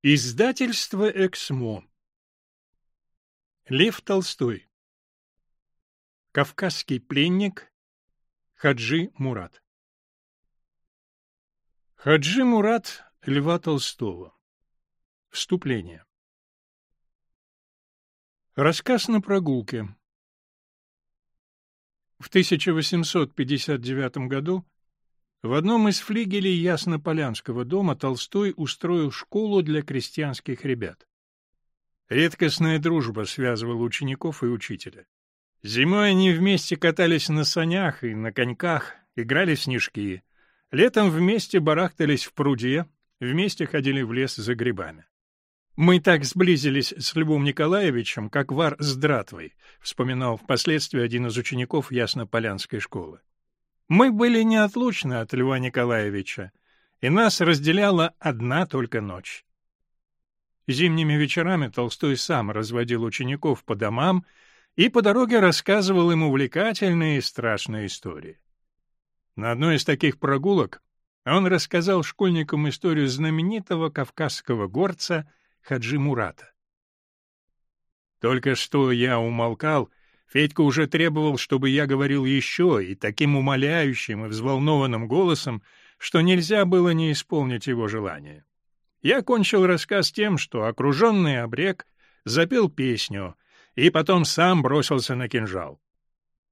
Издательство «Эксмо». Лев Толстой. Кавказский пленник. Хаджи Мурат. Хаджи Мурат Льва Толстого. Вступление. Рассказ на прогулке. В 1859 году в одном из флигелей Яснополянского дома Толстой устроил школу для крестьянских ребят. Редкостная дружба связывала учеников и учителя. Зимой они вместе катались на санях и на коньках, играли в снежки. Летом вместе барахтались в пруде, вместе ходили в лес за грибами. «Мы так сблизились с Львом Николаевичем, как вар с дратвой», вспоминал впоследствии один из учеников Яснополянской школы. Мы были неотлучны от Льва Николаевича, и нас разделяла одна только ночь. Зимними вечерами Толстой сам разводил учеников по домам и по дороге рассказывал им увлекательные и страшные истории. На одной из таких прогулок он рассказал школьникам историю знаменитого кавказского горца Хаджи Мурата. Только что я умолкал Федька уже требовал, чтобы я говорил еще, и таким умоляющим и взволнованным голосом, что нельзя было не исполнить его желание. Я кончил рассказ тем, что окруженный обрек запел песню и потом сам бросился на кинжал.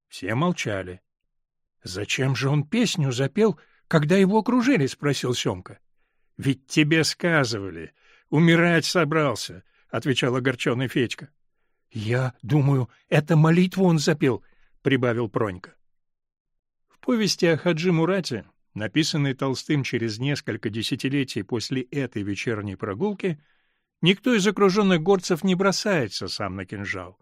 Все молчали. — Зачем же он песню запел, когда его окружили? — спросил Семка. — Ведь тебе сказывали. Умирать собрался, — отвечал огорченный Федька. «Я думаю, это молитву он запел», — прибавил Пронька. В повести о Хаджи Мурате, написанной Толстым через несколько десятилетий после этой вечерней прогулки, никто из окруженных горцев не бросается сам на кинжал.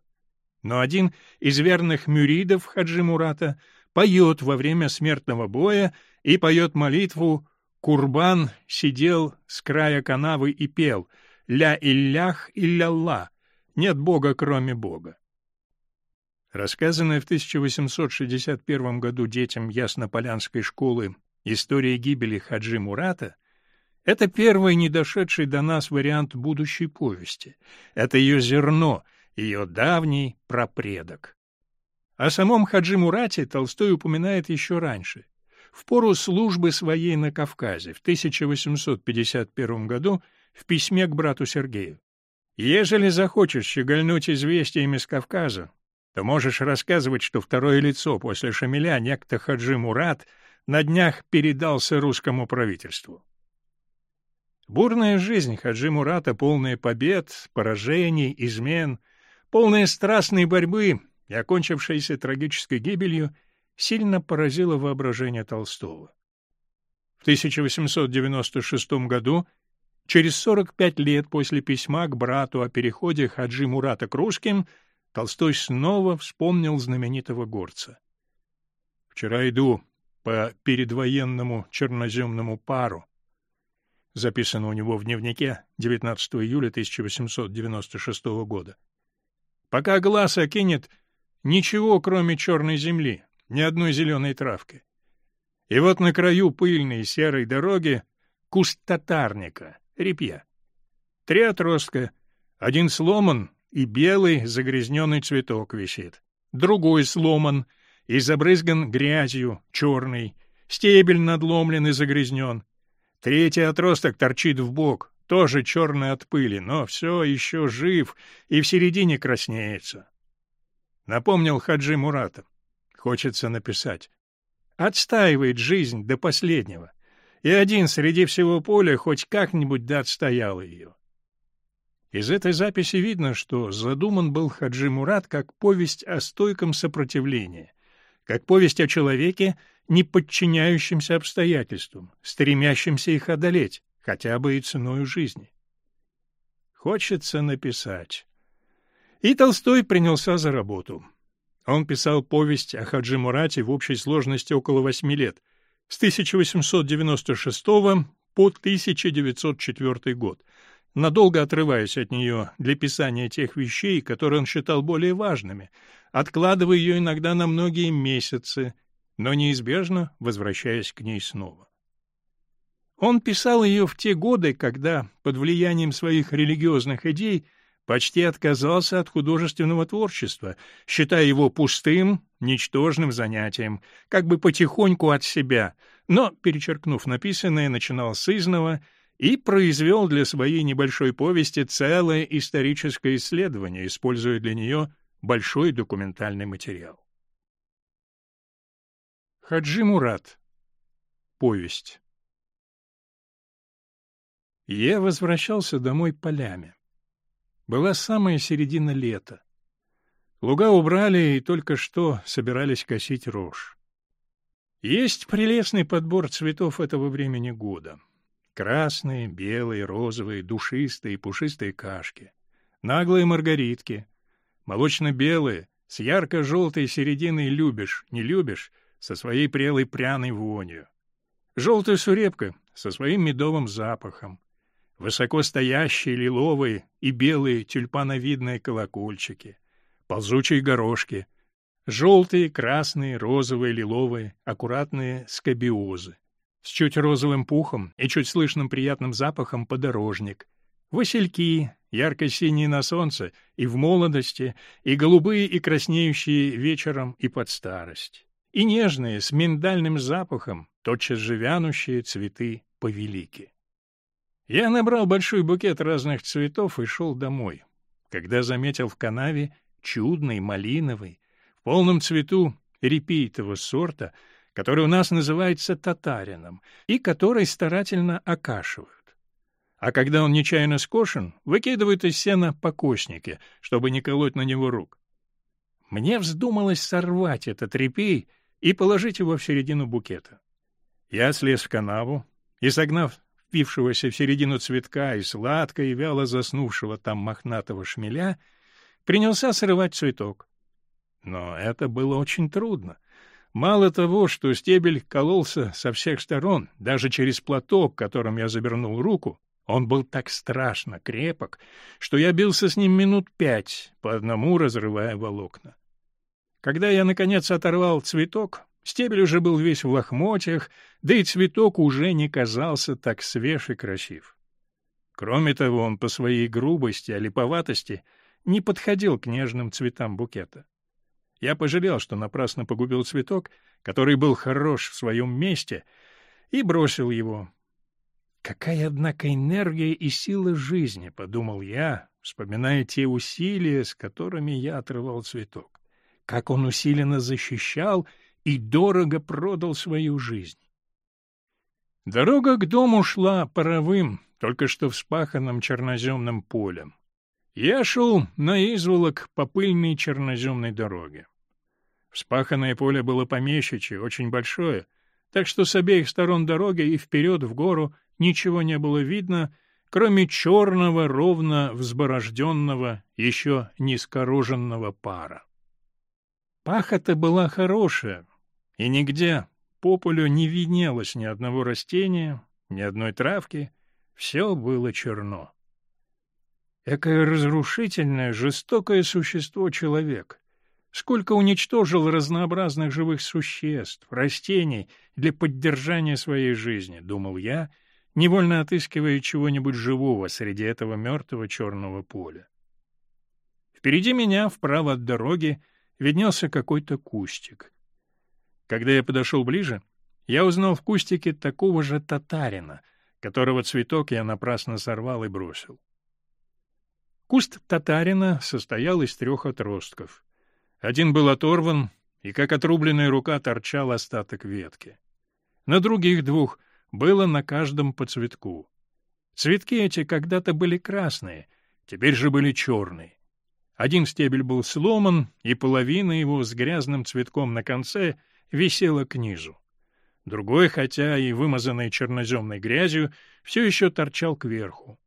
Но один из верных мюридов Хаджи Мурата поет во время смертного боя и поет молитву «Курбан сидел с края канавы и пел «Ля Иллях Илляллах», нет Бога, кроме Бога. Рассказанная в 1861 году детям Яснополянской школы история гибели Хаджи Мурата — это первый недошедший до нас вариант будущей повести. Это ее зерно, ее давний прапредок. О самом Хаджи Мурате Толстой упоминает еще раньше. В пору службы своей на Кавказе в 1851 году в письме к брату Сергею. Ежели захочешь щегольнуть известиями с Кавказа, то можешь рассказывать, что второе лицо после Шамиля, некто Хаджи Мурат, на днях передался русскому правительству. Бурная жизнь Хаджи Мурата, полная побед, поражений, измен, полная страстной борьбы и окончившаяся трагической гибелью, сильно поразила воображение Толстого. В 1896 году Через 45 лет после письма к брату о переходе Хаджи Мурата к русским Толстой снова вспомнил знаменитого горца. «Вчера иду по передвоенному черноземному пару», записано у него в дневнике 19 июля 1896 года. «Пока глаз окинет, ничего, кроме черной земли, ни одной зеленой травки. И вот на краю пыльной серой дороги куст татарника — репья. Три отростка. Один сломан, и белый загрязненный цветок висит. Другой сломан, и забрызган грязью, черный. Стебель надломлен и загрязнен. Третий отросток торчит в бок, тоже черный от пыли, но все еще жив и в середине краснеется. Напомнил Хаджи Мурата. Хочется написать. Отстаивает жизнь до последнего и один среди всего поля хоть как-нибудь да отстоял ее. Из этой записи видно, что задуман был Хаджи Мурат как повесть о стойком сопротивлении, как повесть о человеке, не подчиняющемся обстоятельствам, стремящемся их одолеть, хотя бы и ценой жизни. Хочется написать. И Толстой принялся за работу. Он писал повесть о Хаджи Мурате в общей сложности около восьми лет — с 1896 по 1904 год, надолго отрываясь от нее для писания тех вещей, которые он считал более важными, откладывая ее иногда на многие месяцы, но неизбежно возвращаясь к ней снова. Он писал ее в те годы, когда, под влиянием своих религиозных идей, почти отказался от художественного творчества, считая его пустым, ничтожным занятием, как бы потихоньку от себя, но, перечеркнув написанное, начинал с изного и произвел для своей небольшой повести целое историческое исследование, используя для нее большой документальный материал. Хаджи Мурат. Повесть. Я возвращался домой полями. Была самая середина лета. Луга убрали и только что собирались косить рожь. Есть прелестный подбор цветов этого времени года. Красные, белые, розовые, душистые, пушистые кашки. Наглые маргаритки. Молочно-белые, с ярко-желтой серединой любишь, не любишь, со своей прелой пряной вонью. Желтая сурепка со своим медовым запахом. Высоко стоящие лиловые и белые тюльпановидные колокольчики. Ползучие горошки. Желтые, красные, розовые, лиловые, аккуратные скобиозы. С чуть розовым пухом и чуть слышным приятным запахом подорожник. Васильки, ярко-синие на солнце и в молодости, и голубые и краснеющие вечером и под старость и нежные, с миндальным запахом, тотчас же вянущие цветы повелики. Я набрал большой букет разных цветов и шел домой, когда заметил в канаве чудный малиновый, в полном цвету репейтого сорта, который у нас называется татарином, и который старательно окашивают. А когда он нечаянно скошен, выкидывают из сена покосники, чтобы не колоть на него рук. Мне вздумалось сорвать этот репей и положить его в середину букета. Я слез в канаву и, согнав впившегося в середину цветка и сладко и вяло заснувшего там мохнатого шмеля, принялся срывать цветок. Но это было очень трудно. Мало того, что стебель кололся со всех сторон, даже через платок, которым я завернул руку, он был так страшно крепок, что я бился с ним минут пять, по одному разрывая волокна. Когда я, наконец, оторвал цветок, стебель уже был весь в лохмотьях, да и цветок уже не казался так свеж и красив. Кроме того, он по своей грубости, олиповатости не подходил к нежным цветам букета. Я пожалел, что напрасно погубил цветок, который был хорош в своем месте, и бросил его. «Какая, однако, энергия и сила жизни!» — подумал я, вспоминая те усилия, с которыми я отрывал цветок как он усиленно защищал и дорого продал свою жизнь. Дорога к дому шла паровым, только что вспаханным черноземным полем. Я шел на изволок по пыльной черноземной дороге. Вспаханное поле было помещичье, очень большое, так что с обеих сторон дороги и вперед в гору ничего не было видно, кроме черного, ровно взборожденного, еще низкороженного пара. Пахота была хорошая, и нигде по полю не виднелось ни одного растения, ни одной травки, все было черно. Экое разрушительное, жестокое существо человек. Сколько уничтожил разнообразных живых существ, растений для поддержания своей жизни, думал я, невольно отыскивая чего-нибудь живого среди этого мертвого черного поля. Впереди меня, вправо от дороги, виднелся какой-то кустик. Когда я подошел ближе, я узнал в кустике такого же татарина, которого цветок я напрасно сорвал и бросил. Куст татарина состоял из трех отростков. Один был оторван, и как отрубленная рука торчал остаток ветки. На других двух было на каждом по цветку. Цветки эти когда-то были красные, теперь же были черные. Один стебель был сломан, и половина его с грязным цветком на конце висела к низу. Другой, хотя и вымазанный черноземной грязью, все еще торчал кверху.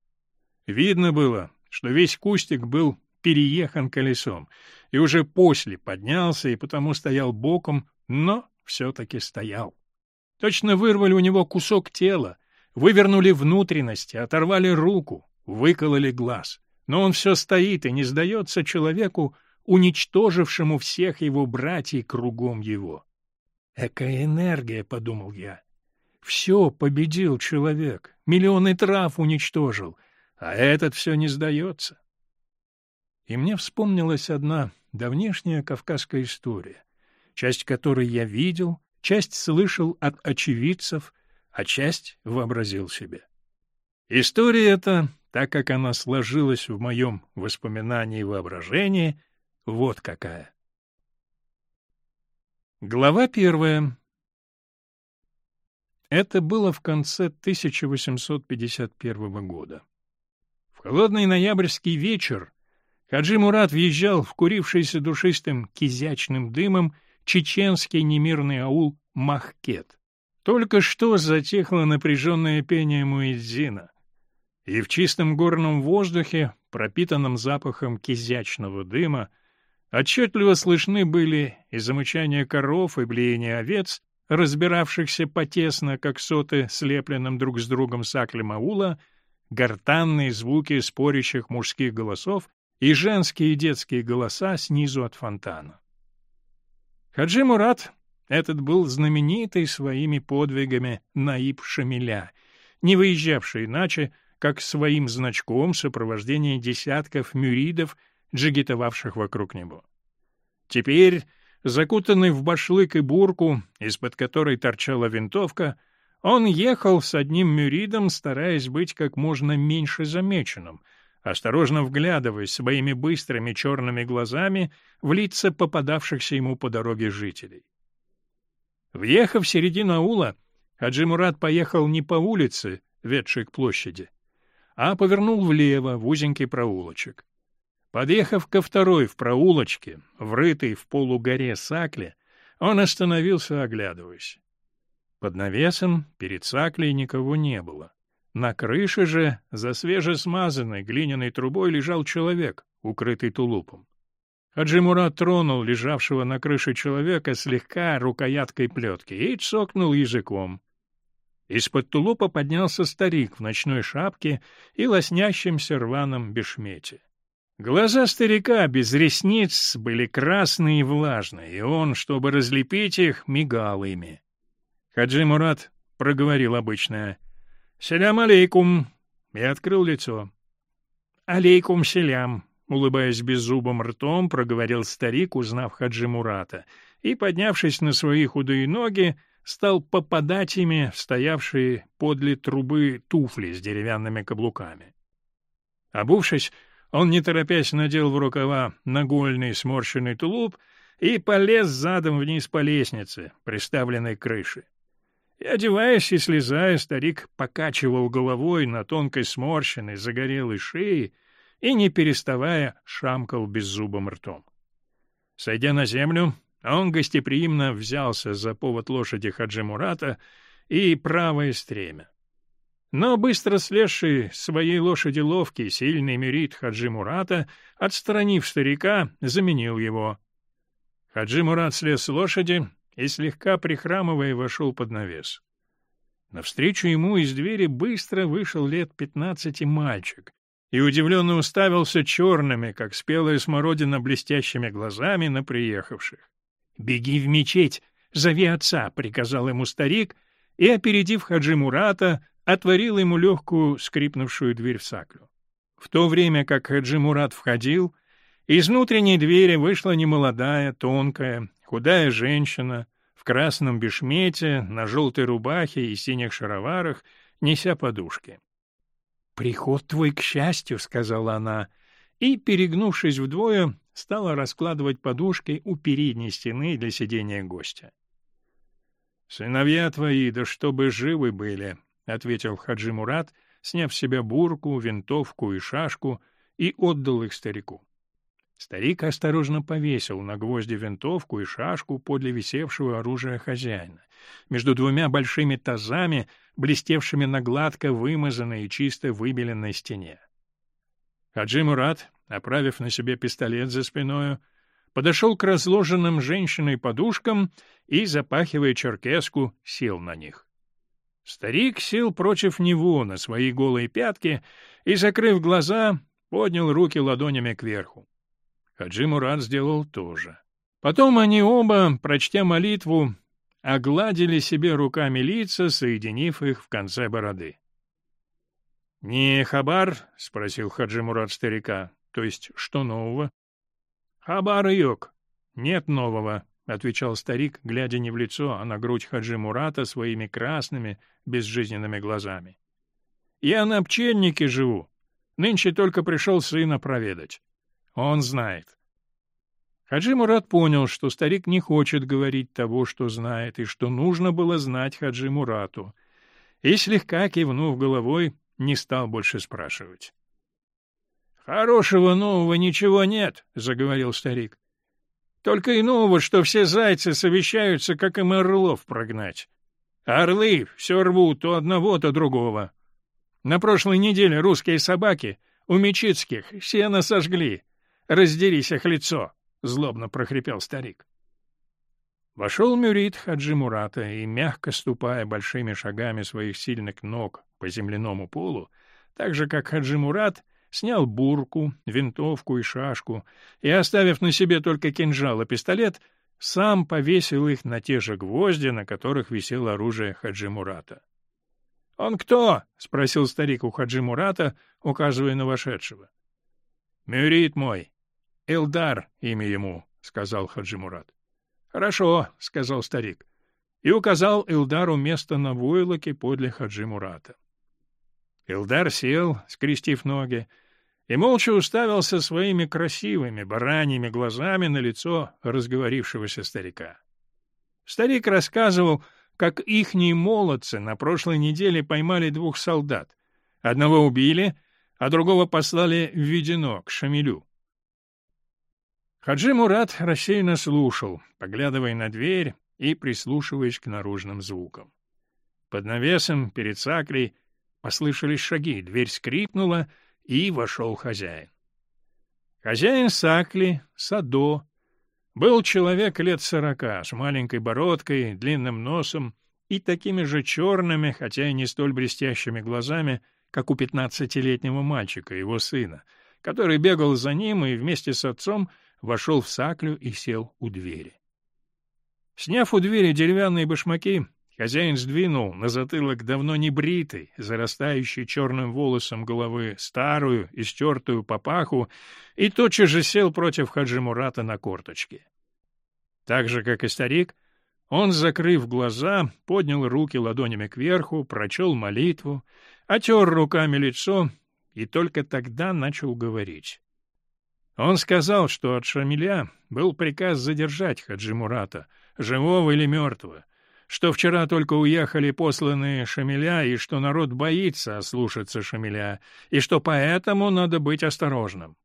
Видно было, что весь кустик был переехан колесом, и уже после поднялся и потому стоял боком, но все-таки стоял. Точно вырвали у него кусок тела, вывернули внутренности, оторвали руку, выкололи глаз но он все стоит и не сдается человеку, уничтожившему всех его братьев кругом его. «Экая энергия», — подумал я. Все победил человек, миллионы трав уничтожил, а этот все не сдается. И мне вспомнилась одна давнешняя кавказская история, часть которой я видел, часть слышал от очевидцев, а часть вообразил себе. История эта, так как она сложилась в моем воспоминании и воображении, вот какая. Глава первая. Это было в конце 1851 года. В холодный ноябрьский вечер Хаджи Мурат въезжал в курившийся душистым кизячным дымом чеченский немирный аул Махкет. Только что затихло напряженное пение Муэдзина, и в чистом горном воздухе, пропитанном запахом кизячного дыма, отчетливо слышны были и замычание коров, и блеяние овец, разбиравшихся потесно, как соты, слепленным друг с другом саклем аула, гортанные звуки спорящих мужских голосов и женские и детские голоса снизу от фонтана. Хаджи Мурат этот был знаменитый своими подвигами Наиб Шамиля, не выезжавший иначе, как своим значком сопровождения десятков мюридов, джигитовавших вокруг него. Теперь Закутанный в башлык и бурку, из-под которой торчала винтовка, он ехал с одним мюридом, стараясь быть как можно меньше замеченным, осторожно вглядываясь своими быстрыми черными глазами в лица попадавшихся ему по дороге жителей. Въехав в середину аула, Хаджи Мурат поехал не по улице, ведшей к площади, а повернул влево в узенький проулочек. Подъехав ко второй в проулочке, врытой в полугоре сакле, он остановился, оглядываясь. Под навесом перед саклей никого не было. На крыше же, за свежесмазанной глиняной трубой, лежал человек, укрытый тулупом. Хаджи Мурат тронул лежавшего на крыше человека слегка рукояткой плетки и цокнул языком. Из-под тулупа поднялся старик в ночной шапке и лоснящемся рваном бешмете. Глаза старика без ресниц были красные и влажные, и он, чтобы разлепить их, мигал ими. Хаджи Мурат проговорил обычное «Селям алейкум» и открыл лицо. «Алейкум селям», — улыбаясь беззубым ртом, проговорил старик, узнав Хаджи Мурата, и, поднявшись на свои худые ноги, стал попадать ими в стоявшие подле трубы туфли с деревянными каблуками. Обувшись, он, не торопясь, надел в рукава нагольный сморщенный тулуп и полез задом вниз по лестнице, приставленной к крыше. И, одеваясь и слезая, старик покачивал головой на тонкой сморщенной загорелой шее и, не переставая, шамкал беззубым ртом. Сойдя на землю, он гостеприимно взялся за повод лошади Хаджи Мурата и правое стремя. Но быстро слезший своей лошади ловкий, сильный мюрит Хаджи Мурата, отстранив старика, заменил его. Хаджи Мурат слез с лошади и, слегка прихрамывая, вошел под навес. Навстречу ему из двери быстро вышел лет пятнадцати мальчик и удивленно уставился черными, как спелая смородина, блестящими глазами на приехавших. «Беги в мечеть, зови отца», — приказал ему старик, и, опередив Хаджи Мурата, отворил ему легкую скрипнувшую дверь в саклю. В то время как Хаджи Мурат входил, из внутренней двери вышла немолодая, тонкая, худая женщина в красном бешмете, на желтой рубахе и синих шароварах, неся подушки. «Приход твой к счастью», — сказала она, и, перегнувшись вдвое, стала раскладывать подушки у передней стены для сидения гостя. «Сыновья твои, да чтобы живы были», — ответил Хаджи Мурат, сняв с себя бурку, винтовку и шашку, и отдал их старику. Старик осторожно повесил на гвозди винтовку и шашку подле висевшего оружия хозяина, между двумя большими тазами, блестевшими на гладко вымазанной и чисто выбеленной стене. Хаджи Мурат, оправив на себе пистолет за спиною, подошел к разложенным женщиной подушкам и, запахивая черкеску, сел на них. Старик сел против него на свои голые пятки и, закрыв глаза, поднял руки ладонями кверху. Хаджи Мурат сделал то же. Потом они оба, прочтя молитву, огладили себе руками лица, соединив их в конце бороды. — Не хабар? — спросил Хаджи Мурат старика. — То есть, что нового? — Хабар йог. Нет нового, — отвечал старик, глядя не в лицо, а на грудь Хаджи Мурата своими красными, безжизненными глазами. — Я на пчельнике живу. Нынче только пришел сына проведать. Он знает. Хаджи Мурат понял, что старик не хочет говорить того, что знает, и что нужно было знать Хаджи Мурату, и, слегка кивнув головой, не стал больше спрашивать. «Хорошего нового ничего нет», — заговорил старик. «Только и нового, что все зайцы совещаются, как им орлов прогнать. Орлы все рвут то одного, то другого. На прошлой неделе русские собаки у Мечицких сено сожгли. Раздерись их лицо». — злобно прохрипел старик. Вошел Мюрит Хаджи Мурата и, мягко ступая большими шагами своих сильных ног по земляному полу, так же, как Хаджи Мурат, снял бурку, винтовку и шашку и, оставив на себе только кинжал и пистолет, сам повесил их на те же гвозди, на которых висело оружие Хаджи Мурата. — Он кто? — спросил старик у Хаджи Мурата, указывая на вошедшего. — Мюрит мой, Элдар имя ему, — сказал Хаджи Мурат. — Хорошо, — сказал старик. И указал Элдару место на войлоке подле Хаджи Мурата. Элдар сел, скрестив ноги, и молча уставился своими красивыми бараньими глазами на лицо разговорившегося старика. Старик рассказывал, как ихние молодцы на прошлой неделе поймали двух солдат. Одного убили, а другого послали в Ведено, к Шамилю. Хаджи Мурат рассеянно слушал, поглядывая на дверь и прислушиваясь к наружным звукам. Под навесом перед саклей послышались шаги, дверь скрипнула, и вошел хозяин. Хозяин сакли, Садо, был человек лет сорока, с маленькой бородкой, длинным носом и такими же черными, хотя и не столь блестящими глазами, как у пятнадцатилетнего мальчика, его сына, который бегал за ним и вместе с отцом — вошел в саклю и сел у двери. Сняв у двери деревянные башмаки, хозяин сдвинул на затылок давно не бритый, зарастающий черным волосом головы, старую, истертую папаху, и тотчас же сел против Хаджи Мурата на корточке. Так же, как и старик, он, закрыв глаза, поднял руки ладонями кверху, прочел молитву, отер руками лицо и только тогда начал говорить. Он сказал, что от Шамиля был приказ задержать Хаджи Мурата, живого или мертвого, что вчера только уехали посланные Шамиля, и что народ боится ослушаться Шамиля, и что поэтому надо быть осторожным.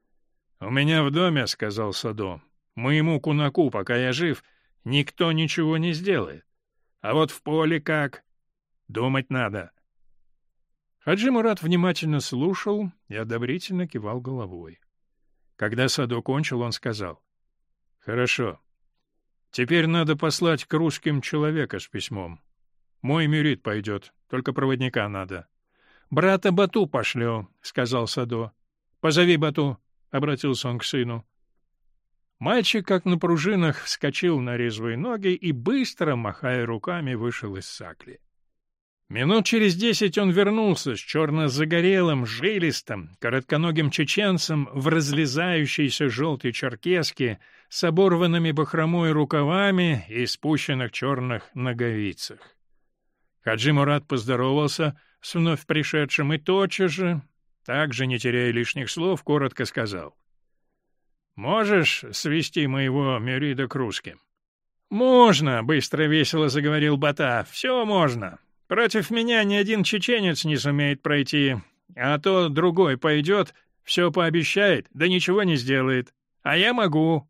— У меня в доме, — сказал Садо, — моему кунаку, пока я жив, никто ничего не сделает. А вот в поле как? Думать надо. Хаджи Мурат внимательно слушал и одобрительно кивал головой. Когда Садо кончил, он сказал. — Хорошо. Теперь надо послать к русским человека с письмом. Мой мюрит пойдет, только проводника надо. — Брата Бату пошлю, — сказал Садо. — Позови Бату, — обратился он к сыну. Мальчик, как на пружинах, вскочил на резвые ноги и, быстро, махая руками, вышел из сакли. Минут через десять он вернулся с черно-загорелым, жилистым, коротконогим чеченцем в разлезающейся желтой черкеске с оборванными бахромой рукавами и спущенных черных ноговицах. Хаджи Мурат поздоровался с вновь пришедшим и тотчас же, также не теряя лишних слов, коротко сказал. «Можешь свести моего Мюрида к русским?» «Можно», — быстро весело заговорил Бата, — «все можно. Против меня ни один чеченец не сумеет пройти, а то другой пойдет, все пообещает, да ничего не сделает. А я могу. —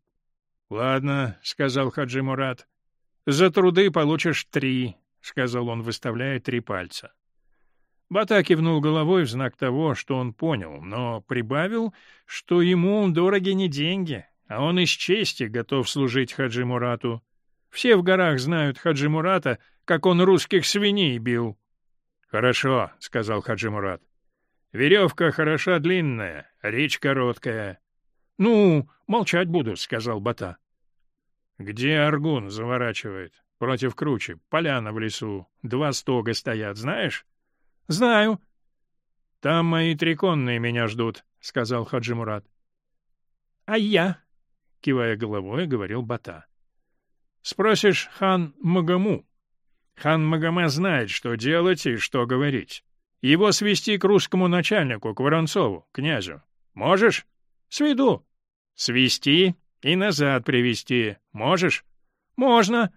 Ладно, — сказал Хаджи Мурат. — За труды получишь три, — сказал он, выставляя три пальца. Бата кивнул головой в знак того, что он понял, но прибавил, что ему дороги не деньги, а он из чести готов служить Хаджи Мурату. Все в горах знают Хаджи Мурата как он русских свиней бил. — Хорошо, — сказал Хаджи Мурат. — Веревка хороша длинная, речь короткая. — Ну, молчать буду, — сказал Бата. — Где Аргун заворачивает? против кручи, поляна в лесу, два стога стоят, знаешь? — Знаю. — Там мои триконные меня ждут, — сказал Хаджи Мурат. — А я? — кивая головой, говорил Бата. — Спросишь хан Магаму. Хан Магома знает, что делать и что говорить. Его свести к русскому начальнику, к Воронцову, князю. Можешь? Сведу. Свести и назад привести. Можешь? Можно.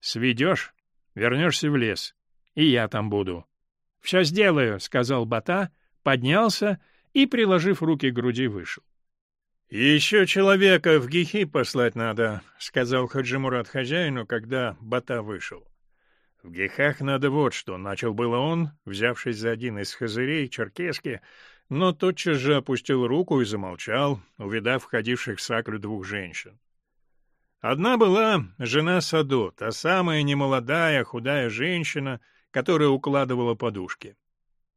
Сведешь, вернешься в лес. И я там буду. — Все сделаю, — сказал Бата, поднялся и, приложив руки к груди, вышел. — Еще человека в Гихи послать надо, — сказал Хаджимурат хозяину, когда Бата вышел. — В Гихах надо вот что, — начал было он, взявшись за один из хазырей черкески, но тотчас же опустил руку и замолчал, увидав входивших в саклю двух женщин. Одна была жена Садо, та самая немолодая, худая женщина, которая укладывала подушки.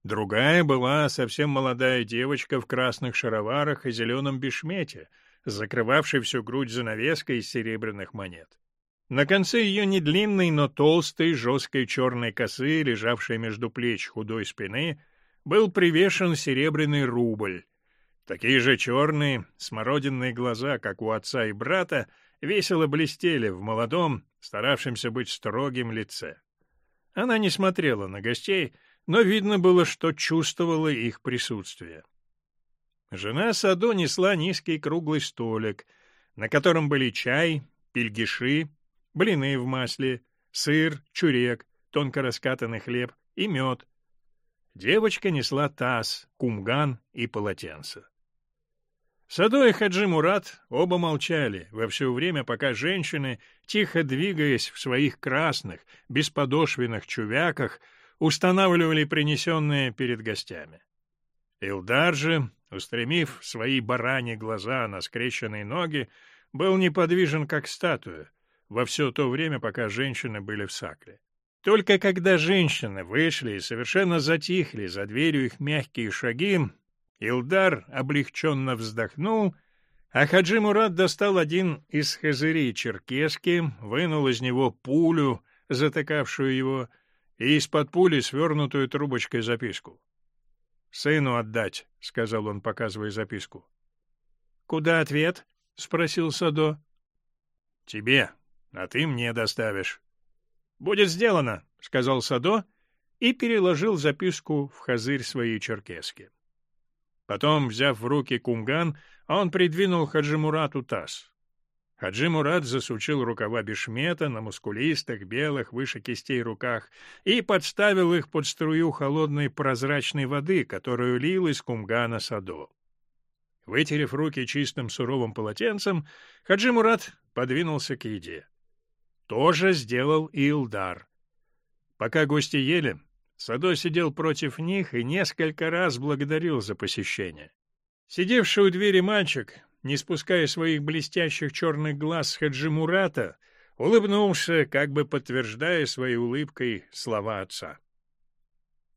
Другая была совсем молодая девочка в красных шароварах и зеленом бешмете, закрывавшей всю грудь занавеской из серебряных монет. На конце ее недлинной, но толстой, жесткой черной косы, лежавшей между плеч худой спины, был привешен серебряный рубль. Такие же черные, смородинные глаза, как у отца и брата, весело блестели в молодом, старавшемся быть строгим лице. Она не смотрела на гостей, но видно было, что чувствовала их присутствие. Жена Садо несла низкий круглый столик, на котором были чай, пельгиши, блины в масле, сыр, чурек, тонко раскатанный хлеб и мед, Девочка несла таз, кумган и полотенце. Садо и Хаджи Мурат оба молчали во все время, пока женщины, тихо двигаясь в своих красных, бесподошвенных чувяках, устанавливали принесенные перед гостями. Илдар же, устремив свои бараньи глаза на скрещенные ноги, был неподвижен, как статуя, во все то время, пока женщины были в сакле. Только когда женщины вышли и совершенно затихли за дверью их мягкие шаги, Илдар облегченно вздохнул, а Хаджи Мурат достал один из хазырей черкески, вынул из него пулю, затыкавшую его, и из-под пули свернутую трубочкой записку. «Сыну отдать», — сказал он, показывая записку. «Куда ответ?» — спросил Садо. «Тебе, а ты мне доставишь». «Будет сделано», — сказал Садо и переложил записку в хазырь своей черкески. Потом, взяв в руки кумган, он придвинул Хаджи Мурату таз. Хаджи Мурат засучил рукава бешмета на мускулистых, белых, выше кистей руках и подставил их под струю холодной прозрачной воды, которую лил из кумгана Садо. Вытерев руки чистым суровым полотенцем, Хаджи Мурат подвинулся к еде. То же сделал и Илдар. Пока гости ели, Садо сидел против них и несколько раз благодарил за посещение. Сидевший у двери мальчик, не спуская своих блестящих черных глаз с Хаджи Мурата, улыбнулся, как бы подтверждая своей улыбкой слова отца.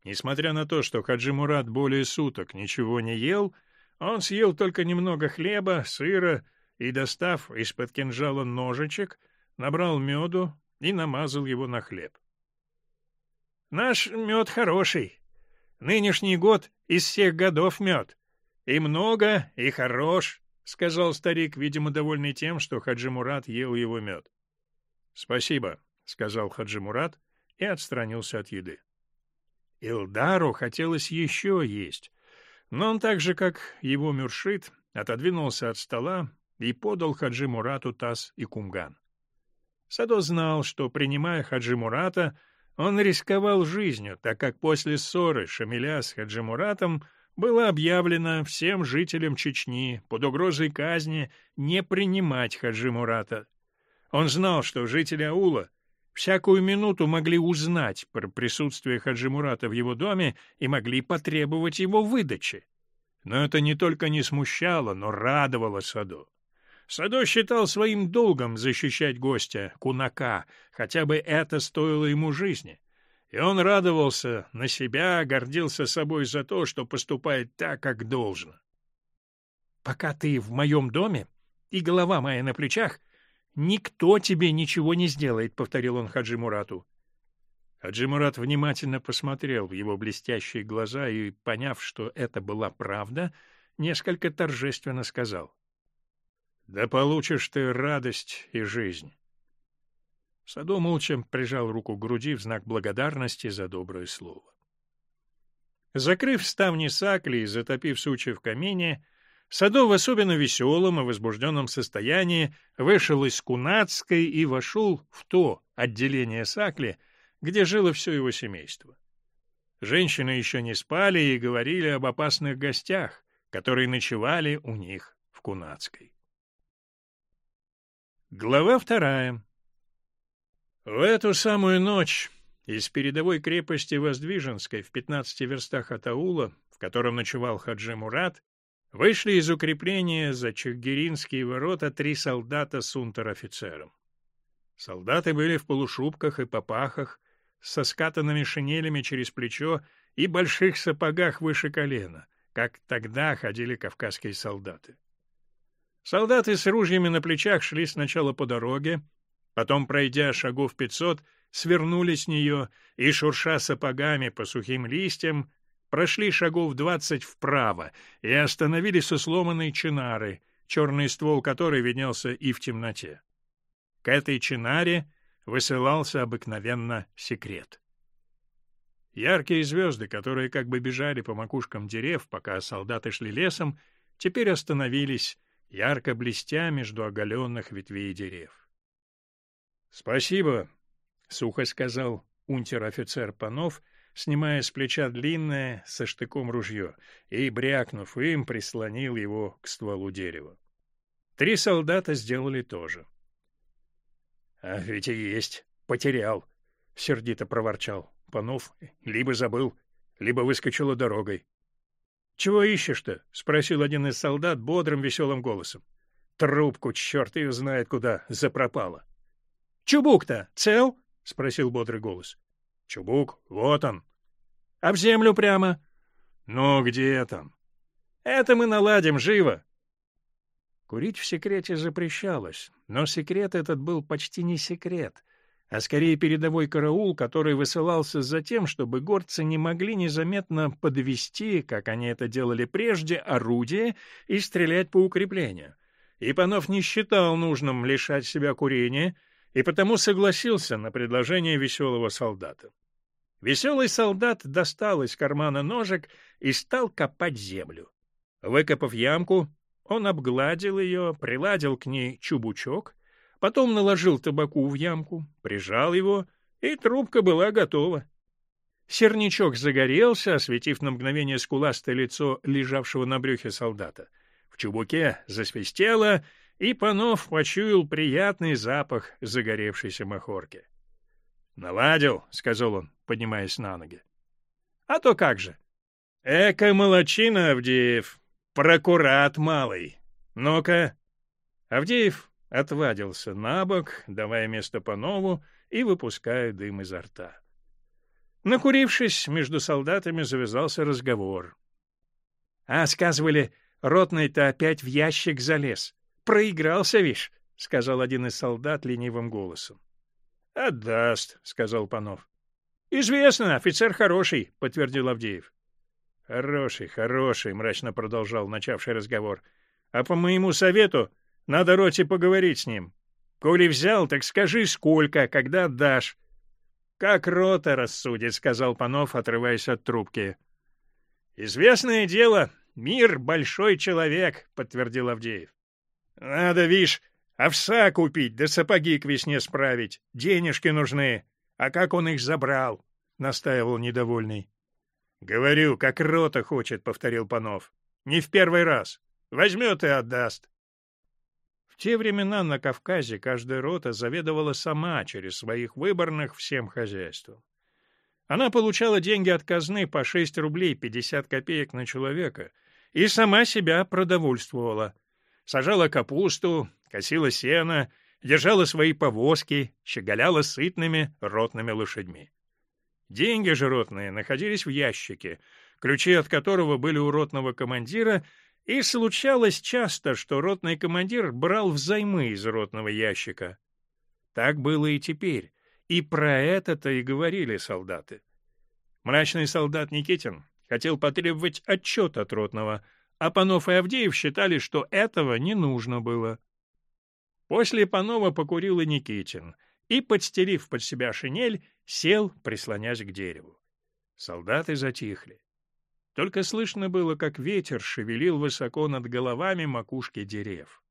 Несмотря на то, что Хаджи Мурат более суток ничего не ел, он съел только немного хлеба, сыра и, достав из-под кинжала ножичек, набрал меду и намазал его на хлеб. «Наш мед хороший. Нынешний год из всех годов мед. И много, и хорош», — сказал старик, видимо, довольный тем, что Хаджи Мурат ел его мед. «Спасибо», — сказал Хаджи Мурат и отстранился от еды. Илдару хотелось еще есть, но он так же, как его Мюршит, отодвинулся от стола и подал Хаджи Мурату таз и кумган. Садо знал, что, принимая Хаджи Мурата, он рисковал жизнью, так как после ссоры Шамиля с Хаджи Муратом было объявлено всем жителям Чечни под угрозой казни не принимать Хаджи Мурата. Он знал, что жители аула всякую минуту могли узнать про присутствие Хаджи Мурата в его доме и могли потребовать его выдачи. Но это не только не смущало, но радовало Саду. Садо считал своим долгом защищать гостя, кунака, хотя бы это стоило ему жизни. И он радовался на себя, гордился собой за то, что поступает так, как должно. «Пока ты в моем доме, и голова моя на плечах, «Никто тебе ничего не сделает», — повторил он Хаджи Мурату. Хаджи Мурат внимательно посмотрел в его блестящие глаза и, поняв, что это была правда, несколько торжественно сказал. «Да получишь ты радость и жизнь». Садо молча прижал руку к груди в знак благодарности за доброе слово. Закрыв ставни сакли и затопив сучи в камине, Садо в особенно веселом и возбужденном состоянии вышел из Кунацкой и вошел в то отделение сакли, где жило все его семейство. Женщины еще не спали и говорили об опасных гостях, которые ночевали у них в Кунацкой. Глава вторая. В эту самую ночь из передовой крепости Воздвиженской в 15 верстах от аула, в котором ночевал Хаджи Мурат, вышли из укрепления за Чехгиринские ворота три солдата с унтер-офицером. Солдаты были в полушубках и попахах, со скатанными шинелями через плечо и больших сапогах выше колена, как тогда ходили кавказские солдаты. Солдаты с ружьями на плечах шли сначала по дороге, потом, пройдя шагов пятьсот, свернули с нее и, шурша сапогами по сухим листьям, прошли шагов двадцать вправо и остановились у сломанной чинары, черный ствол которой виднелся и в темноте. К этой чинаре высылался обыкновенно секрет. Яркие звезды, которые как бы бежали по макушкам дерев, пока солдаты шли лесом, теперь остановились, ярко блестя между оголенных ветвей дерев. — Спасибо, — сухо сказал унтер-офицер Панов, снимая с плеча длинное со штыком ружье, и, брякнув им, прислонил его к стволу дерева. Три солдата сделали то же. — А ведь и есть, потерял, — сердито проворчал Панов. — Либо забыл, либо выскочила дорогой. — Чего ищешь-то? — спросил один из солдат бодрым веселым голосом. — Трубку, черт ее знает куда, запропала. — Чубук-то цел? — спросил бодрый голос. — Чубук, вот он. — А в землю прямо? — Ну, где там? — Это мы наладим, живо. Курить в секрете запрещалось, но секрет этот был почти не секрет, а скорее передовой караул, который высылался за тем, чтобы горцы не могли незаметно подвести, как они это делали прежде, орудие и стрелять по укреплению. Ипанов не считал нужным лишать себя курения — и потому согласился на предложение веселого солдата. Веселый солдат достал из кармана ножик и стал копать землю. Выкопав ямку, он обгладил ее, приладил к ней чубучок, потом наложил табаку в ямку, прижал его, и трубка была готова. Серничок загорелся, осветив на мгновение скуластое лицо лежавшего на брюхе солдата. В чубуке засвистело, и Панов почуял приятный запах загоревшейся махорки. — Наладил, — сказал он, поднимаясь на ноги. — А то как же. — Эка молочина, Авдеев, прокурат малый. Ну-ка. Авдеев отвадился на бок, давая место Панову и выпуская дым изо рта. Накурившись, между солдатами завязался разговор. — А, сказывали, ротный-то опять в ящик залез. Проигрался, вишь, — сказал один из солдат ленивым голосом. — Отдаст, — сказал Панов. — Известно, офицер хороший, — подтвердил Авдеев. — Хороший, хороший, — мрачно продолжал начавший разговор. — А по моему совету надо роте поговорить с ним. Коли взял, так скажи, сколько, когда отдашь. — Как рота рассудит, — сказал Панов, отрываясь от трубки. — Известное дело, мир — большой человек, — подтвердил Авдеев. Надо, вишь, овса купить, да сапоги к весне справить. Денежки нужны. А как он их забрал? — настаивал недовольный. — Говорю, как рота хочет, — повторил Панов. — Не в первый раз. Возьмет и отдаст. Те времена на Кавказе каждая рота заведовала сама через своих выборных всем хозяйством. Она получала деньги от казны по 6 рублей 50 копеек на человека и сама себя продовольствовала — сажала капусту, косила сено, держала свои повозки, щеголяла сытными ротными лошадьми. Деньги же ротные находились в ящике, ключи от которого были у ротного командира, И случалось часто, что ротный командир брал взаймы из ротного ящика. Так было и теперь, и про это-то и говорили солдаты. Мрачный солдат Никитин хотел потребовать отчет от ротного, а Панов и Авдеев считали, что этого не нужно было. После Панова покурил и Никитин, и, подстелив под себя шинель, сел, прислонясь к дереву. Солдаты затихли. Только слышно было, как ветер шевелил высоко над головами макушки дерев.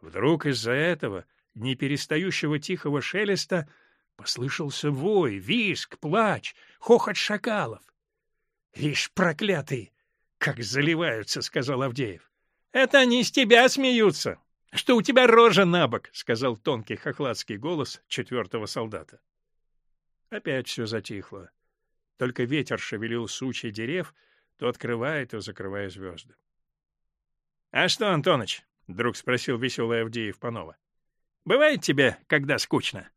Вдруг из-за этого, не перестающего тихого шелеста, послышался вой, виск, плач, хохот шакалов. — Вишь, проклятый! Как заливаются, — сказал Авдеев. — Это они с тебя смеются! Что у тебя рожа на бок, — сказал тонкий хохладский голос четвертого солдата. Опять все затихло. Только ветер шевелил сучья дерев, то открывая, то закрывая звезды. — А что, Антоныч? — вдруг спросил веселый Авдеев Панова. — Бывает тебе, когда скучно?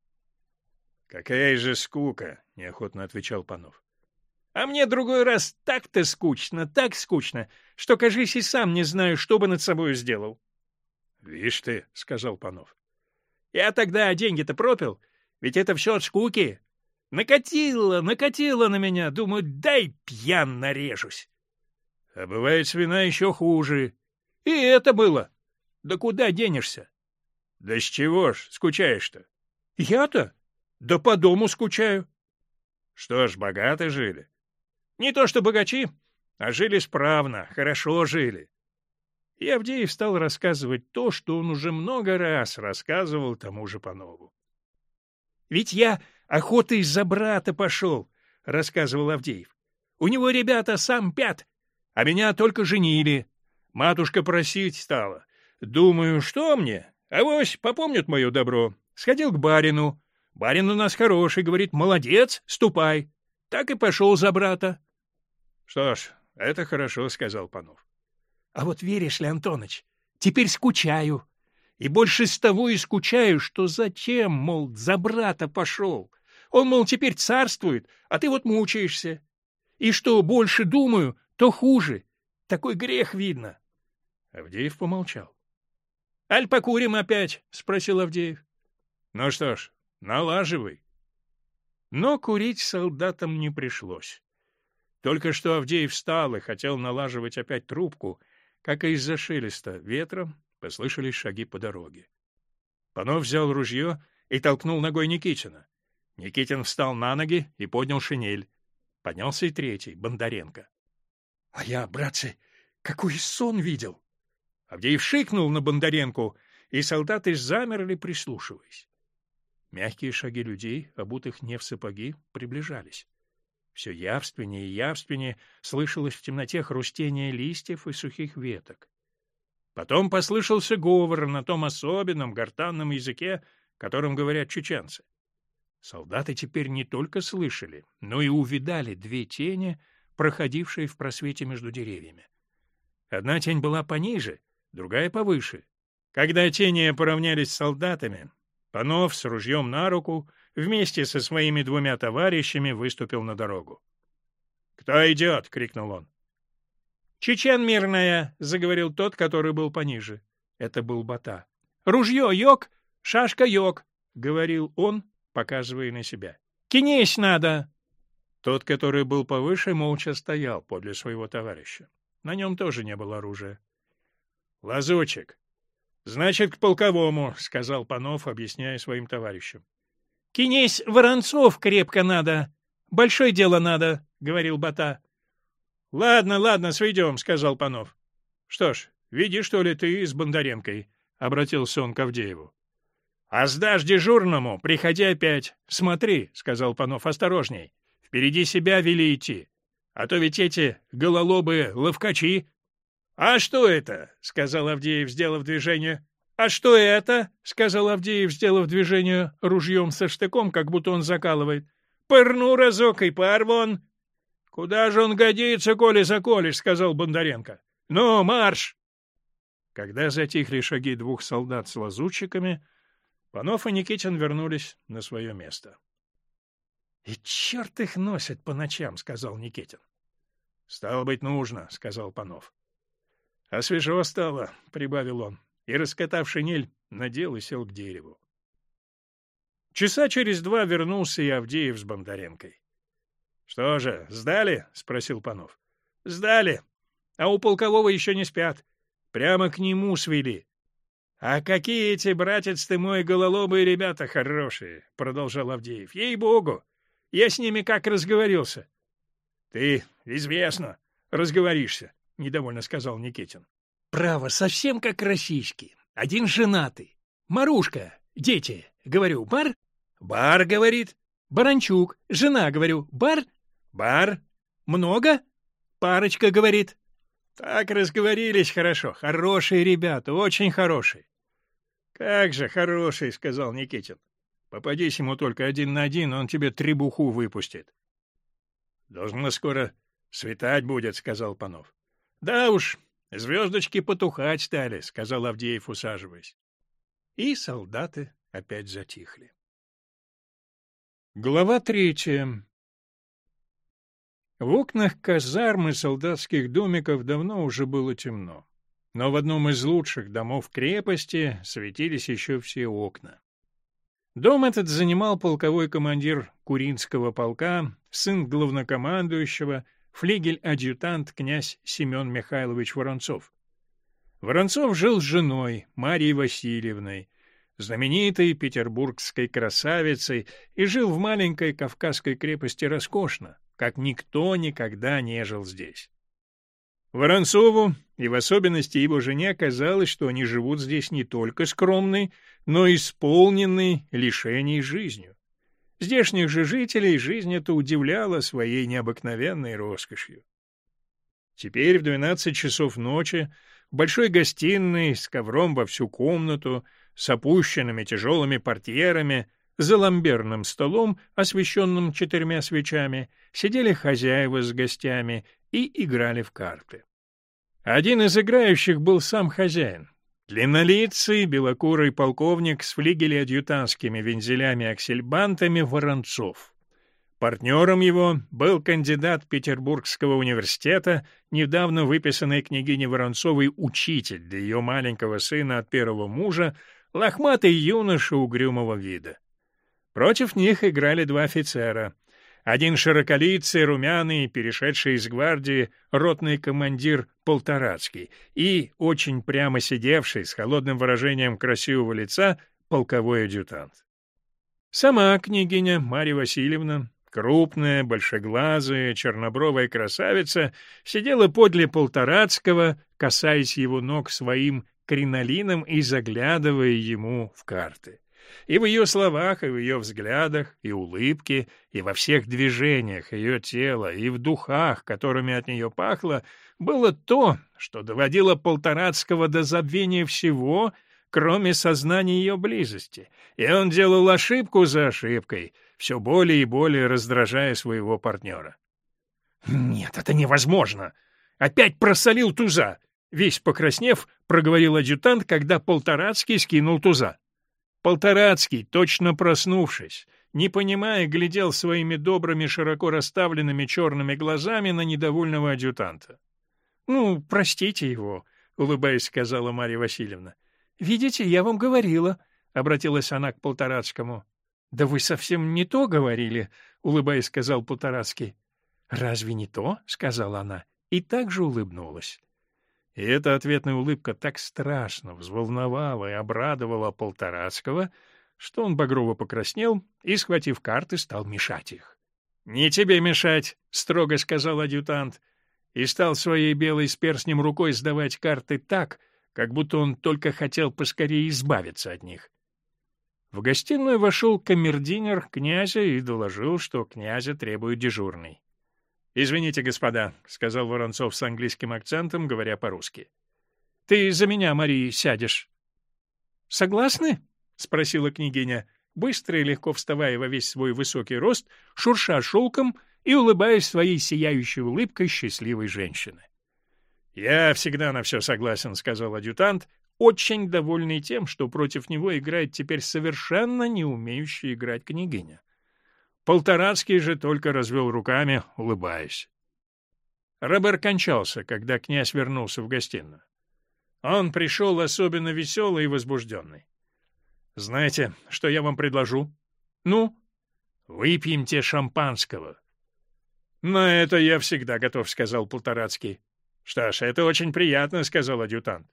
— Какая же скука, — неохотно отвечал Панов. — А мне другой раз так-то скучно, так скучно, что, кажись, и сам не знаю, что бы над собой сделал. — Вишь ты, — сказал Панов. — Я тогда деньги-то пропил, ведь это все от скуки. Накатило, накатило на меня, думаю, дай пьян нарежусь. А бывает свина еще хуже. И это было. Да куда денешься? Да с чего ж скучаешь-то? Я-то? Да по дому скучаю. Что ж, богато жили? Не то что богачи, а жили справно, хорошо жили. И Авдеев стал рассказывать то, что он уже много раз рассказывал тому же Панову. «Ведь я охотой за брата пошел», — рассказывал Авдеев. «У него ребята сам пят, а меня только женили. Матушка просить стала. Думаю, что мне? Авось попомнят мое добро. Сходил к барину. Барин у нас хороший, говорит, молодец, ступай. Так и пошел за брата». «Что ж, это хорошо», — сказал Панов. А вот веришь ли, Антоныч, теперь скучаю. И больше с того и скучаю, что зачем, мол, за брата пошел. Он, мол, теперь царствует, а ты вот мучаешься. И что больше думаю, то хуже. Такой грех видно. Авдеев помолчал. — Аль покурим опять? — спросил Авдеев. — Ну что ж, налаживай. Но курить солдатам не пришлось. Только что Авдеев встал и хотел налаживать опять трубку — как из-за шелеста ветра послышались шаги по дороге. Панов взял ружье и толкнул ногой Никитина. Никитин встал на ноги и поднял шинель. Поднялся и третий, Бондаренко. — А я, братцы, какой сон видел! Авдеев шикнул на Бондаренку, и солдаты замерли, прислушиваясь. Мягкие шаги людей, обутых не в сапоги, приближались. Все явственнее и явственнее слышалось в темноте хрустение листьев и сухих веток. Потом послышался говор на том особенном гортанном языке, которым говорят чеченцы. Солдаты теперь не только слышали, но и увидали две тени, проходившие в просвете между деревьями. Одна тень была пониже, другая повыше. Когда тени поравнялись с солдатами, Панов с ружьем на руку вместе со своими двумя товарищами выступил на дорогу. «Кто идет?» — крикнул он. «Чечен мирная!» — заговорил тот, который был пониже. Это был Бата. «Ружье йог, шашка йог!» — говорил он, показывая на себя. «Кинесь надо!» Тот, который был повыше, молча стоял подле своего товарища. На нем тоже не было оружия. «Лазучик!» «Значит, к полковому», — сказал Панов, объясняя своим товарищам. Кинесь Воронцов крепко надо. Большое дело надо, — говорил Бата. — Ладно, ладно, сведем, — сказал Панов. — Что ж, види, что ли, ты с Бондаренкой, — обратился он к Авдееву. — А сдашь дежурному, приходи опять. Смотри, — сказал Панов, — осторожней. Впереди себя вели идти. А то ведь эти гололобые ловкачи. — А что это? — сказал Авдеев, сделав движение. «А что это?» — сказал Авдеев, сделав движение ружьем со штыком, как будто он закалывает. «Пырну разок и пар вон!» «Куда же он годится, коли заколешь?» — сказал Бондаренко. «Ну, марш!» Когда затихли шаги двух солдат с лазутчиками, Панов и Никитин вернулись на свое место. — И черт их носит по ночам, — сказал Никитин. — Стало быть, нужно, — сказал Панов. — А свежо стало, — прибавил он, и, раскатав шинель, надел и сел к дереву. Часа через два вернулся и Авдеев с Бондаренкой. — Что же, сдали? — спросил Панов. — Сдали. А у полкового еще не спят. Прямо к нему свели. — А какие эти, братец ты мой, гололобые ребята хорошие, — продолжал Авдеев. — Ей-богу! Я с ними как разговорился. — Ты, известно, разговоришься, — недовольно сказал Никитин. — Право, совсем как российский. Один женатый. Марушка, дети, говорю, бар? Бар, говорит. Баранчук, жена, говорю, бар? Бар. Много? Парочка, говорит. Так разговорились хорошо. Хорошие ребята, очень хорошие. Как же хороший, сказал Никитин. Попадись ему только один на один, он тебе требуху выпустит. Должно скоро светать будет, сказал Панов. Да уж, звездочки потухать стали, сказал Авдеев, усаживаясь. И солдаты опять затихли. Глава третья. В окнах казармы солдатских домиков давно уже было темно. Но в одном из лучших домов крепости светились еще все окна. Дом этот занимал полковой командир Куринского полка, сын главнокомандующего, флигель-адъютант князь Семен Михайлович Воронцов. Воронцов жил с женой, Марией Васильевной, знаменитой петербургской красавицей, и жил в маленькой кавказской крепости роскошно, как никто никогда не жил здесь. Воронцову, и в особенности его жене, казалось, что они живут здесь не только скромной, но и исполненной лишений жизнью. Здешних же жителей жизнь эта удивляла своей необыкновенной роскошью. Теперь в двенадцать часов ночи в большой гостиной с ковром во всю комнату, с опущенными тяжелыми портьерами, за ламберным столом, освещенным четырьмя свечами, сидели хозяева с гостями и играли в карты. Один из играющих был сам хозяин. Длиннолицый, белокурый полковник с флигеле-адъютантскими вензелями-аксельбантами Воронцов. Партнером его был кандидат Петербургского университета, недавно выписанный княгиней Воронцовой учитель для ее маленького сына от первого мужа, лохматый юноша угрюмого вида. Против них играли два офицера. Один широколицый, румяный, перешедший из гвардии, ротный командир Полторацкий, и очень прямо сидевший, с холодным выражением красивого лица, полковой адъютант. Сама княгиня Марья Васильевна, крупная, большеглазая, чернобровая красавица, сидела подле Полторацкого, касаясь его ног своим кринолином и заглядывая ему в карты. И в ее словах, и в ее взглядах, и улыбке, и во всех движениях ее тела, и в духах, которыми от нее пахло, было то, что доводило Полторацкого до забвения всего, кроме сознания ее близости, и он делал ошибку за ошибкой, все более и более раздражая своего партнера. «Нет, это невозможно! Опять просолил туза!» Весь покраснев, проговорил адъютант, когда Полторацкий скинул туза. Полторацкий, точно проснувшись, не понимая, глядел своими добрыми, широко расставленными черными глазами на недовольного адъютанта. — Ну, простите его, — улыбаясь, сказала Марья Васильевна. — Видите, я вам говорила, — обратилась она к Полторацкому. — Да вы совсем не то говорили, — улыбаясь, сказал Полторацкий. — Разве не то? — сказала она и также улыбнулась. И эта ответная улыбка так страшно взволновала и обрадовала Полторацкого, что он багрово покраснел и, схватив карты, стал мешать их. — Не тебе мешать, — строго сказал адъютант, и стал своей белой с перстнем рукой сдавать карты так, как будто он только хотел поскорее избавиться от них. В гостиную вошел камердинер князя и доложил, что князя требует дежурный. «Извините, господа», — сказал Воронцов с английским акцентом, говоря по-русски. «Ты за меня, Мария, сядешь». «Согласны?» — спросила княгиня, быстро и легко вставая во весь свой высокий рост, шурша шелком и улыбаясь своей сияющей улыбкой счастливой женщины. «Я всегда на все согласен», — сказал адъютант, очень довольный тем, что против него играет теперь совершенно не умеющая играть княгиня. Полторацкий же только развел руками, улыбаясь. Робер кончался, когда князь вернулся в гостиную. Он пришел особенно веселый и возбужденный. «Знаете, что я вам предложу?» «Ну?» «Выпьемте шампанского». «На это я всегда готов», — сказал Полторацкий. «Что ж, это очень приятно», — сказал адъютант.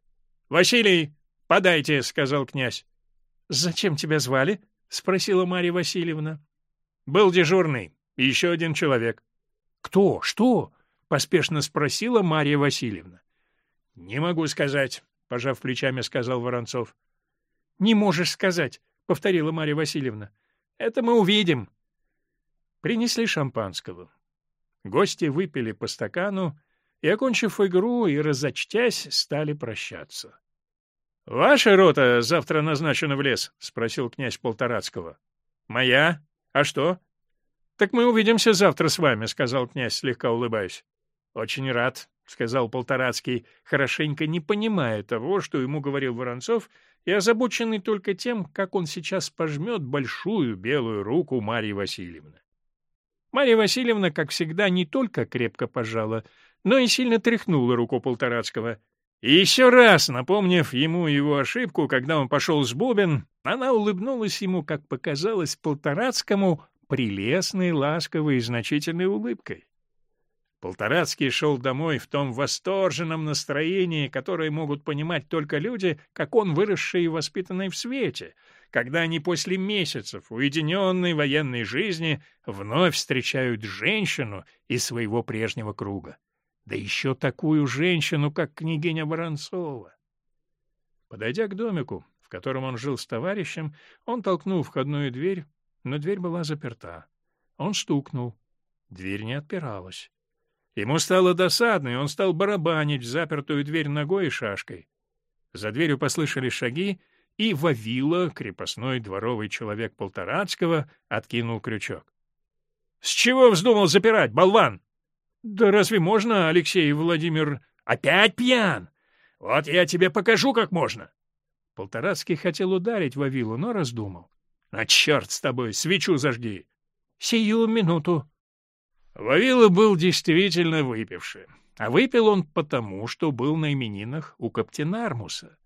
«Василий, подайте», — сказал князь. «Зачем тебя звали?» — спросила Марья Васильевна. «Был дежурный. И еще один человек». «Кто? Что?» — поспешно спросила Марья Васильевна. «Не могу сказать», — пожав плечами, сказал Воронцов. «Не можешь сказать», — повторила Марья Васильевна. «Это мы увидим». Принесли шампанского. Гости выпили по стакану и, окончив игру и разочтясь, стали прощаться. — Ваша рота завтра назначена в лес? — спросил князь Полторацкого. — Моя? А что? — Так мы увидимся завтра с вами, — сказал князь, слегка улыбаясь. — Очень рад, — сказал Полторацкий, хорошенько не понимая того, что ему говорил Воронцов, и озабоченный только тем, как он сейчас пожмет большую белую руку Марьи Васильевны. Марья Васильевна, как всегда, не только крепко пожала, но и сильно тряхнула руку Полторацкого. И еще раз, напомнив ему его ошибку, когда он пошел с Бубен, она улыбнулась ему, как показалось Полторацкому, прелестной, ласковой и значительной улыбкой. Полторацкий шел домой в том восторженном настроении, которое могут понимать только люди, как он, выросшие и воспитанные в свете, когда они после месяцев уединенной военной жизни вновь встречают женщину из своего прежнего круга. Да еще такую женщину, как княгиня Воронцова. Подойдя к домику, в котором он жил с товарищем, он толкнул входную дверь, но дверь была заперта. Он стукнул. Дверь не отпиралась. Ему стало досадно, и он стал барабанить запертую дверь ногой и шашкой. За дверью послышались шаги, и Вавила, крепостной дворовый человек Полторацкого, откинул крючок. — С чего вздумал запирать, болван? — Да разве можно, Алексей Владимир? — Опять пьян? Вот я тебе покажу, как можно. Полторацкий хотел ударить Вавилу, но раздумал. — А черт с тобой, свечу зажги! — Сию минуту. Вавила был действительно выпивший, а выпил он потому, что был на именинах у Каптенармуса.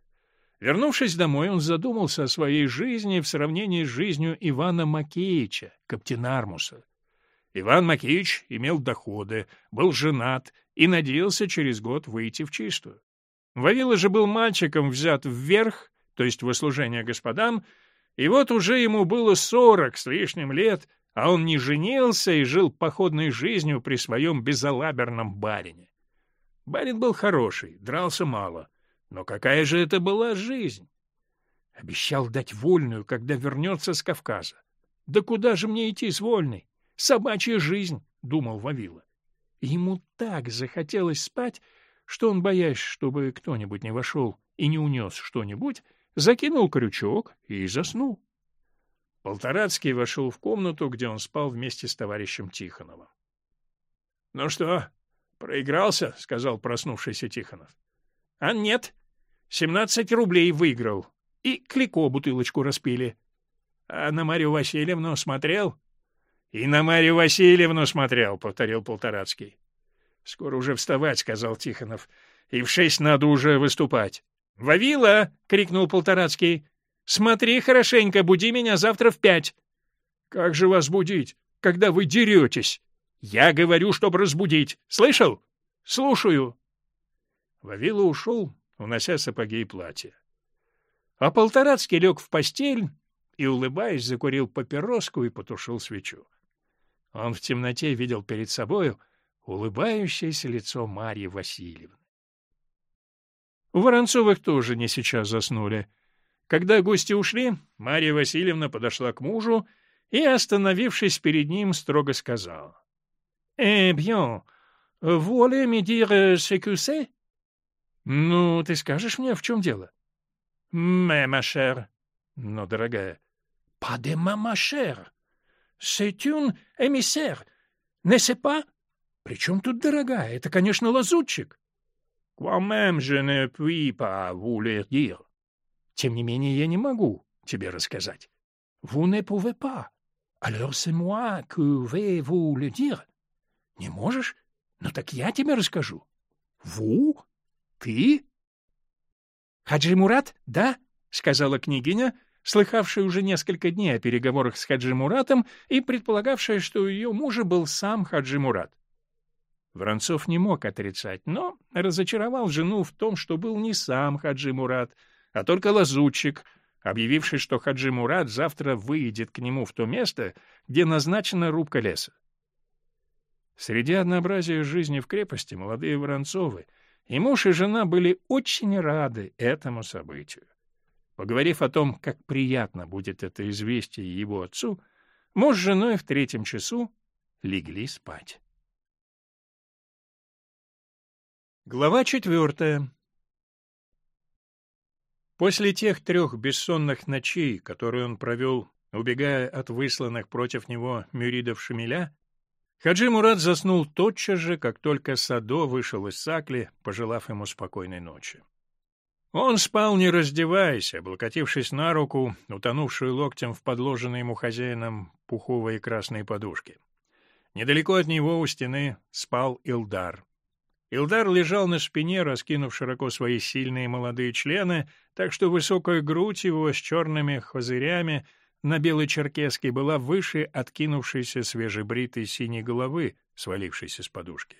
Вернувшись домой, он задумался о своей жизни в сравнении с жизнью Ивана Макеича, Каптенармуса. Иван Макеич имел доходы, был женат и надеялся через год выйти в чистую. Вавила же был мальчиком взят вверх, то есть в услужение господам, и вот уже ему было сорок с лишним лет, а он не женился и жил походной жизнью при своем безалаберном барине. Барин был хороший, дрался мало, но какая же это была жизнь? Обещал дать вольную, когда вернется с Кавказа. Да куда же мне идти с вольной? Собачья жизнь, — думал Вавила. Ему так захотелось спать, что он, боясь, чтобы кто-нибудь не вошел и не унес что-нибудь, закинул крючок и заснул. Полторацкий вошел в комнату, где он спал вместе с товарищем Тихоновым. — Ну что, проигрался? — сказал проснувшийся Тихонов. — А нет. Семнадцать рублей выиграл. И клико бутылочку распили. — А на Марию Васильевну смотрел? — И на Марию Васильевну смотрел, — повторил Полторацкий. — Скоро уже вставать, — сказал Тихонов. — И в шесть надо уже выступать. — Вавила! — крикнул Полторацкий. Смотри хорошенько, буди меня завтра в пять. — Как же вас будить, когда вы деретесь? — Я говорю, чтобы разбудить. Слышал? — Слушаю. Вавила ушел, унося сапоги и платье. А Полторацкий лег в постель и, улыбаясь, закурил папироску и потушил свечу. Он в темноте видел перед собою улыбающееся лицо Марьи Васильевны. У Воронцовых тоже не сейчас заснули. Когда гости ушли, Марья Васильевна подошла к мужу и, остановившись перед ним, строго сказала. — Eh bien, vous allez me dire ce que c'est? — Ну, ты скажешь мне, в чем дело? — Mais, ma chère. — Но, дорогая. — Pas de ma, ma chère. C'est une émissaire. N'est-ce pas? — При чем тут дорогая? Это, конечно, лазутчик. — puis pas vous le dire. Тем не менее, я не могу тебе рассказать. Vous ne pouvez pas. Alors c'est moi que vais vous le dire. Не можешь? Ну так я тебе расскажу. Ву? Ты? Хаджи Мурат, да? — сказала княгиня, слыхавшая уже несколько дней о переговорах с Хаджи Муратом и предполагавшая, что у ее мужа был сам Хаджи Мурат. Воронцов не мог отрицать, но разочаровал жену в том, что был не сам Хаджи Мурат, а только лазутчик, объявивший, что Хаджи Мурат завтра выйдет к нему в то место, где назначена рубка леса. Среди однообразия жизни в крепости молодые Воронцовы и муж и жена были очень рады этому событию. Поговорив о том, как приятно будет это известие его отцу, муж с женой в третьем часу легли спать. Глава четвертая После тех трех бессонных ночей, которые он провел, убегая от высланных против него мюридов Шамиля, Хаджи Мурат заснул тотчас же, как только Садо вышел из Сакли, пожелав ему спокойной ночи. Он спал, не раздеваясь, облокотившись на руку, утонувшую локтем в подложенной ему хозяином пуховые красные подушки. Недалеко от него у стены спал Илдар. Илдар лежал на спине, раскинув широко свои сильные молодые члены, так что высокая грудь его с черными хозырями на белой черкеске была выше откинувшейся свежебритой синей головы, свалившейся с подушки.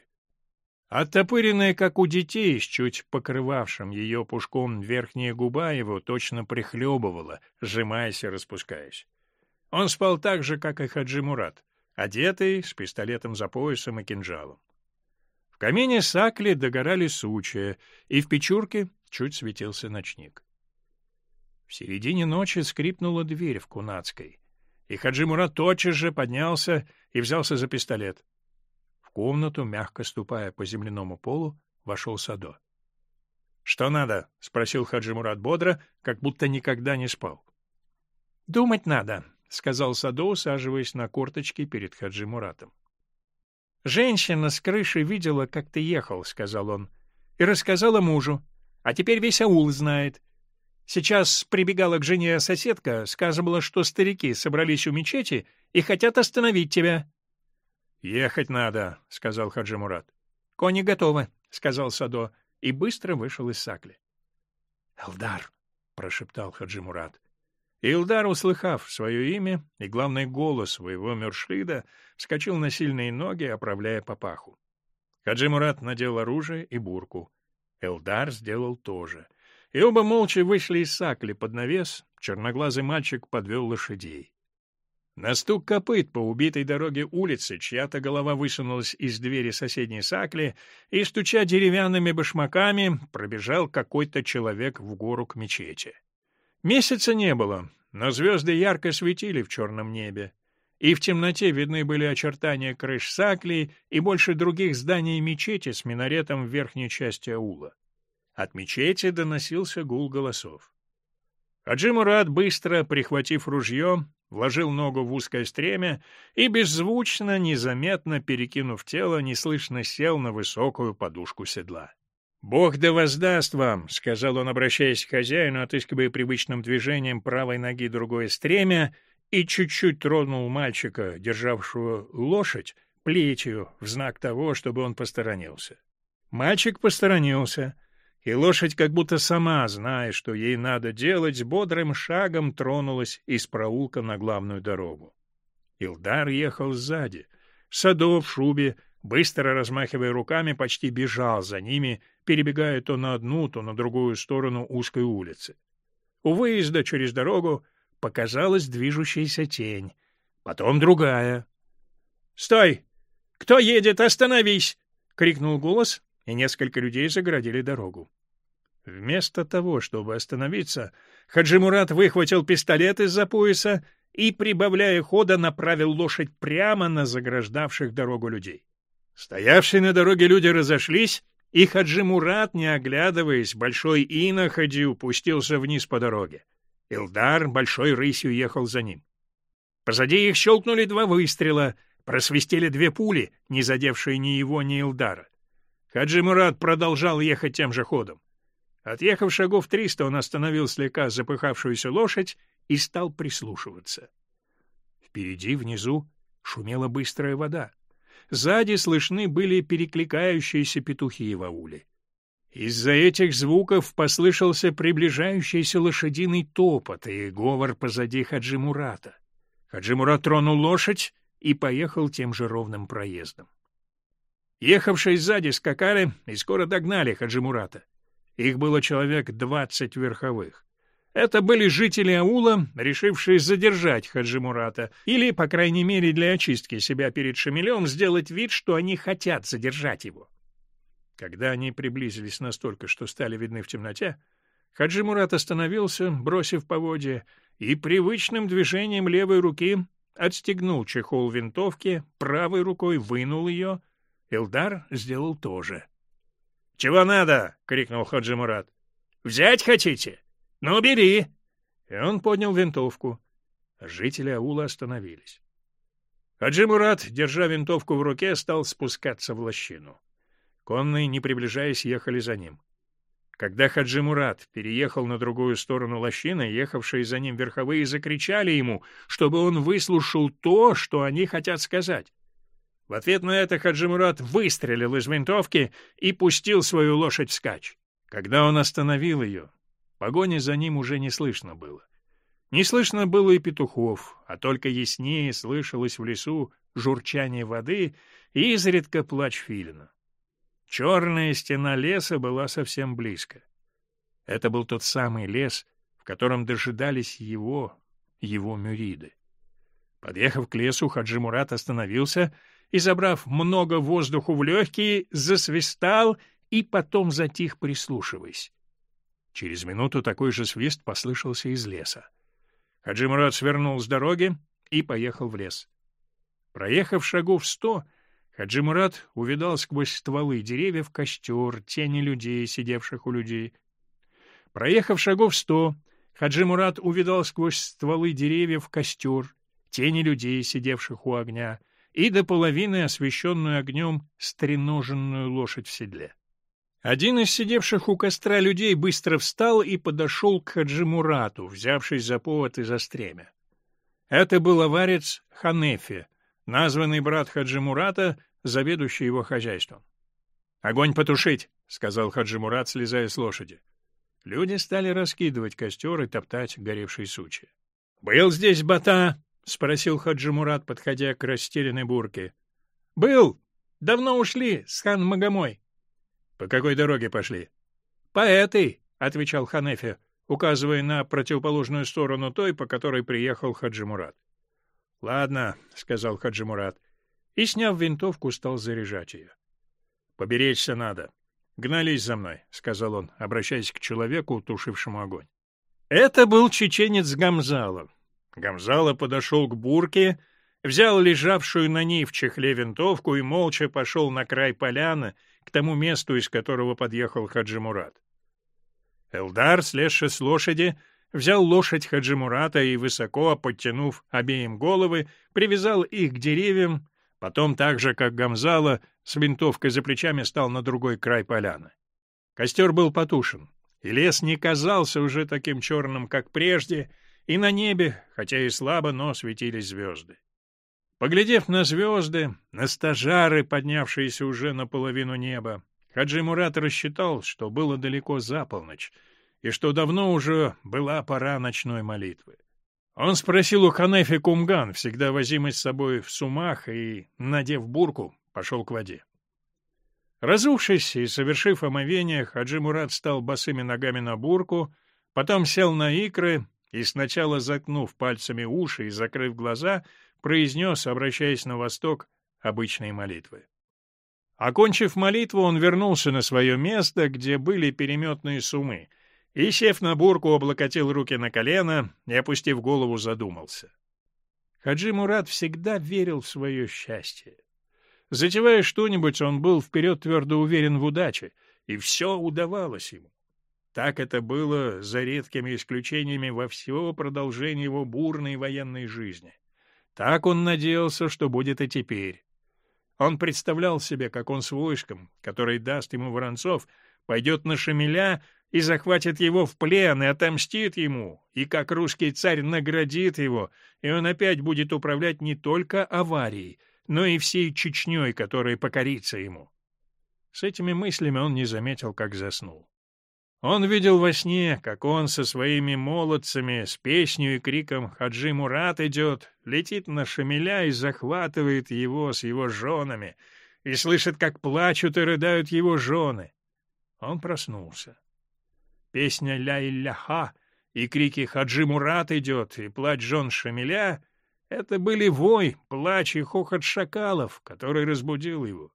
Оттопыренная, как у детей, с чуть покрывавшим ее пушком верхняя губа его точно прихлебывала, сжимаясь и распускаясь. Он спал так же, как и Хаджи Мурат, одетый, с пистолетом за поясом и кинжалом. В камине сакли догорали сучья, и в печурке чуть светился ночник. В середине ночи скрипнула дверь в Кунацкой, и Хаджи Мурат тотчас же поднялся и взялся за пистолет. Комнату, мягко ступая по земляному полу, вошел Садо. — Что надо? — спросил Хаджи Мурат бодро, как будто никогда не спал. — Думать надо, — сказал Садо, усаживаясь на корточки перед Хаджи Муратом. «Женщина с крыши видела, как ты ехал», — сказал он, — «и рассказала мужу. А теперь весь аул знает. Сейчас прибегала к жене соседка, сказывала, что старики собрались у мечети и хотят остановить тебя». «Ехать надо», — сказал Хаджи Мурат. «Кони готовы», — сказал Садо, и быстро вышел из сакли. «Элдар», — прошептал Хаджи Мурат. Илдар, услыхав свое имя и, главный голос своего Мюршида, вскочил на сильные ноги, оправляя папаху. Хаджи Мурат надел оружие и бурку. Элдар сделал то же. И оба молча вышли из сакли под навес, черноглазый мальчик подвел лошадей. На стук копыт по убитой дороге улицы чья-то голова высунулась из двери соседней сакли, и, стуча деревянными башмаками, пробежал какой-то человек в гору к мечети. Месяца не было, но звезды ярко светили в черном небе, и в темноте видны были очертания крыш Сакли и больше других зданий мечети с минаретом в верхней части аула. От мечети доносился гул голосов. Аджи Мурат, быстро прихватив ружье, вложил ногу в узкое стремя и, беззвучно, незаметно перекинув тело, неслышно сел на высокую подушку седла. «Бог да воздаст вам», — сказал он, обращаясь к хозяину, отыскивая привычным движением правой ноги другое стремя, и чуть-чуть тронул мальчика, державшего лошадь, плетью в знак того, чтобы он посторонился. Мальчик посторонился, и лошадь, как будто сама, зная, что ей надо делать, бодрым шагом тронулась из проулка на главную дорогу. Илдар ехал сзади, Садов в шубе, быстро размахивая руками, почти бежал за ними, перебегая то на одну, то на другую сторону узкой улицы. У выезда через дорогу показалась движущаяся тень, потом другая. «Стой! Кто едет? Остановись!» — крикнул голос, и несколько людей загородили дорогу. Вместо того, чтобы остановиться, Хаджимурат выхватил пистолет из-за пояса и, прибавляя хода, направил лошадь прямо на заграждавших дорогу людей. Стоявшие на дороге люди разошлись, и Хаджи Мурат, не оглядываясь, большой иноходи упустился вниз по дороге. Илдар большой рысью ехал за ним. Позади их щелкнули два выстрела, просвистели две пули, не задевшие ни его, ни Илдара. Хаджи Мурат продолжал ехать тем же ходом. Отъехав шагов триста, он остановил слегка запыхавшуюся лошадь и стал прислушиваться. Впереди, внизу, шумела быстрая вода. Сзади слышны были перекликающиеся петухи в ауле. Из-за этих звуков послышался приближающийся лошадиный топот и говор позади Хаджи Мурата. Хаджи Мурат тронул лошадь и поехал тем же ровным проездом. Ехавшие сзади скакали и скоро догнали Хаджи Мурата. Их было человек двадцать верховых. Это были жители аула, решившие задержать Хаджи Мурата, или, по крайней мере, для очистки себя перед Шамилем, сделать вид, что они хотят задержать его. Когда они приблизились настолько, что стали видны в темноте, Хаджи Мурат остановился, бросив поводья, и привычным движением левой руки отстегнул чехол винтовки, правой рукой вынул ее. Илдар сделал то же. — Чего надо? — крикнул Хаджи Мурат. — Взять хотите? Ну, бери! И он поднял винтовку. Жители аула остановились. Хаджи Мурат, держа винтовку в руке, стал спускаться в лощину. Конные, не приближаясь, ехали за ним. Когда Хаджи Мурат переехал на другую сторону лощины, ехавшие за ним верховые закричали ему, чтобы он выслушал то, что они хотят сказать. В ответ на это Хаджи Мурат выстрелил из винтовки и пустил свою лошадь вскачь. Когда он остановил ее, погони за ним уже не слышно было. Не слышно было и петухов, а только яснее слышалось в лесу журчание воды и изредка плач филина. Черная стена леса была совсем близко. Это был тот самый лес, в котором дожидались его, его мюриды. Подъехав к лесу, Хаджи Мурат остановился и, забрав много воздуху в легкие, засвистал и потом затих, прислушиваясь. Через минуту такой же свист послышался из леса. Хаджи Мурат свернул с дороги и поехал в лес. Проехав шагов сто, Хаджи Мурат увидал сквозь стволы деревьев костер, тени людей, сидевших у людей. Проехав шагов сто, Хаджи Мурат увидал сквозь стволы деревьев костер, тени людей, сидевших у огня, и до половины освещенную огнем стреноженную лошадь в седле. Один из сидевших у костра людей быстро встал и подошел к Хаджи Мурату, взявшись за повод и за стремя. Это был аварец Ханефи, названный брат Хаджи Мурата, заведующий его хозяйством. «Огонь потушить!» — сказал Хаджи Мурат, слезая с лошади. Люди стали раскидывать костер и топтать горевшие сучья. «Был здесь Бата?» — спросил Хаджи Мурат, подходя к растерянной бурке. «Был. Давно ушли с хан Магомой». «По какой дороге пошли?» «По этой», — отвечал Ханефи, указывая на противоположную сторону той, по которой приехал Хаджи Мурат. «Ладно», — сказал Хаджи Мурат, и, сняв винтовку, стал заряжать ее. «Поберечься надо. Гнались за мной», — сказал он, обращаясь к человеку, тушившему огонь. Это был чеченец Гамзала. Гамзала подошел к бурке, взял лежавшую на ней в чехле винтовку и молча пошел на край поляны, к тому месту, из которого подъехал Хаджи Мурат. Элдар, слезший с лошади, взял лошадь Хаджи Мурата и, высоко подтянув обеим головы, привязал их к деревьям Потом, так же, как Гамзала, с винтовкой за плечами стал на другой край поляны. Костер был потушен, и лес не казался уже таким черным, как прежде, и на небе, хотя и слабо, но светились звезды. Поглядев на звезды, на стажары, поднявшиеся уже наполовину неба, Хаджи Мурат рассчитал, что было далеко за полночь, и что давно уже была пора ночной молитвы. Он спросил у Ханефи кумган, всегда возимый с собой в сумах, и, надев бурку, пошел к воде. Разувшись и совершив омовение, Хаджи Мурат стал босыми ногами на бурку, потом сел на икры и, сначала заткнув пальцами уши и закрыв глаза, произнес, обращаясь на восток, обычные молитвы. Окончив молитву, он вернулся на свое место, где были переметные сумы, и, сев на бурку, облокотил руки на колено и, опустив голову, задумался. Хаджи Мурат всегда верил в свое счастье. Затевая что-нибудь, он был вперед твердо уверен в удаче, и все удавалось ему. Так это было за редкими исключениями во все продолжение его бурной военной жизни. Так он надеялся, что будет и теперь. Он представлял себе, как он с войском, который даст ему Воронцов, пойдет на Шамиля и захватит его в плен и отомстит ему, и как русский царь наградит его, и он опять будет управлять не только аварией, но и всей Чечней, которая покорится ему. С этими мыслями он не заметил, как заснул. Он видел во сне, как он со своими молодцами, с песней и криком «Хаджи Мурат идет!» летит на шамиля и захватывает его с его женами, и слышит, как плачут и рыдают его жены. Он проснулся. Песня «Ля-Илляха» и крики «Хаджи Мурат идет!» и плач жен Шамиля — это были вой, плач и хохот шакалов, который разбудил его.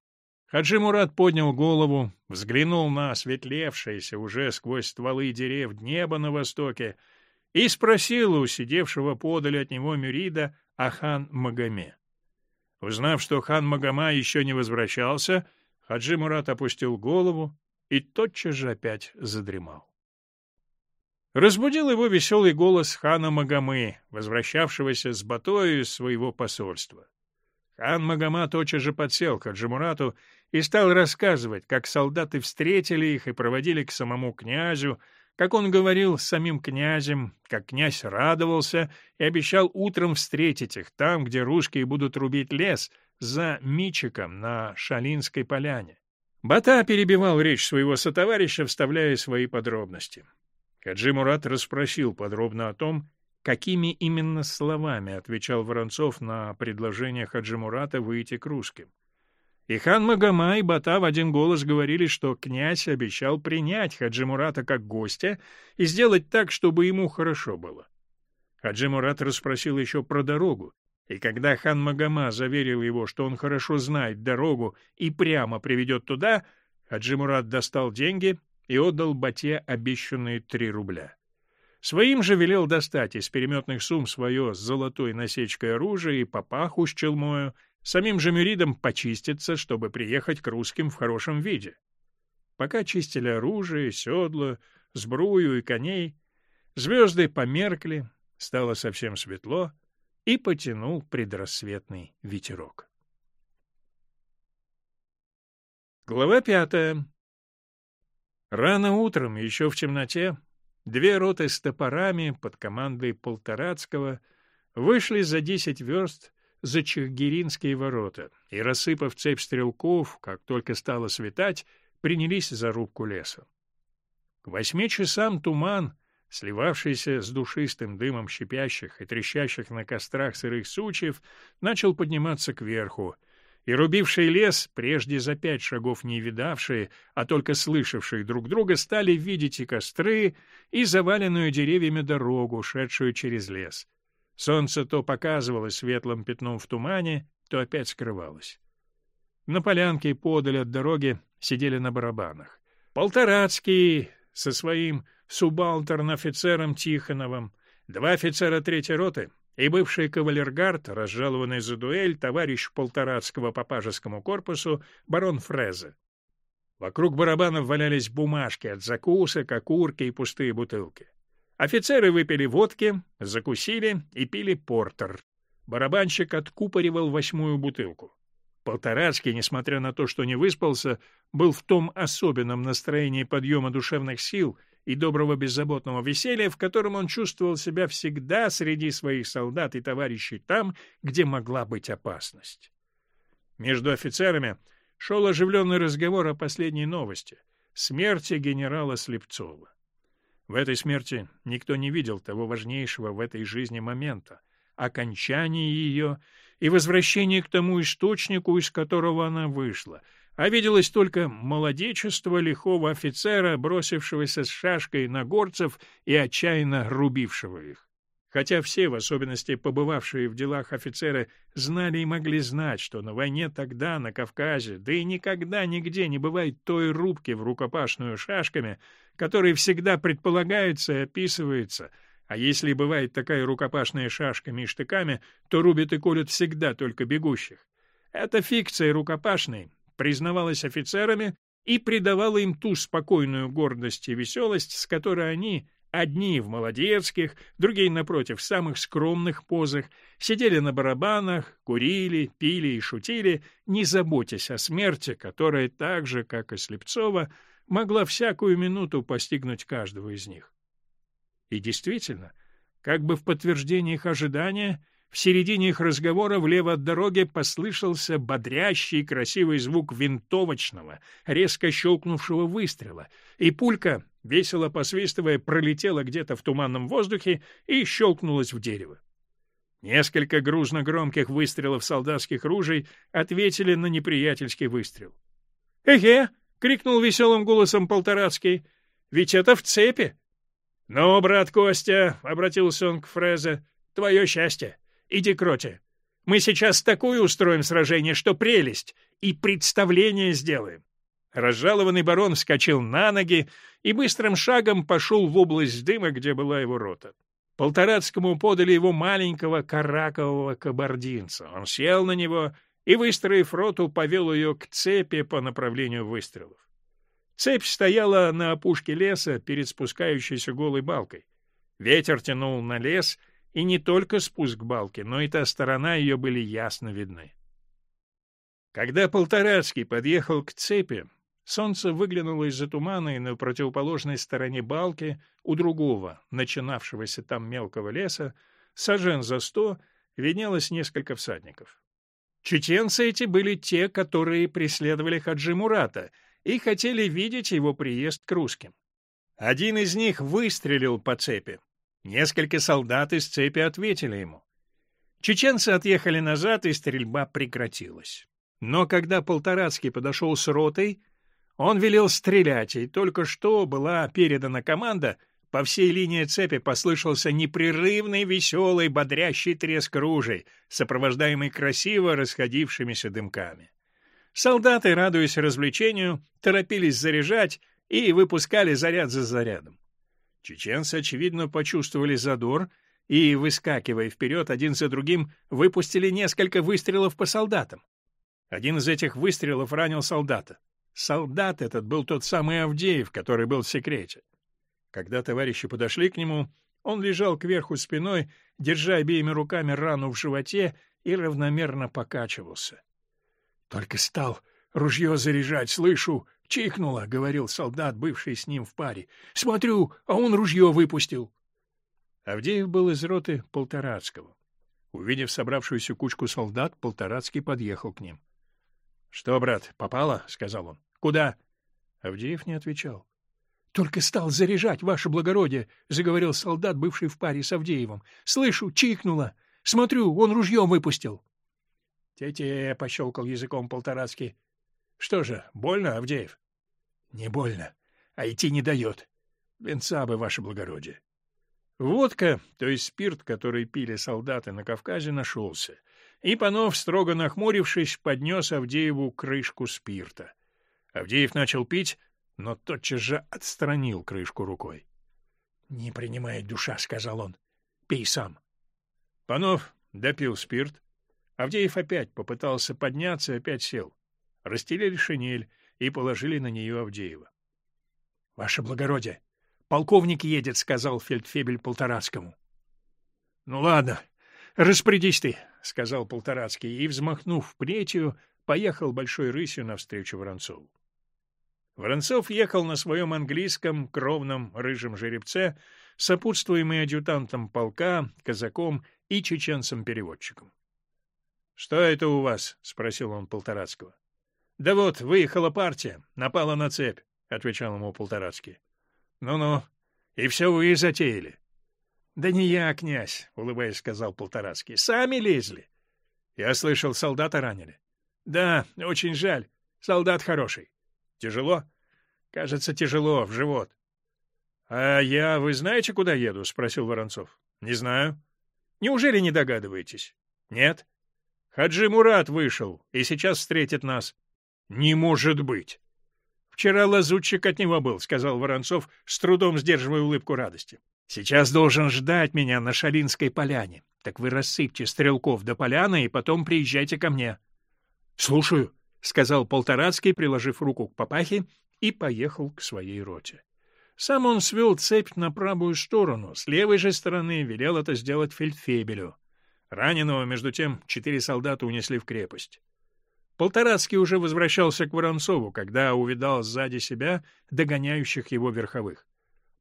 Хаджи Мурат поднял голову, взглянул на осветлевшееся уже сквозь стволы дерев небо на востоке и спросил у сидевшего подаль от него Мюрида о хан Магоме. Узнав, что хан Магома еще не возвращался, Хаджи Мурат опустил голову и тотчас же опять задремал. Разбудил его веселый голос хана Магомы, возвращавшегося с Батою из своего посольства. Хан Магома тотчас же подсел к Хаджимурату и стал рассказывать, как солдаты встретили их и проводили к самому князю, как он говорил с самим князем, как князь радовался и обещал утром встретить их там, где русские будут рубить лес, за Мичиком на Шалинской поляне. Бата перебивал речь своего сотоварища, вставляя свои подробности. Хаджи Мурат расспросил подробно о том, какими именно словами отвечал Воронцов на предложение Хаджи Мурата выйти к русским. И хан Магома и Бата в один голос говорили, что князь обещал принять Хаджи Мурата как гостя и сделать так, чтобы ему хорошо было. Хаджи Мурат расспросил еще про дорогу, и когда хан Магома заверил его, что он хорошо знает дорогу и прямо приведет туда, Хаджи Мурат достал деньги и отдал Бате обещанные три рубля. Своим же велел достать из переметных сумм свое с золотой насечкой оружие и папаху с челмою, Самим же Мюридом почиститься, чтобы приехать к русским в хорошем виде. Пока чистили оружие, седла, сбрую и коней, звезды померкли, стало совсем светло, и потянул предрассветный ветерок. Глава пятая. Рано утром, еще в темноте, две роты с топорами под командой Полторацкого вышли за десять верст за Чехгиринские ворота и, рассыпав цепь стрелков, как только стало светать, принялись за рубку леса. К восьми часам туман, сливавшийся с душистым дымом щипящих и трещащих на кострах сырых сучьев, начал подниматься кверху, и рубивший лес, прежде за пять шагов не видавшие, а только слышавшие друг друга, стали видеть и костры, и заваленную деревьями дорогу, шедшую через лес — Солнце то показывалось светлым пятном в тумане, то опять скрывалось. На полянке подаль от дороги сидели на барабанах. Полторацкий со своим субалтерн-офицером Тихоновым, два офицера третьей роты и бывший кавалергард, разжалованный за дуэль, товарищ Полторацкого по пажескому корпусу, барон Фрезе. Вокруг барабанов валялись бумажки от закусок, окурки и пустые бутылки. Офицеры выпили водки, закусили и пили портер. Барабанщик откупоривал восьмую бутылку. Полторацкий, несмотря на то, что не выспался, был в том особенном настроении подъема душевных сил и доброго беззаботного веселья, в котором он чувствовал себя всегда среди своих солдат и товарищей там, где могла быть опасность. Между офицерами шел оживленный разговор о последней новости — смерти генерала Слепцова. В этой смерти никто не видел того важнейшего в этой жизни момента — окончания ее и возвращения к тому источнику, из которого она вышла, а виделось только молодечество лихого офицера, бросившегося с шашкой на горцев и отчаянно рубившего их. Хотя все, в особенности побывавшие в делах офицеры, знали и могли знать, что на войне тогда, на Кавказе, да и никогда нигде не бывает той рубки в рукопашную шашками, которой всегда предполагается и описывается, а если бывает такая рукопашная шашками и штыками, то рубят и колют всегда только бегущих. Эта фикция рукопашной признавалась офицерами и придавала им ту спокойную гордость и веселость, с которой они, Одни в молодецких, другие, напротив, в самых скромных позах, сидели на барабанах, курили, пили и шутили, не заботясь о смерти, которая так же, как и Слепцова, могла всякую минуту постигнуть каждого из них. И действительно, как бы в подтверждение их ожидания, В середине их разговора влево от дороги послышался бодрящий красивый звук винтовочного, резко щелкнувшего выстрела, и пулька, весело посвистывая, пролетела где-то в туманном воздухе и щелкнулась в дерево. Несколько грузно-громких выстрелов солдатских ружей ответили на неприятельский выстрел. «Эге!» — крикнул веселым голосом Полторацкий. «Ведь это в цепи!» «Ну, брат Костя!» — обратился он к Фрезе. «Твое счастье! Иди к роте. Мы сейчас такое устроим сражение, что прелесть, и представление сделаем. Разжалованный барон вскочил на ноги и быстрым шагом пошел в область дыма, где была его рота. Полторацкому подали его маленького каракового кабардинца. Он сел на него и, выстроив роту, повел ее к цепи по направлению выстрелов. Цепь стояла на опушке леса перед спускающейся голой балкой. Ветер тянул на лес — и не только спуск балки, но и та сторона ее были ясно видны. Когда Полторацкий подъехал к цепи, солнце выглянуло из-за тумана, и на противоположной стороне балки, у другого, начинавшегося там мелкого леса, сажен за сто, виднелось несколько всадников. Чеченцы эти были те, которые преследовали Хаджи Мурата и хотели видеть его приезд к русским. Один из них выстрелил по цепи, Несколько солдат из цепи ответили ему. Чеченцы отъехали назад, и стрельба прекратилась. Но когда Полторацкий подошел с ротой, он велел стрелять, и только что была передана команда, по всей линии цепи послышался непрерывный, веселый, бодрящий треск ружей, сопровождаемый красиво расходившимися дымками. Солдаты, радуясь развлечению, торопились заряжать и выпускали заряд за зарядом. Чеченцы, очевидно, почувствовали задор и, выскакивая вперед один за другим, выпустили несколько выстрелов по солдатам. Один из этих выстрелов ранил солдата. Солдат этот был тот самый Авдеев, который был в секрете. Когда товарищи подошли к нему, он лежал кверху спиной, держа обеими руками рану в животе и равномерно покачивался. Только стал ружье заряжать, слышу, «Чихнуло», — говорил солдат, бывший с ним в паре. «Смотрю, а он ружье выпустил». Авдеев был из роты Полторацкого. Увидев собравшуюся кучку солдат, Полторацкий подъехал к ним. — Что, брат, попало? — сказал он. — Куда? Авдеев не отвечал. — Только стал заряжать, ваше благородие, — заговорил солдат, бывший в паре с Авдеевым. — Слышу, чихнуло. Смотрю, он ружьем выпустил. «Те-те», — пощелкал языком Полторацкий. «Что же, больно, Авдеев?» Не больно, а идти не дает. Венца бы, ваше благородие. Водка, то есть спирт, который пили солдаты на Кавказе, нашелся. И Панов, строго нахмурившись, поднес Авдееву крышку спирта. Авдеев начал пить, но тотчас же отстранил крышку рукой. — Не принимает душа, — сказал он. — Пей сам. Панов допил спирт. Авдеев опять попытался подняться и опять сел. Расстелили шинель, и положили на нее Авдеева. — Ваше благородие, полковник едет, — сказал фельдфебель Полторацкому. — Ну ладно, распорядись ты, — сказал Полторацкий, и, взмахнув плетью, поехал большой рысью навстречу Воронцову. Воронцов ехал на своем английском кровном рыжем жеребце, сопутствуемый адъютантом полка, казаком и чеченцем-переводчиком. — Что это у вас? — спросил он Полторацкого. — Да вот, выехала партия, напала на цепь, — отвечал ему Полторацкий. Ну — Ну-ну, и все вы и затеяли. — Да не я, князь, — улыбаясь, сказал Полторацкий. — Сами лезли. — Я слышал, солдата ранили. — Да, очень жаль. Солдат хороший. — Тяжело? — Кажется, тяжело, в живот. — А я, вы знаете, куда еду? — спросил Воронцов. — Не знаю. — Неужели не догадываетесь? — Нет. — Хаджи Мурат вышел и сейчас встретит нас. «Не может быть!» «Вчера лазутчик от него был», — сказал Воронцов, с трудом сдерживая улыбку радости. «Сейчас должен ждать меня на Шалинской поляне. Так вы рассыпьте стрелков до поляны и потом приезжайте ко мне». «Слушаю», — сказал Полторацкий, приложив руку к папахе, и поехал к своей роте. Сам он свел цепь на правую сторону, с левой же стороны велел это сделать фельдфебелю. Раненого, между тем, четыре солдата унесли в крепость. Полторацкий уже возвращался к Воронцову, когда увидал сзади себя догоняющих его верховых.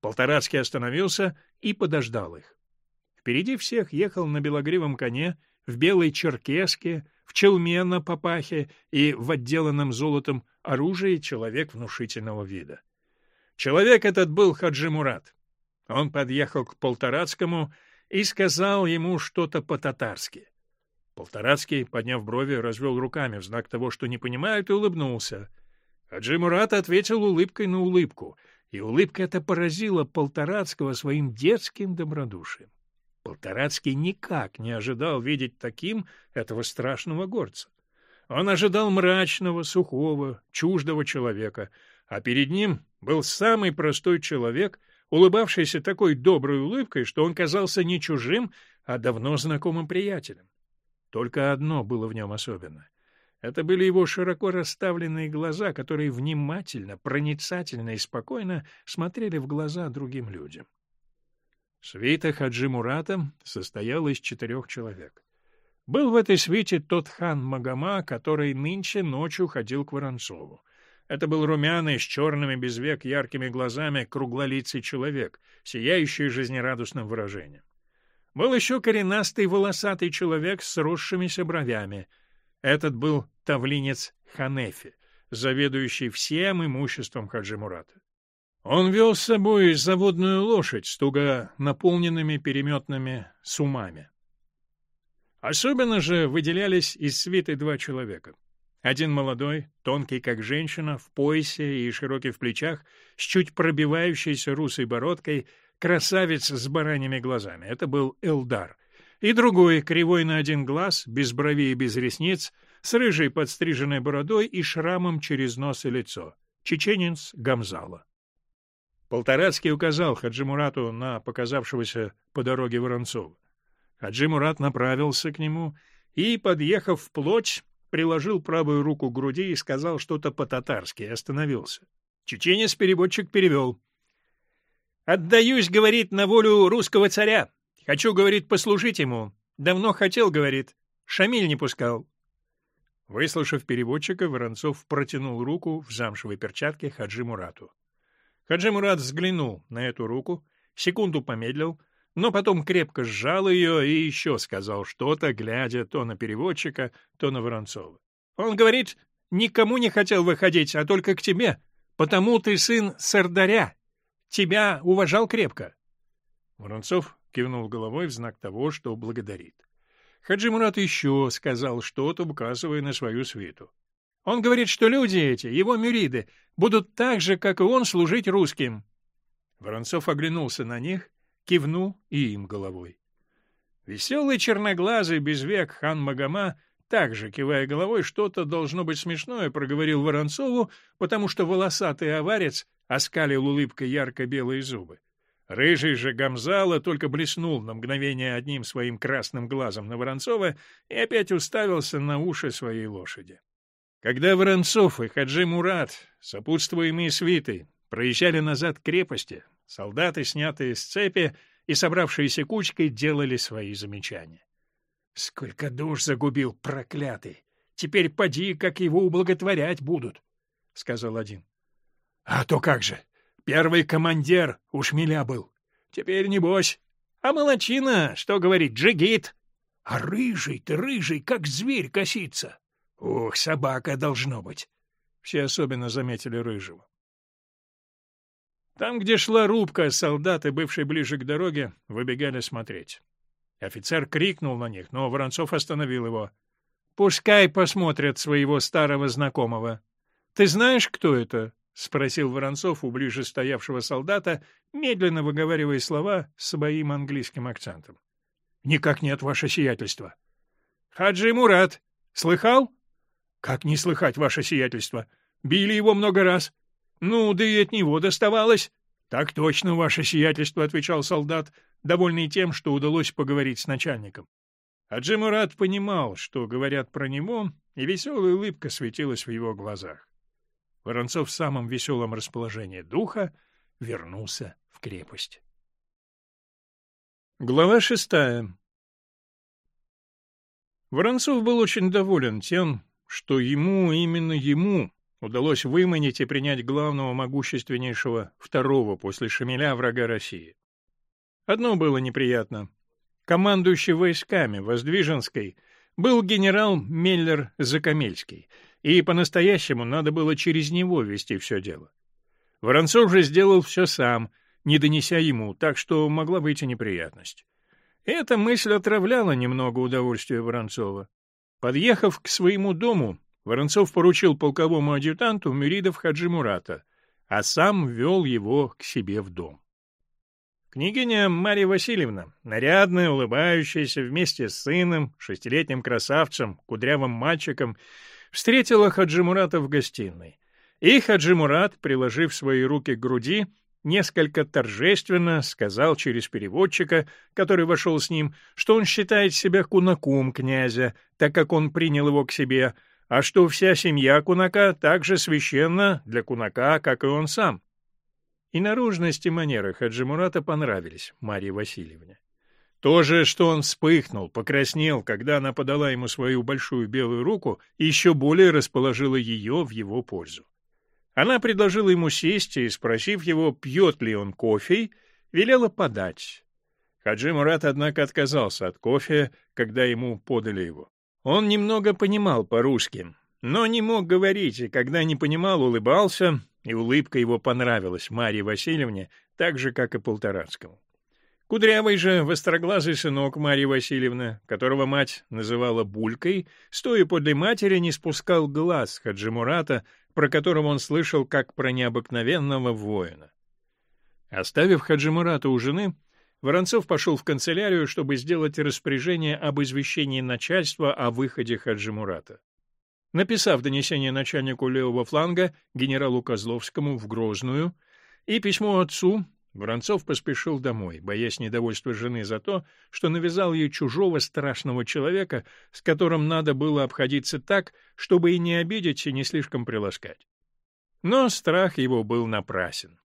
Полторацкий остановился и подождал их. Впереди всех ехал на белогривом коне, в белой черкеске, в челме на папахе и в отделанном золотом оружии человек внушительного вида. Человек этот был Хаджи Мурат. Он подъехал к Полторацкому и сказал ему что-то по-татарски. Полторацкий, подняв брови, развел руками в знак того, что не понимает, и улыбнулся. Хаджи Мурат ответил улыбкой на улыбку, и улыбка эта поразила Полторацкого своим детским добродушием. Полторацкий никак не ожидал видеть таким этого страшного горца. Он ожидал мрачного, сухого, чуждого человека, а перед ним был самый простой человек, улыбавшийся такой доброй улыбкой, что он казался не чужим, а давно знакомым приятелем. Только одно было в нем особенно. Это были его широко расставленные глаза, которые внимательно, проницательно и спокойно смотрели в глаза другим людям. Свита Хаджи Мурата состояла из четырех человек. Был в этой свите тот хан Магома, который нынче ночью ходил к Воронцову. Это был румяный, с черными без век яркими глазами круглолицый человек, сияющий жизнерадостным выражением. Был еще коренастый волосатый человек с сросшимися бровями. Этот был тавлинец Ханефи, заведующий всем имуществом Хаджи Мурата. Он вел с собой заводную лошадь с туго наполненными переметными сумами. Особенно же выделялись из свиты два человека. Один молодой, тонкий как женщина, в поясе и широкий в плечах, с чуть пробивающейся русой бородкой, красавец с бараньими глазами. Это был Элдар. И другой, кривой на один глаз, без бровей и без ресниц, с рыжей подстриженной бородой и шрамом через нос и лицо. Чеченец Гамзала. Полторацкий указал Хаджи Мурату на показавшегося по дороге Воронцова. Хаджи Мурат направился к нему и, подъехав вплоть, приложил правую руку к груди и сказал что-то по-татарски и остановился. Чеченец-переводчик перевел. «Отдаюсь, — говорит, — на волю русского царя. Хочу, — говорит, — послужить ему. Давно хотел, — говорит, — Шамиль не пускал». Выслушав переводчика, Воронцов протянул руку в замшевой перчатке Хаджи Мурату. Хаджи Мурат взглянул на эту руку, секунду помедлил, но потом крепко сжал ее и еще сказал что-то, глядя то на переводчика, то на Воронцова. «Он говорит, никому не хотел выходить, а только к тебе, потому ты сын Сардаря. Тебя уважал крепко». Воронцов кивнул головой в знак того, что благодарит. Хаджи Мурат еще сказал что-то, указывая на свою свиту. Он говорит, что люди эти, его мюриды, будут так же, как и он, служить русским. Воронцов оглянулся на них, кивнул и им головой. Веселый черноглазый безвек хан Магома, также кивая головой, что-то должно быть смешное, проговорил Воронцову, потому что волосатый аварец оскалил улыбкой ярко-белые зубы. Рыжий же Гамзала только блеснул на мгновение одним своим красным глазом на Воронцова и опять уставился на уши своей лошади. Когда Воронцов и Хаджи Мурат, сопутствуемые свитой, проезжали назад к крепости, солдаты, снятые с цепи и собравшиеся кучкой, делали свои замечания. «Сколько душ загубил, проклятый! Теперь поди, как его ублаготворять будут!» — сказал один. «А то как же! Первый командир у шмеля был. Теперь небось. А молочина, что говорит, джигит. А рыжий ты, рыжий, как зверь косится. Ух, собака должно быть. Все особенно заметили рыжего. Там, где шла рубка, солдаты, бывшие ближе к дороге, выбегали смотреть. Офицер крикнул на них, но Воронцов остановил его. «Пускай посмотрят своего старого знакомого. Ты знаешь, кто это?» — спросил Воронцов у ближе стоявшего солдата, медленно выговаривая слова своим английским акцентом. — Никак нет, ваше сиятельство. — Хаджи Мурат. Слыхал? Как не слыхать, ваше сиятельство? Били его много раз. Ну, да и от него доставалось. Так точно, ваше сиятельство, отвечал солдат, довольный тем, что удалось поговорить с начальником. А Джимурат понимал, что говорят про него, и веселая улыбка светилась в его глазах. Воронцов в самом веселом расположении духа вернулся в крепость. Глава шестая Воронцов был очень доволен тем, что ему, именно ему, удалось выманить и принять главного могущественнейшего второго после Шамиля врага России. Одно было неприятно. командующий войсками Воздвиженской, был генерал Меллер-Закамельский, и по-настоящему надо было через него вести все дело. Воронцов же сделал все сам, не донеся ему, так что могла выйти неприятность. Эта мысль отравляла немного удовольствия Воронцова. Подъехав к своему дому, Воронцов поручил полковому адъютанту Мюридов Хаджи Мурата, а сам вел его к себе в дом. Княгиня Марья Васильевна, нарядная, улыбающаяся, вместе с сыном, шестилетним красавцем, кудрявым мальчиком, встретила Хаджи Мурата в гостиной. И Хаджи Мурат, приложив свои руки к груди, несколько торжественно сказал через переводчика, который вошел с ним, что он считает себя кунаком князя, так как он принял его к себе, а что вся семья кунака так же священна для кунака, как и он сам. И наружность и манеры Хаджи Мурата понравились Марье Васильевне. То же, что он вспыхнул, покраснел, когда она подала ему свою большую белую руку, еще более расположило ее в его пользу. Она предложила ему сесть и, спросив его, пьет ли он кофе, велела подать. Хаджи Мурат, однако, отказался от кофе, когда ему подали его. Он немного понимал по-русски, но не мог говорить, и когда не понимал, улыбался, и улыбка его понравилась Марье Васильевне, так же, как и Полторацкому. Кудрявый же, востроглазый сынок Марьи Васильевны, которого мать называла Булькой, стоя подле матери, не спускал глаз Хаджимурата, про которого он слышал как про необыкновенного воина. Оставив Хаджимурата у жены, Воронцов пошел в канцелярию, чтобы сделать распоряжение об извещении начальства о выходе Хаджимурата. Написав донесение начальнику левого фланга, генералу Козловскому, в Грозную, и письмо отцу, Воронцов поспешил домой, боясь недовольства жены за то, что навязал ей чужого страшного человека, с которым надо было обходиться так, чтобы и не обидеть, и не слишком приласкать. Но страх его был напрасен.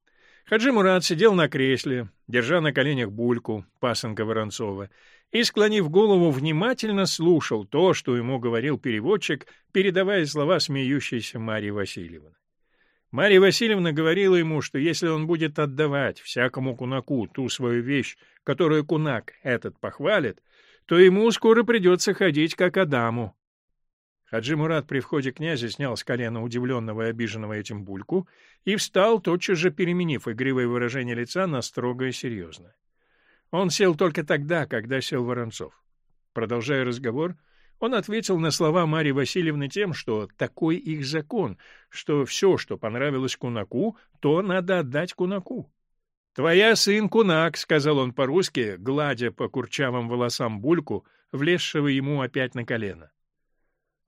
Хаджи Мурат сидел на кресле, держа на коленях бульку, пасынка Воронцова, и, склонив голову, внимательно слушал то, что ему говорил переводчик, передавая слова смеющейся Марьи Васильевны. Марья Васильевна говорила ему, что если он будет отдавать всякому кунаку ту свою вещь, которую кунак этот похвалит, то ему скоро придется ходить как Адаму. Хаджи Мурат при входе князя снял с колена удивленного и обиженного этим бульку и встал, тотчас же переменив игривое выражение лица на строгое серьезное. Он сел только тогда, когда сел Воронцов. Продолжая разговор, он ответил на слова Марьи Васильевны тем, что такой их закон, что все, что понравилось кунаку, то надо отдать кунаку. «Твоя сын кунак», — сказал он по-русски, гладя по курчавым волосам бульку, влезшего ему опять на колено.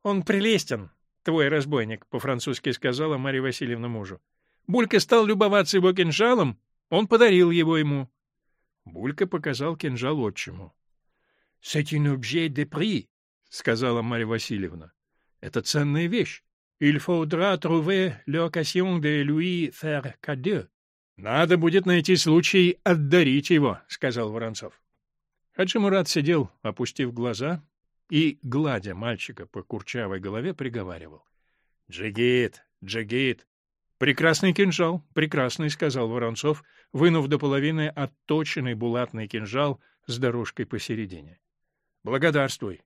«Он прелестен, твой разбойник», — по-французски сказала Марья Васильевна мужу. Булька стал любоваться его кинжалом, он подарил его ему. Булька показал кинжал отчиму. — C'est un objet de prix, — сказала Марья Васильевна. — Это ценная вещь. Il faudra trouver l'occasion de lui faire cadeau. — Надо будет найти случай отдарить его, — сказал Воронцов. Хаджи Мурат сидел, опустив глаза, и, гладя мальчика по курчавой голове, приговаривал. — Джигит, Джигит. — Прекрасный кинжал, прекрасный, — сказал Воронцов, вынув до половины отточенный булатный кинжал с дорожкой посередине. — Благодарствуй.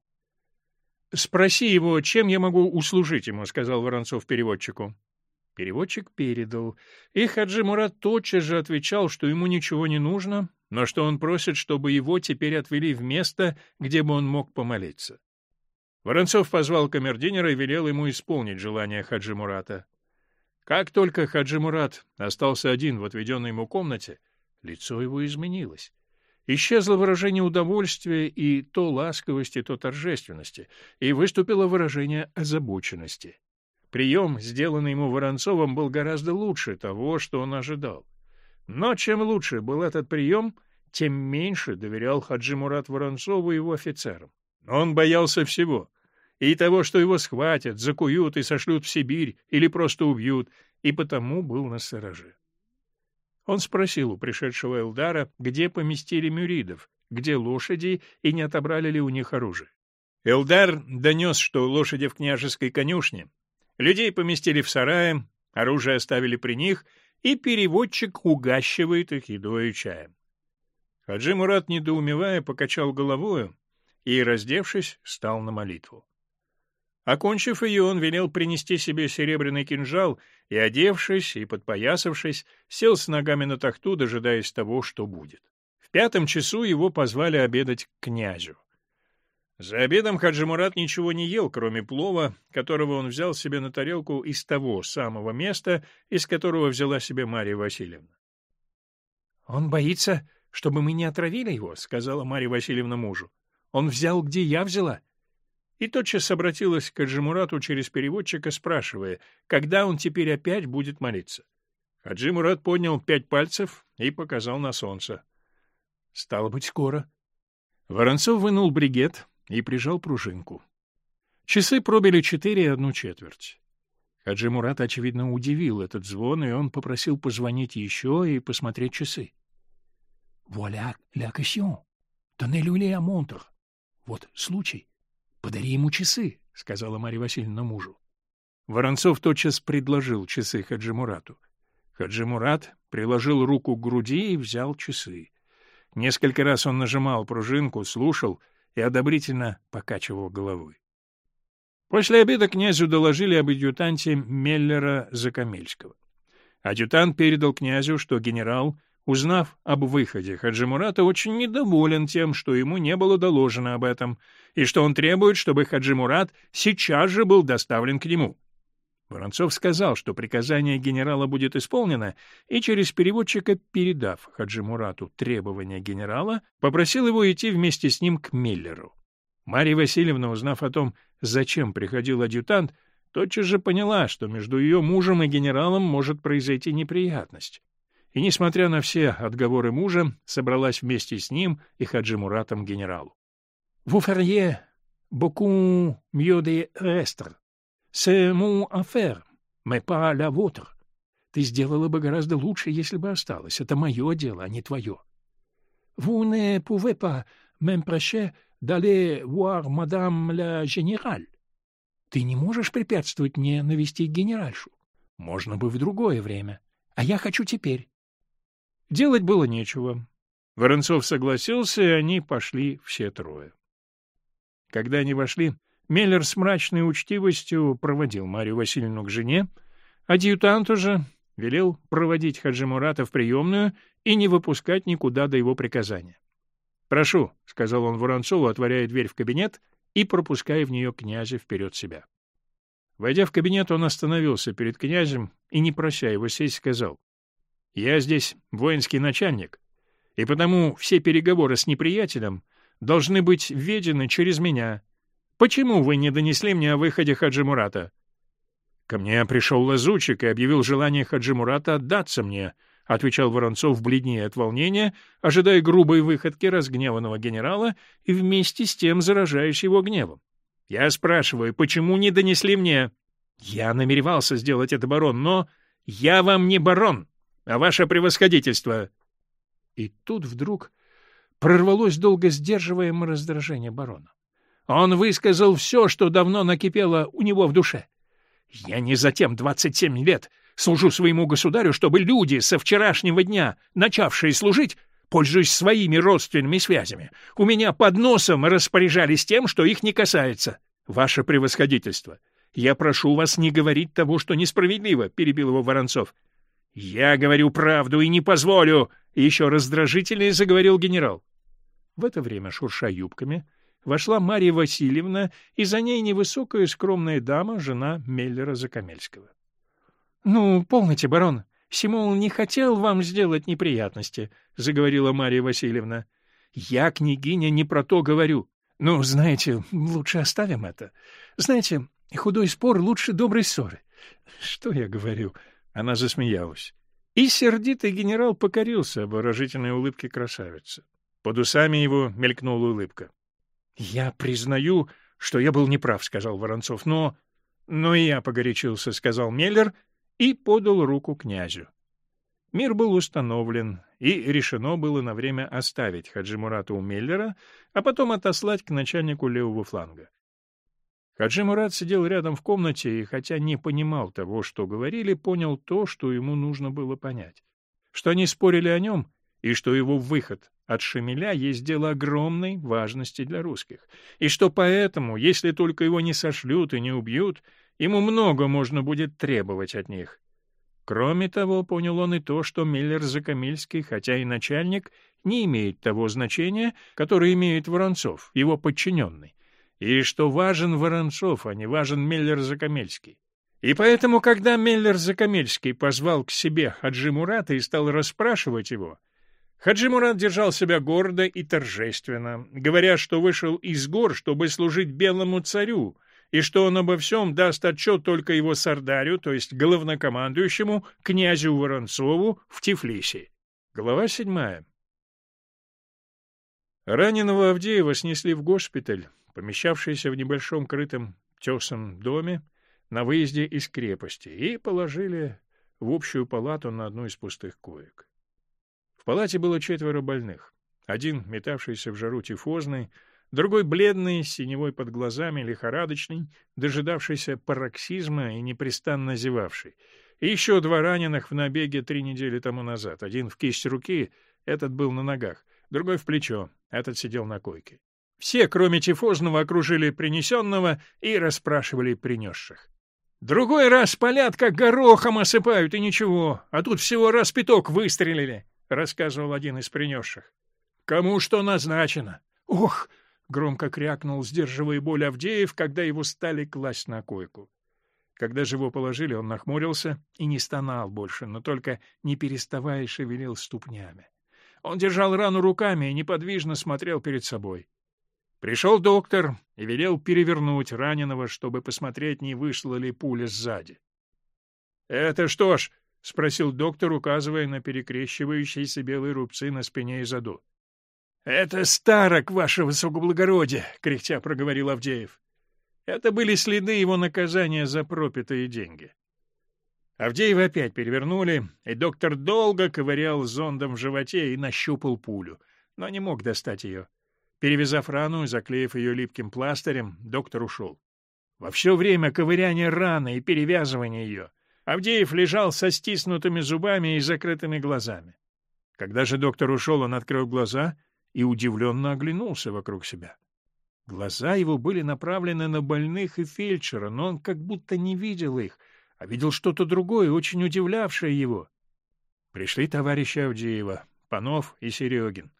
«Спроси его, чем я могу услужить ему», — сказал Воронцов переводчику. Переводчик передал, и Хаджи Мурат тотчас же отвечал, что ему ничего не нужно, но что он просит, чтобы его теперь отвели в место, где бы он мог помолиться. Воронцов позвал камердинера и велел ему исполнить желание Хаджи Мурата. Как только Хаджи Мурат остался один в отведенной ему комнате, лицо его изменилось. Исчезло выражение удовольствия и то ласковости, то торжественности, и выступило выражение озабоченности. Прием, сделанный ему Воронцовым, был гораздо лучше того, что он ожидал. Но чем лучше был этот прием, тем меньше доверял Хаджи Мурат Воронцову и его офицерам. Он боялся всего — и того, что его схватят, закуют и сошлют в Сибирь или просто убьют, и потому был на стороже. Он спросил у пришедшего Элдара, где поместили мюридов, где лошади и не отобрали ли у них оружие. Элдар донес, что лошади в княжеской конюшне. Людей поместили в сарае, оружие оставили при них, и переводчик угащивает их едой и чаем. Хаджи Мурат, недоумевая, покачал головою и, раздевшись, стал на молитву. Окончив ее, он велел принести себе серебряный кинжал и, одевшись и подпоясавшись, сел с ногами на тахту, дожидаясь того, что будет. В пятом часу его позвали обедать к князю. За обедом Хаджи Мурат ничего не ел, кроме плова, которого он взял себе на тарелку из того самого места, из которого взяла себе Мария Васильевна. — Он боится, чтобы мы не отравили его, — сказала Мария Васильевна мужу. — Он взял, где я взяла. И тотчас обратилась к Хаджимурату через переводчика, спрашивая, когда он теперь опять будет молиться. Хаджи Мурат поднял пять пальцев и показал на солнце. — Стало быть, скоро. Воронцов вынул бригет, и прижал пружинку. Часы пробили четыре и одну четверть. Хаджи Мурат, очевидно, удивил этот звон, и он попросил позвонить еще и посмотреть часы. — Вуаля ля кассион! Тоннель а монтр! Вот случай. Подари ему часы, — сказала Марья Васильевна мужу. Воронцов тотчас предложил часы Хаджи Мурату. Хаджи Мурат приложил руку к груди и взял часы. Несколько раз он нажимал пружинку, слушал — и одобрительно покачивал головой. После обеда князю доложили об адъютанте Меллера Закамельского. Адъютант передал князю, что генерал, узнав об выходе Хаджимурата, очень недоволен тем, что ему не было доложено об этом, и что он требует, чтобы Хаджимурат сейчас же был доставлен к нему. Воронцов сказал, что приказание генерала будет исполнено, и через переводчика, передав Хаджи Мурату требования генерала, попросил его идти вместе с ним к Миллеру. Марья Васильевна, узнав о том, зачем приходил адъютант, тотчас же поняла, что между ее мужем и генералом может произойти неприятность. И, несмотря на все отговоры мужа, собралась вместе с ним и Хаджи Муратом генералу. «Vous feriez beaucoup mieux de rester», C'est mon affaire, mais pas la. Ты сделала бы гораздо лучше, если бы осталась. Это мое дело, а не твое. Vous ne pouvez pas m'empêcher d'aller voir madame la générale. Ты не можешь препятствовать мне навестить генеральшу. Можно бы в другое время. А я хочу теперь. Делать было нечего. Воронцов согласился, и они пошли все трое. Когда они вошли, Меллер с мрачной учтивостью проводил Марию Васильевну к жене, адъютанту же велел проводить Хаджи Мурата в приемную и не выпускать никуда до его приказания. «Прошу», — сказал он Воронцову, отворяя дверь в кабинет и пропуская в нее князя вперед себя. Войдя в кабинет, он остановился перед князем и, не прося его сесть, сказал, «Я здесь воинский начальник, и потому все переговоры с неприятелем должны быть ведены через меня, Почему вы не донесли мне о выходе Хаджи Мурата? Ко мне пришел лазучик и объявил желание Хаджи Мурата отдаться мне, — отвечал Воронцов, бледнее от волнения, ожидая грубой выходки разгневанного генерала и вместе с тем заражающий его гневом. — Я спрашиваю, почему не донесли мне? — Я намеревался сделать это, барон, но... — Я вам не барон, а ваше превосходительство. И тут вдруг прорвалось долго сдерживаемое раздражение барона. Он высказал все, что давно накипело у него в душе. «Я не затем двадцать семь лет служу своему государю, чтобы люди со вчерашнего дня, начавшие служить, пользуясь своими родственными связями, у меня под носом распоряжались тем, что их не касается. Ваше превосходительство, я прошу вас не говорить того, что несправедливо», — перебил его Воронцов. «Я говорю правду и не позволю!» — еще раздражительнее заговорил генерал. В это время, шурша юбками, вошла Марья Васильевна, и за ней невысокая скромная дама, жена Меллера Закамельского. — Ну, полноте, барон, Симон не хотел вам сделать неприятности, — заговорила Марья Васильевна. — Я, княгиня, не про то говорю. Ну, знаете, лучше оставим это. Знаете, худой спор лучше доброй ссоры. Что я говорю? Она засмеялась. И сердитый генерал покорился обворожительной улыбке красавицы. Под усами его мелькнула улыбка. — Я признаю, что я был неправ, — сказал Воронцов, — но... — Но и я погорячился, — сказал Меллер и подал руку князю. Мир был установлен, и решено было на время оставить Хаджи Мурата у Меллера, а потом отослать к начальнику левого фланга. Хаджи Мурат сидел рядом в комнате и, хотя не понимал того, что говорили, понял то, что ему нужно было понять. Что они спорили о нем, и что его выход от Шамиля есть дело огромной важности для русских, и что поэтому, если только его не сошлют и не убьют, ему много можно будет требовать от них. Кроме того, понял он и то, что Миллер-Закамильский, хотя и начальник, не имеет того значения, которое имеет Воронцов, его подчиненный, и что важен Воронцов, а не важен Миллер-Закамельский. И поэтому, когда Миллер-Закамельский позвал к себе Хаджи Мурата и стал расспрашивать его, Хаджи Мурат держал себя гордо и торжественно, говоря, что вышел из гор, чтобы служить белому царю, и что он обо всем даст отчет только его сардарю, то есть главнокомандующему, князю Воронцову в Тифлисе. Глава седьмая. Раненого Авдеева снесли в госпиталь, помещавшийся в небольшом крытом тесом доме на выезде из крепости, и положили в общую палату на одну из пустых коек. В палате было четверо больных. Один, метавшийся в жару тифозный, другой бледный, синевой под глазами, лихорадочный, дожидавшийся пароксизма и непрестанно зевавший, и еще два раненых в набеге три недели тому назад. Один в кисть руки, этот был на ногах, другой в плечо, этот сидел на койке. Все, кроме тифозного, окружили принесенного и расспрашивали принесших. Другой раз палят, как горохом осыпают, и ничего, а тут всего раз пяток выстрелили. — рассказывал один из принесших. — Кому что назначено? — Ох! — громко крякнул, сдерживая боль Авдеев, когда его стали класть на койку. Когда же его положили, он нахмурился и не стонал больше, но только не переставая шевелил ступнями. Он держал рану руками и неподвижно смотрел перед собой. Пришел доктор и велел перевернуть раненого, чтобы посмотреть, не вышла ли пуля сзади. — Это что ж, — спросил доктор, указывая на перекрещивающиеся белые рубцы на спине и заду. — Это старок, ваше высокоблагородие! — кряхтя проговорил Авдеев. Это были следы его наказания за пропитые деньги. Авдеева опять перевернули, и доктор долго ковырял зондом в животе и нащупал пулю, но не мог достать ее. Перевязав рану и заклеив ее липким пластырем, доктор ушел. Во все время ковыряния раны и перевязывания ее — Авдеев лежал со стиснутыми зубами и закрытыми глазами. Когда же доктор ушел, он открыл глаза и удивленно оглянулся вокруг себя. Глаза его были направлены на больных и фельдшера, но он как будто не видел их, а видел что-то другое, очень удивлявшее его. Пришли товарищи Авдеева, Панов и Серегин.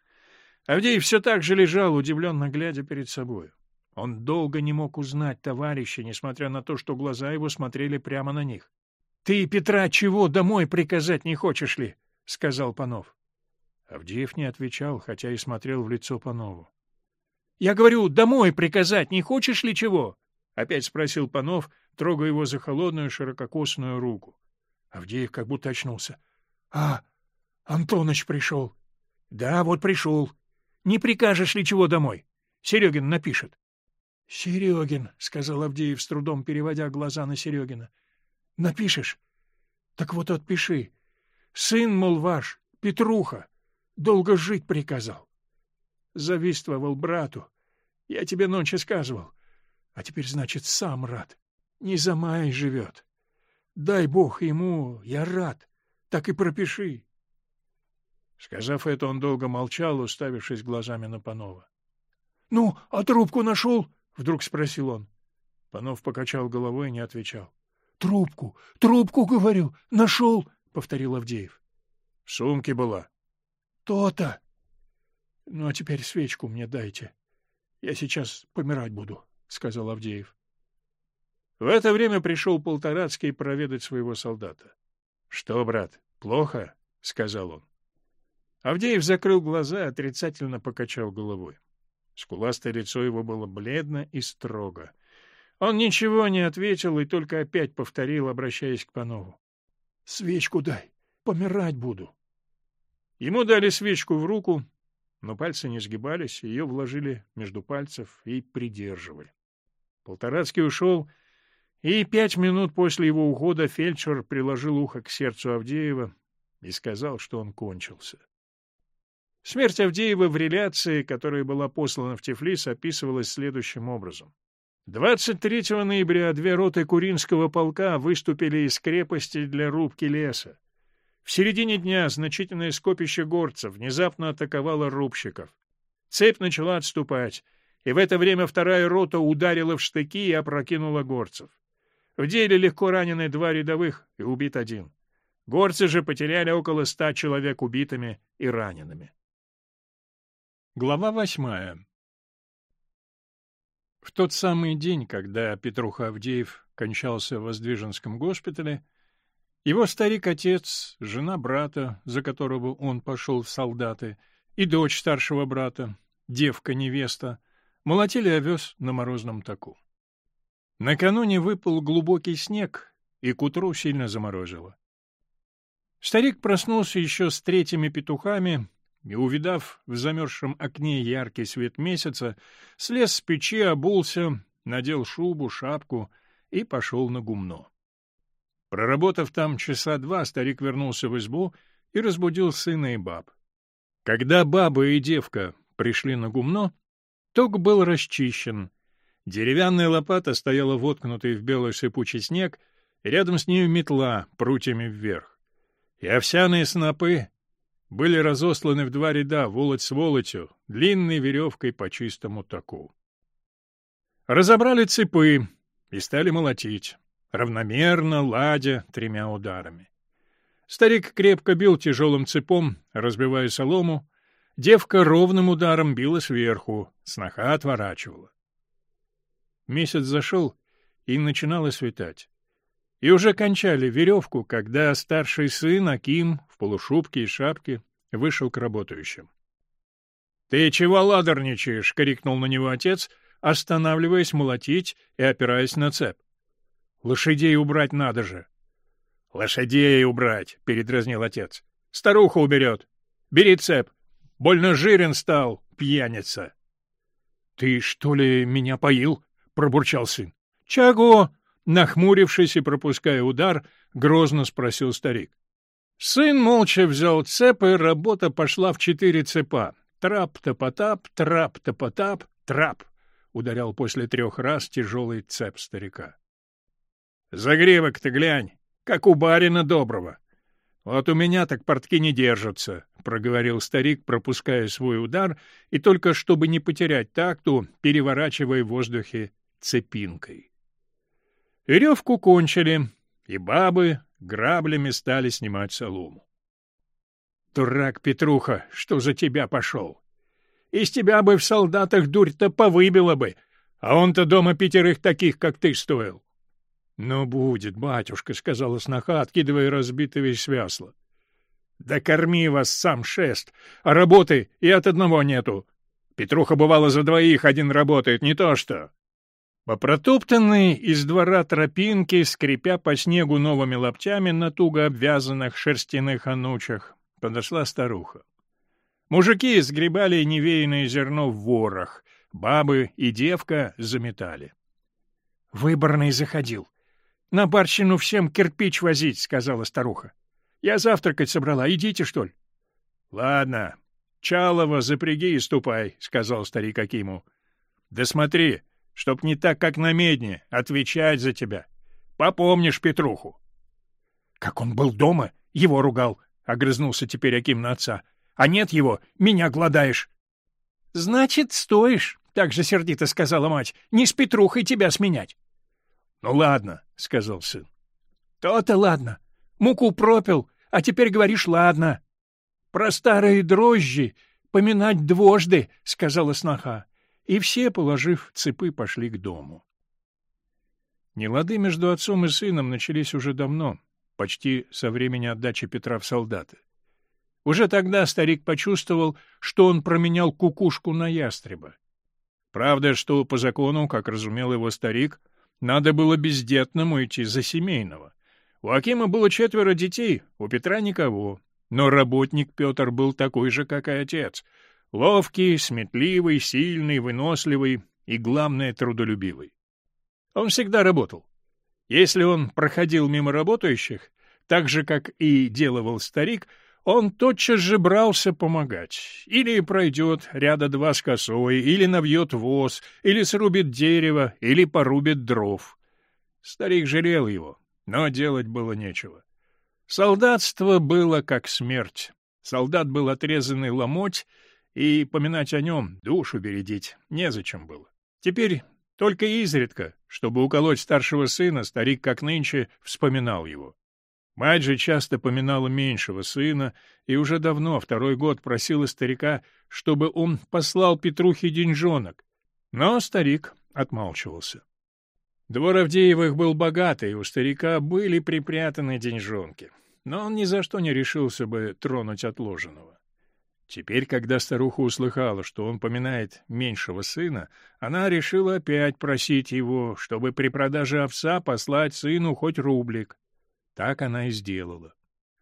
Авдеев все так же лежал, удивленно глядя перед собой. Он долго не мог узнать товарища, несмотря на то, что глаза его смотрели прямо на них. Ты, Петра, чего домой приказать не хочешь ли? — сказал Панов. Авдеев не отвечал, хотя и смотрел в лицо Панову. — Я говорю, домой приказать не хочешь ли чего? — опять спросил Панов, трогая его за холодную ширококосную руку. Авдеев как будто очнулся. — А, Антоныч пришел. — Да, вот пришел. Не прикажешь ли чего домой? Серегин напишет. — Серегин, — сказал Авдеев, с трудом переводя глаза на Серегина. — Напишешь? Так вот отпиши. Сын, мол, ваш, Петруха, долго жить приказал. Завистствовал брату. Я тебе ночью сказывал. А теперь, значит, сам рад. Не за май живет. Дай бог ему, я рад. Так и пропиши. Сказав это, он долго молчал, уставившись глазами на Панова. — Ну, а трубку нашел? — вдруг спросил он. Панов покачал головой и не отвечал. Трубку, трубку, говорю, нашел, — повторил Авдеев. — В сумке была. — То-то. Ну, а теперь свечку мне дайте. Я сейчас помирать буду, — сказал Авдеев. В это время пришел Полторацкий проведать своего солдата. — Что, брат, плохо? — сказал он. Авдеев закрыл глаза отрицательно покачал головой. Скуластое лицо его было бледно и строго — он ничего не ответил и только опять повторил, обращаясь к Панову. — Свечку дай, помирать буду. Ему дали свечку в руку, но пальцы не сгибались, ее вложили между пальцев и придерживали. Полторацкий ушел, и пять минут после его ухода фельдшер приложил ухо к сердцу Авдеева и сказал, что он кончился. Смерть Авдеева в реляции, которая была послана в Тифлис, описывалась следующим образом. 23 ноября две роты Куринского полка выступили из крепости для рубки леса. В середине дня значительное скопище горцев внезапно атаковало рубщиков. Цепь начала отступать, и в это время вторая рота ударила в штыки и опрокинула горцев. В деле легко ранены два рядовых и убит один. Горцы же потеряли около ста человек убитыми и ранеными. Глава восьмая В тот самый день, когда Петруха Авдеев кончался в Воздвиженском госпитале, его старик-отец, жена брата, за которого он пошел в солдаты, и дочь старшего брата, девка-невеста, молотили овес на морозном таку. Накануне выпал глубокий снег, и к утру сильно заморозило. Старик проснулся еще с третьими петухами и, увидав в замерзшем окне яркий свет месяца, слез с печи, обулся, надел шубу, шапку и пошел на гумно. Проработав там часа два, старик вернулся в избу и разбудил сына и баб. Когда баба и девка пришли на гумно, ток был расчищен. Деревянная лопата стояла воткнутой в белый сыпучий снег, рядом с нею метла прутьями вверх и овсяные снопы были разосланы в два ряда, волоть с волотью, длинной веревкой по чистому таку. Разобрали цепы и стали молотить, равномерно, ладя тремя ударами. Старик крепко бил тяжелым цепом, разбивая солому, девка ровным ударом била сверху, сноха отворачивала. Месяц зашел, и начинало светать и уже кончали веревку, когда старший сын Аким в полушубке и шапке вышел к работающим. — Ты чего ладорничаешь? — крикнул на него отец, останавливаясь молотить и опираясь на цеп. — Лошадей убрать надо же. — Лошадей убрать, — передразнил отец. — Старуха уберет. Бери цеп. Больно жирен стал, пьяница. — Ты что ли меня поил? — пробурчал сын. — Чаго? Нахмурившись и пропуская удар, грозно спросил старик. Сын молча взял цеп, и работа пошла в четыре цепа. Трап-топотап, трап-топотап, трап. Ударял после трех раз тяжелый цеп старика. Загревок ты глянь, как у барина доброго. Вот у меня так портки не держатся, — проговорил старик, пропуская свой удар, и только чтобы не потерять такту, переворачивая в воздухе цепинкой. Веревку кончили, и бабы граблями стали снимать солому. «Дурак, Петруха, что за тебя пошел? Из тебя бы в солдатах дурь-то повыбила бы, а он-то дома пятерых таких, как ты, стоил». «Ну, будет, батюшка», — сказала сноха, откидывая разбитый весь. «Да корми вас сам шест, а работы и от одного нету. Петруха, бывало, за двоих один работает, не то что. По протоптанной из двора тропинки, скрипя по снегу новыми лаптями на туго обвязанных шерстяных анучах, подошла старуха. Мужики сгребали невеянное зерно в ворох, бабы и девка заметали. — Выборный заходил. — На барщину всем кирпич возить, — сказала старуха. — Я завтракать собрала, идите, что ли? — Ладно, Чалова запряги и ступай, — сказал старик Акиму. — Да смотри, — Чтоб не так, как на медне, отвечать за тебя. Попомнишь Петруху. — Как он был дома, его ругал, — огрызнулся теперь Аким на отца. — А нет его, меня гладаешь. — Значит, стоишь, — так же сердито сказала мать, — не с Петрухой тебя сменять. — Ну ладно, — сказал сын. То — То-то ладно. Муку пропил, а теперь говоришь «ладно». — Про старые дрожжи поминать двожды, — сказала сноха и все, положив цепы, пошли к дому. Нелады между отцом и сыном начались уже давно, почти со времени отдачи Петра в солдаты. Уже тогда старик почувствовал, что он променял кукушку на ястреба. Правда, что по закону, как разумел его старик, надо было бездетному идти за семейного. У Акима было четверо детей, у Петра никого. Но работник Петр был такой же, как и отец — Ловкий, сметливый, сильный, выносливый и, главное, трудолюбивый. Он всегда работал. Если он проходил мимо работающих, так же, как и делывал старик, он тотчас же брался помогать. Или пройдет ряда два с косой, или навьет воз, или срубит дерево, или порубит дров. Старик жалел его, но делать было нечего. Солдатство было как смерть. Солдат был отрезанный ломоть, и поминать о нем, душу бередить, незачем было. Теперь только изредка, чтобы уколоть старшего сына, старик, как нынче, вспоминал его. Мать же часто поминала меньшего сына и уже давно, второй год, просила старика, чтобы он послал Петрухе деньжонок. Но старик отмалчивался. Двор Авдеевых был богатый, у старика были припрятаны деньжонки. Но он ни за что не решился бы тронуть отложенного. Теперь, когда старуха услыхала, что он поминает меньшего сына, она решила опять просить его, чтобы при продаже овса послать сыну хоть рублик. Так она и сделала.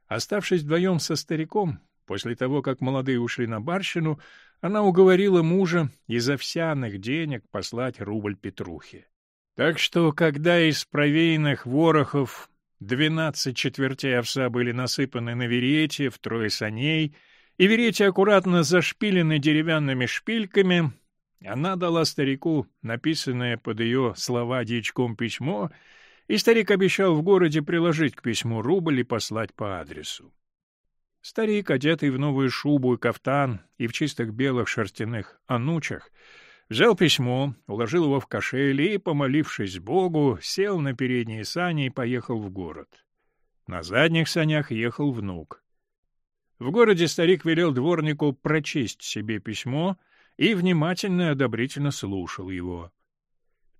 Оставшись вдвоем со стариком, после того, как молодые ушли на барщину, она уговорила мужа из овсяных денег послать рубль Петрухе. Так что, когда из провеянных ворохов двенадцать четвертей овса были насыпаны на верете в трое саней, и верете аккуратно зашпилены деревянными шпильками, она дала старику написанное под ее слова дьячком письмо — и старик обещал в городе приложить к письму рубль и послать по адресу. Старик, одетый в новую шубу и кафтан и в чистых белых шерстяных анучах, взял письмо, уложил его в кошель и, помолившись Богу, сел на передние сани и поехал в город. На задних санях ехал внук. В городе старик велел дворнику прочесть себе письмо и внимательно и одобрительно слушал его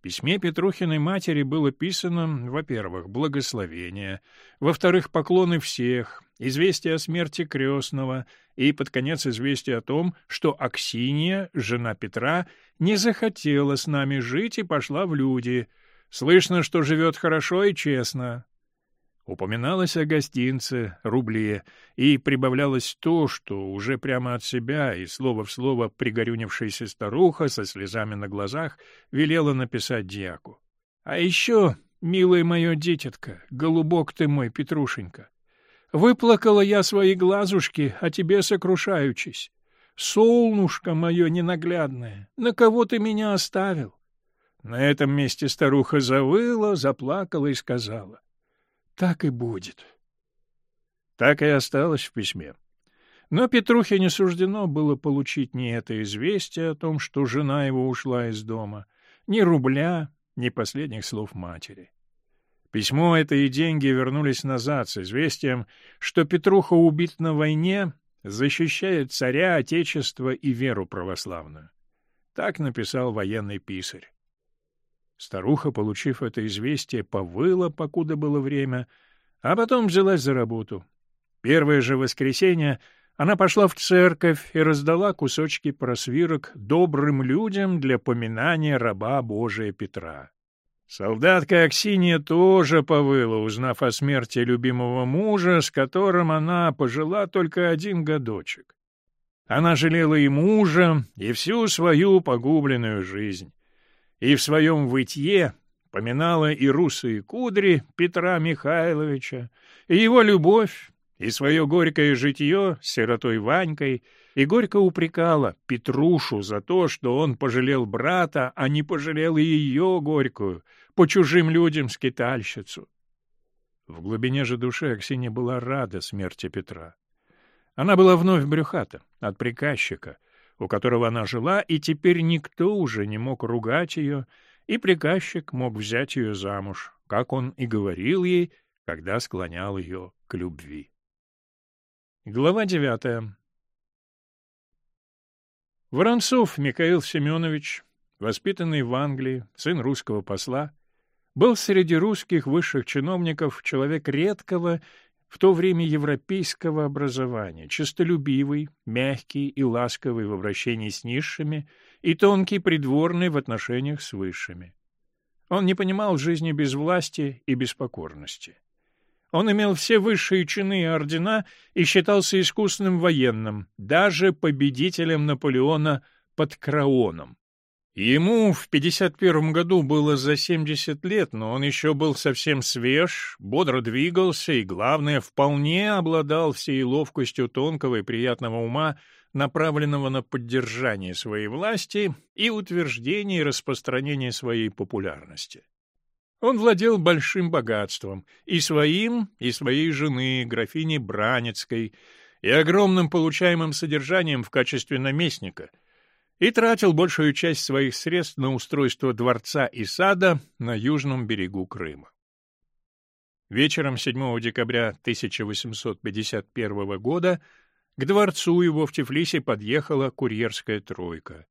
письме Петрухиной матери было писано, во-первых, благословение, во-вторых, поклоны всех, известие о смерти крестного и, под конец, известие о том, что Аксинья, жена Петра, не захотела с нами жить и пошла в люди. Слышно, что живет хорошо и честно. Упоминалось о гостинце, рубле, и прибавлялось то, что уже прямо от себя и слово в слово пригорюнившаяся старуха со слезами на глазах велела написать дьяку. «А еще, милое мое дитятка, голубок ты мой, Петрушенька, выплакала я свои глазушки, а тебе сокрушаючись. Солнушка мое ненаглядное, на кого ты меня оставил?» На этом месте старуха завыла, заплакала и сказала — так и будет. Так и осталось в письме. Но Петрухе не суждено было получить ни это известие о том, что жена его ушла из дома, ни рубля, ни последних слов матери. Письмо это и деньги вернулись назад с известием, что Петруха убит на войне, защищает царя, отечество и веру православную. Так написал военный писарь. Старуха, получив это известие, повыла, покуда было время, а потом взялась за работу. Первое же воскресенье она пошла в церковь и раздала кусочки просвирок добрым людям для поминания раба Божия Петра. Солдатка Аксинья тоже повыла, узнав о смерти любимого мужа, с которым она пожила только один годочек. Она жалела и мужа, и всю свою погубленную жизнь и в своем вытье поминала и русые кудри Петра Михайловича, и его любовь, и свое горькое житье с сиротой Ванькой, и горько упрекала Петрушу за то, что он пожалел брата, а не пожалел и ее горькую, по чужим людям скитальщицу. В глубине же души Аксинья была рада смерти Петра. Она была вновь брюхата от приказчика — у которого она жила, и теперь никто уже не мог ругать ее, и приказчик мог взять ее замуж, как он и говорил ей, когда склонял ее к любви. Глава девятая Воронцов Михаил Семенович, воспитанный в Англии, сын русского посла, был среди русских высших чиновников человек редкого в то время европейского образования, честолюбивый, мягкий и ласковый в обращении с низшими и тонкий придворный в отношениях с высшими. Он не понимал жизни без власти и без покорности. Он имел все высшие чины и ордена и считался искусным военным, даже победителем Наполеона под Краоном. Ему в 51 году было за 70 лет, но он еще был совсем свеж, бодро двигался и, главное, вполне обладал всей ловкостью тонкого и приятного ума, направленного на поддержание своей власти и утверждение и распространение своей популярности. Он владел большим богатством, и своим, и своей жены, графини Бранецкой, и огромным получаемым содержанием в качестве наместника, и тратил большую часть своих средств на устройство дворца и сада на южном берегу Крыма. Вечером 7 декабря 1851 года к дворцу его в Тифлисе подъехала курьерская тройка.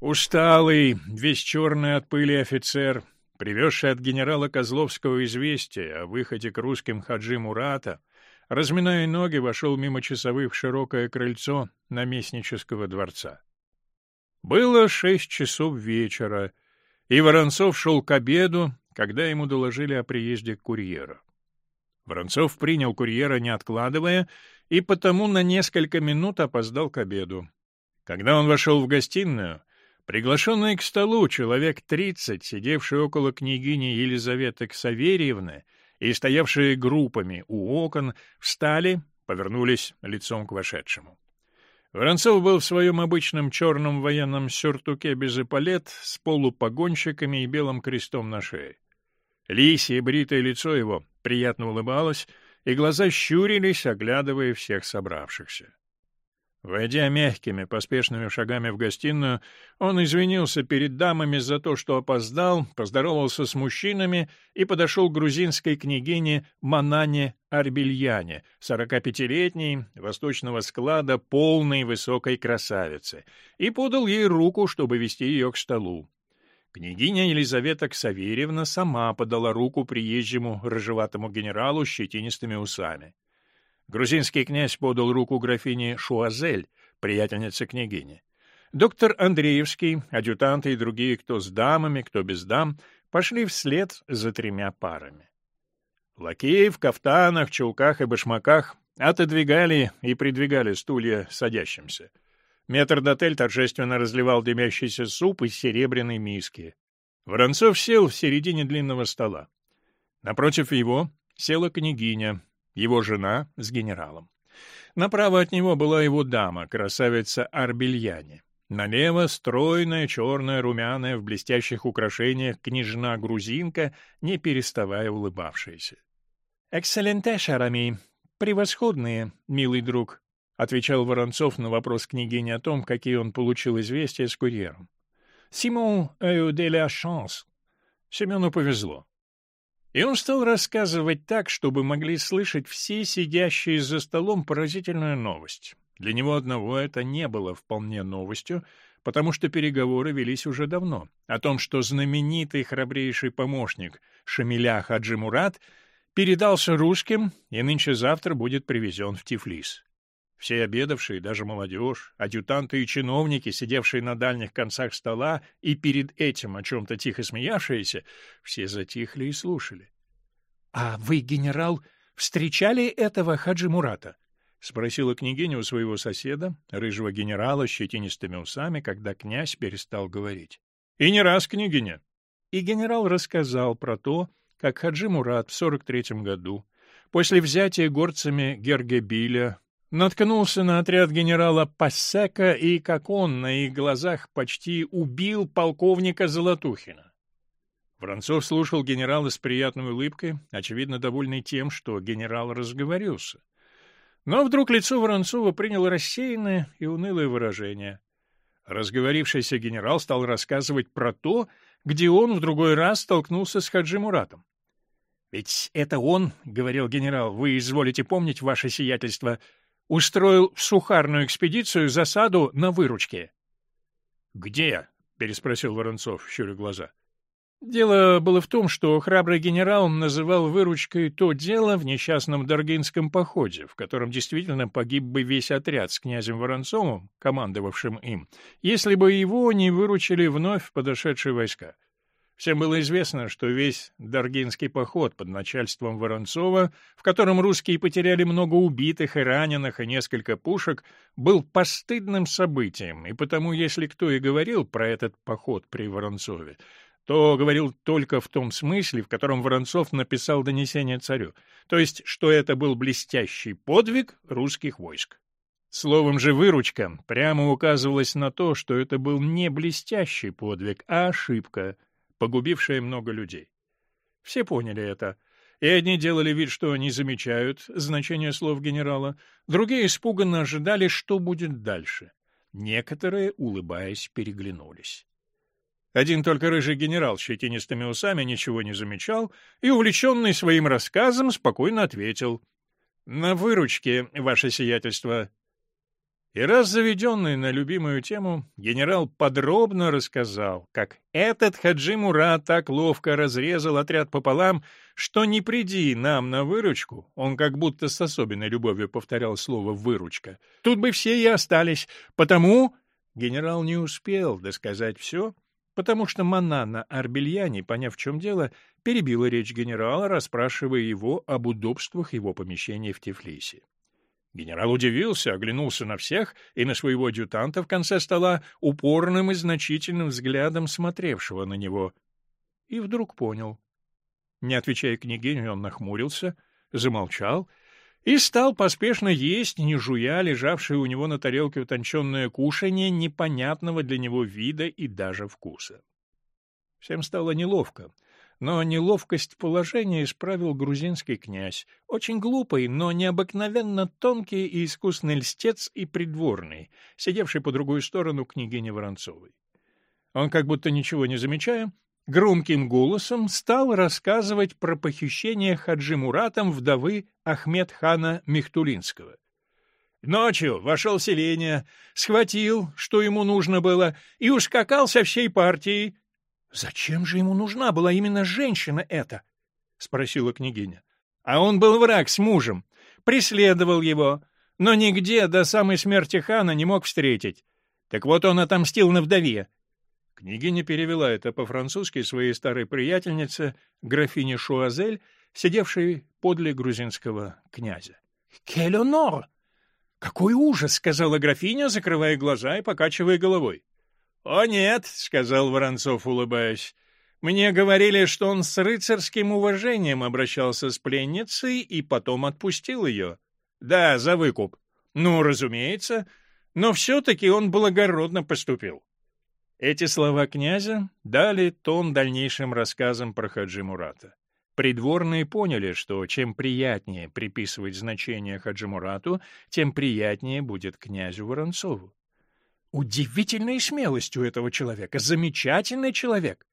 Усталый, весь черный от пыли офицер, привезший от генерала Козловского известие о выходе к русским Хаджи Мурата, разминая ноги, вошел мимо часовых в широкое крыльцо наместнического дворца. Было шесть часов вечера, и Воронцов шел к обеду, когда ему доложили о приезде курьера. Воронцов принял курьера, не откладывая, и потому на несколько минут опоздал к обеду. Когда он вошел в гостиную, приглашенный к столу человек тридцать, сидевший около княгини Елизаветы Ксаверьевны и стоявшие группами у окон, встали, повернулись лицом к вошедшему. Воронцов был в своем обычном черном военном сюртуке без эполет, с полупогонщиками и белым крестом на шее. Лисье бритое лицо его приятно улыбалось, и глаза щурились, оглядывая всех собравшихся. Войдя мягкими, поспешными шагами в гостиную, он извинился перед дамами за то, что опоздал, поздоровался с мужчинами и подошел к грузинской княгине Манане Арбельяне, 45-летней, восточного склада, полной высокой красавицы, и подал ей руку, чтобы вести ее к столу. Княгиня Елизавета Ксаверьевна сама подала руку приезжему рыжеватому генералу с щетинистыми усами. Грузинский князь подал руку графине Шуазель, приятельнице княгини. Доктор Андреевский, адъютанты и другие, кто с дамами, кто без дам, пошли вслед за тремя парами. Лакеи в кафтанах, чулках и башмаках отодвигали и придвигали стулья садящимся. Метрдотель торжественно разливал дымящийся суп из серебряной миски. Воронцов сел в середине длинного стола. Напротив его села княгиня, его жена с генералом. Направо от него была его дама, красавица Арбельяне. Налево стройная, черная, румяная, в блестящих украшениях княжна-грузинка, не переставая улыбавшаяся. «Экселленте, Шарами! Превосходные, милый друг!» — отвечал Воронцов на вопрос княгини о том, какие он получил известия с курьером. «Симон эу де ла шанс». Семену повезло. И он стал рассказывать так, чтобы могли слышать все сидящие за столом поразительную новость. Для него одного это не было вполне новостью, потому что переговоры велись уже давно, о том, что знаменитый храбрейший помощник Шамиля Хаджи Мурат передался русским и нынче-завтра будет привезен в Тифлис. Все обедавшие, даже молодежь, адъютанты и чиновники, сидевшие на дальних концах стола и перед этим о чем-то тихо смеявшиеся, все затихли и слушали. — А вы, генерал, встречали этого Хаджи Мурата? — спросила княгиня у своего соседа, рыжего генерала с щетинистыми усами, когда князь перестал говорить. — И не раз, княгиня. И генерал рассказал про то, как Хаджи Мурат в 43-м году, после взятия горцами Гергебиля, наткнулся на отряд генерала Пассека и, как он на их глазах почти убил полковника Золотухина. Воронцов слушал генерала с приятной улыбкой, очевидно, довольный тем, что генерал разговорился. Но вдруг лицо Воронцова приняло рассеянное и унылое выражение. Разговорившийся генерал стал рассказывать про то, где он в другой раз столкнулся с Хаджи Муратом. «Ведь это он, — говорил генерал, — вы изволите помнить, ваше сиятельство, — устроил в сухарную экспедицию засаду на выручке. — Где? — переспросил Воронцов, щуря глаза. Дело было в том, что храбрый генерал называл выручкой то дело в несчастном Даргинском походе, в котором действительно погиб бы весь отряд с князем Воронцовым, командовавшим им, если бы его не выручили вновь подошедшие войска. Всем было известно, что весь Даргинский поход под начальством Воронцова, в котором русские потеряли много убитых и раненых и несколько пушек, был постыдным событием, и потому, если кто и говорил про этот поход при Воронцове, то говорил только в том смысле, в котором Воронцов написал донесение царю, то есть, что это был блестящий подвиг русских войск. Словом же «выручка» прямо указывалось на то, что это был не блестящий подвиг, а ошибка — погубившая много людей. Все поняли это. И одни делали вид, что не замечают значения слов генерала, другие испуганно ожидали, что будет дальше. Некоторые, улыбаясь, переглянулись. Один только рыжий генерал с щетинистыми усами ничего не замечал и, увлеченный своим рассказом, спокойно ответил. — На выручке, ваше сиятельство. И раз заведенный на любимую тему, генерал подробно рассказал, как этот Хаджи Мурат так ловко разрезал отряд пополам, что не приди нам на выручку, он как будто с особенной любовью повторял слово «выручка», тут бы все и остались, потому... Генерал не успел досказать все, потому что Манана Арбельяни, поняв в чем дело, перебила речь генерала, расспрашивая его об удобствах его помещения в Тифлисе. Генерал удивился, оглянулся на всех и на своего адъютанта в конце стола, упорным и значительным взглядом смотревшего на него. И вдруг понял. Не отвечая княгине, он нахмурился, замолчал и стал поспешно есть, не жуя, лежавшее у него на тарелке утонченное кушанье непонятного для него вида и даже вкуса. Всем стало неловко. Но неловкость положения исправил грузинский князь, очень глупый, но необыкновенно тонкий и искусный льстец и придворный, сидевший по другую сторону княгини Воронцовой. Он, как будто ничего не замечая, громким голосом стал рассказывать про похищение Хаджи Муратом вдовы Ахмед-хана Мехтулинского. Ночью вошел селение, схватил, что ему нужно было, и ускакал со всей партией, Зачем же ему нужна была именно женщина эта? спросила княгиня. А он был враг с мужем, преследовал его, но нигде до самой смерти хана не мог встретить. Так вот он отомстил на вдове. Княгиня перевела это по-французски своей старой приятельнице, графине Шуазель, сидевшей подле грузинского князя. «Кель «Какой ужас!» — сказала графиня, закрывая глаза и покачивая головой. «О нет», — сказал Воронцов, улыбаясь, — «мне говорили, что он с рыцарским уважением обращался с пленницей и потом отпустил ее. Да, за выкуп. Ну, разумеется, но все-таки он благородно поступил». Эти слова князя дали тон дальнейшим рассказам про Хаджи Мурата. Придворные поняли, что чем приятнее приписывать значение Хаджи Мурату, тем приятнее будет князю Воронцову. Удивительная смелость у этого человека, замечательный человек.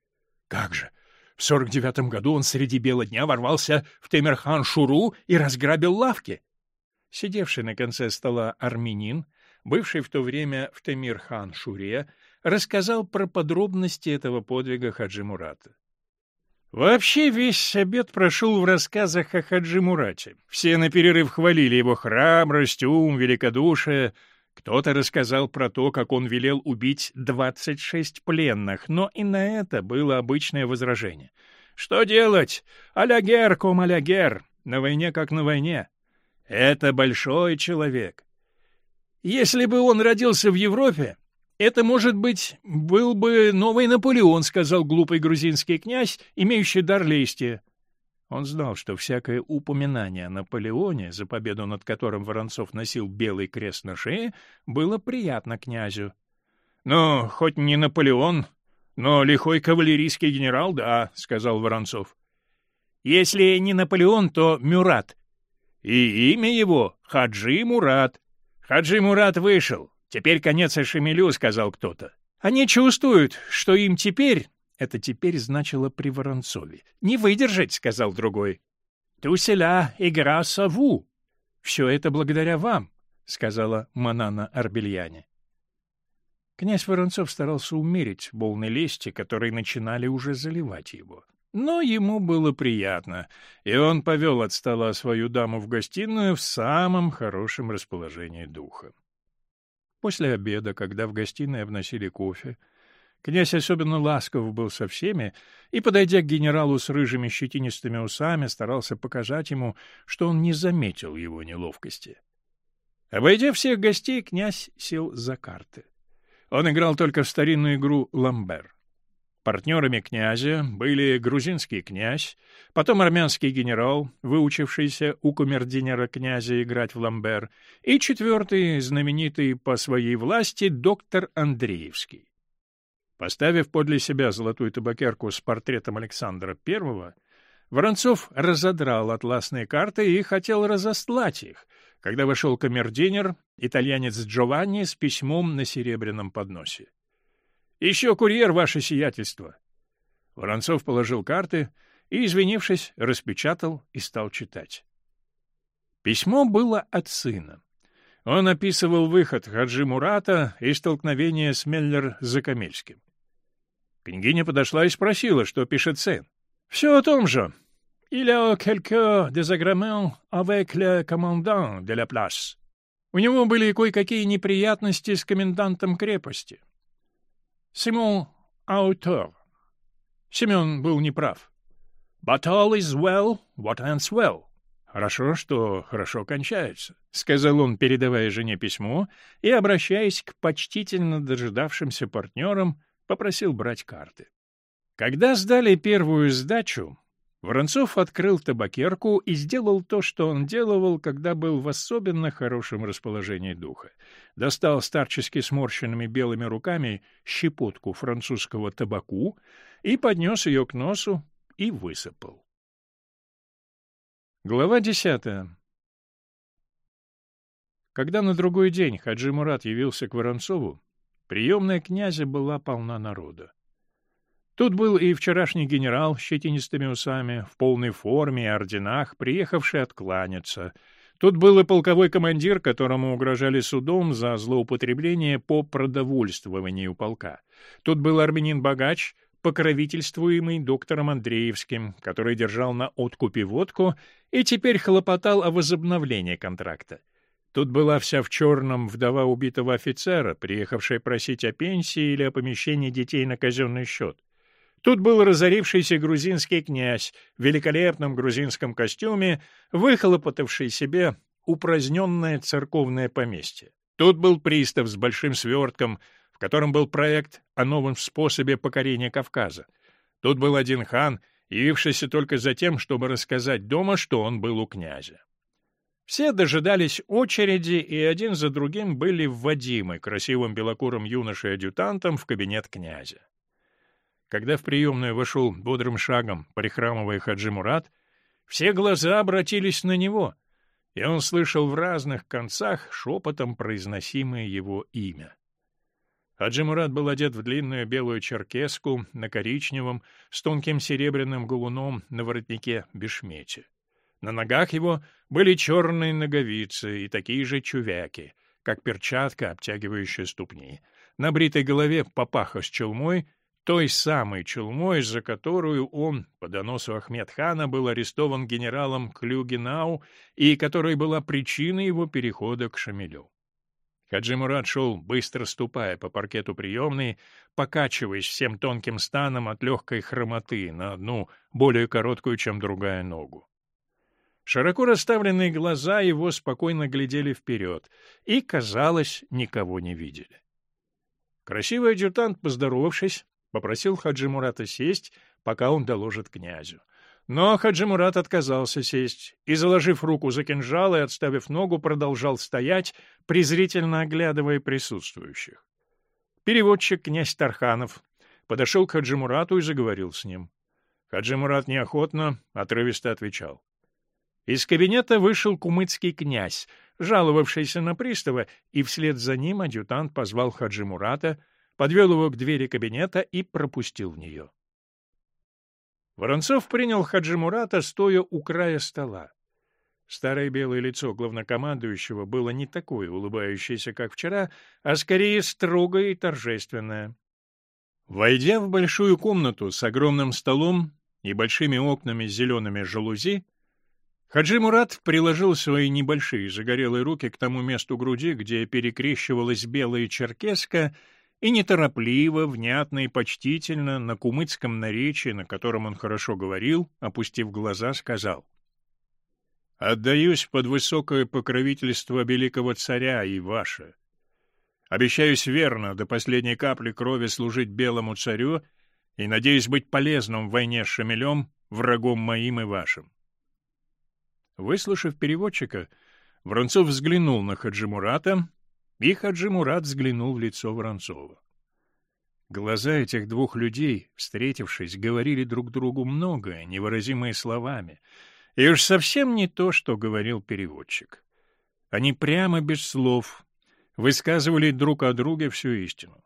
Как же! В сорок девятом году он среди бела дня ворвался в Темирхан-Шуру и разграбил лавки. Сидевший на конце стола армянин, бывший в то время в Темирхан-Шуре, рассказал про подробности этого подвига Хаджи Мурата. Вообще весь обед прошел в рассказах о Хаджи Мурате. Все на перерыв хвалили его храбрость, ум, великодушие — кто-то рассказал про то, как он велел убить 26 пленных, но и на это было обычное возражение. Что делать? Алягер ком алягер. На войне как на войне. Это большой человек. Если бы он родился в Европе, это, может быть, был бы новый Наполеон, сказал глупый грузинский князь, имеющий дар лестия. Он знал, что всякое упоминание о Наполеоне, за победу над которым Воронцов носил белый крест на шее, было приятно князю. — Ну, хоть не Наполеон, но лихой кавалерийский генерал, да, — сказал Воронцов. — Если не Наполеон, то Мюрат. И имя его — Хаджи Мурат. Хаджи Мурат вышел. Теперь конец Ашемелю, — сказал кто-то. Они чувствуют, что им теперь это теперь значило при Воронцове. «Не выдержать», — сказал другой. «Туселя игра сову». «Все это благодаря вам», — сказала Манана Арбельяне. Князь Воронцов старался умерить волны лести, которые начинали уже заливать его. Но ему было приятно, и он повел от стола свою даму в гостиную в самом хорошем расположении духа. После обеда, когда в гостиной обносили кофе, Князь особенно ласков был со всеми и, подойдя к генералу с рыжими щетинистыми усами, старался показать ему, что он не заметил его неловкости. Обойдя всех гостей, князь сел за карты. Он играл только в старинную игру «Ламбер». Партнерами князя были грузинский князь, потом армянский генерал, выучившийся у камердинера князя играть в ламбер, и четвертый, знаменитый по своей власти, доктор Андреевский. Поставив подле себя золотую табакерку с портретом Александра I, Воронцов разодрал атласные карты и хотел разослать их, когда вошел камердинер, итальянец Джованни, с письмом на серебряном подносе. «Еще курьер, ваше сиятельство!» Воронцов положил карты и, извинившись, распечатал и стал читать. Письмо было от сына. Он описывал выход Хаджи Мурата и столкновение с Меллер-Закамельским. Княгиня подошла и спросила, что пишет сын. «Все о том же. Il a quelques désagréments avec le commandant de la place». У него были кое-какие неприятности с комендантом крепости. Симон Аутор. Семен был неправ. «But all is well what ends well». «Хорошо, что хорошо кончается», — сказал он, передавая жене письмо, и, обращаясь к почтительно дожидавшимся партнерам, попросил брать карты. Когда сдали первую сдачу, Воронцов открыл табакерку и сделал то, что он делал, когда был в особенно хорошем расположении духа. Достал старчески сморщенными белыми руками щепотку французского табаку и поднес ее к носу и высыпал. Глава десятая. Когда на другой день Хаджи Мурат явился к Воронцову, приемная князя была полна народа. Тут был и вчерашний генерал с щетинистыми усами, в полной форме и орденах, приехавший откланяться. Тут был и полковой командир, которому угрожали судом за злоупотребление по продовольствованию полка. Тут был армянин-богач, покровительствуемый доктором Андреевским, который держал на откупе водку и теперь хлопотал о возобновлении контракта. Тут была вся в черном вдова убитого офицера, приехавшая просить о пенсии или о помещении детей на казенный счет. Тут был разорившийся грузинский князь в великолепном грузинском костюме, выхлопотавший себе упраздненное церковное поместье. Тут был пристав с большим свертком, котором был проект о новом способе покорения Кавказа. Тут был один хан, явившийся только за тем, чтобы рассказать дома, что он был у князя. Все дожидались очереди, и один за другим были вводимы красивым белокурым юношей-адъютантом в кабинет князя. Когда в приемную вошел бодрым шагом, прихрамывая Хаджи Мурат, все глаза обратились на него, и он слышал в разных концах шепотом произносимое его имя. Хаджи Мурат был одет в длинную белую черкеску на коричневом, с тонким серебряным галуном на воротнике бешмете. На ногах его были черные ноговицы и такие же чувяки, как перчатка, обтягивающая ступни. На бритой голове папаха с челмой, той самой челмой, за которую он, по доносу Ахмедхана, был арестован генералом Клюгенау и которой была причиной его перехода к Шамилю. Хаджи Мурат шел, быстро ступая по паркету приемной, покачиваясь всем тонким станом от легкой хромоты на одну, более короткую, чем другая ногу. Широко расставленные глаза его спокойно глядели вперед и, казалось, никого не видели. Красивый адъютант, поздоровавшись, попросил Хаджи Мурата сесть, пока он доложит князю. Но Хаджи Мурат отказался сесть и, заложив руку за кинжал и отставив ногу, продолжал стоять, презрительно оглядывая присутствующих. Переводчик князь Тарханов подошел к Хаджи Мурату и заговорил с ним. Хаджи Мурат неохотно, отрывисто отвечал. Из кабинета вышел кумыцкий князь, жаловавшийся на пристава, и вслед за ним адъютант позвал Хаджи Мурата, подвел его к двери кабинета и пропустил в нее. Воронцов принял Хаджи Мурата, стоя у края стола. Старое белое лицо главнокомандующего было не такое улыбающееся, как вчера, а скорее строгое и торжественное. Войдя в большую комнату с огромным столом и большими окнами с зелеными жалузи, Хаджи Мурат приложил свои небольшие загорелые руки к тому месту груди, где перекрещивалась белая черкеска, и неторопливо, внятно и почтительно, на кумыцком наречии, на котором он хорошо говорил, опустив глаза, сказал «Отдаюсь под высокое покровительство великого царя и ваше. Обещаюсь верно до последней капли крови служить белому царю и надеюсь быть полезным в войне с Шамилем, врагом моим и вашим». Выслушав переводчика, Воронцов взглянул на Хаджимурата, и Хаджи Мурат взглянул в лицо Воронцова. Глаза этих двух людей, встретившись, говорили друг другу многое, невыразимое словами, и уж совсем не то, что говорил переводчик. Они прямо без слов высказывали друг о друге всю истину.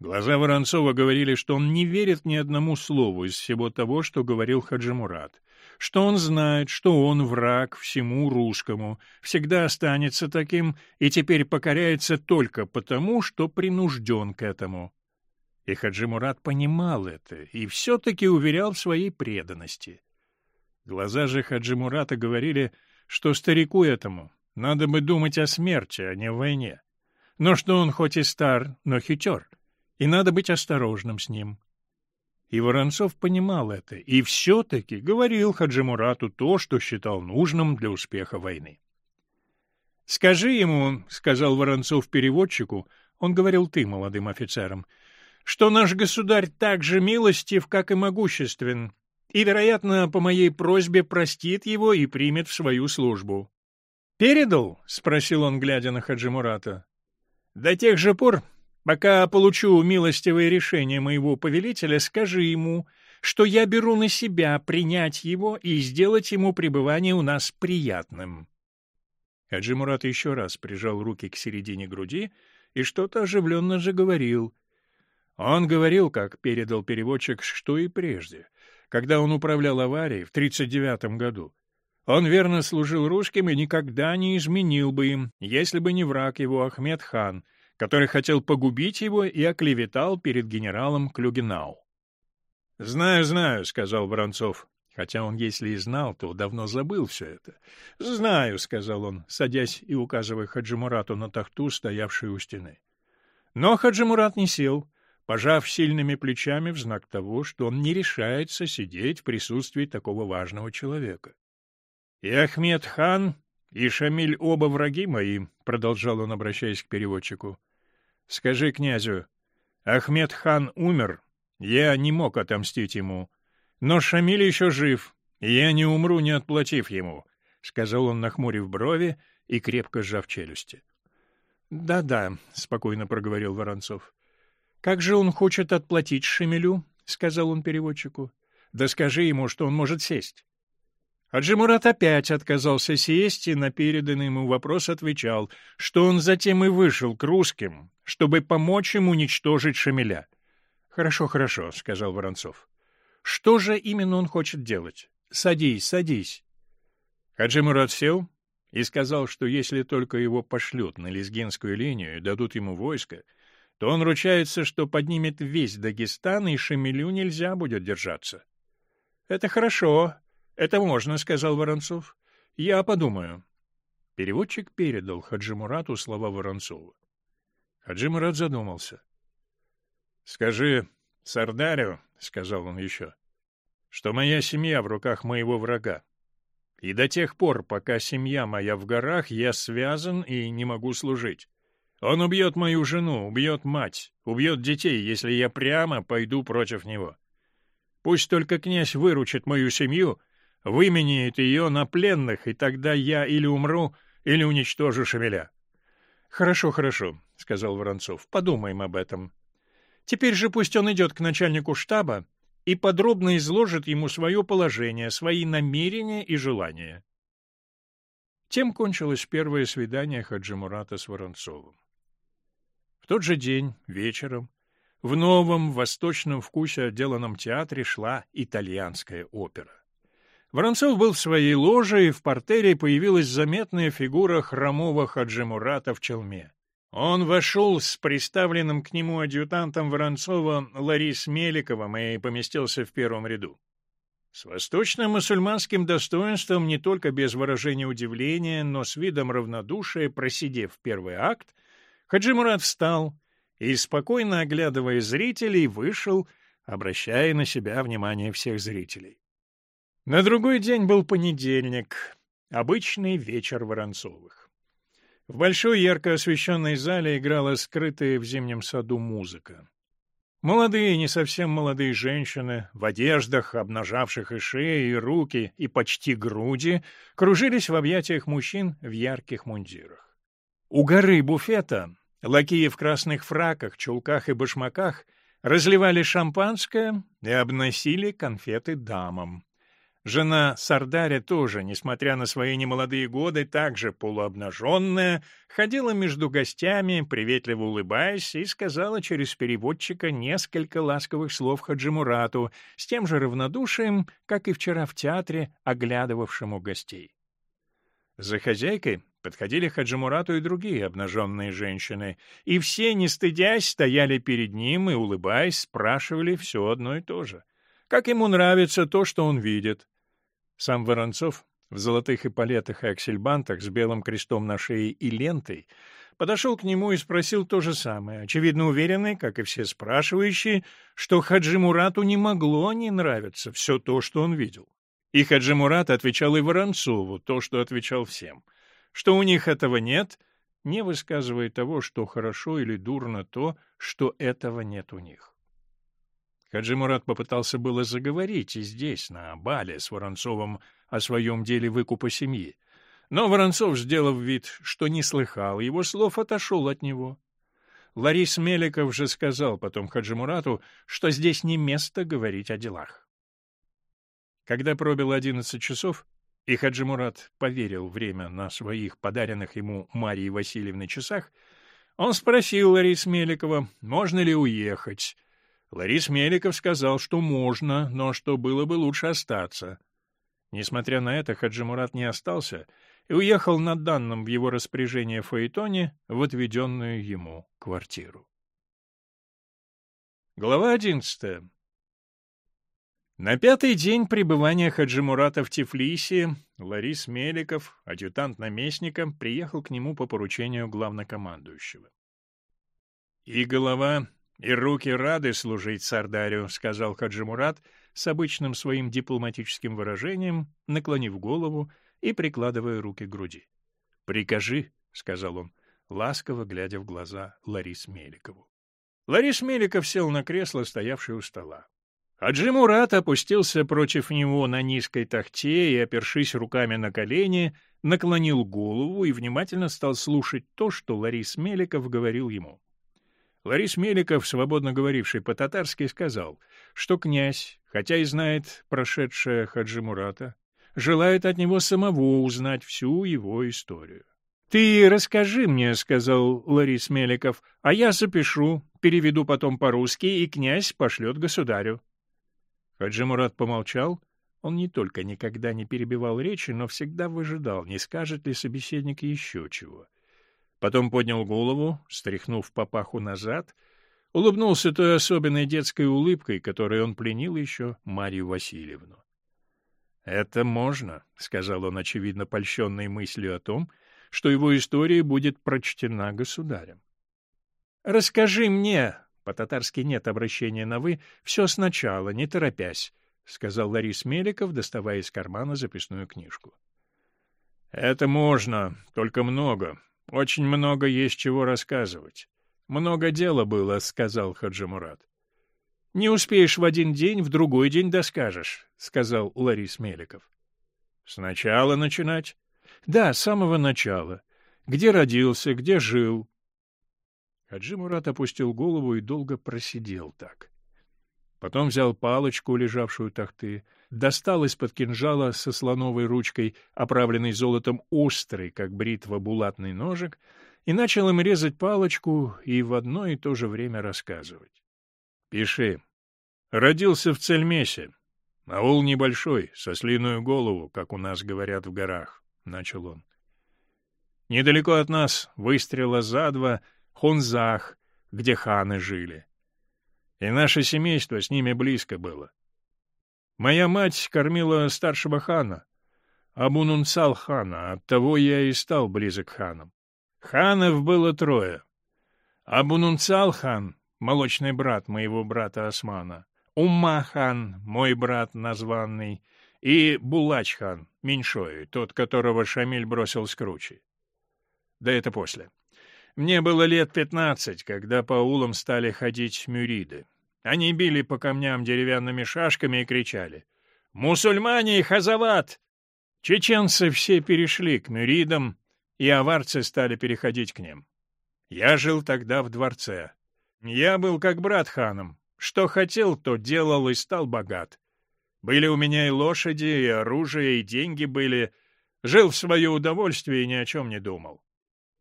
Глаза Воронцова говорили, что он не верит ни одному слову из всего того, что говорил Хаджимурат, что он знает, что он враг всему русскому, всегда останется таким и теперь покоряется только потому, что принужден к этому. И Хаджимурат понимал это и все-таки уверял в своей преданности. Глаза же Хаджимурата говорили, что старику этому надо бы думать о смерти, а не о войне. Но что он хоть и стар, но хитер, и надо быть осторожным с ним. И Воронцов понимал это, и все-таки говорил Хаджимурату то, что считал нужным для успеха войны. «Скажи ему, — сказал Воронцов переводчику, — он говорил ты, молодым офицерам, — что наш государь так же милостив, как и могуществен, и, вероятно, по моей просьбе простит его и примет в свою службу. «Передал?» — спросил он, глядя на Хаджимурата. «До тех же пор, пока получу милостивое решение моего повелителя, скажи ему, что я беру на себя принять его и сделать ему пребывание у нас приятным». Хаджимурат еще раз прижал руки к середине груди и что-то оживленно заговорил, он говорил, как передал переводчик, что и прежде, когда он управлял аварией в 1939 году. Он верно служил русским и никогда не изменил бы им, если бы не враг его Ахмед хан, который хотел погубить его и оклеветал перед генералом Клюгенау. «Знаю, знаю», — сказал Воронцов, хотя он, если и знал, то давно забыл все это. «Знаю», — сказал он, садясь и указывая Хаджимурату на тахту, стоявшую у стены. Но Хаджимурат не сел, пожав сильными плечами в знак того, что он не решается сидеть в присутствии такого важного человека. «И Ахмед хан, и Шамиль оба враги мои», — продолжал он, обращаясь к переводчику. «Скажи князю, Ахмед хан умер, я не мог отомстить ему, но Шамиль еще жив, и я не умру, не отплатив ему», — сказал он, нахмурив брови и крепко сжав челюсти. «Да-да», — спокойно проговорил Воронцов. «Как же он хочет отплатить Шемелю?» — сказал он переводчику. «Да скажи ему, что он может сесть». Аджимурат опять отказался сесть и на переданный ему вопрос отвечал, что он затем и вышел к русским, чтобы помочь им уничтожить Шамиля. «Хорошо, хорошо», — сказал Воронцов. «Что же именно он хочет делать? Садись, садись». Хаджимурат сел и сказал, что если только его пошлют на Лезгинскую линию и дадут ему войско, то он ручается, что поднимет весь Дагестан, и Шамилю нельзя будет держаться. — Это хорошо, это можно, — сказал Воронцов. — Я подумаю. Переводчик передал Хаджимурату слова Воронцова. Хаджимурат задумался. — Скажи Сардарю, — сказал он еще, — что моя семья в руках моего врага. И до тех пор, пока семья моя в горах, я связан и не могу служить. Он убьет мою жену, убьет мать, убьет детей, если я прямо пойду против него. Пусть только князь выручит мою семью, выменяет ее на пленных, и тогда я или умру, или уничтожу Шамиля. — Хорошо, хорошо, — сказал Воронцов, — подумаем об этом. Теперь же пусть он идет к начальнику штаба и подробно изложит ему свое положение, свои намерения и желания. Тем кончилось первое свидание Хаджимурата с Воронцовым. В тот же день, вечером, в новом восточном вкусе отделанном театре шла итальянская опера. Воронцов был в своей ложе, и в портере появилась заметная фигура хромого Хаджимурата в челме. Он вошел с приставленным к нему адъютантом Воронцова Ларис Меликовым и поместился в первом ряду. С восточным мусульманским достоинством, не только без выражения удивления, но с видом равнодушия, просидев первый акт, Хаджимурат встал и, спокойно оглядывая зрителей, вышел, обращая на себя внимание всех зрителей. На другой день был понедельник, обычный вечер Воронцовых. В большой ярко освещенной зале играла скрытая в зимнем саду музыка. Молодые и не совсем молодые женщины, в одеждах, обнажавших и шеи, и руки, и почти груди, кружились в объятиях мужчин в ярких мундирах. У горы буфета лакеи в красных фраках, чулках и башмаках разливали шампанское и обносили конфеты дамам. Жена Сардаря тоже, несмотря на свои немолодые годы, также полуобнаженная, ходила между гостями, приветливо улыбаясь, и сказала через переводчика несколько ласковых слов Хаджимурату с тем же равнодушием, как и вчера в театре, оглядывавшему гостей. За хозяйкой подходили Хаджимурату и другие обнаженные женщины, и все, не стыдясь, стояли перед ним и, улыбаясь, спрашивали все одно и то же. Как ему нравится то, что он видит, сам Воронцов в золотых эполетах и аксельбантах с белым крестом на шее и лентой подошел к нему и спросил то же самое, очевидно уверенный, как и все спрашивающие, что Хаджи Мурату не могло не нравиться все то, что он видел. И Хаджи Мурат отвечал и Воронцову то, что отвечал всем, что у них этого нет, не высказывая того, что хорошо или дурно то, что этого нет у них. Хаджи Мурат попытался было заговорить и здесь, на бале с Воронцовым, о своем деле выкупа семьи. Но Воронцов, сделав вид, что не слыхал его слов, отошел от него. Ларис Меликов же сказал потом Хаджи Мурату, что здесь не место говорить о делах. Когда пробило одиннадцать часов, и Хаджи Мурат поверил время на своих подаренных ему Марии Васильевне часах, он спросил Ларис Меликова, можно ли уехать, Ларис Меликов сказал, что можно, но что было бы лучше остаться. Несмотря на это, Хаджи Мурат не остался и уехал на данном в его распоряжение Фаэтоне в отведенную ему квартиру. Глава одиннадцатая. На пятый день пребывания Хаджи Мурата в Тифлисе Ларис Меликов, адъютант наместника, приехал к нему по поручению главнокомандующего. И голова «И руки рады служить Сардарю», — сказал Хаджимурат с обычным своим дипломатическим выражением, наклонив голову и прикладывая руки к груди. «Прикажи», — сказал он, ласково глядя в глаза Ларис Меликову. Ларис Меликов сел на кресло, стоявшее у стола. Хаджи опустился против него на низкой тахте и, опершись руками на колени, наклонил голову и внимательно стал слушать то, что Ларис Меликов говорил ему. Ларис Меликов, свободно говоривший по-татарски, сказал, что князь, хотя и знает прошедшее Хаджи Мурата, желает от него самого узнать всю его историю. «Ты расскажи мне», — сказал Ларис Меликов, — «а я запишу, переведу потом по-русски, и князь пошлет государю». Хаджи Мурат помолчал. Он не только никогда не перебивал речи, но всегда выжидал, не скажет ли собеседник еще чего. Потом поднял голову, стряхнув папаху назад, улыбнулся той особенной детской улыбкой, которой он пленил еще Марию Васильевну. «Это можно», — сказал он, очевидно польщенной мыслью о том, что его история будет прочтена государем. «Расскажи мне», — по-татарски нет обращения на «вы», — все сначала, не торопясь, — сказал Ларис Меликов, доставая из кармана записную книжку. «Это можно, только много. Очень много есть чего рассказывать. Много дела было, — сказал Хаджимурат. — Не успеешь в один день, в другой день доскажешь, — сказал Ларис Меликов. — Сначала начинать? — Да, с самого начала. Где родился, где жил. Хаджимурат опустил голову и долго просидел так. Потом взял палочку, лежавшую тахты, достал из-под кинжала со слоновой ручкой, оправленный золотом острый, как бритва, булатный ножик, и начал им резать палочку и в одно и то же время рассказывать. «Пиши. Родился в Цельмесе. Аул небольшой, со слиную голову, как у нас говорят в горах», — начал он. «Недалеко от нас, выстрела за два, Хунзах, где ханы жили и наше семейство с ними близко было. Моя мать кормила старшего хана, Абунунцал хана, оттого я и стал близок к ханам. Ханов было трое. Абунунцал хан, молочный брат моего брата Османа, Умма-хан, мой брат названный, и Булач-хан, меньшой, тот, которого Шамиль бросил с кручи. Да это после. Мне было лет пятнадцать, когда по улам стали ходить мюриды. Они били по камням деревянными шашками и кричали «Мусульмане и хазават!» Чеченцы все перешли к мюридам, и аварцы стали переходить к ним. Я жил тогда в дворце. Я был как брат ханом, Что хотел, то делал и стал богат. Были у меня и лошади, и оружие, и деньги были. Жил в свое удовольствие и ни о чем не думал.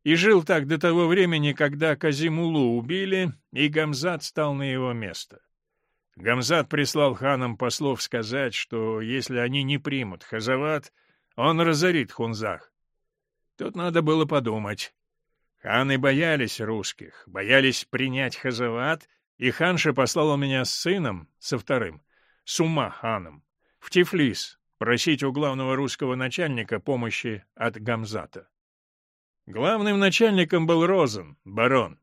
И жил так до того времени, когда Казимулу убили, и Гамзат стал на его место. Гамзат прислал ханам послов сказать, что если они не примут Хазават, он разорит Хунзах. Тут надо было подумать. Ханы боялись русских, боялись принять Хазават, и ханша послал меня с сыном, со вторым, с ума ханом, в Тифлис, просить у главного русского начальника помощи от Гамзата. Главным начальником был Розен, барон.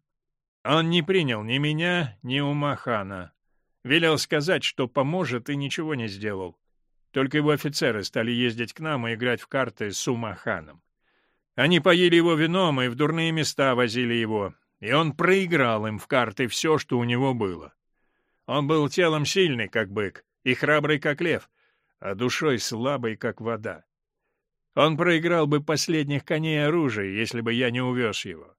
Он не принял ни меня, ни ума хана. Велел сказать, что поможет, и ничего не сделал. Только его офицеры стали ездить к нам и играть в карты с Умаханом. Они поили его вином и в дурные места возили его, и он проиграл им в карты все, что у него было. Он был телом сильный, как бык, и храбрый, как лев, а душой слабый, как вода. Он проиграл бы последних коней оружия, если бы я не увез его.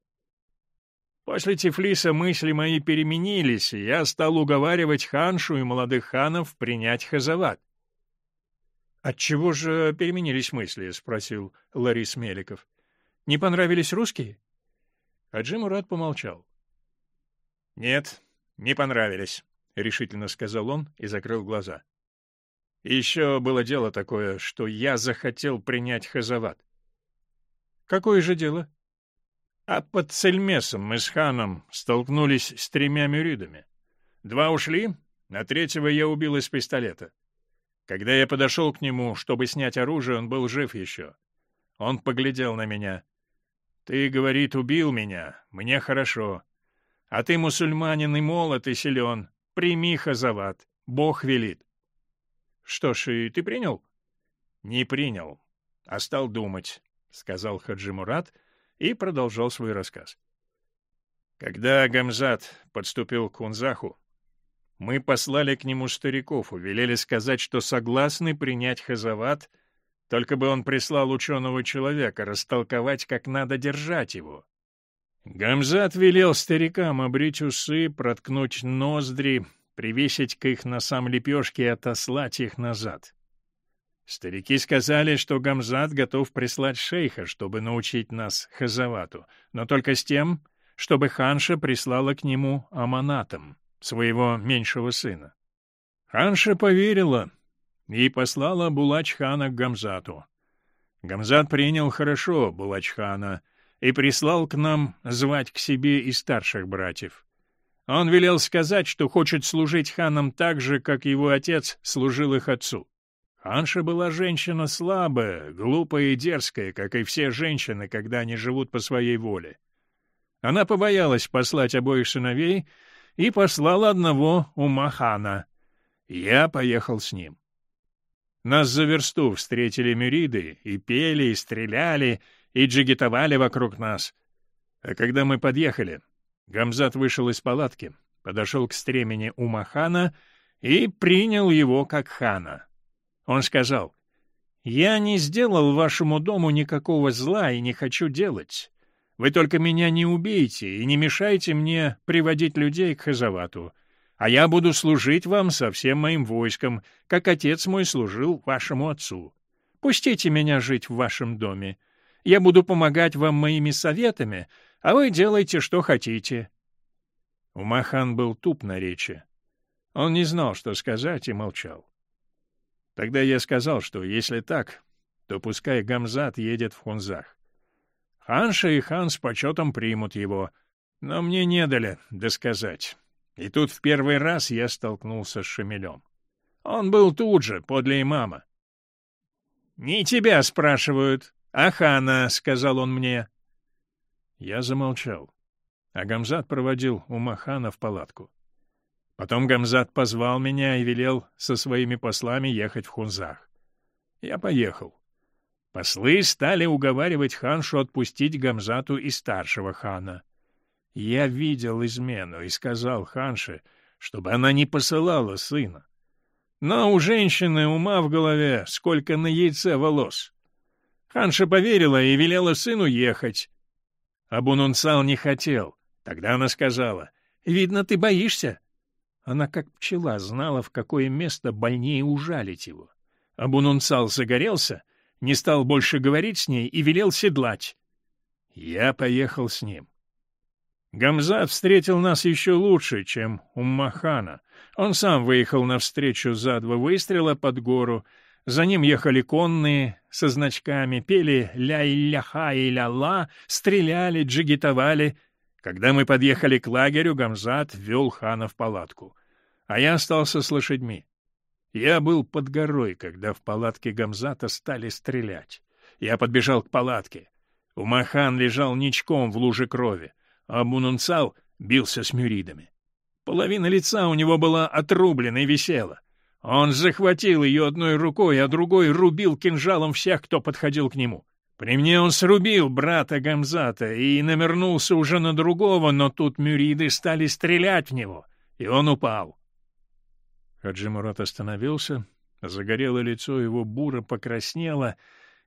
После Тифлиса мысли мои переменились, и я стал уговаривать ханшу и молодых ханов принять Хазават. «Отчего же переменились мысли?» — спросил Ларис Меликов. «Не понравились русские?» Хаджи Мурат помолчал. «Нет, не понравились», — решительно сказал он и закрыл глаза. «Еще было дело такое, что я захотел принять Хазават». «Какое же дело?» «А под Цельмесом мы с ханом столкнулись с тремя мюридами. Два ушли, а третьего я убил из пистолета. Когда я подошел к нему, чтобы снять оружие, он был жив еще. Он поглядел на меня. «Ты, — говорит, — убил меня. Мне хорошо. А ты мусульманин и молод, и силен. Прими хазават. Бог велит». «Что ж, и ты принял?» «Не принял, а стал думать», — сказал Хаджи Мурат и продолжал свой рассказ. Когда Гамзат подступил к Кунзаху, мы послали к нему стариков, велели сказать, что согласны принять Хазават, только бы он прислал ученого человека, растолковать, как надо держать его. Гамзат велел старикам обрить усы, проткнуть ноздри, привесить к их носам лепешки и отослать их назад. Старики сказали, что Гамзат готов прислать шейха, чтобы научить нас Хазавату, но только с тем, чтобы ханша прислала к нему аманатом своего меньшего сына. Ханша поверила и послала Булач-хана к Гамзату. Гамзат принял хорошо Булач-хана и прислал к нам звать к себе и старших братьев. Он велел сказать, что хочет служить ханам так же, как его отец служил их отцу. Ханша была женщина слабая, глупая и дерзкая, как и все женщины, когда они живут по своей воле. Она побоялась послать обоих сыновей и послал одного у Махана. Я поехал с ним. Нас за версту встретили мюриды, и пели, и стреляли, и джигитовали вокруг нас. А когда мы подъехали, Гамзат вышел из палатки, подошел к стремени у Махана и принял его как хана. Он сказал, «Я не сделал вашему дому никакого зла и не хочу делать. Вы только меня не убейте и не мешайте мне приводить людей к Хазавату, а я буду служить вам со всем моим войском, как отец мой служил вашему отцу. Пустите меня жить в вашем доме. Я буду помогать вам моими советами, а вы делайте, что хотите». Умахан был туп на речи. Он не знал, что сказать, и молчал. Тогда я сказал, что если так, то пускай Гамзат едет в Хунзах. Ханша и хан с почетом примут его, но мне не дали досказать. И тут в первый раз я столкнулся с Шамилем. Он был тут же, подле имама. «Не тебя спрашивают, а хана», — сказал он мне. Я замолчал, а Гамзат проводил Умахана в палатку. Потом Гамзат позвал меня и велел со своими послами ехать в Хунзах. Я поехал. Послы стали уговаривать ханшу отпустить Гамзату и старшего хана. Я видел измену и сказал ханше, чтобы она не посылала сына. Но у женщины ума в голове, сколько на яйце волос. Ханша поверила и велела сыну ехать. Абунунсал не хотел. Тогда она сказала, «Видно, ты боишься». Она, как пчела, знала, в какое место больнее ужалить его. Абунунцал загорелся, не стал больше говорить с ней и велел седлать. Я поехал с ним. Гамзат встретил нас еще лучше, чем Уммахана. Он сам выехал навстречу за два выстрела под гору. За ним ехали конные со значками, пели «ля-ля-ха» и «ля-ла», стреляли, джигитовали. Когда мы подъехали к лагерю, Гамзат ввел хана в палатку. А я остался с лошадьми. Я был под горой, когда в палатке Гамзата стали стрелять. Я подбежал к палатке. Умахан лежал ничком в луже крови а Мунунцал бился с мюридами. Половина лица у него была отрублена и висела. Он захватил ее одной рукой, а другой рубил кинжалом всех, кто подходил к нему. При мне он срубил брата Гамзата и намернулся уже на другого, но тут мюриды стали стрелять в него, и он упал. Хаджи Мурат остановился, загорелое лицо его буро покраснело,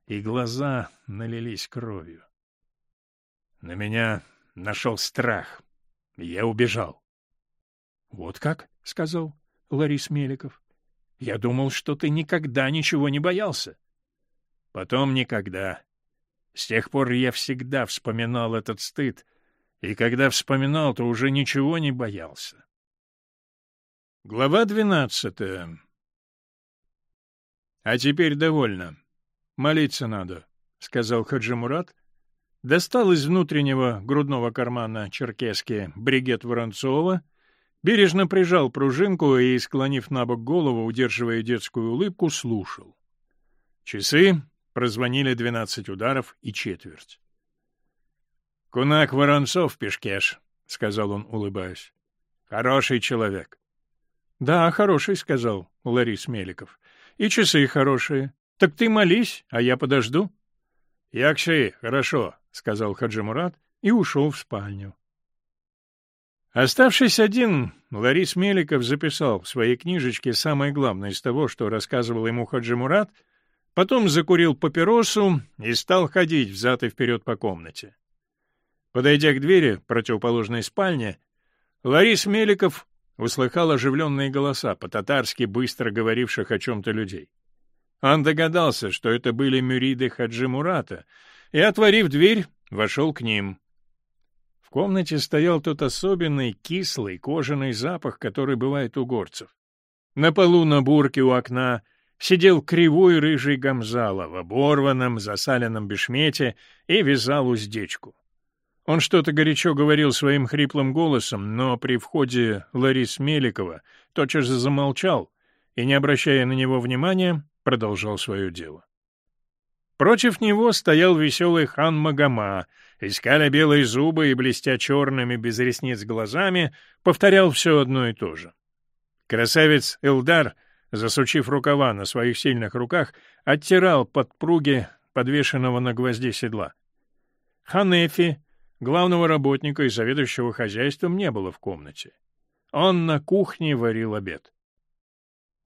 и глаза налились кровью. На меня нашел страх. Я убежал. — Вот как? — сказал Ларис Меликов. — Я думал, что ты никогда ничего не боялся. — Потом никогда. С тех пор я всегда вспоминал этот стыд, и когда вспоминал, то уже ничего не боялся. Глава двенадцатая — А теперь довольно. Молиться надо, — сказал Хаджи Мурат, достал из внутреннего грудного кармана черкески бригет Воронцова, бережно прижал пружинку и, склонив на бок голову, удерживая детскую улыбку, слушал. Часы прозвонили двенадцать ударов и четверть. — Кунак Воронцов, Пешкеш, — сказал он, улыбаясь. — Хороший человек. — Да, хороший, — сказал Ларис Меликов. — И часы хорошие. Так ты молись, а я подожду. — Якши, хорошо, — сказал Хаджи Мурат и ушел в спальню. Оставшись один, Ларис Меликов записал в своей книжечке самое главное из того, что рассказывал ему Хаджи Мурат, потом закурил папиросу и стал ходить взад и вперед по комнате. Подойдя к двери противоположной спальни, Ларис Меликов услыхал оживленные голоса, по-татарски быстро говоривших о чем-то людей. Он догадался, что это были мюриды Хаджи Мурата, и, отворив дверь, вошел к ним. Комнате стоял тот особенный кислый кожаный запах, который бывает у горцев. На полу на бурке у окна сидел кривой рыжий гамзала в оборванном, засаленном бешмете и вязал уздечку. Он что-то горячо говорил своим хриплым голосом, но при входе Ларис Меликова тотчас замолчал и, не обращая на него внимания, продолжал свое дело. Против него стоял веселый хан Магома, искаля белые зубы и блестя черными без ресниц глазами, повторял все одно и то же. Красавец Элдар, засучив рукава на своих сильных руках, оттирал подпруги подвешенного на гвозде седла. Ханефи, главного работника и заведующего хозяйством, не было в комнате. Он на кухне варил обед. —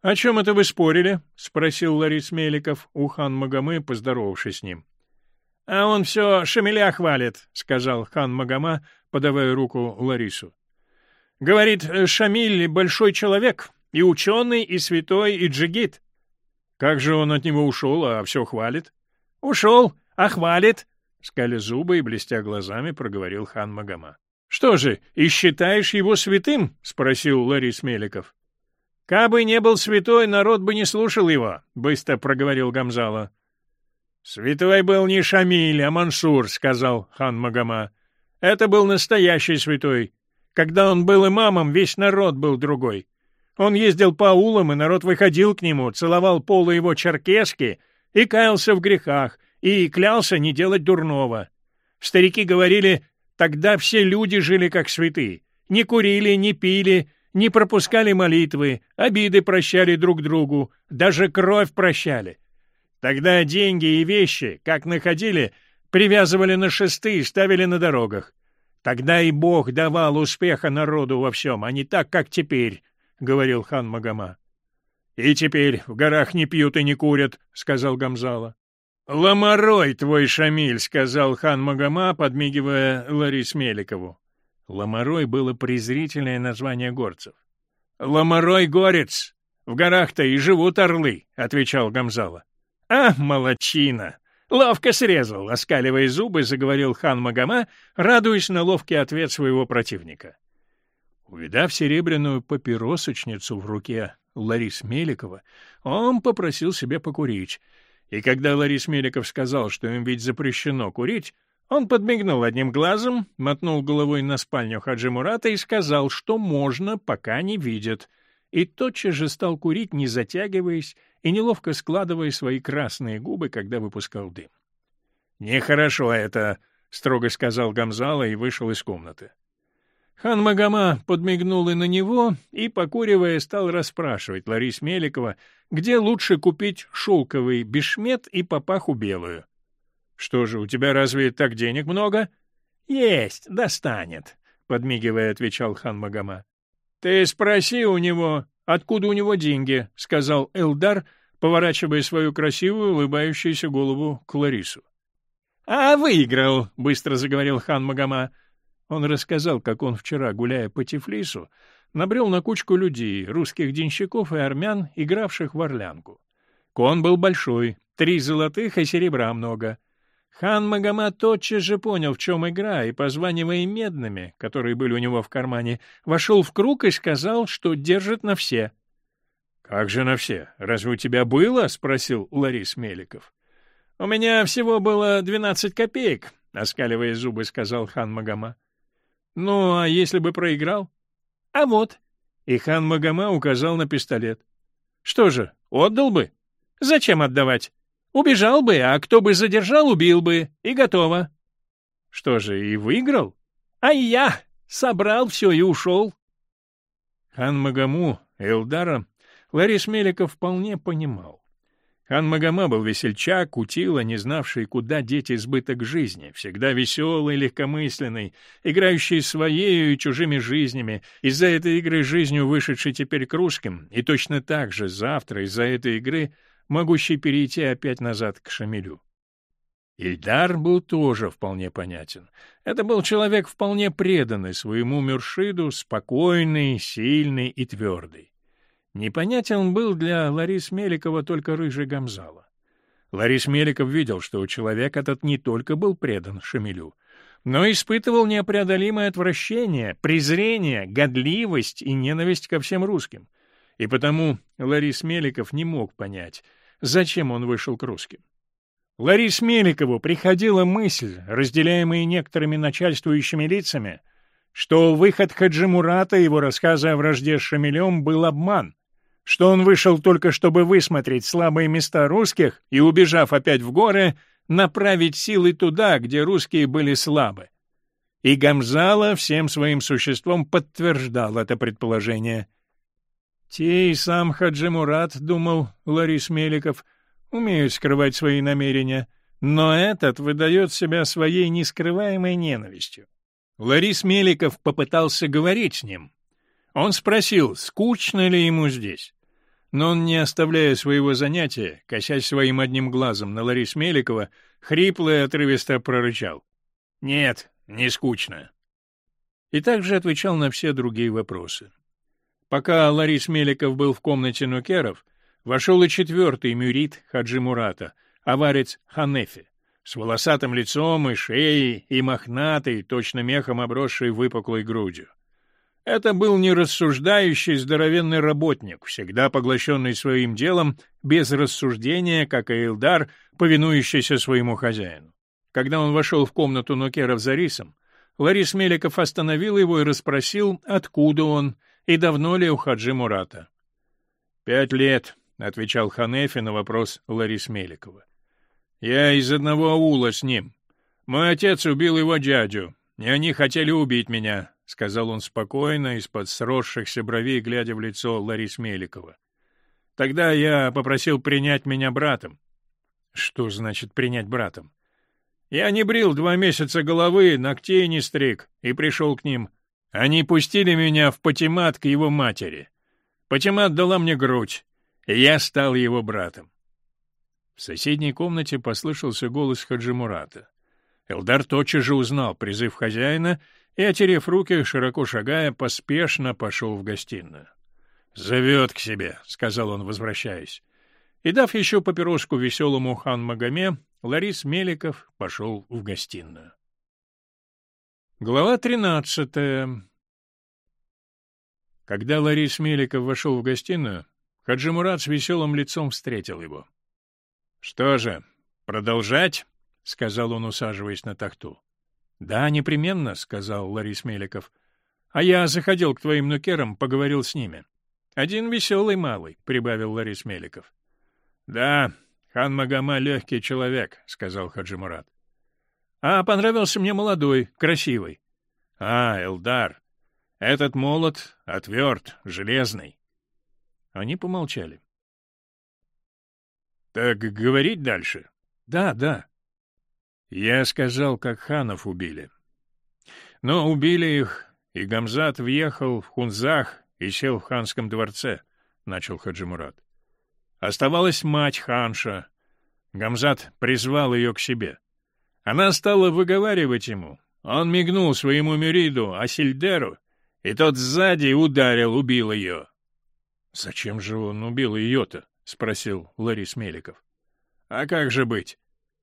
О чем это вы спорили? — спросил Ларис Меликов у хан Магомы, поздоровавшись с ним. — А он все Шамиля хвалит, — сказал хан Магома, подавая руку Ларису. — Говорит, Шамиль — большой человек, и ученый, и святой, и джигит. — Как же он от него ушел, а все хвалит? — Ушел, а хвалит, — скаля зубы и блестя глазами проговорил хан Магома. — Что же, и считаешь его святым? — спросил Ларис Меликов. — «Кабы не был святой, народ бы не слушал его», — быстро проговорил Гамзала. «Святой был не Шамиль, а Мансур», — сказал хан Магома. «Это был настоящий святой. Когда он был имамом, весь народ был другой. Он ездил по улам, и народ выходил к нему, целовал полы его черкески и каялся в грехах, и клялся не делать дурного. Старики говорили, тогда все люди жили как святые, не курили, не пили, не пропускали молитвы, обиды прощали друг другу, даже кровь прощали. Тогда деньги и вещи, как находили, привязывали на шесты и ставили на дорогах. Тогда и Бог давал успеха народу во всем, а не так, как теперь, — говорил хан Магома. — И теперь в горах не пьют и не курят, — сказал Гамзала. — Ломорой твой, Шамиль, — сказал хан Магома, подмигивая Ларис Меликову. Ломорой было презрительное название горцев. Ломорой горец. В горах-то и живут орлы, — отвечал Гамзала. А, молочина! Ловко срезал, оскаливая зубы, заговорил хан Магома, радуясь на ловкий ответ своего противника. Увидав серебряную папиросочницу в руке Ларис Меликова, он попросил себе покурить, и когда Ларис Меликов сказал, что им ведь запрещено курить, он подмигнул одним глазом, мотнул головой на спальню Хаджи Мурата и сказал, что можно, пока не видят, и тотчас же стал курить, не затягиваясь и неловко складывая свои красные губы, когда выпускал дым. «Нехорошо это», — строго сказал Гамзала и вышел из комнаты. Хан Магома подмигнул и на него, и, покуривая, стал расспрашивать Ларис Меликова, где лучше купить шелковый бешмет и папаху белую. — Что же, у тебя разве так денег много? — Есть, достанет, — подмигивая, отвечал хан Магома. — Ты спроси у него, откуда у него деньги, — сказал Элдар, поворачивая свою красивую, улыбающуюся голову к Ларису. — А выиграл, — быстро заговорил хан Магома. Он рассказал, как он вчера, гуляя по Тифлису, набрел на кучку людей, русских денщиков и армян, игравших в орлянку. Кон был большой, три золотых и серебра много. Хан Магомад тотчас же понял, в чем игра, и, позванивая медными, которые были у него в кармане, вошел в круг и сказал, что держит на все. — Как же на все? Разве у тебя было? — спросил Ларис Меликов. — У меня всего было двенадцать копеек, — оскаливая зубы, сказал хан Магома. Ну, а если бы проиграл? А вот. И хан Магома указал на пистолет. Что же, отдал бы? Зачем отдавать? Убежал бы, а кто бы задержал, убил бы. И готово. Что же, и выиграл? А я собрал все и ушел. Хан Магаму, Элдара, Ларис Меликов вполне понимал. Хан Магома был весельчак, кутила, не знавший, куда деть избыток жизни, всегда веселый, легкомысленный, играющий своею и чужими жизнями, из-за этой игры жизнью вышедший теперь к русским, и точно так же завтра из-за этой игры могущий перейти опять назад к Шамилю. Ильдар был тоже вполне понятен. Это был человек вполне преданный своему Мюршиду, спокойный, сильный и твердый. Непонятен был для Ларис Меликова только рыжий Гамзала. Ларис Меликов видел, что человек этот не только был предан Шамилю, но испытывал непреодолимое отвращение, презрение, годливость и ненависть ко всем русским. И потому Ларис Меликов не мог понять, зачем он вышел к русским. Ларис Меликову приходила мысль, разделяемая некоторыми начальствующими лицами, что выход Хаджи Мурата и его рассказы о вражде с Шамилем был обман, что он вышел только чтобы высмотреть слабые места русских и, убежав опять в горы, направить силы туда, где русские были слабы. И Гамзала всем своим существом подтверждал это предположение. Те и сам Хаджи Мурат, думал Ларис Меликов, умеют скрывать свои намерения, но этот выдает себя своей нескрываемой ненавистью. Ларис Меликов попытался говорить с ним. Он спросил, скучно ли ему здесь. Но он, не оставляя своего занятия, косясь своим одним глазом на Ларис Меликова, хрипло и отрывисто прорычал. «Нет, не скучно». И также отвечал на все другие вопросы. Пока Ларис Меликов был в комнате Нукеров, вошел и четвертый мюрит Хаджи Мурата, аварец Ханефи, с волосатым лицом и шеей, и мохнатой, точно мехом обросшей выпуклой грудью. Это был нерассуждающий здоровенный работник, всегда поглощенный своим делом, без рассуждения, как и Илдар, повинующийся своему хозяину. Когда он вошел в комнату Нукеров за рисом, Ларис Меликов остановил его и расспросил, откуда он и давно ли у Хаджи Мурата. «Пять лет», — отвечал Ханефи на вопрос Ларис Меликова. «Я из одного аула с ним. Мой отец убил его дядю, и они хотели убить меня. — сказал он спокойно, из-под сросшихся бровей, глядя в лицо Ларис Меликова. — Тогда я попросил принять меня братом. — Что значит принять братом? — Я не брил два месяца головы, ногтей не стриг, и пришел к ним. Они пустили меня в Патимат к его матери. Патимат дала мне грудь, и я стал его братом. В соседней комнате послышался голос Хаджимурата. Элдар тотчас же узнал призыв хозяина — и, отерев руки, широко шагая, поспешно пошел в гостиную. «Зовет к себе», — сказал он, возвращаясь. И, дав еще папироску веселому хан Магоме, Ларис Меликов пошел в гостиную. Глава тринадцатая Когда Ларис Меликов вошел в гостиную, Хаджи Мурат с веселым лицом встретил его. — Что же, продолжать? — сказал он, усаживаясь на тахту. — Да, непременно, — сказал Ларис Меликов. — А я заходил к твоим нукерам, поговорил с ними. — Один веселый малый, — прибавил Ларис Меликов. — Да, хан Магома легкий человек, — сказал Хаджи Мурат. — А понравился мне молодой, красивый. — А, Элдар. Этот молот отверт, железный. Они помолчали. — Так говорить дальше? — Да, да. Я сказал, как ханов убили. Но убили их, и Гамзат въехал в Хунзах и сел в ханском дворце, — начал Хаджимурат. Оставалась мать ханша. Гамзат призвал ее к себе. Она стала выговаривать ему. Он мигнул своему Мюриду, Асильдеру, и тот сзади ударил, убил ее. — Зачем же он убил ее-то? — спросил Ларис Меликов. — А как же быть?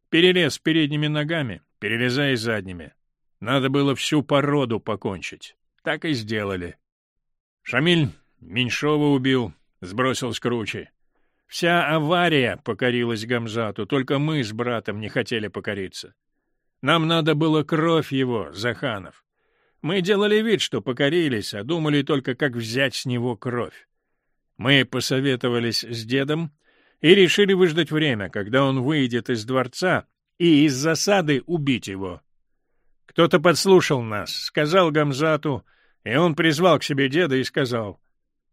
Перелез передними ногами, перелезая задними. Надо было всю породу покончить. Так и сделали. Шамиль Меньшова убил, сбросил с кручи. Вся авария покорилась Гамзату, только мы с братом не хотели покориться. Нам надо было кровь его, Заханов. Мы делали вид, что покорились, а думали только, как взять с него кровь. Мы посоветовались с дедом и решили выждать время, когда он выйдет из дворца, и из засады убить его. Кто-то подслушал нас, сказал Гамзату, и он призвал к себе деда и сказал,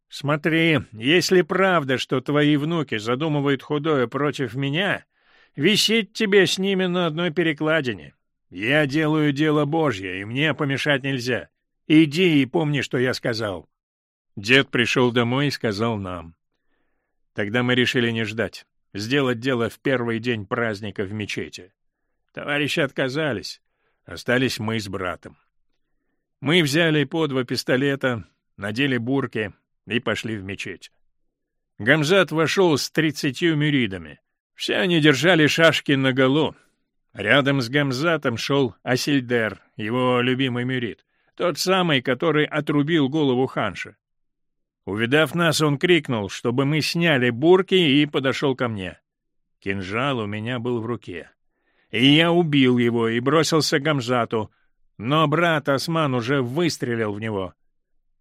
«Смотри, если правда, что твои внуки задумывают худое против меня, висеть тебе с ними на одной перекладине. Я делаю дело Божье, и мне помешать нельзя. Иди и помни, что я сказал». Дед пришел домой и сказал нам. Тогда мы решили не ждать, сделать дело в первый день праздника в мечети. Товарищи отказались, остались мы с братом. Мы взяли по два пистолета, надели бурки и пошли в мечеть. Гамзат вошел с тридцатью мюридами. Все они держали шашки наголо. Рядом с Гамзатом шел Асильдер, его любимый мюрид, тот самый, который отрубил голову ханша. Увидав нас, он крикнул, чтобы мы сняли бурки, и подошел ко мне. Кинжал у меня был в руке. И я убил его и бросился к Гамзату, но брат Осман уже выстрелил в него.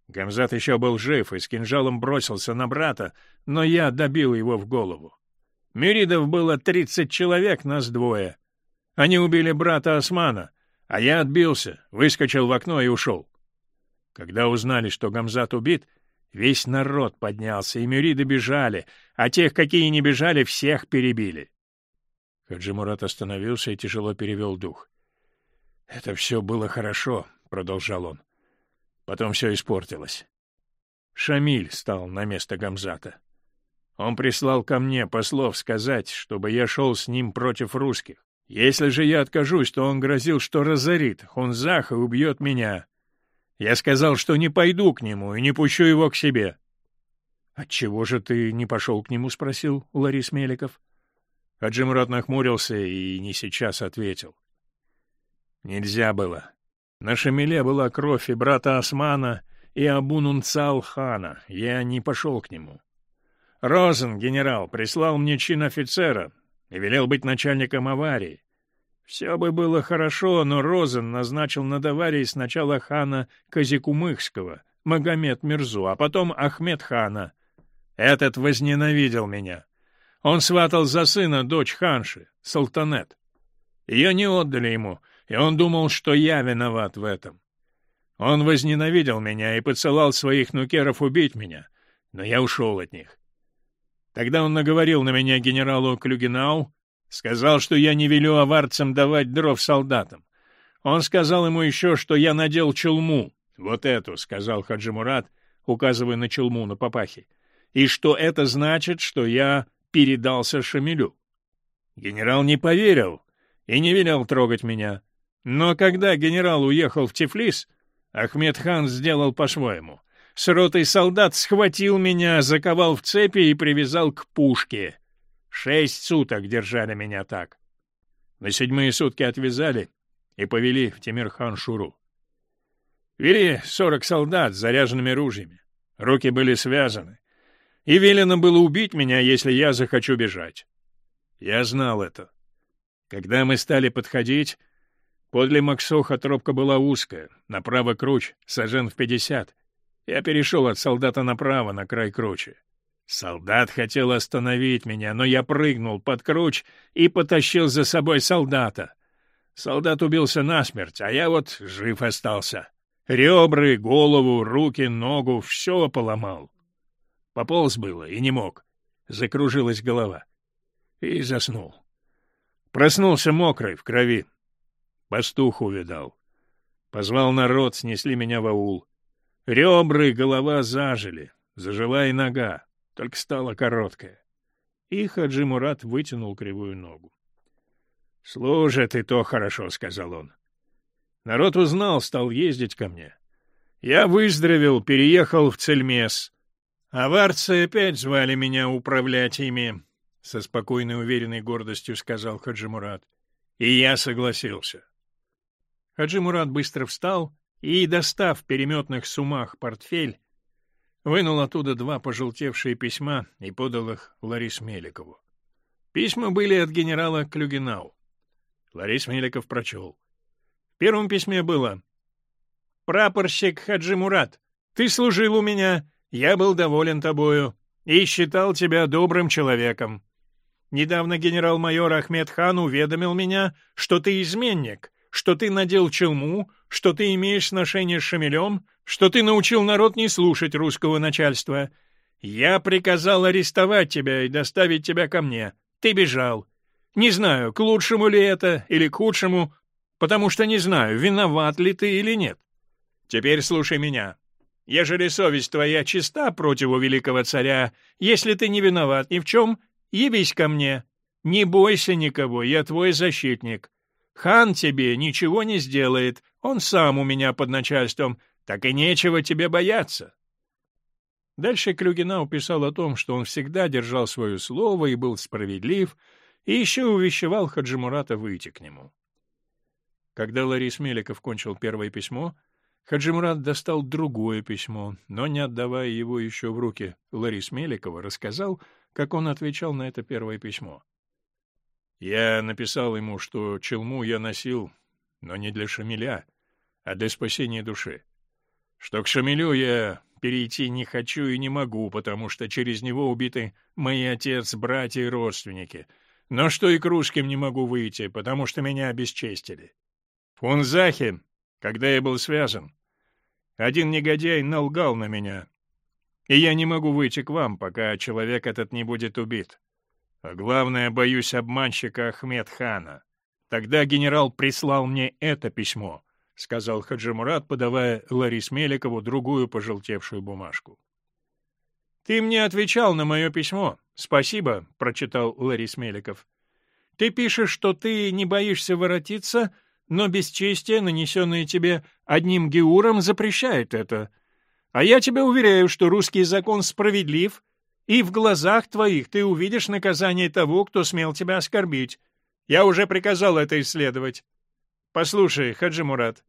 Гамзат еще был жив и с кинжалом бросился на брата, но я добил его в голову. Мюридов было тридцать человек, нас двое. Они убили брата Османа, а я отбился, выскочил в окно и ушел. Когда узнали, что Гамзат убит, Весь народ поднялся, и мюриды бежали, а тех, какие не бежали, всех перебили. Хаджи Мурат остановился и тяжело перевел дух. — Это все было хорошо, — продолжал он. Потом все испортилось. Шамиль стал на место Гамзата. Он прислал ко мне послов сказать, чтобы я шел с ним против русских. Если же я откажусь, то он грозил, что разорит Хунзах и убьет меня. Я сказал, что не пойду к нему и не пущу его к себе. — Отчего же ты не пошел к нему? — спросил Ларис Меликов. Аджимурат нахмурился и не сейчас ответил. — Нельзя было. На Шамиле была кровь и брата Османа, и Абунунцал хана. Я не пошел к нему. Розен, генерал, прислал мне чин офицера и велел быть начальником аварии. Все бы было хорошо, но Розен назначил над аварией сначала хана Казикумыхского, Магомед Мирзу, а потом Ахмед хана. Этот возненавидел меня. Он сватал за сына дочь ханши, Салтанет. Ее не отдали ему, и он думал, что я виноват в этом. Он возненавидел меня и посылал своих нукеров убить меня, но я ушел от них. Тогда он наговорил на меня генералу Клюгенау, Сказал, что я не велю аварцам давать дров солдатам. Он сказал ему еще, что я надел челму. Вот эту, — сказал Хаджи Мурат, указывая на челму на папахе. И что это значит, что я передался Шамилю. Генерал не поверил и не велел трогать меня. Но когда генерал уехал в Тифлис, Ахмед хан сделал по-своему. С ротой солдат схватил меня, заковал в цепи и привязал к пушке. Шесть суток держали меня так. На седьмые сутки отвязали и повели в Тимирхан-Шуру. Вели сорок солдат с заряженными ружьями. Руки были связаны. И велено было убить меня, если я захочу бежать. Я знал это. Когда мы стали подходить, подле Максоха тропка была узкая, направо круч, сажен в пятьдесят. Я перешел от солдата направо, на край кручи. Солдат хотел остановить меня, но я прыгнул под круч и потащил за собой солдата. Солдат убился насмерть, а я вот жив остался. Ребры, голову, руки, ногу — все поломал. Пополз было и не мог. Закружилась голова. И заснул. Проснулся мокрый, в крови. Пастух увидал. Позвал народ, снесли меня в аул. Ребры, голова зажили, зажила и нога, только стала короткая. И Хаджи Мурат вытянул кривую ногу. — Служит и то хорошо, — сказал он. Народ узнал, стал ездить ко мне. Я выздоровел, переехал в Цельмес. Аварцы опять звали меня управлять ими, — со спокойной уверенной гордостью сказал Хаджи Мурат. И я согласился. Хаджи Мурат быстро встал и, достав в переметных сумах портфель, вынул оттуда два пожелтевшие письма и подал их Ларис Меликову. Письма были от генерала Клюгенау. Ларис Меликов прочел. В первом письме было «Прапорщик Хаджи Мурат, ты служил у меня, я был доволен тобою и считал тебя добрым человеком. Недавно генерал-майор Ахмед Хан уведомил меня, что ты изменник, что ты надел челму, что ты имеешь сношение с Шамилем, что ты научил народ не слушать русского начальства. Я приказал арестовать тебя и доставить тебя ко мне. Ты бежал. Не знаю, к лучшему ли это или к худшему, потому что не знаю, виноват ли ты или нет. Теперь слушай меня. Ежели совесть твоя чиста против великого царя, если ты не виноват ни в чем, явись ко мне. Не бойся никого, я твой защитник. Хан тебе ничего не сделает, он сам у меня под начальством, так и нечего тебе бояться. Дальше Клюгина уписал о том, что он всегда держал свое слово и был справедлив, и еще увещевал Хаджимурата выйти к нему. Когда Ларис Меликов кончил первое письмо, Хаджимурат достал другое письмо, но, не отдавая его еще в руки Ларис Меликова, рассказал, как он отвечал на это первое письмо. «Я написал ему, что челму я носил, но не для Шамиля, а для спасения души. Что к Шамилю я перейти не хочу и не могу, потому что через него убиты мои отец, братья и родственники, но что и к русским не могу выйти, потому что меня обесчестили. В Фунзахе, когда я был связан, один негодяй налгал на меня, и я не могу выйти к вам, пока человек этот не будет убит. А главное, боюсь обманщика Ахмед Хана. Тогда генерал прислал мне это письмо, — сказал Хаджимурат, подавая Ларис Меликову другую пожелтевшую бумажку. — Ты мне отвечал на мое письмо. Спасибо, — прочитал Ларис Меликов. — Ты пишешь, что ты не боишься воротиться, но бесчестие, нанесенное тебе одним геуром, запрещает это. А я тебя уверяю, что русский закон справедлив, и в глазах твоих ты увидишь наказание того, кто смел тебя оскорбить. Я уже приказал это исследовать. Послушай, Хаджи Мурат,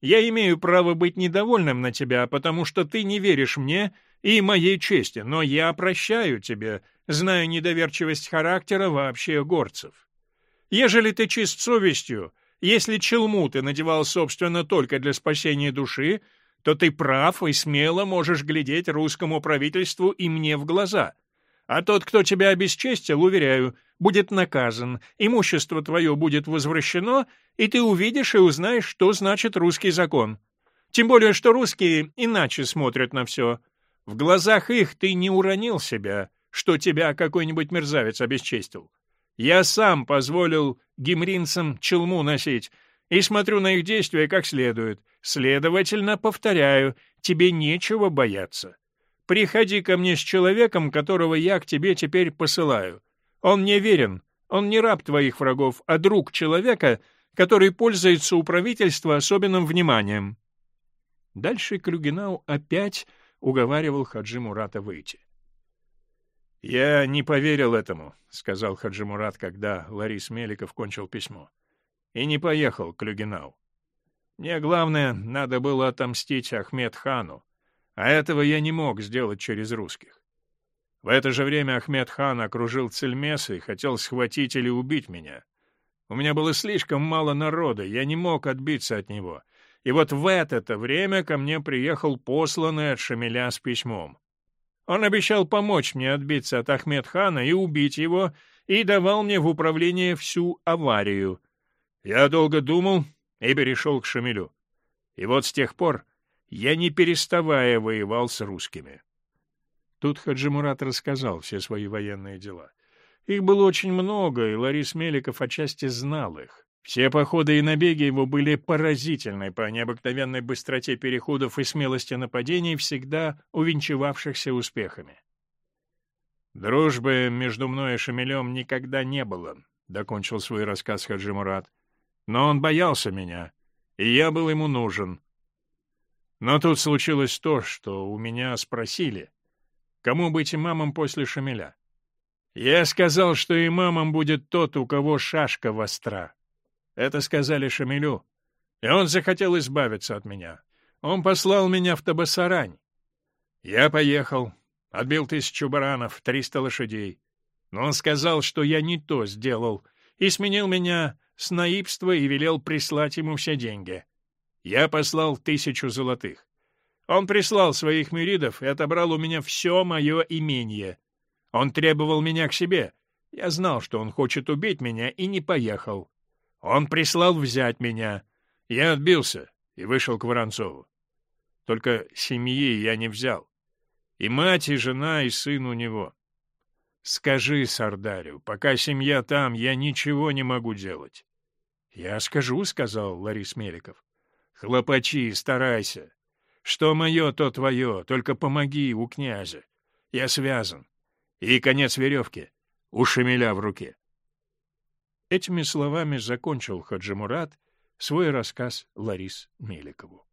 я имею право быть недовольным на тебя, потому что ты не веришь мне и моей чести, но я прощаю тебе, знаю недоверчивость характера вообще горцев. Ежели ты чист совестью, если челму ты надевал, собственно, только для спасения души, то ты прав и смело можешь глядеть русскому правительству и мне в глаза. А тот, кто тебя обесчестил, уверяю, будет наказан, имущество твое будет возвращено, и ты увидишь и узнаешь, что значит русский закон. Тем более, что русские иначе смотрят на все. В глазах их ты не уронил себя, что тебя какой-нибудь мерзавец обесчестил. Я сам позволил гимринцам челму носить, и смотрю на их действия как следует. Следовательно, повторяю, тебе нечего бояться. Приходи ко мне с человеком, которого я к тебе теперь посылаю. Он мне верен, он не раб твоих врагов, а друг человека, который пользуется у правительства особенным вниманием». Дальше Клюгенау опять уговаривал Хаджи Мурата выйти. «Я не поверил этому», — сказал Хаджи Мурат, когда Ларис Меликов кончил письмо. «И не поехал к Люгинау. Мне, главное, надо было отомстить Ахмед хану, а этого я не мог сделать через русских. В это же время Ахмед хан окружил Цельмеса и хотел схватить или убить меня. У меня было слишком мало народа, я не мог отбиться от него. И вот в это время ко мне приехал посланный от Шамиля с письмом. Он обещал помочь мне отбиться от Ахмед-хана и убить его, и давал мне в управление всю аварию. Я долго думал и перешел к Шамилю. И вот с тех пор я не переставая воевал с русскими. Тут Хаджимурат рассказал все свои военные дела. Их было очень много, и Ларис Меликов отчасти знал их. Все походы и набеги его были поразительны по необыкновенной быстроте переходов и смелости нападений, всегда увенчивавшихся успехами. «Дружбы между мной и Шамилем никогда не было», — докончил свой рассказ Хаджи Мурат. «Но он боялся меня, и я был ему нужен. Но тут случилось то, что у меня спросили, кому быть имамом после Шамиля. Я сказал, что имамом будет тот, у кого шашка востра. Это сказали Шамилю. И он захотел избавиться от меня. Он послал меня в Табасарань. Я поехал, отбил тысячу баранов, триста лошадей. Но он сказал, что я не то сделал, и сменил меня с наибства и велел прислать ему все деньги. Я послал тысячу золотых. Он прислал своих мюридов и отобрал у меня все мое имение. Он требовал меня к себе. Я знал, что он хочет убить меня, и не поехал. Он прислал взять меня. Я отбился и вышел к Воронцову. Только семьи я не взял. И мать, и жена, и сын у него. Скажи Сардарю, пока семья там, я ничего не могу делать. — Я скажу, — сказал Ларис Меликов. — Хлопачи, старайся. Что мое, то твое, только помоги у князя. Я связан. И конец веревки у Шамиля в руке. Этими словами закончил Хаджимурат свой рассказ Ларис Меликову.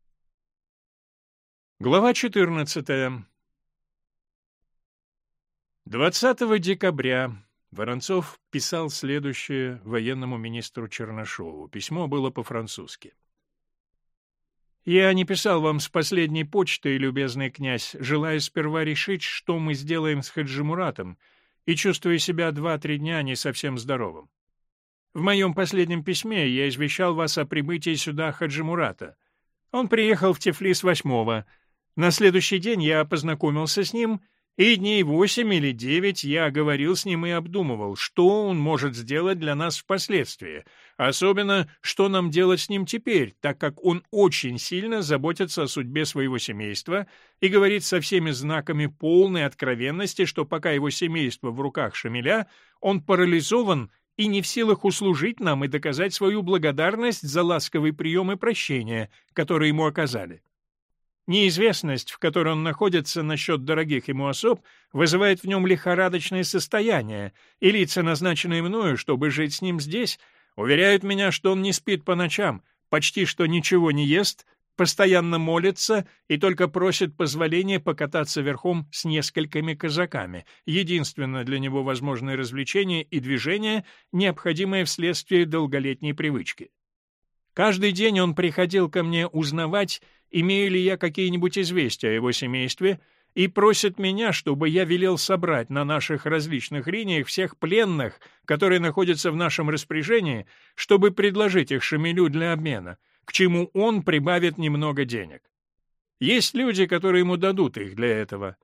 Глава 14. 20 декабря Воронцов писал следующее военному министру Чернышову. Письмо было по-французски. «Я не писал вам с последней почты, любезный князь, желая сперва решить, что мы сделаем с Хаджимуратом, и чувствуя себя два-три дня не совсем здоровым. В моем последнем письме я извещал вас о прибытии сюда Хаджимурата. Он приехал в Тифлис восьмого. На следующий день я познакомился с ним, и дней восемь или девять я говорил с ним и обдумывал, что он может сделать для нас впоследствии, особенно, что нам делать с ним теперь, так как он очень сильно заботится о судьбе своего семейства и говорит со всеми знаками полной откровенности, что пока его семейство в руках Шамиля, он парализован и не в силах услужить нам и доказать свою благодарность за ласковый прием и прощение, которые ему оказали. Неизвестность, в которой он находится насчет дорогих ему особ, вызывает в нем лихорадочное состояние, и лица, назначенные мною, чтобы жить с ним здесь, уверяют меня, что он не спит по ночам, почти что ничего не ест, постоянно молится и только просит позволения покататься верхом с несколькими казаками, единственное для него возможное развлечение и движение, необходимое вследствие долголетней привычки. Каждый день он приходил ко мне узнавать, имею ли я какие-нибудь известия о его семействе, и просит меня, чтобы я велел собрать на наших различных линиях всех пленных, которые находятся в нашем распоряжении, чтобы предложить их Шамилю для обмена — к чему он прибавит немного денег. Есть люди, которые ему дадут их для этого.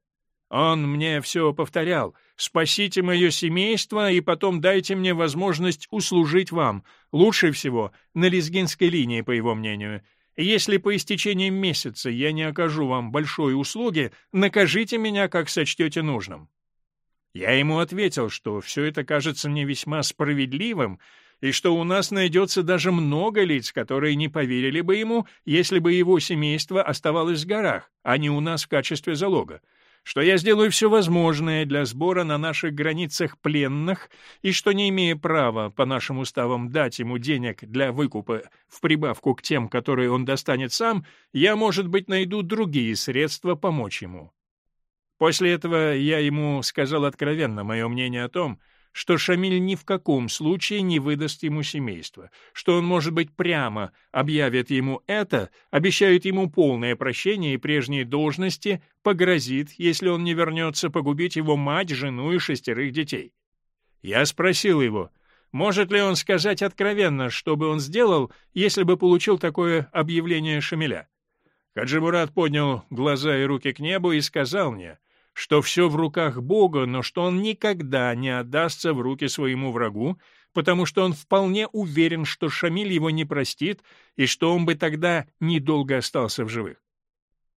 Он мне все повторял. «Спасите мое семейство, и потом дайте мне возможность услужить вам, лучше всего на лезгинской линии, по его мнению. Если по истечении месяца я не окажу вам большой услуги, накажите меня, как сочтете нужным». Я ему ответил, что все это кажется мне весьма справедливым, и что у нас найдется даже много лиц, которые не поверили бы ему, если бы его семейство оставалось в горах, а не у нас в качестве залога, что я сделаю все возможное для сбора на наших границах пленных, и что, не имея права по нашим уставам дать ему денег для выкупа в прибавку к тем, которые он достанет сам, я, может быть, найду другие средства помочь ему. После этого я ему сказал откровенно мое мнение о том, что Шамиль ни в каком случае не выдаст ему семейство, что он, может быть, прямо объявит ему это, обещает ему полное прощение и прежние должности, погрозит, если он не вернется, погубить его мать, жену и шестерых детей. Я спросил его, может ли он сказать откровенно, что бы он сделал, если бы получил такое объявление Шамиля. Хаджи Мурат поднял глаза и руки к небу и сказал мне — что все в руках Бога, но что он никогда не отдастся в руки своему врагу, потому что он вполне уверен, что Шамиль его не простит и что он бы тогда недолго остался в живых.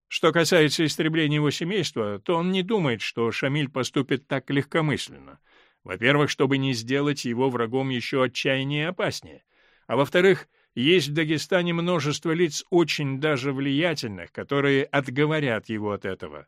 Что касается истребления его семейства, то он не думает, что Шамиль поступит так легкомысленно. Во-первых, чтобы не сделать его врагом еще отчаяннее и опаснее. А во-вторых, есть в Дагестане множество лиц очень даже влиятельных, которые отговорят его от этого.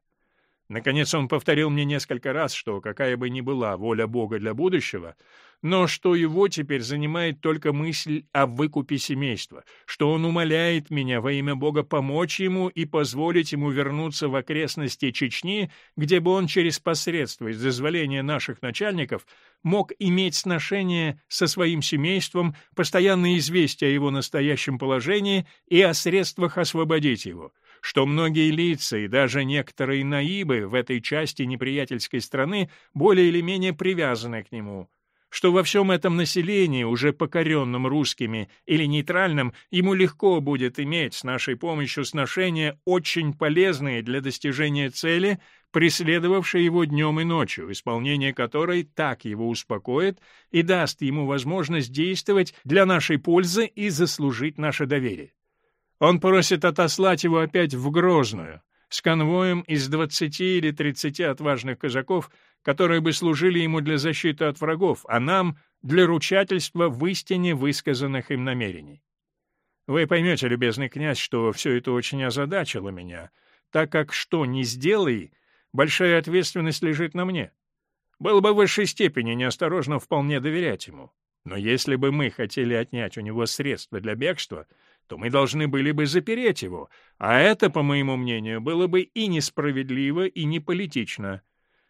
Наконец он повторил мне несколько раз, что какая бы ни была воля Бога для будущего, но что его теперь занимает только мысль о выкупе семейства, что он умоляет меня во имя Бога помочь ему и позволить ему вернуться в окрестности Чечни, где бы он через посредство и дозволения наших начальников мог иметь сношение со своим семейством, постоянное известие о его настоящем положении и о средствах освободить его — что многие лица и даже некоторые наибы в этой части неприятельской страны более или менее привязаны к нему, что во всем этом населении, уже покоренном русскими или нейтральным, ему легко будет иметь с нашей помощью сношения очень полезные для достижения цели, преследовавшей его днем и ночью, исполнение которой так его успокоит и даст ему возможность действовать для нашей пользы и заслужить наше доверие. Он просит отослать его опять в Грозную, с конвоем из двадцати или тридцати отважных казаков, которые бы служили ему для защиты от врагов, а нам — для ручательства в истине высказанных им намерений. Вы поймете, любезный князь, что все это очень озадачило меня, так как что ни сделай, большая ответственность лежит на мне. Было бы в высшей степени неосторожно вполне доверять ему. Но если бы мы хотели отнять у него средства для бегства — то мы должны были бы запереть его, а это, по моему мнению, было бы и несправедливо, и не политично.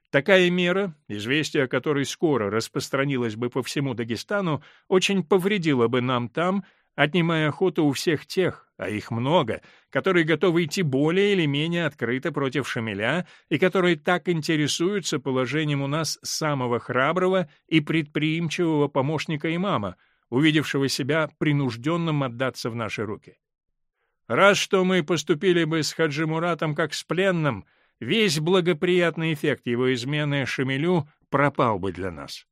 Такая мера, известие о которой скоро распространилось бы по всему Дагестану, очень повредила бы нам там, отнимая охоту у всех тех, а их много, которые готовы идти более или менее открыто против Шамиля и которые так интересуются положением у нас самого храброго и предприимчивого помощника имама — увидевшего себя принужденным отдаться в наши руки. Раз что мы поступили бы с Хаджи Муратом как с пленным, весь благоприятный эффект его измены Шамилю пропал бы для нас.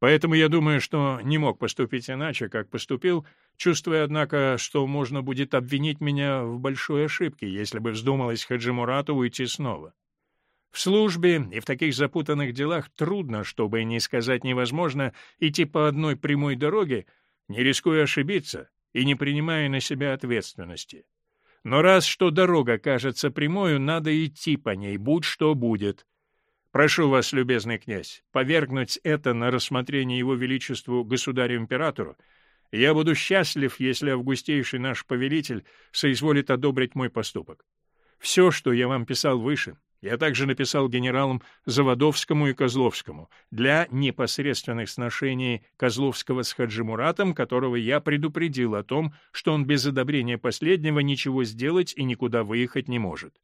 Поэтому я думаю, что не мог поступить иначе, как поступил, чувствуя, однако, что можно будет обвинить меня в большой ошибке, если бы вздумалось Хаджи Мурату уйти снова. В службе и в таких запутанных делах трудно, чтобы не сказать невозможно, идти по одной прямой дороге, не рискуя ошибиться и не принимая на себя ответственности. Но раз что дорога кажется прямою, надо идти по ней, будь что будет. Прошу вас, любезный князь, повергнуть это на рассмотрение его величеству государю-императору. Я буду счастлив, если августейший наш повелитель соизволит одобрить мой поступок. Все, что я вам писал выше, я также написал генералам Заводовскому и Козловскому для непосредственных сношений Козловского с Хаджимуратом, которого я предупредил о том, что он без одобрения последнего ничего сделать и никуда выехать не может.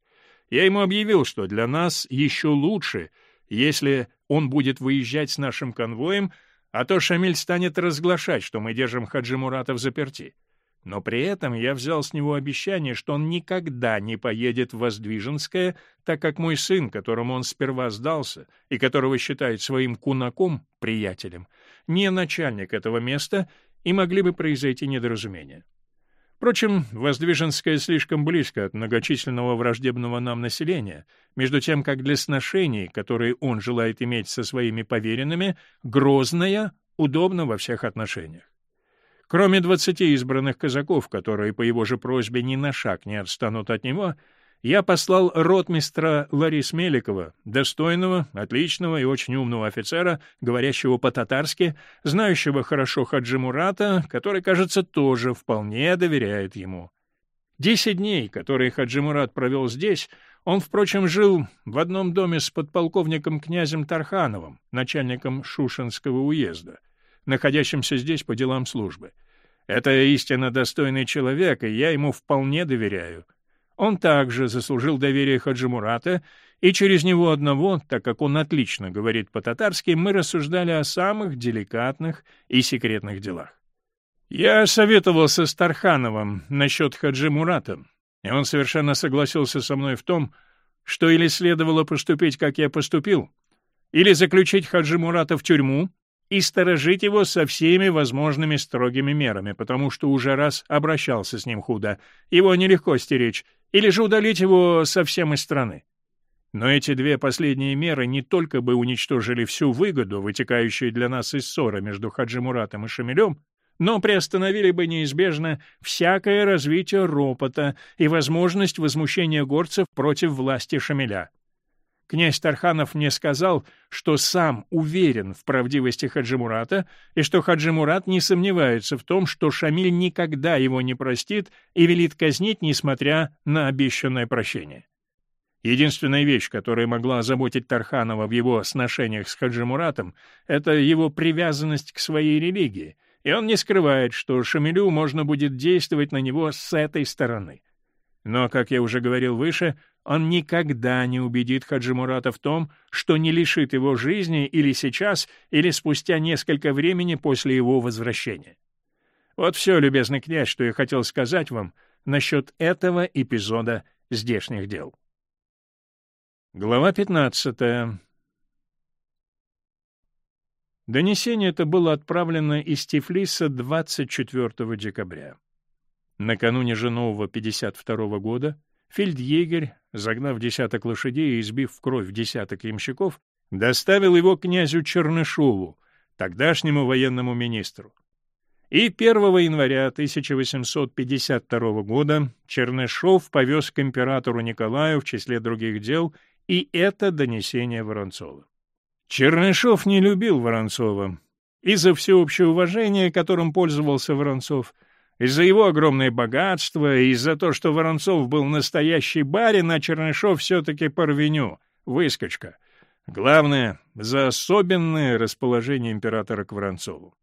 Я ему объявил, что для нас еще лучше, если он будет выезжать с нашим конвоем, а то Шамиль станет разглашать, что мы держим Хаджимурата в заперти. Но при этом я взял с него обещание, что он никогда не поедет в Воздвиженское, так как мой сын, которому он сперва сдался и которого считает своим кунаком, приятелем, не начальник этого места, и могли бы произойти недоразумения. Впрочем, Воздвиженское слишком близко от многочисленного враждебного нам населения, между тем как для сношений, которые он желает иметь со своими поверенными, Грозное удобно во всех отношениях. Кроме двадцати избранных казаков, которые по его же просьбе ни на шаг не отстанут от него, я послал ротмистра Ларис Меликова, достойного, отличного и очень умного офицера, говорящего по-татарски, знающего хорошо Хаджи Мурата, который, кажется, тоже вполне доверяет ему. Десять дней, которые Хаджи Мурат провел здесь, Он, впрочем, жил в одном доме с подполковником князем Тархановым, начальником Шушенского уезда, находящимся здесь по делам службы. Это истинно достойный человек, и я ему вполне доверяю. Он также заслужил доверие Хаджимурата, и через него одного, так как он отлично говорит по-татарски, мы рассуждали о самых деликатных и секретных делах. Я советовался с Тархановым насчет Хаджи Мурата, и он совершенно согласился со мной в том, что или следовало поступить, как я поступил, или заключить Хаджи Мурата в тюрьму и сторожить его со всеми возможными строгими мерами, потому что уже раз обращался с ним худо, его нелегко стеречь, или же удалить его совсем из страны. Но эти две последние меры не только бы уничтожили всю выгоду, вытекающую для нас из ссоры между Хаджи Муратом и Шамилем, но приостановили бы неизбежно всякое развитие ропота и возможность возмущения горцев против власти Шамиля. Князь Тарханов мне сказал, что сам уверен в правдивости Хаджимурата и что Хаджимурат не сомневается в том, что Шамиль никогда его не простит и велит казнить, несмотря на обещанное прощение. Единственная вещь, которая могла озаботить Тарханова в его сношениях с Хаджимуратом, это его привязанность к своей религии — и он не скрывает, что Шамилю можно будет действовать на него с этой стороны. Но, как я уже говорил выше, он никогда не убедит Хаджимурата в том, что не лишит его жизни или сейчас, или спустя несколько времени после его возвращения. Вот все, любезный князь, что я хотел сказать вам насчет этого эпизода здешних дел. Глава пятнадцатая. Донесение это было отправлено из Тифлиса 24 декабря. Накануне же нового 52 года фельдъегерь, загнав десяток лошадей и избив в кровь десяток ямщиков, доставил его князю Чернышову, тогдашнему военному министру. И 1 января 1852 года Чернышов повез к императору Николаю в числе других дел и это донесение Воронцова. Чернышов не любил Воронцова. Из-за всеобщего уважения, которым пользовался Воронцов, из-за его огромное богатство, и из-за того, что Воронцов был настоящий барин, а Чернышов все-таки порвеню, выскочка. Главное, за особенное расположение императора к Воронцову.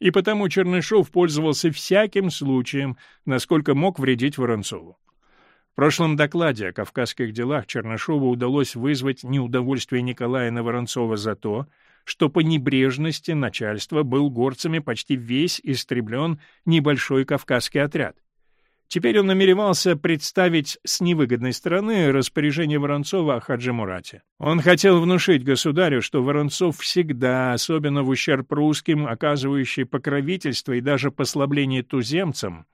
И потому Чернышов пользовался всяким случаем, насколько мог вредить Воронцову. В прошлом докладе о кавказских делах Чернышову удалось вызвать неудовольствие Николая Новоронцова за то, что по небрежности начальства был горцами почти весь истреблен небольшой кавказский отряд. Теперь он намеревался представить с невыгодной стороны распоряжение Воронцова о Хаджи. Он хотел внушить государю, что Воронцов всегда, особенно в ущерб русским, оказывающий покровительство и даже послабление туземцам,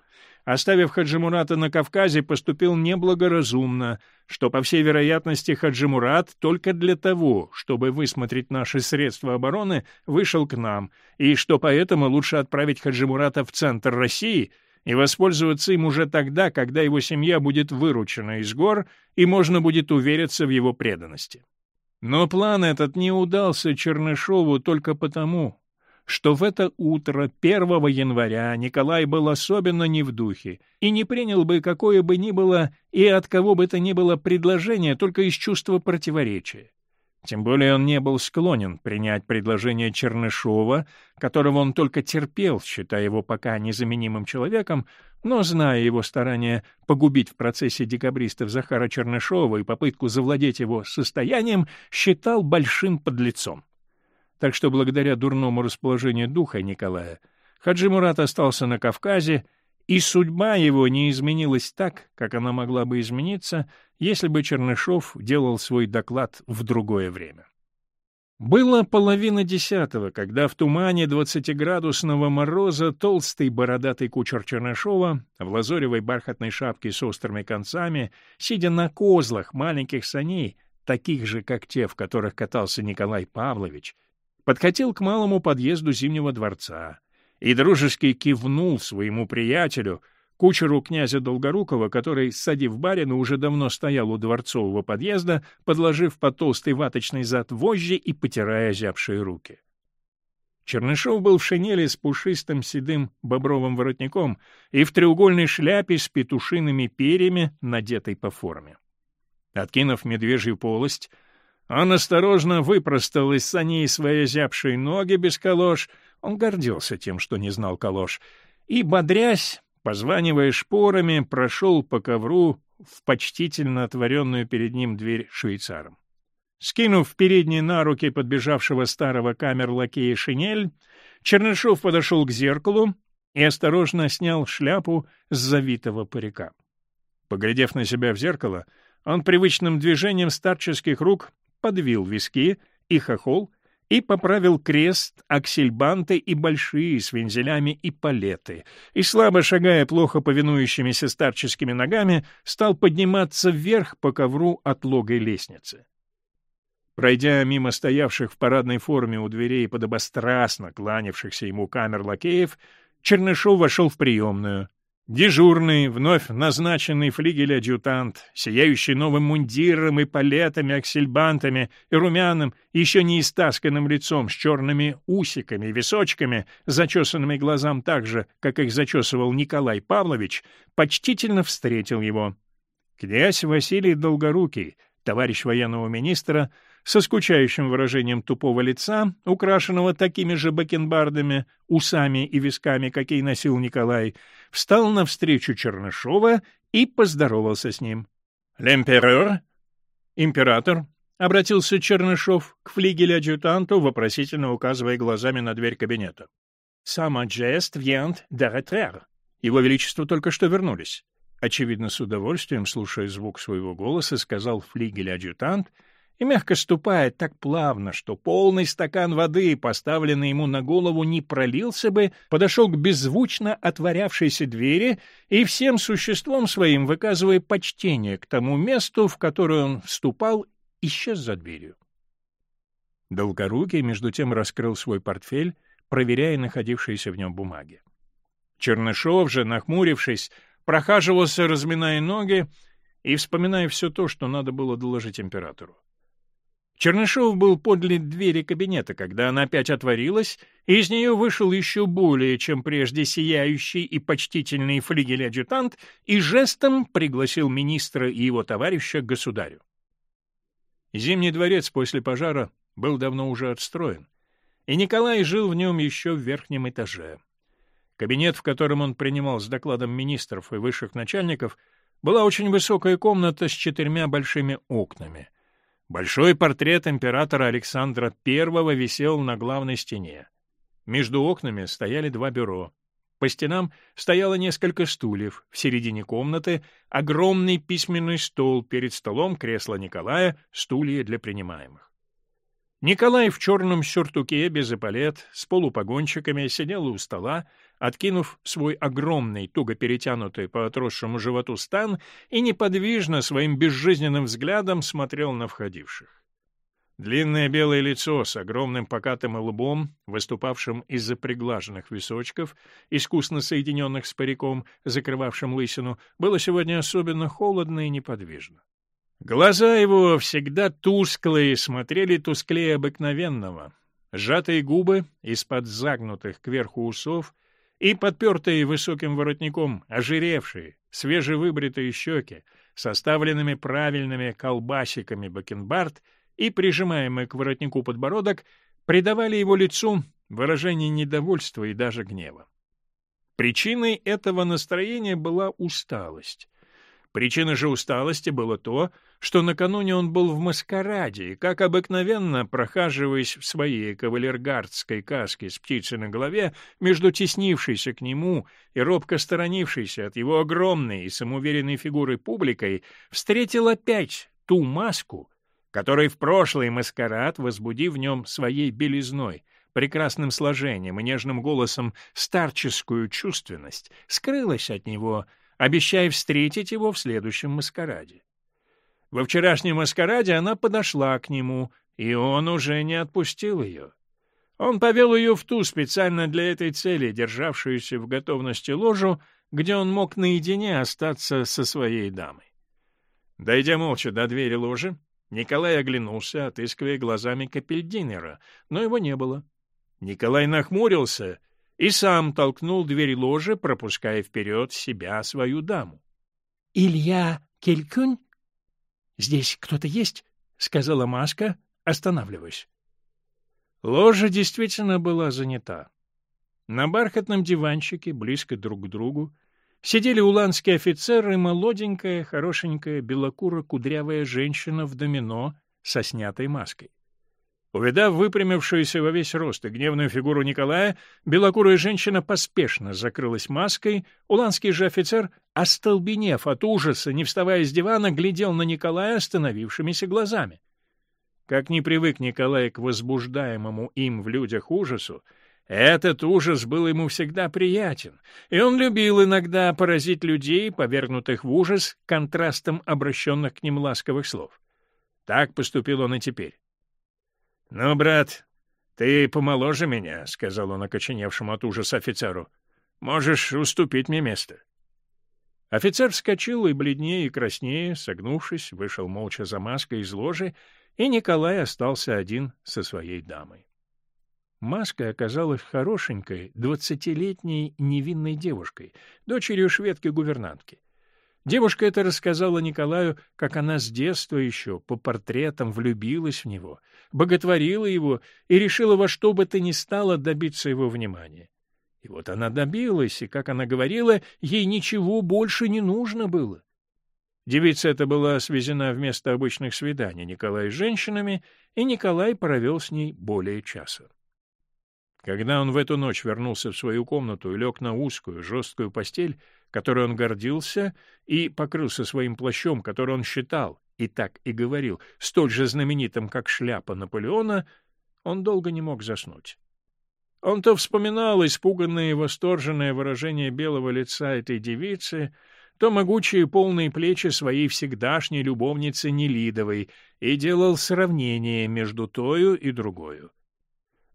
оставив Хаджимурата на Кавказе, поступил неблагоразумно, что, по всей вероятности, Хаджимурат только для того, чтобы высмотреть наши средства обороны, вышел к нам, и что поэтому лучше отправить Хаджимурата в центр России и воспользоваться им уже тогда, когда его семья будет выручена из гор и можно будет увериться в его преданности. Но план этот не удался Чернышову только потому, что в это утро 1 января Николай был особенно не в духе и не принял бы какое бы ни было и от кого бы то ни было предложение только из чувства противоречия. Тем более он не был склонен принять предложение Чернышова, которого он только терпел, считая его пока незаменимым человеком, но, зная его старания погубить в процессе декабристов Захара Чернышова и попытку завладеть его состоянием, считал большим подлецом. Так что благодаря дурному расположению духа Николая Хаджи Мурат остался на Кавказе, и судьба его не изменилась так, как она могла бы измениться, если бы Чернышов делал свой доклад в другое время. Было половина десятого, когда в тумане двадцатиградусного мороза толстый бородатый кучер Чернышова в лазоревой бархатной шапке с острыми концами, сидя на козлах маленьких саней, таких же, как те, в которых катался Николай Павлович, подкатил к малому подъезду Зимнего дворца и дружески кивнул своему приятелю, кучеру князя Долгорукова, который, садив барина, уже давно стоял у дворцового подъезда, подложив под толстый ваточный зад вожжи и потирая озябшие руки. Чернышов был в шинели с пушистым седым бобровым воротником и в треугольной шляпе с петушиными перьями, надетой по форме. Откинув медвежью полость, он осторожно выпростал из саней свои зябшие ноги без колош, он гордился тем, что не знал колош, и, бодрясь, позванивая шпорами, прошел по ковру в почтительно отворенную перед ним дверь швейцаром. Скинув передние на руки подбежавшего старого камер-лакея шинель, Чернышов подошел к зеркалу и осторожно снял шляпу с завитого парика. Поглядев на себя в зеркало, он привычным движением старческих рук подвил виски и хохол и поправил крест, аксельбанты и большие с вензелями и палеты, и, слабо шагая плохо повинующимися старческими ногами, стал подниматься вверх по ковру отлогой лестницы. Пройдя мимо стоявших в парадной форме у дверей подобострастно кланявшихся ему камер лакеев, Чернышов вошел в приемную. Дежурный, вновь назначенный флигель-адъютант, сияющий новым мундиром и палетами, аксельбантами и румяным, еще не истасканным лицом, с черными усиками и височками, зачесанными глазам так же, как их зачесывал Николай Павлович, почтительно встретил его. Князь Василий Долгорукий, товарищ военного министра, со скучающим выражением тупого лица, украшенного такими же бакенбардами, усами и висками, какие носил Николай, встал навстречу Чернышова и поздоровался с ним. «Л'эмперeur?» «Император», — обратился Чернышов к флигеле-адъютанту, вопросительно указывая глазами на дверь кабинета. «Sa majesté vient de rentrer». Его Величество только что вернулись. Очевидно, с удовольствием, слушая звук своего голоса, сказал флигель-адъютант — и, мягко ступая так плавно, что полный стакан воды, поставленный ему на голову, не пролился бы, подошел к беззвучно отворявшейся двери и всем существом своим, выказывая почтение к тому месту, в которое он вступал, исчез за дверью. Долгорукий, между тем, раскрыл свой портфель, проверяя находившиеся в нем бумаги. Чернышов же, нахмурившись, прохаживался, разминая ноги и вспоминая все то, что надо было доложить императору. Чернышов был подле двери кабинета, когда она опять отворилась, и из нее вышел еще более, чем прежде, сияющий и почтительный флигель-адъютант и жестом пригласил министра и его товарища к государю. Зимний дворец после пожара был давно уже отстроен, и Николай жил в нем еще в верхнем этаже. Кабинет, в котором он принимал с докладом министров и высших начальников, была очень высокая комната с четырьмя большими окнами — Большой портрет императора Александра I висел на главной стене. Между окнами стояли два бюро. По стенам стояло несколько стульев, в середине комнаты огромный письменный стол, перед столом кресло Николая, стулья для принимаемых. Николай в черном сюртуке без эполет, с полупогончиками, сидел у стола, откинув свой огромный, туго перетянутый по отросшему животу стан и неподвижно своим безжизненным взглядом смотрел на входивших. Длинное белое лицо с огромным покатым лбом, выступавшим из-за приглаженных височков, искусно соединенных с париком, закрывавшим лысину, было сегодня особенно холодно и неподвижно. Глаза его всегда тусклые, смотрели тусклее обыкновенного. Сжатые губы из-под загнутых кверху усов и подпертые высоким воротником, ожиревшие, свежевыбритые щеки, составленными правильными колбасиками бакенбард и прижимаемый к воротнику подбородок, придавали его лицу выражение недовольства и даже гнева. Причиной этого настроения была усталость. Причиной же усталости было то, что накануне он был в маскараде и, как обыкновенно, прохаживаясь в своей кавалергардской каске с птицей на голове, между теснившейся к нему и робко сторонившейся от его огромной и самоуверенной фигуры публикой, встретил опять ту маску, которой в прошлый маскарад, возбудив в нем своей белизной, прекрасным сложением и нежным голосом старческую чувственность, скрылась от него, обещая встретить его в следующем маскараде. Во вчерашнем маскараде она подошла к нему, и он уже не отпустил ее. Он повел ее в ту специально для этой цели, державшуюся в готовности ложу, где он мог наедине остаться со своей дамой. Дойдя молча до двери ложи, Николай оглянулся, отыскивая глазами Капельдинера, но его не было. Николай нахмурился и сам толкнул дверь ложи, пропуская вперед себя свою даму. — Илья Келькунь? «Здесь кто-то есть?» — сказала Маска, останавливаясь. Ложа действительно была занята. На бархатном диванчике, близко друг к другу, сидели уланские офицеры и молоденькая, хорошенькая, белокуро-кудрявая женщина в домино со снятой маской. Увидав выпрямившуюся во весь рост и гневную фигуру Николая, белокурая женщина поспешно закрылась маской, уланский же офицер, остолбенев от ужаса, не вставая с дивана, глядел на Николая остановившимися глазами. Как не привык Николай к возбуждаемому им в людях ужасу, этот ужас был ему всегда приятен, и он любил иногда поразить людей, повергнутых в ужас, контрастом обращенных к ним ласковых слов. Так поступил он и теперь. — Ну, брат, ты помоложе меня, — сказал он окоченевшему от ужаса офицеру. — Можешь уступить мне место. Офицер вскочил и бледнее, и краснее, согнувшись, вышел молча за маской из ложи, и Николай остался один со своей дамой. Маска оказалась хорошенькой, двадцатилетней невинной девушкой, дочерью шведки-гувернантки. Девушка это рассказала Николаю, как она с детства еще по портретам влюбилась в него, боготворила его и решила во что бы то ни стало добиться его внимания. И вот она добилась, и, как она говорила, ей ничего больше не нужно было. Девица эта была свезена вместо обычных свиданий Николая с женщинами, и Николай провел с ней более часа. Когда он в эту ночь вернулся в свою комнату и лег на узкую, жесткую постель, которой он гордился, и покрылся своим плащом, который он считал, и так и говорил, столь же знаменитым, как шляпа Наполеона, он долго не мог заснуть. Он то вспоминал испуганное и восторженное выражение белого лица этой девицы, то могучие полные плечи своей всегдашней любовницы Нелидовой и делал сравнение между тою и другою.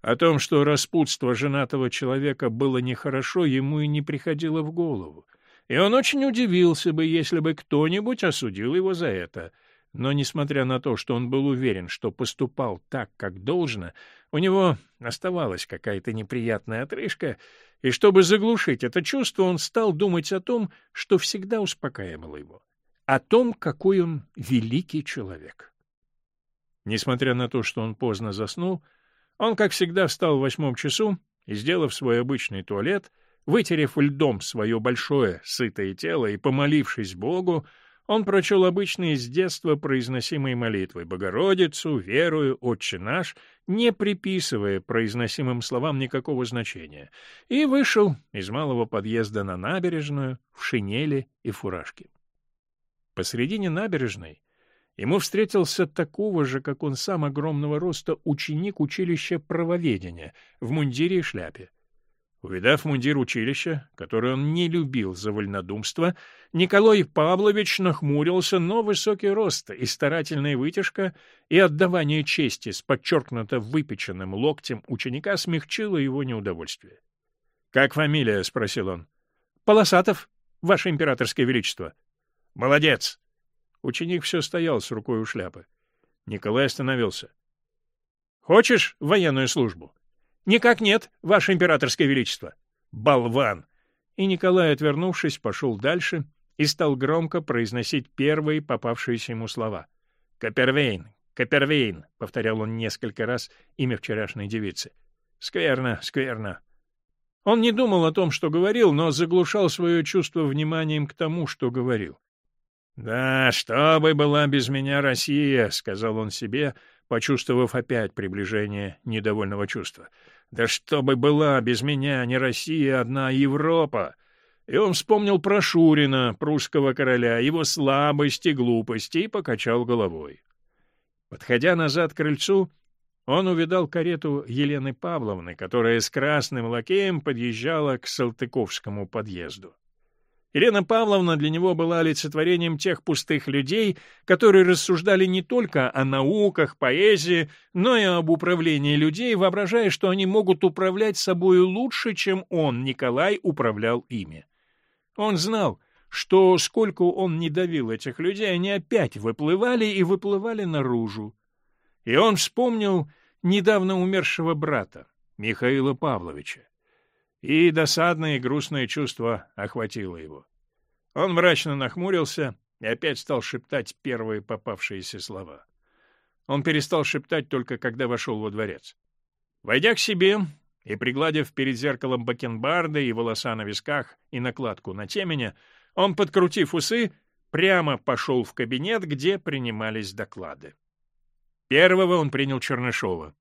О том, что распутство женатого человека было нехорошо, ему и не приходило в голову. И он очень удивился бы, если бы кто-нибудь осудил его за это. Но, несмотря на то, что он был уверен, что поступал так, как должно, у него оставалась какая-то неприятная отрыжка, и чтобы заглушить это чувство, он стал думать о том, что всегда успокаивало его, о том, какой он великий человек. Несмотря на то, что он поздно заснул, он, как всегда, встал в восьмом часу и, сделав свой обычный туалет, вытерев льдом свое большое, сытое тело и помолившись Богу, он прочел обычные с детства произносимые молитвы «Богородицу», «Верую», «Отче наш», не приписывая произносимым словам никакого значения, и вышел из малого подъезда на набережную в шинели и фуражке. Посредине набережной Ему встретился такого же, как он сам, огромного роста ученик училища правоведения в мундире и шляпе. Увидав мундир училища, который он не любил за вольнодумство, Николай Павлович нахмурился, но высокий рост и старательная вытяжка и отдавание чести с подчеркнуто выпеченным локтем ученика смягчило его неудовольствие. — Как фамилия? — спросил он. — Полосатов, ваше императорское величество. — Молодец! Ученик все стоял с рукой у шляпы. Николай остановился. — Хочешь военную службу? — Никак нет, ваше императорское величество. — Болван! И Николай, отвернувшись, пошел дальше и стал громко произносить первые попавшиеся ему слова. — Капервейн, Капервейн, — повторял он несколько раз имя вчерашней девицы. — Скверно, скверно. Он не думал о том, что говорил, но заглушал свое чувство вниманием к тому, что говорил. «Да, что бы была без меня Россия», — сказал он себе, почувствовав опять приближение недовольного чувства. «Да что бы была без меня не Россия, одна Европа!» И он вспомнил про Шурина, прусского короля, его слабости, глупости, и покачал головой. Подходя назад к крыльцу, он увидал карету Елены Павловны, которая с красным лакеем подъезжала к Салтыковскому подъезду. Елена Павловна для него была олицетворением тех пустых людей, которые рассуждали не только о науках, поэзии, но и об управлении людей, воображая, что они могут управлять собою лучше, чем он, Николай, управлял ими. Он знал, что сколько он не давил этих людей, они опять выплывали и выплывали наружу. И он вспомнил недавно умершего брата, Михаила Павловича и досадное и грустное чувство охватило его. Он мрачно нахмурился и опять стал шептать первые попавшиеся слова. Он перестал шептать только когда вошел во дворец. Войдя к себе и пригладив перед зеркалом бакенбарды и волоса на висках и накладку на темени, он, подкрутив усы, прямо пошел в кабинет, где принимались доклады. Первого он принял Чернышова.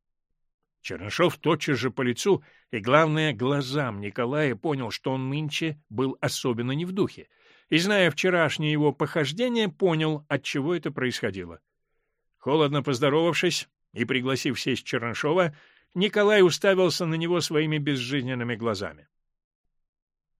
Чернышов тотчас же по лицу и, главное, глазам Николая понял, что он нынче был особенно не в духе, и, зная вчерашнее его похождение, понял, от чего это происходило. Холодно поздоровавшись и пригласив сесть Чернышова, Николай уставился на него своими безжизненными глазами.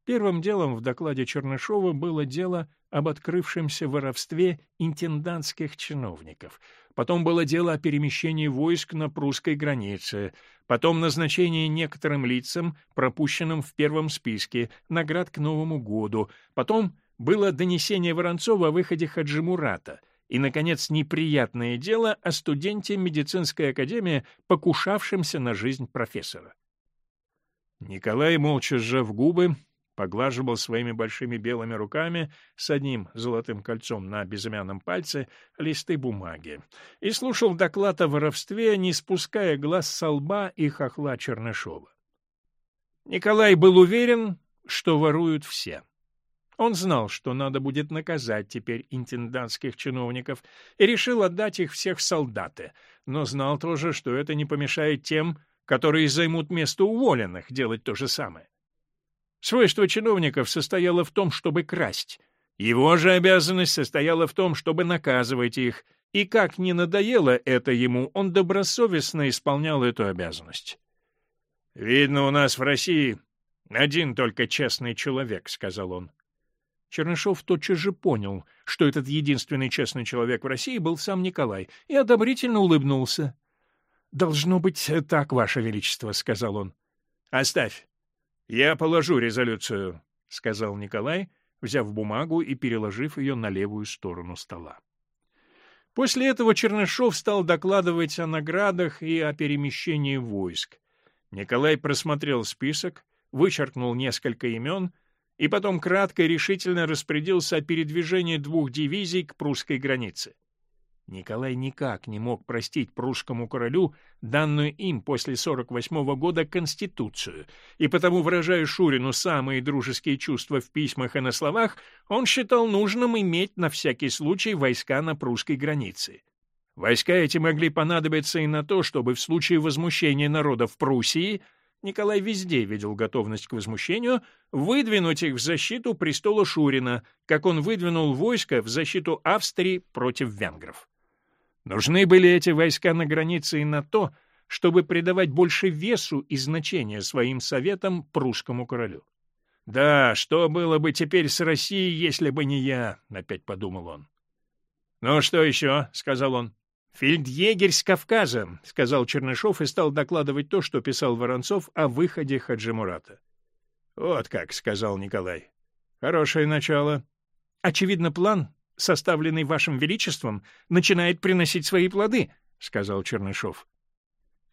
Первым делом в докладе Чернышова было дело об открывшемся воровстве интендантских чиновников. Потом было дело о перемещении войск на прусской границе. Потом назначение некоторым лицам, пропущенным в первом списке, наград к Новому году. Потом было донесение Воронцова о выходе Хаджимурата. И, наконец, неприятное дело о студенте медицинской академии, покушавшемся на жизнь профессора. Николай, молча сжав губы, поглаживал своими большими белыми руками с одним золотым кольцом на безымянном пальце листы бумаги и слушал доклад о воровстве, не спуская глаз со лба и хохла Чернышова. Николай был уверен, что воруют все. Он знал, что надо будет наказать теперь интендантских чиновников, и решил отдать их всех солдаты, но знал тоже, что это не помешает тем, которые займут место уволенных, делать то же самое. Свойство чиновников состояло в том, чтобы красть. Его же обязанность состояла в том, чтобы наказывать их, и как не надоело это ему, он добросовестно исполнял эту обязанность. «Видно, у нас в России один только честный человек», — сказал он. Чернышов тотчас же понял, что этот единственный честный человек в России был сам Николай, и одобрительно улыбнулся. «Должно быть так, Ваше Величество», — сказал он. «Оставь. «Я положу резолюцию», — сказал Николай, взяв бумагу и переложив ее на левую сторону стола. После этого Чернышов стал докладывать о наградах и о перемещении войск. Николай просмотрел список, вычеркнул несколько имен и потом кратко и решительно распорядился о передвижении двух дивизий к прусской границе. Николай никак не мог простить прусскому королю данную им после 48 года Конституцию, и потому, выражая Шурину самые дружеские чувства в письмах и на словах, он считал нужным иметь на всякий случай войска на прусской границе. Войска эти могли понадобиться и на то, чтобы в случае возмущения народа в Пруссии Николай везде видел готовность к возмущению, выдвинуть их в защиту престола Шурина, как он выдвинул войско в защиту Австрии против венгров. Нужны были эти войска на границе и на то, чтобы придавать больше весу и значения своим советам прусскому королю. «Да, что было бы теперь с Россией, если бы не я?» — опять подумал он. «Ну, что еще?» — сказал он. «Фельдъегерь с Кавказа», — сказал Чернышов и стал докладывать то, что писал Воронцов о выходе Хаджимурата. «Вот как», — сказал Николай. «Хорошее начало. Очевидно, план составленный вашим величеством, начинает приносить свои плоды», — сказал Чернышов.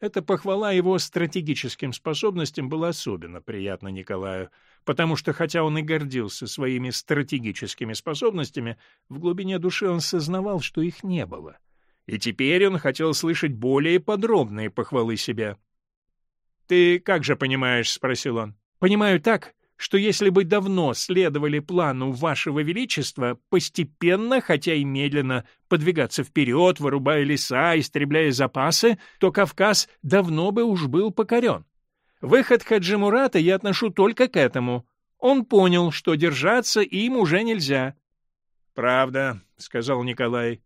Эта похвала его стратегическим способностям была особенно приятна Николаю, потому что, хотя он и гордился своими стратегическими способностями, в глубине души он сознавал, что их не было. И теперь он хотел слышать более подробные похвалы себя. «Ты как же понимаешь?» — спросил он. «Понимаю так, что если бы давно следовали плану Вашего Величества, постепенно, хотя и медленно, подвигаться вперед, вырубая леса, истребляя запасы, то Кавказ давно бы уж был покорен. Выход Хаджимурата я отношу только к этому. Он понял, что держаться им уже нельзя. — Правда, — сказал Николай.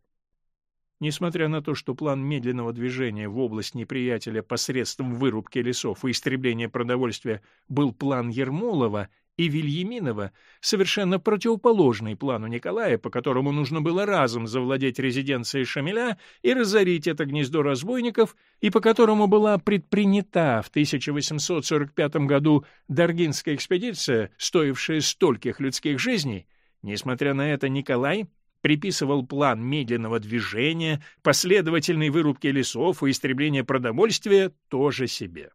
Несмотря на то, что план медленного движения в область неприятеля посредством вырубки лесов и истребления продовольствия был план Ермолова и Вильяминова, совершенно противоположный плану Николая, по которому нужно было разом завладеть резиденцией Шамиля и разорить это гнездо разбойников, и по которому была предпринята в 1845 году Даргинская экспедиция, стоившая стольких людских жизней, несмотря на это Николай приписывал план медленного движения, последовательной вырубки лесов и истребления продовольствия тоже себе.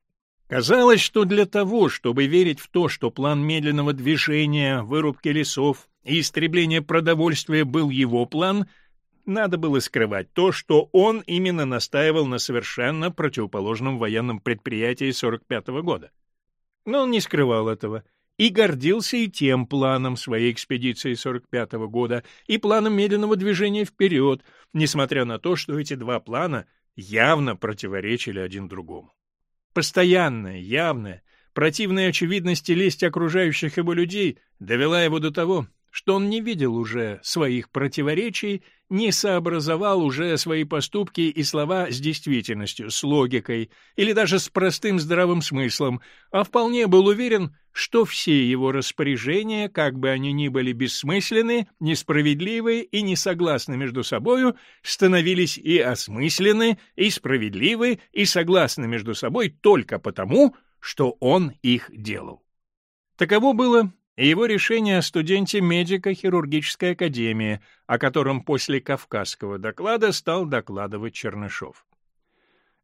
Казалось, что для того, чтобы верить в то, что план медленного движения, вырубки лесов и истребление продовольствия был его план, надо было скрывать то, что он именно настаивал на совершенно противоположном военном предприятии 45 -го года. Но он не скрывал этого и гордился и тем планом своей экспедиции 45 -го года, и планом медленного движения вперед, несмотря на то, что эти два плана явно противоречили один другому. Постоянная, явная, противная очевидности лесть окружающих его людей довела его до того, что он не видел уже своих противоречий, не сообразовал уже свои поступки и слова с действительностью, с логикой или даже с простым здравым смыслом, а вполне был уверен, что все его распоряжения, как бы они ни были бессмысленны, несправедливы и не согласны между собою, становились и осмысленны, и справедливы, и согласны между собой только потому, что он их делал. Таково было и его решение о студенте медико-хирургической академии, о котором после кавказского доклада стал докладывать Чернышов.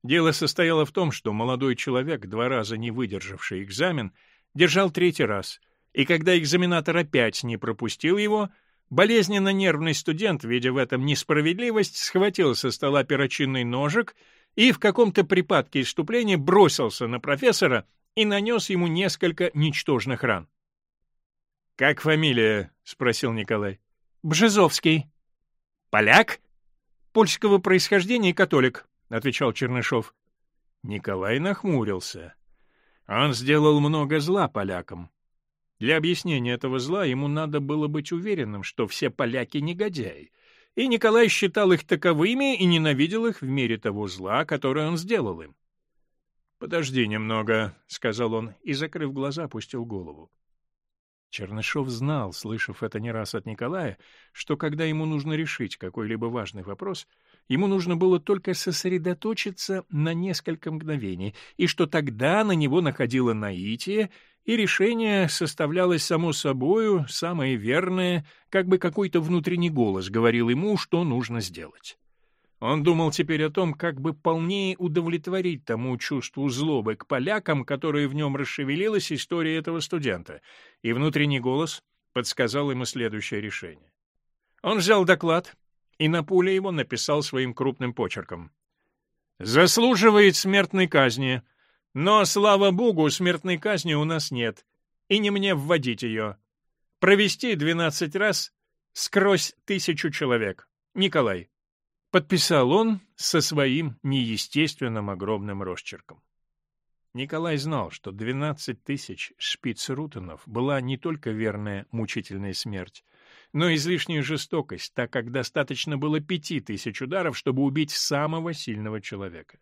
Дело состояло в том, что молодой человек, два раза не выдержавший экзамен, держал третий раз, и когда экзаменатор опять не пропустил его, болезненно нервный студент, видя в этом несправедливость, схватил со стола перочинный ножик и в каком-то припадке иступления бросился на профессора и нанес ему несколько ничтожных ран. «Как фамилия?» — спросил Николай. «Бжезовский». «Поляк?» «Польского происхождения и католик», — отвечал Чернышов. Николай нахмурился. Он сделал много зла полякам. Для объяснения этого зла ему надо было быть уверенным, что все поляки негодяи, и Николай считал их таковыми и ненавидел их в мере того зла, которое он сделал им. «Подожди немного», — сказал он и, закрыв глаза, опустил голову. Чернышов знал, слышав это не раз от Николая, что когда ему нужно решить какой-либо важный вопрос, ему нужно было только сосредоточиться на несколько мгновений, и что тогда на него находило наитие, и решение составлялось само собою, самое верное, как бы какой-то внутренний голос говорил ему, что нужно сделать. Он думал теперь о том, как бы полнее удовлетворить тому чувству злобы к полякам, которое в нем расшевелилась история этого студента, и внутренний голос подсказал ему следующее решение. Он взял доклад и на пуле его написал своим крупным почерком. «Заслуживает смертной казни, но, слава богу, смертной казни у нас нет, и не мне вводить ее. Провести двенадцать раз скрозь тысячу человек. Николай». Подписал он со своим неестественным огромным росчерком. Николай знал, что 12 тысяч шпицрутенов была не только верная мучительная смерть, но излишняя жестокость, так как достаточно было пяти тысяч ударов, чтобы убить самого сильного человека.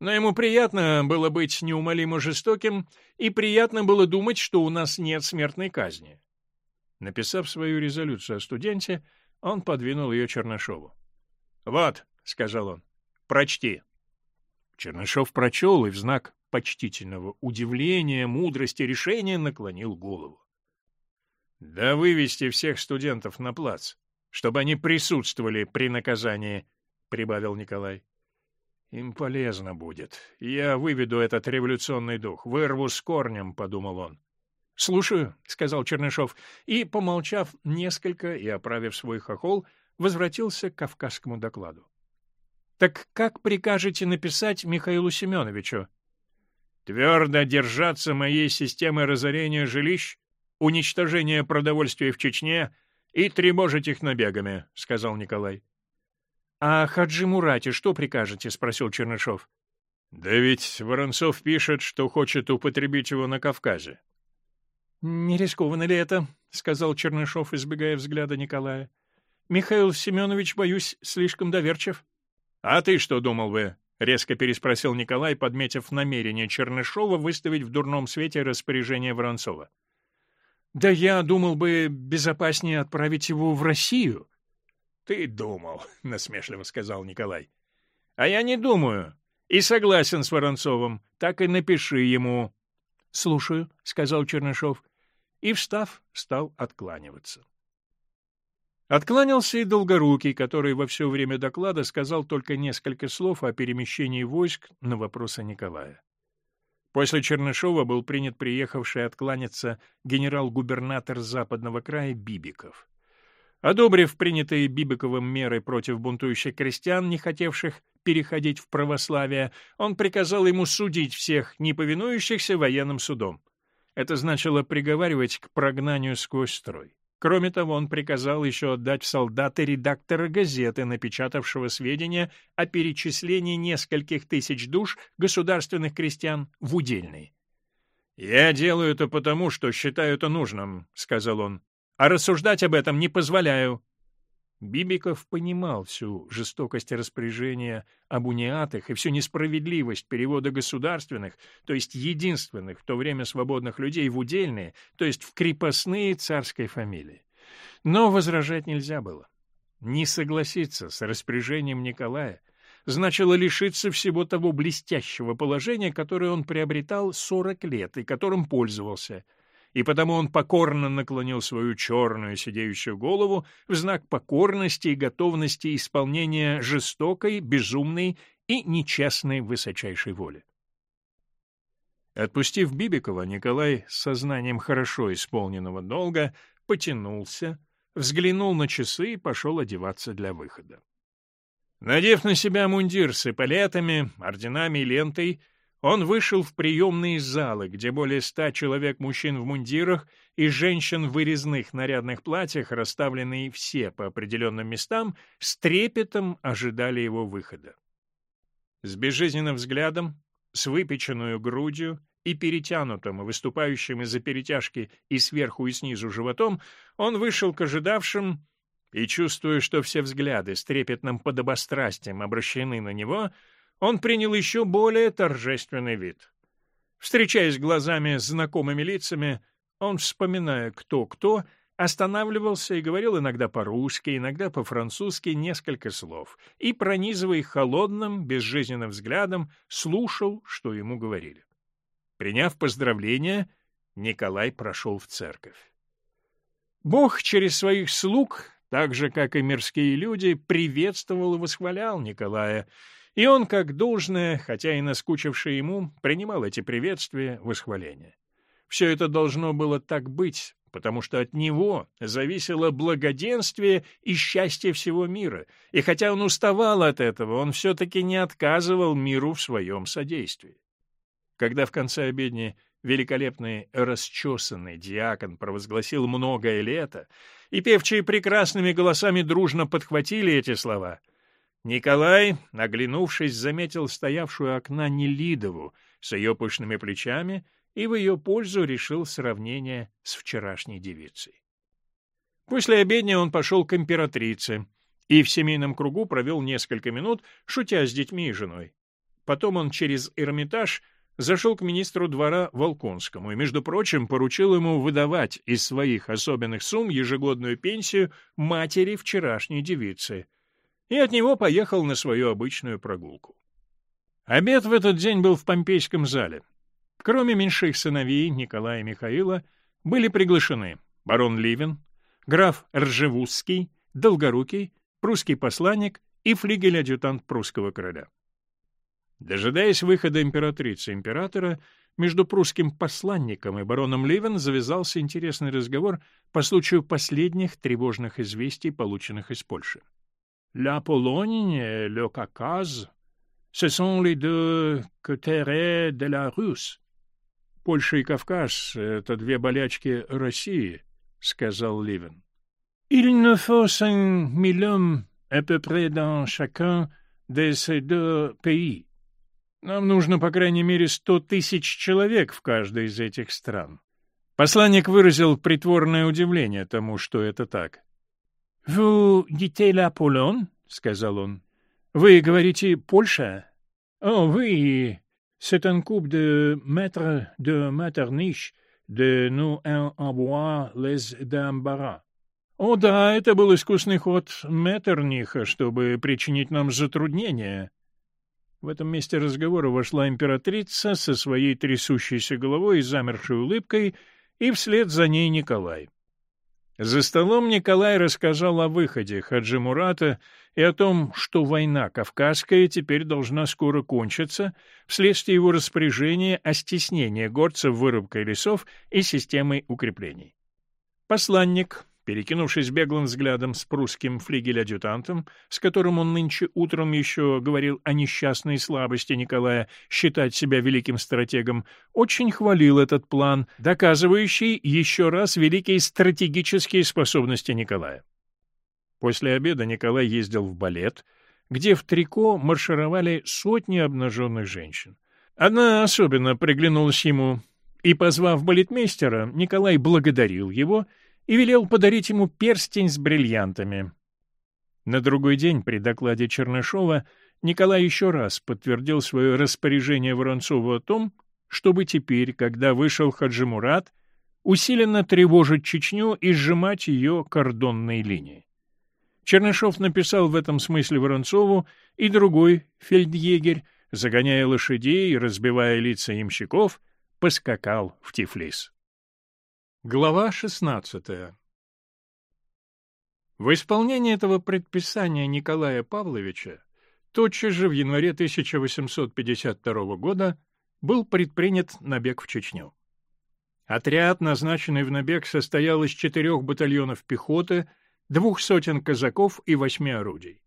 Но ему приятно было быть неумолимо жестоким, и приятно было думать, что у нас нет смертной казни. Написав свою резолюцию о студенте, он подвинул ее Чернышову. «Вот», — сказал он, — «прочти». Чернышов прочел и в знак почтительного удивления, мудрости решения наклонил голову. «Да вывести всех студентов на плац, чтобы они присутствовали при наказании», — прибавил Николай. «Им полезно будет. Я выведу этот революционный дух, вырву с корнем», — подумал он. «Слушаю», — сказал Чернышов, и, помолчав несколько и оправив свой хохол, — возвратился к кавказскому докладу. «Так как прикажете написать Михаилу Семеновичу?» «Твердо держаться моей системы разорения жилищ, уничтожения продовольствия в Чечне и тревожить их набегами», — сказал Николай. «А Хаджи Мурате что прикажете?» — спросил Чернышов. «Да ведь Воронцов пишет, что хочет употребить его на Кавказе». «Не рискованно ли это?» — сказал Чернышов, избегая взгляда Николая. Михаил Семенович, боюсь, слишком доверчив. — А ты что думал бы? — резко переспросил Николай, подметив намерение Чернышова выставить в дурном свете распоряжение Воронцова. — Да я думал бы, безопаснее отправить его в Россию. — Ты думал, — насмешливо сказал Николай. — А я не думаю. И согласен с Воронцовым. Так и напиши ему. — Слушаю, — сказал Чернышов. И, встав, стал откланиваться. Откланялся и Долгорукий, который во все время доклада сказал только несколько слов о перемещении войск на вопросы Николая. После Чернышова был принят приехавший откланяться генерал-губернатор западного края Бибиков. Одобрив принятые Бибиковым меры против бунтующих крестьян, не хотевших переходить в православие, он приказал ему судить всех неповинующихся военным судом. Это значило приговаривать к прогнанию сквозь строй. Кроме того, он приказал еще отдать в солдаты редактора газеты, напечатавшего сведения о перечислении нескольких тысяч душ государственных крестьян в удельные. «Я делаю это потому, что считаю это нужным», — сказал он, — «а рассуждать об этом не позволяю». Бибиков понимал всю жестокость распоряжения об униатах и всю несправедливость перевода государственных, то есть единственных в то время свободных людей в удельные, то есть в крепостные царской фамилии. Но возражать нельзя было. Не согласиться с распоряжением Николая значило лишиться всего того блестящего положения, которое он приобретал сорок лет и которым пользовался — и потому он покорно наклонил свою черную сидеющую голову в знак покорности и готовности исполнения жестокой, безумной и нечестной высочайшей воли. Отпустив Бибикова, Николай с сознанием хорошо исполненного долга потянулся, взглянул на часы и пошел одеваться для выхода. Надев на себя мундир с эполетами, орденами и лентой, он вышел в приемные залы, где более ста человек мужчин в мундирах и женщин в вырезных нарядных платьях, расставленные все по определенным местам, с трепетом ожидали его выхода. С безжизненным взглядом, с выпеченную грудью и перетянутым, выступающим из-за перетяжки и сверху, и снизу животом, он вышел к ожидавшим и, чувствуя, что все взгляды с трепетным подобострастием обращены на него, — он принял еще более торжественный вид. Встречаясь глазами с знакомыми лицами, он, вспоминая кто-кто, останавливался и говорил иногда по-русски, иногда по-французски несколько слов, и, пронизывая их холодным, безжизненным взглядом, слушал, что ему говорили. Приняв поздравления, Николай прошел в церковь. Бог через своих слуг, так же, как и мирские люди, приветствовал и восхвалял Николая, и он, как должное, хотя и наскучивший ему, принимал эти приветствия, восхваления. Все это должно было так быть, потому что от него зависело благоденствие и счастье всего мира, и хотя он уставал от этого, он все-таки не отказывал миру в своем содействии. Когда в конце обедни великолепный расчесанный диакон провозгласил многое лето, и певчие прекрасными голосами дружно подхватили эти слова — Николай, наглянувшись, заметил стоявшую окна Нелидову с ее пышными плечами и в ее пользу решил сравнение с вчерашней девицей. После обедня он пошел к императрице и в семейном кругу провел несколько минут, шутя с детьми и женой. Потом он через Эрмитаж зашел к министру двора Волконскому и, между прочим, поручил ему выдавать из своих особенных сумм ежегодную пенсию матери вчерашней девицы — и от него поехал на свою обычную прогулку. Обед в этот день был в Помпейском зале. Кроме меньших сыновей Николая и Михаила, были приглашены барон Ливен, граф Ржевузский, Долгорукий, прусский посланник и флигель-адъютант прусского короля. Дожидаясь выхода императрицы-императора, между прусским посланником и бароном Ливен завязался интересный разговор по случаю последних тревожных известий, полученных из Польши. La Pologne et le Caucase, ce sont les deux côtés de la Russe. Польша и Кавказ — это две болячки России, — сказал Ливен. Il ne faut cinq mille hommes à peu près dans chacun de ces deux pays. Нам нужно, по крайней мере, сто тысяч человек в каждой из этих стран. Посланник выразил притворное удивление тому, что это так. «Vous dites la Pologne?» — сказал он. «Вы говорите Польша?» «О, вы... C'est un couple de maîtres de Maternich de nous envoyer les d'embarras». «О да, это был искусный ход Меттерниха, чтобы причинить нам затруднения». В этом месте разговора вошла императрица со своей трясущейся головой и замершей улыбкой, и вслед за ней Николай. За столом Николай рассказал о выходе Хаджи Мурата и о том, что война Кавказская теперь должна скоро кончиться вследствие его распоряжения о стеснении горцев вырубкой лесов и системой укреплений. Посланник, Перекинувшись беглым взглядом с прусским флигель-адъютантом, с которым он нынче утром еще говорил о несчастной слабости Николая считать себя великим стратегом, очень хвалил этот план, доказывающий еще раз великие стратегические способности Николая. После обеда Николай ездил в балет, где в трико маршировали сотни обнаженных женщин. Одна особенно приглянулась ему, и, позвав балетмейстера, Николай благодарил его — и велел подарить ему перстень с бриллиантами. На другой день при докладе Чернышова Николай еще раз подтвердил свое распоряжение Воронцову о том, чтобы теперь, когда вышел Хаджимурат, усиленно тревожить Чечню и сжимать ее кордонной линии. Чернышов написал в этом смысле Воронцову, и другой фельдъегерь, загоняя лошадей и разбивая лица имщиков, поскакал в Тифлис. Глава 16. В исполнение этого предписания Николая Павловича тотчас же в январе 1852 года был предпринят набег в Чечню. Отряд, назначенный в набег, состоял из четырех батальонов пехоты, двух сотен казаков и восьми орудий.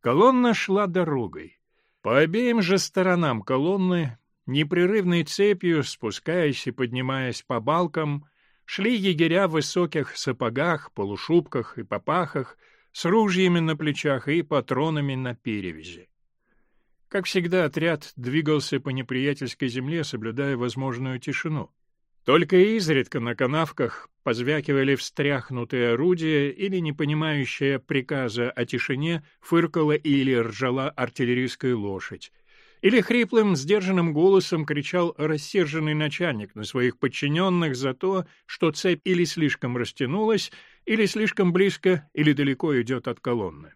Колонна шла дорогой. По обеим же сторонам колонны, непрерывной цепью, спускаясь и поднимаясь по балкам, шли егеря в высоких сапогах, полушубках и попахах, с ружьями на плечах и патронами на перевязи. Как всегда, отряд двигался по неприятельской земле, соблюдая возможную тишину. Только изредка на канавках позвякивали встряхнутые орудия или, не понимающая приказа о тишине, фыркала или ржала артиллерийская лошадь, или хриплым, сдержанным голосом кричал рассерженный начальник на своих подчиненных за то, что цепь или слишком растянулась, или слишком близко, или далеко идет от колонны.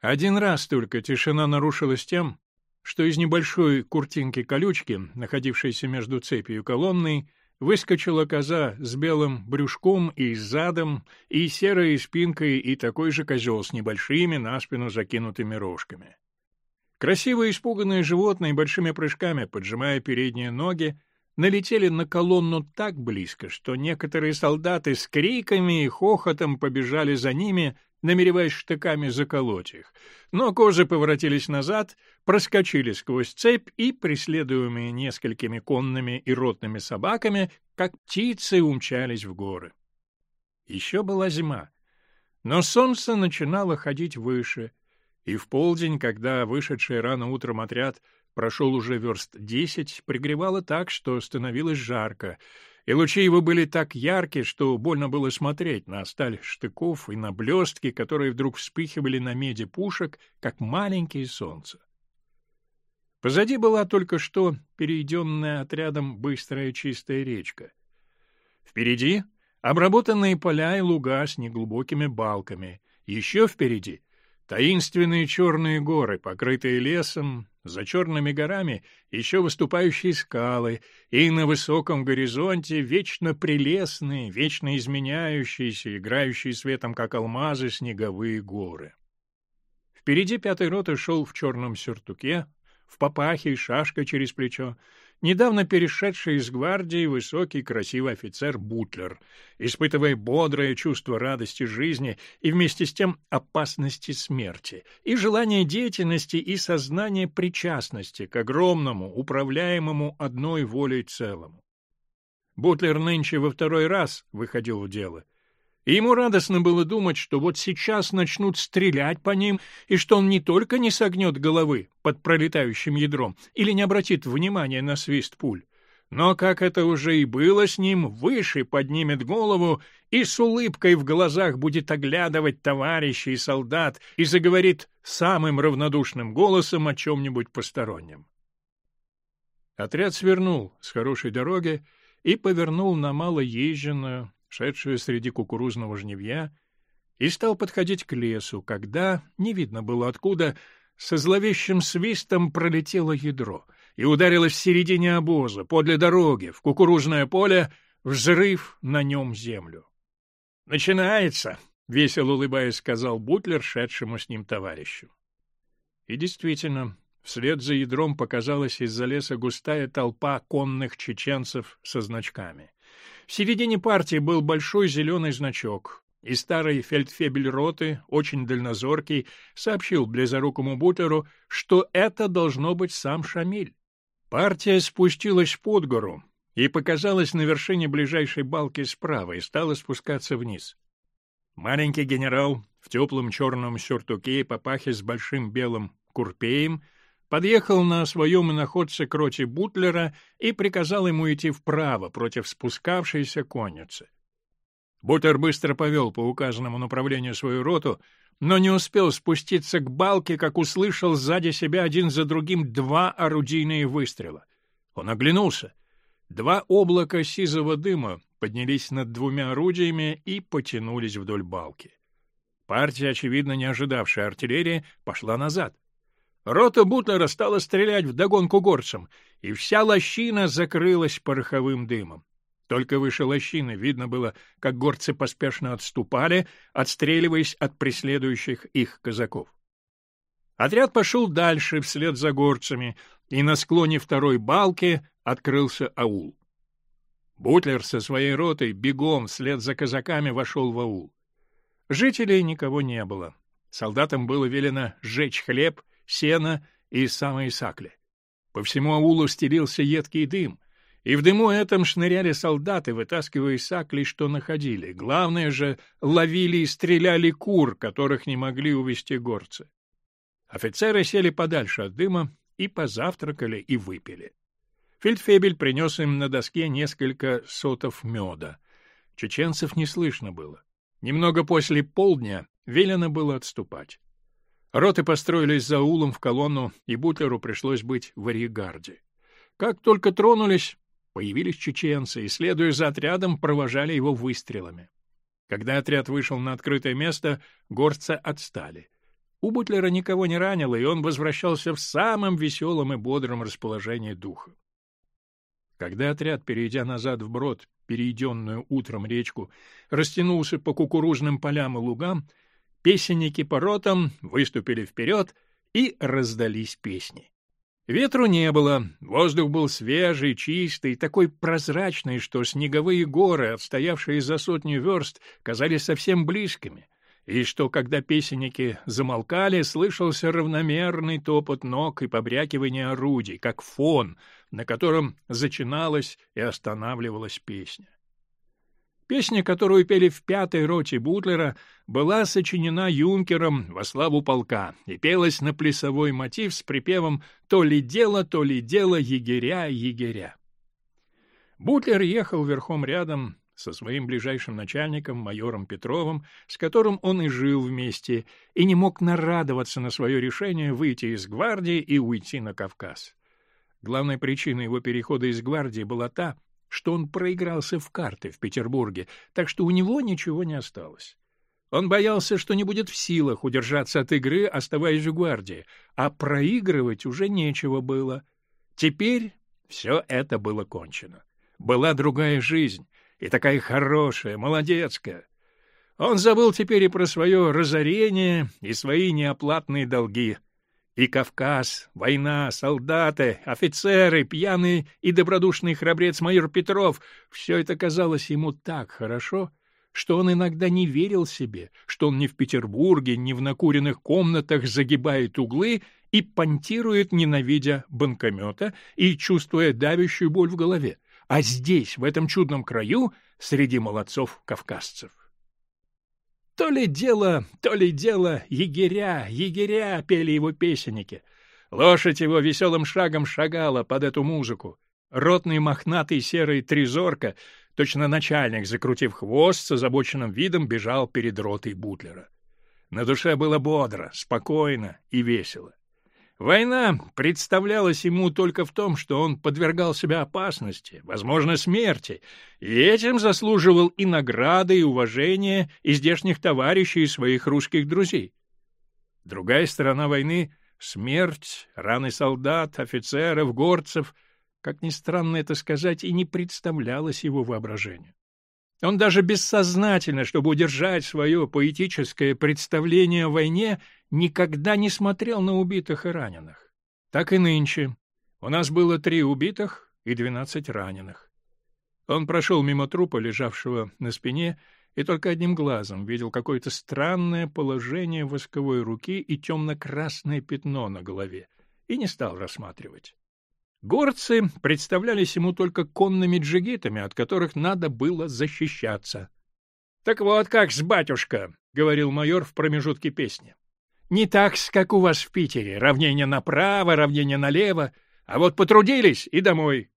Один раз только тишина нарушилась тем, что из небольшой куртинки-колючки, находившейся между цепью и колонной, выскочила коза с белым брюшком и задом, и серой спинкой, и такой же козел с небольшими на спину закинутыми рожками. Красивые испуганные животные большими прыжками, поджимая передние ноги, налетели на колонну так близко, что некоторые солдаты с криками и хохотом побежали за ними, намереваясь штыками заколоть их. Но козы поворотились назад, проскочили сквозь цепь и, преследуемые несколькими конными и ротными собаками, как птицы умчались в горы. Еще была зима, но солнце начинало ходить выше — и в полдень, когда вышедший рано утром отряд прошел уже верст десять, пригревало так, что становилось жарко, и лучи его были так яркие, что больно было смотреть на сталь штыков и на блестки, которые вдруг вспыхивали на меди пушек, как маленькие солнца. Позади была только что перейденная отрядом быстрая чистая речка. Впереди — обработанные поля и луга с неглубокими балками, еще впереди — Таинственные черные горы, покрытые лесом, за черными горами еще выступающие скалы, и на высоком горизонте вечно прелестные, вечно изменяющиеся, играющие светом, как алмазы, снеговые горы. Впереди пятый роты шел в черном сюртуке, в папахе и шашка через плечо, недавно перешедший из гвардии высокий красивый офицер Бутлер, испытывая бодрое чувство радости жизни и вместе с тем опасности смерти, и желание деятельности и сознание причастности к огромному, управляемому одной волей целому. Бутлер нынче во второй раз выходил в дело, и ему радостно было думать, что вот сейчас начнут стрелять по ним, и что он не только не согнет головы под пролетающим ядром или не обратит внимания на свист пуль, но, как это уже и было с ним, выше поднимет голову и с улыбкой в глазах будет оглядывать товарищей и солдат и заговорит самым равнодушным голосом о чем-нибудь постороннем. Отряд свернул с хорошей дороги и повернул на малоезженную, шедшую среди кукурузного жневья, и стал подходить к лесу, когда, не видно было откуда, со зловещим свистом пролетело ядро и ударилось в середине обоза, подле дороги, в кукурузное поле, взрыв на нем землю. «Начинается!» — весело улыбаясь, сказал Бутлер шедшему с ним товарищу. И действительно, вслед за ядром показалась из-за леса густая толпа конных чеченцев со значками. В середине партии был большой зеленый значок, и старый фельдфебель роты, очень дальнозоркий, сообщил близорукому Бутлеру, что это должно быть сам Шамиль. Партия спустилась под гору и показалась на вершине ближайшей балки справа и стала спускаться вниз. Маленький генерал в теплом черном сюртуке и папахе с большим белым курпеем подъехал на своем иноходце к роте Бутлера и приказал ему идти вправо против спускавшейся конницы. Бутлер быстро повел по указанному направлению свою роту, но не успел спуститься к балке, как услышал сзади себя один за другим два орудийные выстрела. Он оглянулся. Два облака сизого дыма поднялись над двумя орудиями и потянулись вдоль балки. Партия, очевидно, не ожидавшая артиллерии, пошла назад. Рота Бутлера стала стрелять вдогонку горцам, и вся лощина закрылась пороховым дымом. Только выше лощины видно было, как горцы поспешно отступали, отстреливаясь от преследующих их казаков. Отряд пошел дальше вслед за горцами, и на склоне второй балки открылся аул. Бутлер со своей ротой бегом вслед за казаками вошел в аул. Жителей никого не было. Солдатам было велено сжечь хлеб, сено и самые сакли. По всему аулу стелился едкий дым, и в дыму этом шныряли солдаты, вытаскивая сакли, что находили. Главное же, ловили и стреляли кур, которых не могли увести горцы. Офицеры сели подальше от дыма и позавтракали и выпили. Фельдфебель принес им на доске несколько сотов меда. Чеченцев не слышно было. Немного после полдня велено было отступать. Роты построились за улом в колонну, и Бутлеру пришлось быть в арьегарде. Как только тронулись, появились чеченцы, и, следуя за отрядом, провожали его выстрелами. Когда отряд вышел на открытое место, горцы отстали. У Бутлера никого не ранило, и он возвращался в самом веселом и бодром расположении духа. Когда отряд, перейдя назад вброд, перейденную утром речку, растянулся по кукурузным полям и лугам, песенники по ротам выступили вперед и раздались песни. Ветру не было, воздух был свежий, чистый, такой прозрачный, что снеговые горы, отстоявшие за сотню верст, казались совсем близкими, и что, когда песенники замолкали, слышался равномерный топот ног и побрякивание орудий, как фон, на котором зачиналась и останавливалась песня. Песня, которую пели в пятой роте Бутлера, была сочинена юнкером во славу полка и пелась на плясовой мотив с припевом «То ли дело, то ли дело, егеря, егеря». Бутлер ехал верхом рядом со своим ближайшим начальником, майором Петровым, с которым он и жил вместе, и не мог нарадоваться на свое решение выйти из гвардии и уйти на Кавказ. Главной причиной его перехода из гвардии была та, что он проигрался в карты в Петербурге, так что у него ничего не осталось. Он боялся, что не будет в силах удержаться от игры, оставаясь в гвардии, а проигрывать уже нечего было. Теперь все это было кончено. Была другая жизнь, и такая хорошая, молодецкая. Он забыл теперь и про свое разорение, и свои неоплатные долги. И Кавказ, война, солдаты, офицеры, пьяный и добродушный храбрец майор Петров — все это казалось ему так хорошо, что он иногда не верил себе, что он не в Петербурге, не в накуренных комнатах загибает углы и понтирует, ненавидя банкомета и чувствуя давящую боль в голове а здесь, в этом чудном краю, среди молодцов-кавказцев. То ли дело, то ли дело, егеря, егеря пели его песенники. Лошадь его веселым шагом шагала под эту музыку. Ротный мохнатый серый трезорка, точно начальник, закрутив хвост, с озабоченным видом бежал перед ротой Бутлера. На душе было бодро, спокойно и весело. Война представлялась ему только в том, что он подвергал себя опасности, возможно, смерти, и этим заслуживал и награды, и уважения и здешних товарищей и своих русских друзей. Другая сторона войны — смерть, раны солдат, офицеров, горцев — как ни странно это сказать, и не представлялось его воображению. Он даже бессознательно, чтобы удержать свое поэтическое представление о войне, никогда не смотрел на убитых и раненых. Так и нынче. У нас было три убитых и двенадцать раненых. Он прошел мимо трупа, лежавшего на спине, и только одним глазом видел какое-то странное положение восковой руки и темно-красное пятно на голове, и не стал рассматривать. Горцы представлялись ему только конными джигитами, от которых надо было защищаться. — Так вот как с батюшка, — говорил майор в промежутке песни. — Не так, как у вас в Питере, равнение направо, равнение налево, а вот потрудились и домой.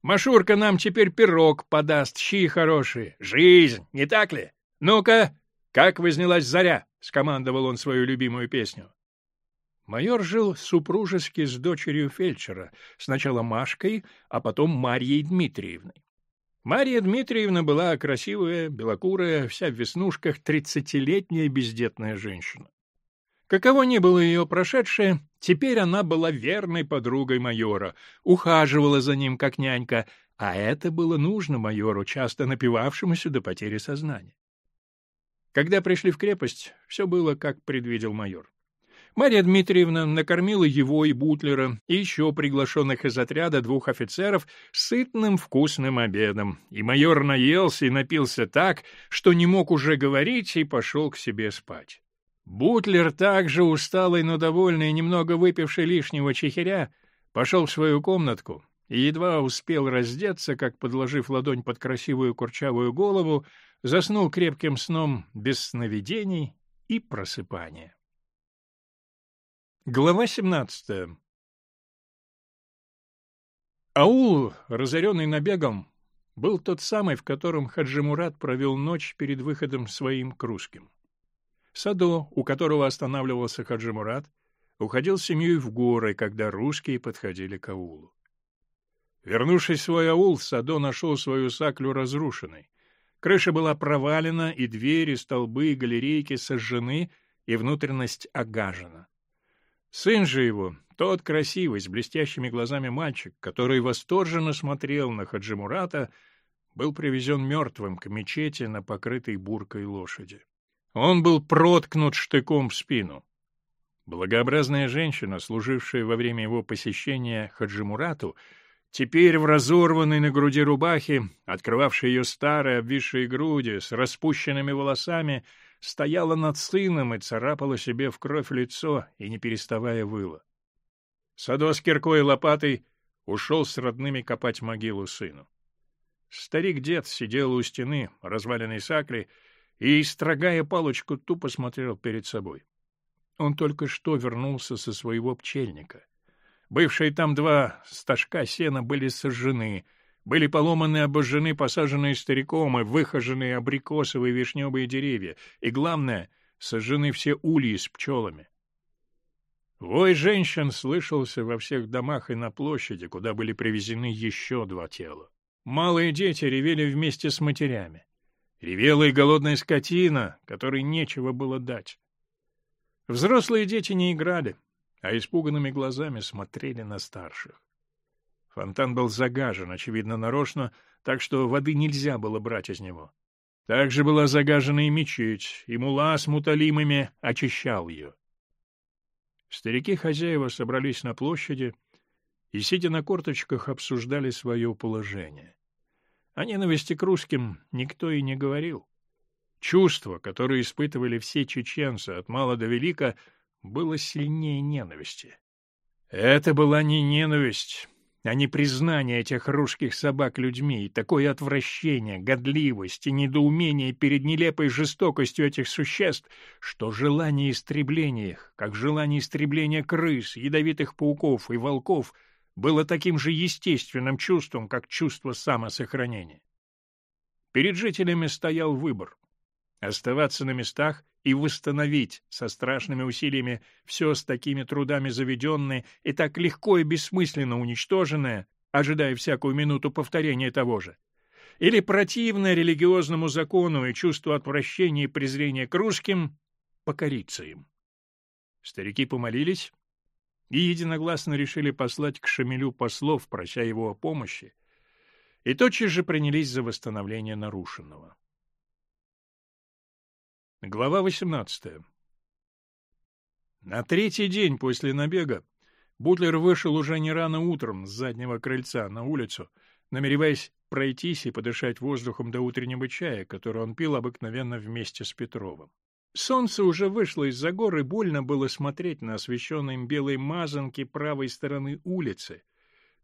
Машурка нам теперь пирог подаст, щи хорошие. Жизнь, не так ли? Ну-ка, как вознялась заря, — скомандовал он свою любимую песню. Майор жил супружески с дочерью фельдшера, сначала Машкой, а потом Марьей Дмитриевной. Марья Дмитриевна была красивая, белокурая, вся в веснушках, тридцатилетняя бездетная женщина. Каково ни было ее прошедшее, теперь она была верной подругой майора, ухаживала за ним как нянька, а это было нужно майору, часто напивавшемуся до потери сознания. Когда пришли в крепость, все было, как предвидел майор. Мария Дмитриевна накормила его и Бутлера, и еще приглашенных из отряда двух офицеров сытным вкусным обедом, и майор наелся и напился так, что не мог уже говорить и пошел к себе спать. Бутлер, также усталый, но довольный, немного выпивший лишнего чехиря, пошел в свою комнатку и едва успел раздеться, как, подложив ладонь под красивую курчавую голову, заснул крепким сном без сновидений и просыпания. Глава 17 Аул, разоренный набегом, был тот самый, в котором Хаджи Мурат провел ночь перед выходом своим к русским. Садо, у которого останавливался Хаджи Мурат, уходил с семьей в горы, когда русские подходили к аулу. Вернувшись в свой аул, Садо нашел свою саклю разрушенной. Крыша была провалена, и двери, столбы и галерейки сожжены, и внутренность огажена. Сын же его, тот красивый, с блестящими глазами мальчик, который восторженно смотрел на Хаджимурата, был привезен мертвым к мечети на покрытой буркой лошади. Он был проткнут штыком в спину. Благообразная женщина, служившая во время его посещения Хаджимурату, теперь в разорванной на груди рубахе, открывавшей ее старые обвисшие груди, с распущенными волосами, стояла над сыном и царапала себе в кровь лицо и, не переставая, выла. Садо с киркой и лопатой ушел с родными копать могилу сыну. Старик-дед сидел у стены, разваленной сакли, и, строгая палочку, тупо смотрел перед собой. Он только что вернулся со своего пчельника. Бывшие там два стажка сена были сожжены, были поломаны обожжены посаженные стариком и выхоженные абрикосовые вишневые деревья, и, главное, сожжены все ульи с пчелами. Вой женщин слышался во всех домах и на площади, куда были привезены еще два тела. Малые дети ревели вместе с матерями. Ревела и голодная скотина, которой нечего было дать. Взрослые дети не играли, а испуганными глазами смотрели на старших. Фонтан был загажен, очевидно, нарочно, так что воды нельзя было брать из него. Также была загажена и мечеть, и мула с муталимами очищал ее. Старики-хозяева собрались на площади и, сидя на корточках, обсуждали свое положение. О ненависти к русским никто и не говорил. Чувство, которое испытывали все чеченцы от мала до велика, было сильнее ненависти. Это была не ненависть, а не признание этих русских собак людьми, и такое отвращение, годливость и недоумение перед нелепой жестокостью этих существ, что желание истребления их, как желание истребления крыс, ядовитых пауков и волков — было таким же естественным чувством, как чувство самосохранения. Перед жителями стоял выбор — оставаться на местах и восстановить со страшными усилиями все с такими трудами заведенное и так легко и бессмысленно уничтоженное, ожидая всякую минуту повторения того же, или противное религиозному закону и чувству отвращения и презрения к русским покориться им. Старики помолились и единогласно решили послать к Шамилю послов, прося его о помощи, и тотчас же принялись за восстановление нарушенного. Глава 18. На третий день после набега Бутлер вышел уже не рано утром с заднего крыльца на улицу, намереваясь пройтись и подышать воздухом до утреннего чая, который он пил обыкновенно вместе с Петровым. Солнце уже вышло из-за гор, и больно было смотреть на освещенные белые мазанки правой стороны улицы.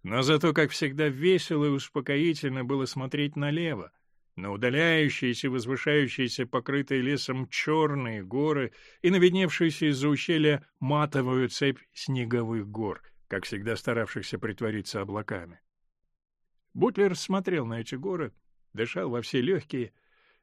Но зато, как всегда, весело и успокоительно было смотреть налево, на удаляющиеся, возвышающиеся, покрытые лесом черные горы и на видневшуюся из-за ущелья матовую цепь снеговых гор, как всегда старавшихся притвориться облаками. Бутлер смотрел на эти горы, дышал во все легкие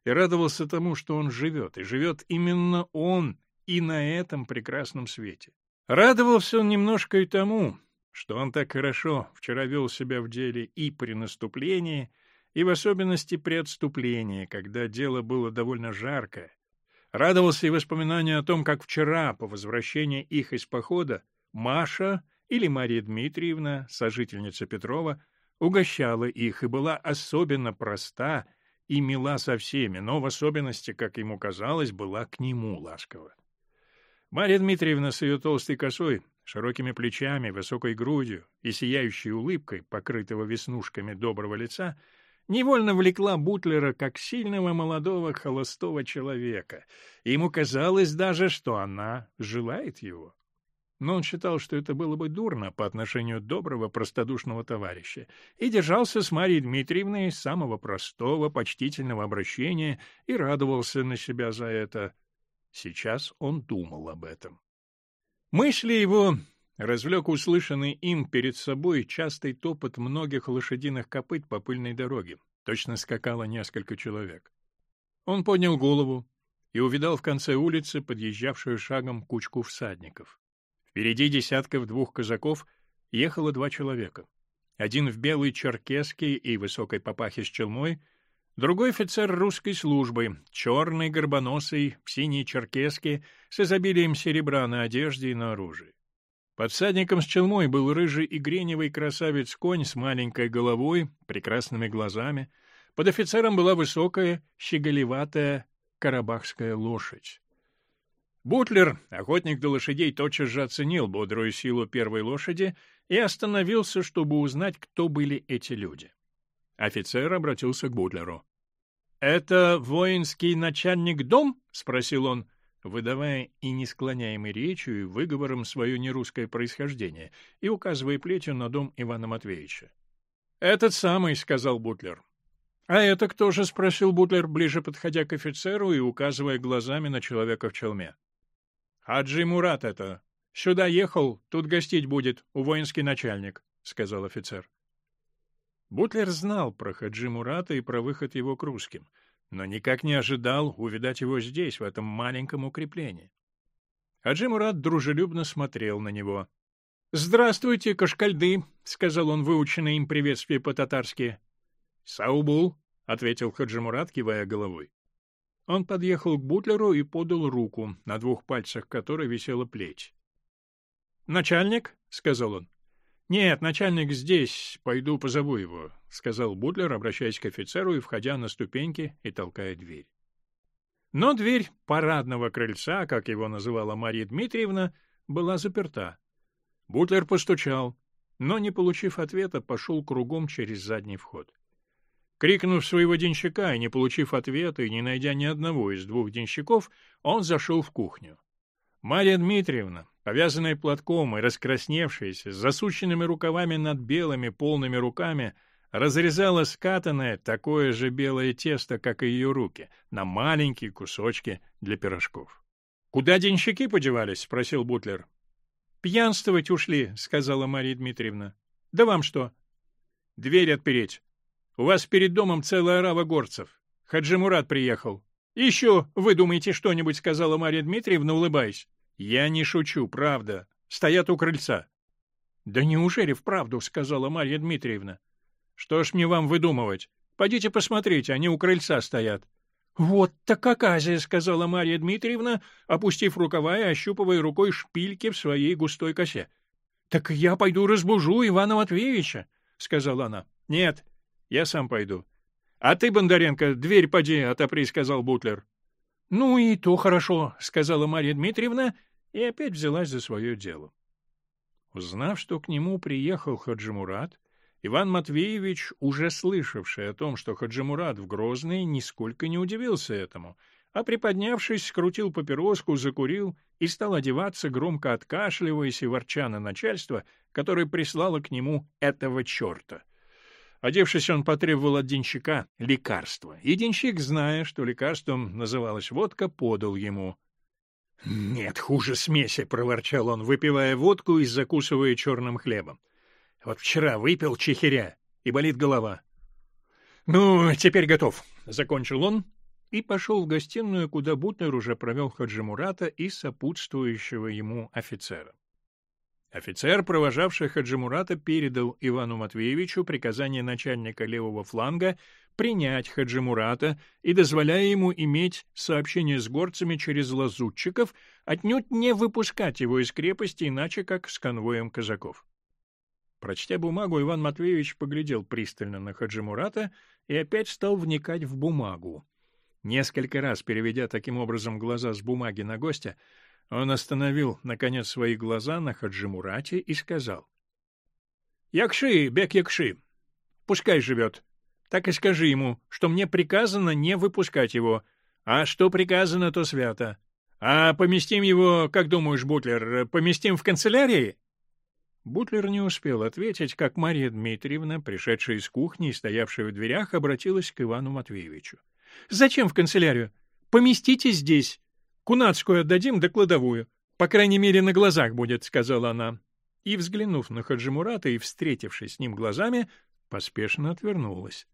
и радовался тому, что он живет, и живет именно он и на этом прекрасном свете. Радовался он немножко и тому, что он так хорошо вчера вел себя в деле и при наступлении, и в особенности при отступлении, когда дело было довольно жаркое. Радовался и воспоминанию о том, как вчера, по возвращении их из похода, Маша или Мария Дмитриевна, сожительница Петрова, угощала их и была особенно проста и мила со всеми, но в особенности, как ему казалось, была к нему ласкова. Марья Дмитриевна с ее толстой косой, широкими плечами, высокой грудью и сияющей улыбкой, покрытого веснушками доброго лица, невольно влекла Бутлера как сильного молодого холостого человека, и ему казалось даже, что она желает его но он считал, что это было бы дурно по отношению доброго, простодушного товарища, и держался с Марией Дмитриевной самого простого, почтительного обращения и радовался на себя за это. Сейчас он думал об этом. Мысли его развлек услышанный им перед собой частый топот многих лошадиных копыт по пыльной дороге. Точно скакало несколько человек. Он поднял голову и увидал в конце улицы подъезжавшую шагом кучку всадников. Впереди десятков двух казаков ехало два человека. Один в белой черкеске и высокой папахе с челмой, другой офицер русской службы, черный, горбоносый, в синей черкеске, с изобилием серебра на одежде и на оружии. Под всадником с челмой был рыжий и греневый красавец-конь с маленькой головой, прекрасными глазами. Под офицером была высокая, щеголеватая карабахская лошадь. Бутлер, охотник до лошадей, тотчас же оценил бодрую силу первой лошади и остановился, чтобы узнать, кто были эти люди. Офицер обратился к Бутлеру. — Это воинский начальник дом? — спросил он, выдавая и не склоняемой речью и выговором свое нерусское происхождение и указывая плетью на дом Ивана Матвеевича. — Этот самый, — сказал Бутлер. — А это кто же? — спросил Бутлер, ближе подходя к офицеру и указывая глазами на человека в челме. «Хаджи Мурат это. Сюда ехал, тут гостить будет, у воинский начальник», — сказал офицер. Бутлер знал про Хаджи Мурата и про выход его к русским, но никак не ожидал увидать его здесь, в этом маленьком укреплении. Хаджи Мурат дружелюбно смотрел на него. «Здравствуйте, Кашкальды», — сказал он выученное им приветствие по-татарски. «Саубул», — ответил Хаджи Мурат, кивая головой. Он подъехал к Бутлеру и подал руку, на двух пальцах которой висела плеть. «Начальник?» — сказал он. «Нет, начальник здесь. Пойду позову его», — сказал Бутлер, обращаясь к офицеру и входя на ступеньки и толкая дверь. Но дверь парадного крыльца, как его называла Мария Дмитриевна, была заперта. Бутлер постучал, но, не получив ответа, пошел кругом через задний вход. Крикнув своего денщика и не получив ответа и не найдя ни одного из двух денщиков, он зашел в кухню. Марья Дмитриевна, повязанная платком и раскрасневшаяся, с засученными рукавами над белыми полными руками, разрезала скатанное такое же белое тесто, как и ее руки, на маленькие кусочки для пирожков. — Куда денщики подевались? — спросил Бутлер. — Пьянствовать ушли, — сказала Мария Дмитриевна. — Да вам что? — Дверь отпереть. У вас перед домом целая орава горцев. Хаджи Мурат приехал. — Еще вы думаете что-нибудь, — сказала Марья Дмитриевна, улыбаясь. — Я не шучу, правда. Стоят у крыльца. — Да неужели вправду, — сказала Марья Дмитриевна. — Что ж мне вам выдумывать? Пойдите посмотрите, они у крыльца стоят. — Вот так оказия, — сказала Марья Дмитриевна, опустив рукава и ощупывая рукой шпильки в своей густой косе. — Так я пойду разбужу Ивана Матвеевича, — сказала она. — Нет, Я сам пойду. — А ты, Бондаренко, дверь поди, отопри, — сказал Бутлер. — Ну и то хорошо, — сказала Марья Дмитриевна, и опять взялась за свое дело. Узнав, что к нему приехал Хаджимурат, Иван Матвеевич, уже слышавший о том, что Хаджимурат в Грозный, нисколько не удивился этому, а, приподнявшись, скрутил папироску, закурил и стал одеваться, громко откашливаясь и ворча на начальство, которое прислало к нему этого черта. Одевшись, он потребовал от денщика лекарства, и денщик, зная, что лекарством называлась водка, подал ему. — Нет, хуже смеси, — проворчал он, выпивая водку и закусывая черным хлебом. Вот вчера выпил чехиря, и болит голова. — Ну, теперь готов, — закончил он и пошел в гостиную, куда Бутлер уже провел Хаджимурата и сопутствующего ему офицера. Офицер, провожавший Хаджимурата, передал Ивану Матвеевичу приказание начальника левого фланга принять Хаджимурата и, дозволяя ему иметь сообщение с горцами через лазутчиков, отнюдь не выпускать его из крепости иначе, как с конвоем казаков. Прочтя бумагу, Иван Матвеевич поглядел пристально на Хаджимурата и опять стал вникать в бумагу. Несколько раз переведя таким образом глаза с бумаги на гостя, он остановил, наконец, свои глаза на Хаджимурате и сказал. — Якши, бек Якши, пускай живет. Так и скажи ему, что мне приказано не выпускать его, а что приказано, то свято. А поместим его, как думаешь, Бутлер, поместим в канцелярии? Бутлер не успел ответить, как Мария Дмитриевна, пришедшая из кухни и стоявшая в дверях, обратилась к Ивану Матвеевичу. — Зачем в канцелярию? Поместите здесь. Кунацкую отдадим да кладовую. По крайней мере, на глазах будет, — сказала она. И, взглянув на Хаджимурата и встретившись с ним глазами, поспешно отвернулась.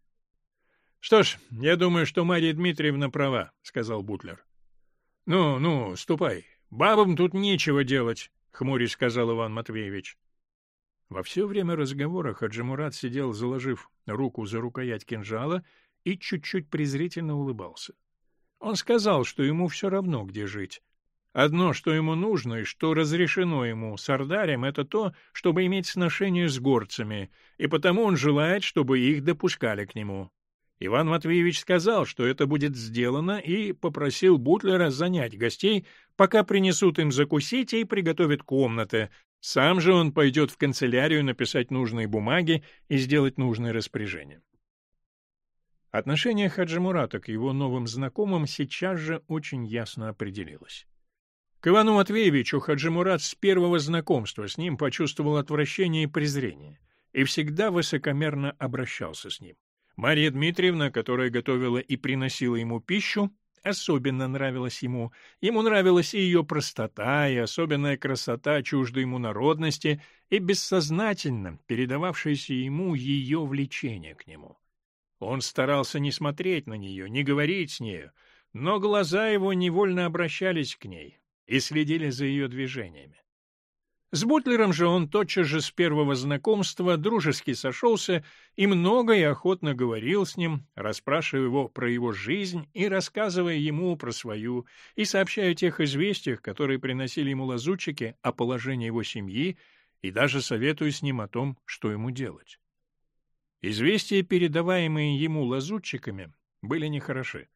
— Что ж, я думаю, что Мария Дмитриевна права, — сказал Бутлер. — Ну, ну, ступай. Бабам тут нечего делать, — хмурясь сказал Иван Матвеевич. Во все время разговора Хаджимурат сидел, заложив руку за рукоять кинжала, и чуть-чуть презрительно улыбался. Он сказал, что ему все равно, где жить. Одно, что ему нужно и что разрешено ему с Ардарем, это то, чтобы иметь сношение с горцами, и потому он желает, чтобы их допускали к нему. Иван Матвеевич сказал, что это будет сделано, и попросил Бутлера занять гостей, пока принесут им закусить и приготовят комнаты, сам же он пойдет в канцелярию написать нужные бумаги и сделать нужные распоряжения. Отношение Хаджи Мурата к его новым знакомым сейчас же очень ясно определилось. К Ивану Матвеевичу Хаджи Мурат с первого знакомства с ним почувствовал отвращение и презрение и всегда высокомерно обращался с ним. Мария Дмитриевна, которая готовила и приносила ему пищу, особенно нравилась ему. Ему нравилась и ее простота, и особенная красота чуждой ему народности, и бессознательно передававшееся ему ее влечение к нему. Он старался не смотреть на нее, не говорить с нею, но глаза его невольно обращались к ней и следили за ее движениями. С Бутлером же он тотчас же с первого знакомства дружески сошелся и много и охотно говорил с ним, расспрашивая его про его жизнь и рассказывая ему про свою, и сообщая тех известиях, которые приносили ему лазутчики о положении его семьи, и даже советуя с ним о том, что ему делать. Известия, передаваемые ему лазутчиками, были нехороши.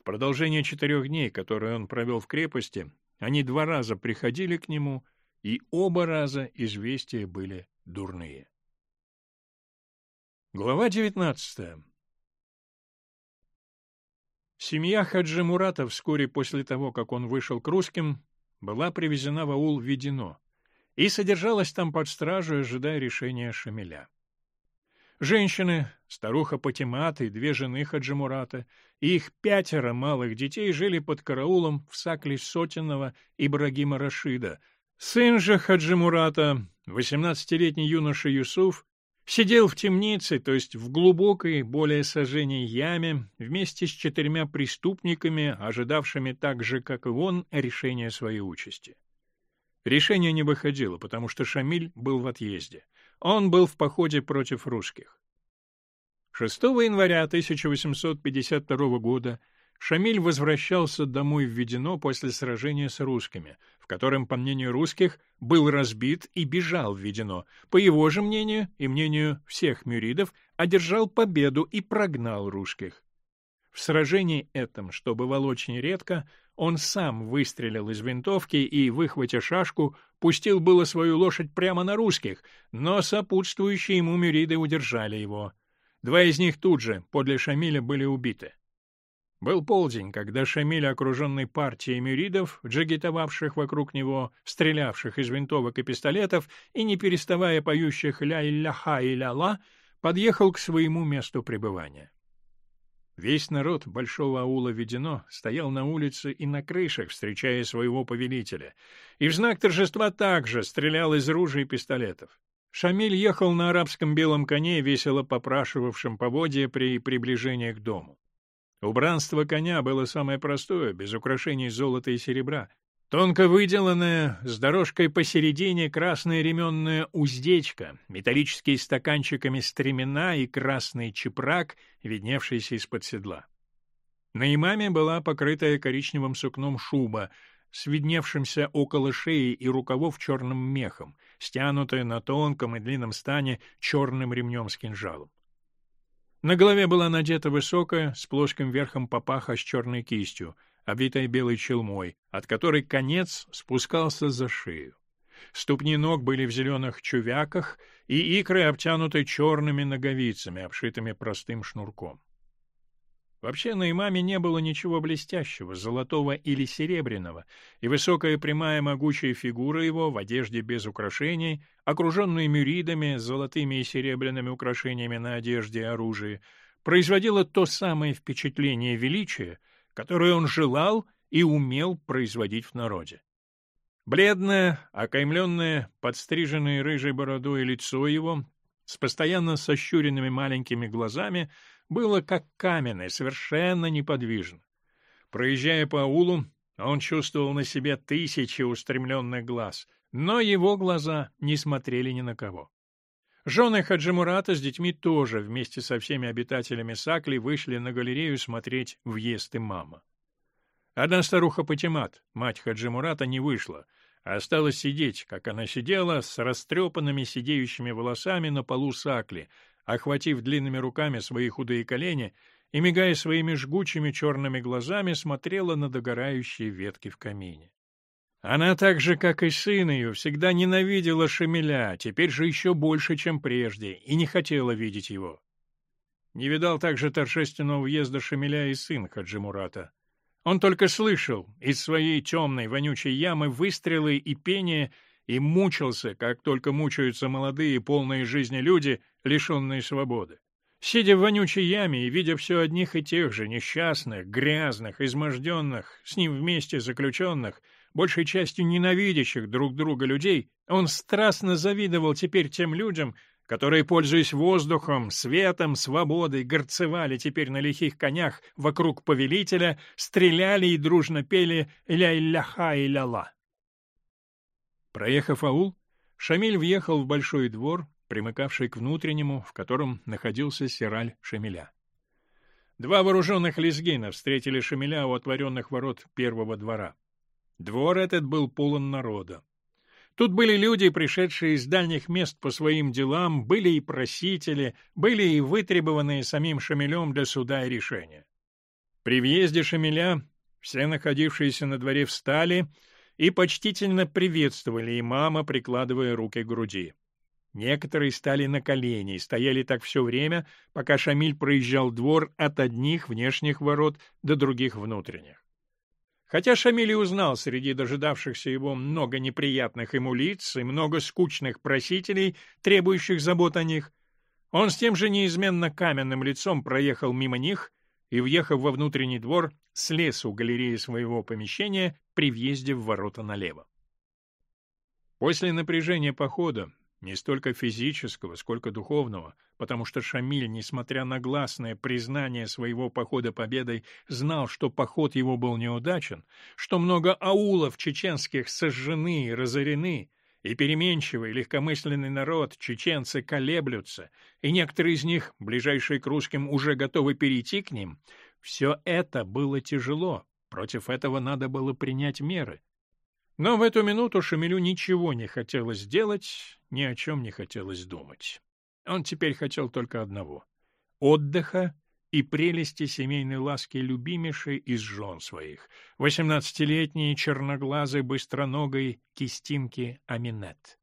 В продолжение четырех дней, которые он провел в крепости, они два раза приходили к нему — и оба раза известия были дурные. Глава девятнадцатая Семья Хаджи Мурата вскоре после того, как он вышел к русским, была привезена в аул Ведено и содержалась там под стражей, ожидая решения Шамиля. Женщины, старуха Патимат и две жены Хаджимурата, и их пятеро малых детей жили под караулом в сакле Сотинова Ибрагима Рашида — Сын же Хаджимурата, восемнадцатилетний юноша Юсуф, сидел в темнице, то есть в глубокой, более сожженной яме, вместе с четырьмя преступниками, ожидавшими так же, как и он, решения своей участи. Решение не выходило, потому что Шамиль был в отъезде. Он был в походе против русских. 6 января 1852 года Шамиль возвращался домой в Ведено после сражения с русскими, в котором, по мнению русских, был разбит и бежал в Ведено. По его же мнению и мнению всех мюридов, одержал победу и прогнал русских. В сражении этом, что бывало очень редко, он сам выстрелил из винтовки и, выхватя шашку, пустил было свою лошадь прямо на русских, но сопутствующие ему мюриды удержали его. Два из них тут же, подле Шамиля, были убиты. Был полдень, когда Шамиль, окруженный партией мюридов, джигитовавших вокруг него, стрелявших из винтовок и пистолетов и не переставая поющих «ля-ля-ха» и «ля-ла», подъехал к своему месту пребывания. Весь народ большого аула Ведено стоял на улице и на крышах, встречая своего повелителя, и в знак торжества также стрелял из ружей и пистолетов. Шамиль ехал на арабском белом коне, весело попрашивавшем поводья при приближении к дому. Убранство коня было самое простое, без украшений золота и серебра, Тонко выделанная, с дорожкой посередине красная ременная уздечка, металлические стаканчиками стремена и красный чепрак, видневшийся из-под седла. На имаме была покрытая коричневым сукном шуба, с видневшимся около шеи и рукавов черным мехом, стянутая на тонком и длинном стане черным ремнем с кинжалом. На голове была надета высокая, с плоским верхом папаха с черной кистью, обвитая белой челмой, от которой конец спускался за шею. Ступни ног были в зеленых чувяках, и икры обтянуты черными ноговицами, обшитыми простым шнурком. Вообще на имаме не было ничего блестящего, золотого или серебряного, и высокая прямая могучая фигура его в одежде без украшений, окруженная мюридами, золотыми и серебряными украшениями на одежде и оружии, производила то самое впечатление величия, которое он желал и умел производить в народе. Бледное, окаймленное, подстриженное рыжей бородой лицо его, с постоянно сощуренными маленькими глазами, было как каменное, совершенно неподвижно. Проезжая по аулу, он чувствовал на себе тысячи устремленных глаз, но его глаза не смотрели ни на кого. Жены Хаджимурата с детьми тоже вместе со всеми обитателями Сакли вышли на галерею смотреть въезд имама. Одна старуха Патимат, мать Хаджимурата, не вышла, а осталась сидеть, как она сидела, с растрепанными сидеющими волосами на полу Сакли, охватив длинными руками свои худые колени и, мигая своими жгучими черными глазами, смотрела на догорающие ветки в камине. Она так же, как и сын ее, всегда ненавидела Шамиля, теперь же еще больше, чем прежде, и не хотела видеть его. Не видал также торжественного въезда Шамиля и сын Хаджимурата. Он только слышал из своей темной вонючей ямы выстрелы и пение и мучился, как только мучаются молодые, полные жизни люди, лишенные свободы. Сидя в вонючей яме и видя все одних и тех же несчастных, грязных, изможденных, с ним вместе заключенных, большей частью ненавидящих друг друга людей, он страстно завидовал теперь тем людям, которые, пользуясь воздухом, светом, свободой, горцевали теперь на лихих конях вокруг повелителя, стреляли и дружно пели «ля-ля-ха и ля-ла». Проехав аул, Шамиль въехал в большой двор, примыкавший к внутреннему, в котором находился сираль Шамиля. Два вооруженных лезгина встретили Шамиля у отворенных ворот первого двора. Двор этот был полон народа. Тут были люди, пришедшие из дальних мест по своим делам, были и просители, были и вытребованные самим Шамилем для суда и решения. При въезде Шамиля все находившиеся на дворе встали и почтительно приветствовали имама, прикладывая руки к груди. Некоторые стали на колени и стояли так все время, пока Шамиль проезжал двор от одних внешних ворот до других внутренних. Хотя Шамиль узнал среди дожидавшихся его много неприятных ему лиц и много скучных просителей, требующих забот о них, он с тем же неизменно каменным лицом проехал мимо них и, въехав во внутренний двор, слез у галереи своего помещения при въезде в ворота налево. После напряжения похода не столько физического, сколько духовного, потому что Шамиль, несмотря на гласное признание своего похода победой, знал, что поход его был неудачен, что много аулов чеченских сожжены и разорены, и переменчивый, легкомысленный народ, чеченцы, колеблются, и некоторые из них, ближайшие к русским, уже готовы перейти к ним, Все это было тяжело, против этого надо было принять меры. Но в эту минуту Шамилю ничего не хотелось делать, ни о чем не хотелось думать. Он теперь хотел только одного — отдыха и прелести семейной ласки любимейшей из жен своих, восемнадцатилетней черноглазой быстроногой кистинки Аминет.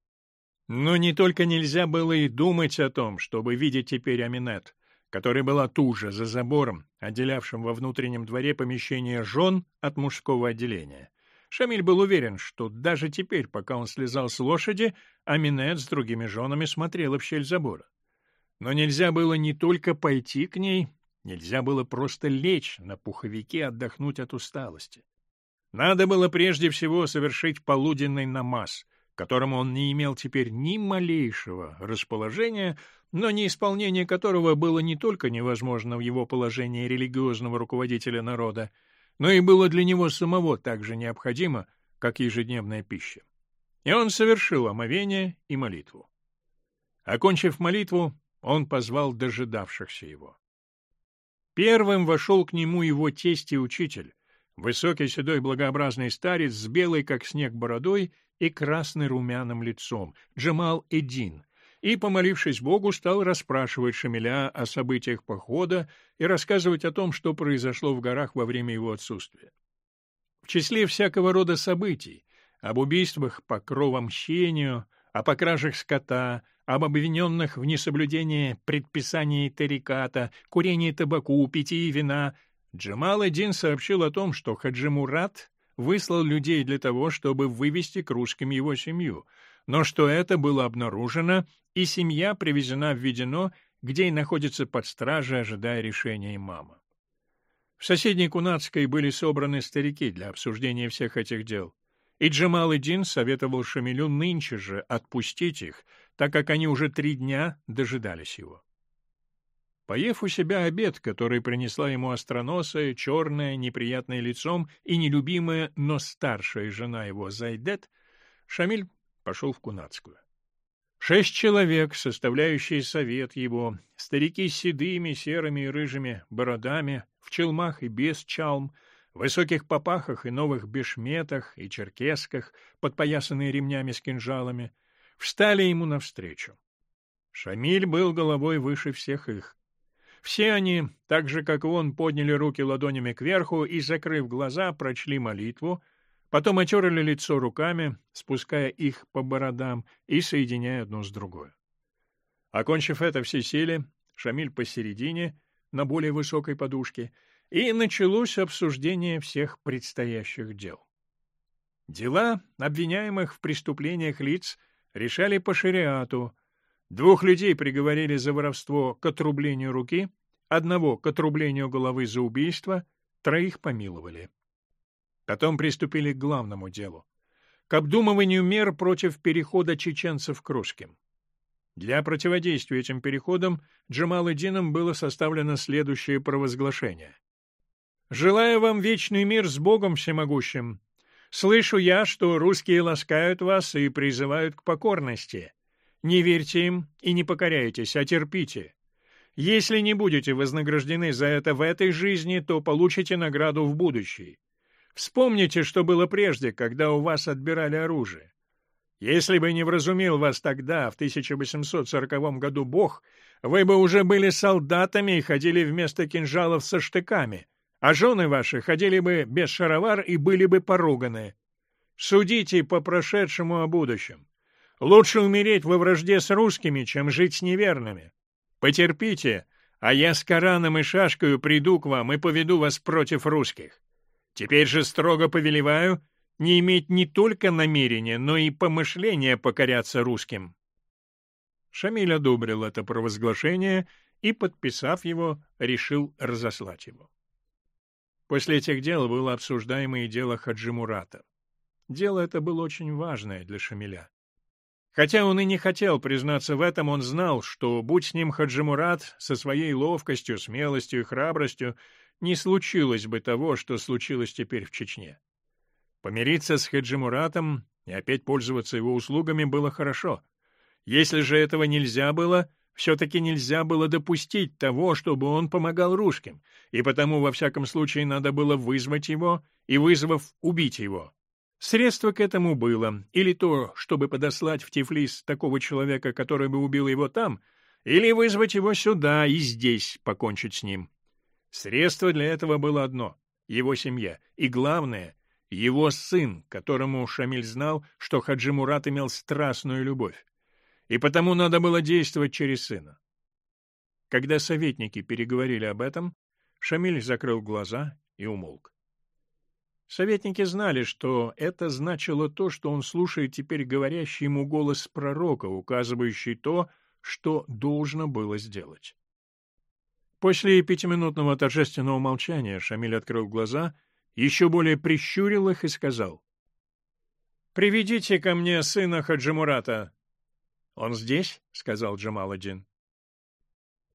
Но не только нельзя было и думать о том, чтобы видеть теперь Аминет, которая была туже за забором, отделявшим во внутреннем дворе помещение жен от мужского отделения. Шамиль был уверен, что даже теперь, пока он слезал с лошади, Аминет с другими женами смотрела в щель забора. Но нельзя было не только пойти к ней, нельзя было просто лечь на пуховике отдохнуть от усталости. Надо было прежде всего совершить полуденный намаз, к которому он не имел теперь ни малейшего расположения, но неисполнение которого было не только невозможно в его положении религиозного руководителя народа, но и было для него самого так же необходимо, как ежедневная пища. И он совершил омовение и молитву. Окончив молитву, он позвал дожидавшихся его. Первым вошел к нему его тесть и учитель, высокий седой благообразный старец с белой, как снег, бородой и красным румяным лицом, Джамал Эдин, и, помолившись Богу, стал расспрашивать Шамиля о событиях похода и рассказывать о том, что произошло в горах во время его отсутствия. В числе всякого рода событий, об убийствах по кровомщению, о покражах скота, об обвиненных в несоблюдении предписаний тариката, курении табаку, питье вина, Джамал-Эдин сообщил о том, что Хаджи Мурат выслал людей для того, чтобы вывести к русским его семью, но что это было обнаружено, и семья привезена в Ведено, где и находится под стражей, ожидая решения имама. В соседней Кунацкой были собраны старики для обсуждения всех этих дел, и Джамал-Эдин советовал Шамилю нынче же отпустить их, так как они уже три дня дожидались его. Поев у себя обед, который принесла ему остроносая, черная, неприятная лицом и нелюбимая, но старшая жена его Зайдет, Шамиль пошел в Кунацкую. Шесть человек, составляющие совет его, старики с седыми, серыми и рыжими бородами, в челмах и без чалм, в высоких попахах и новых бешметах и черкесках, подпоясанные ремнями с кинжалами, встали ему навстречу. Шамиль был головой выше всех их. Все они, так же, как и он, подняли руки ладонями кверху и, закрыв глаза, прочли молитву, потом отерли лицо руками, спуская их по бородам и соединяя одно с другой. Окончив это все сели, Шамиль посередине, на более высокой подушке, и началось обсуждение всех предстоящих дел. Дела обвиняемых в преступлениях лиц решали по шариату, Двух людей приговорили за воровство к отрублению руки, одного — к отрублению головы за убийство, троих помиловали. Потом приступили к главному делу — к обдумыванию мер против перехода чеченцев к русским. Для противодействия этим переходам Джамал-Эдином было составлено следующее провозглашение. «Желаю вам вечный мир с Богом всемогущим. Слышу я, что русские ласкают вас и призывают к покорности. Не верьте им и не покоряйтесь, а терпите. Если не будете вознаграждены за это в этой жизни, то получите награду в будущей. Вспомните, что было прежде, когда у вас отбирали оружие. Если бы не вразумил вас тогда, в 1840 году, Бог, вы бы уже были солдатами и ходили вместо кинжалов со штыками, а жены ваши ходили бы без шаровар и были бы поруганы. Судите по прошедшему о будущем. Лучше умереть во вражде с русскими, чем жить с неверными. Потерпите, а я с Кораном и шашкою приду к вам и поведу вас против русских. Теперь же строго повелеваю не иметь не только намерения, но и помышления покоряться русским». Шамиль одобрил это провозглашение и, подписав его, решил разослать его. После этих дел было обсуждаемо и дело Хаджи Мурата. Дело это было очень важное для Шамиля. Хотя он и не хотел признаться в этом, он знал, что, будь с ним Хаджимурат, со своей ловкостью, смелостью и храбростью, не случилось бы того, что случилось теперь в Чечне. Помириться с Хаджимуратом и опять пользоваться его услугами было хорошо. Если же этого нельзя было, все-таки нельзя было допустить того, чтобы он помогал русским, и потому, во всяком случае, надо было вызвать его и, вызвав, убить его. Средство к этому было или то, чтобы подослать в Тифлис такого человека, который бы убил его там, или вызвать его сюда и здесь покончить с ним. Средство для этого было одно — его семья, и, главное, его сын, которому Шамиль знал, что Хаджи Мурат имел страстную любовь и потому надо было действовать через сына. Когда советники переговорили об этом, Шамиль закрыл глаза и умолк. Советники знали, что это значило то, что он слушает теперь говорящий ему голос пророка, указывающий то, что должно было сделать. После пятиминутного торжественного молчания Шамиль открыл глаза, еще более прищурил их и сказал. «Приведите ко мне сына Хаджимурата, «Он здесь?» — сказал Джамаладдин.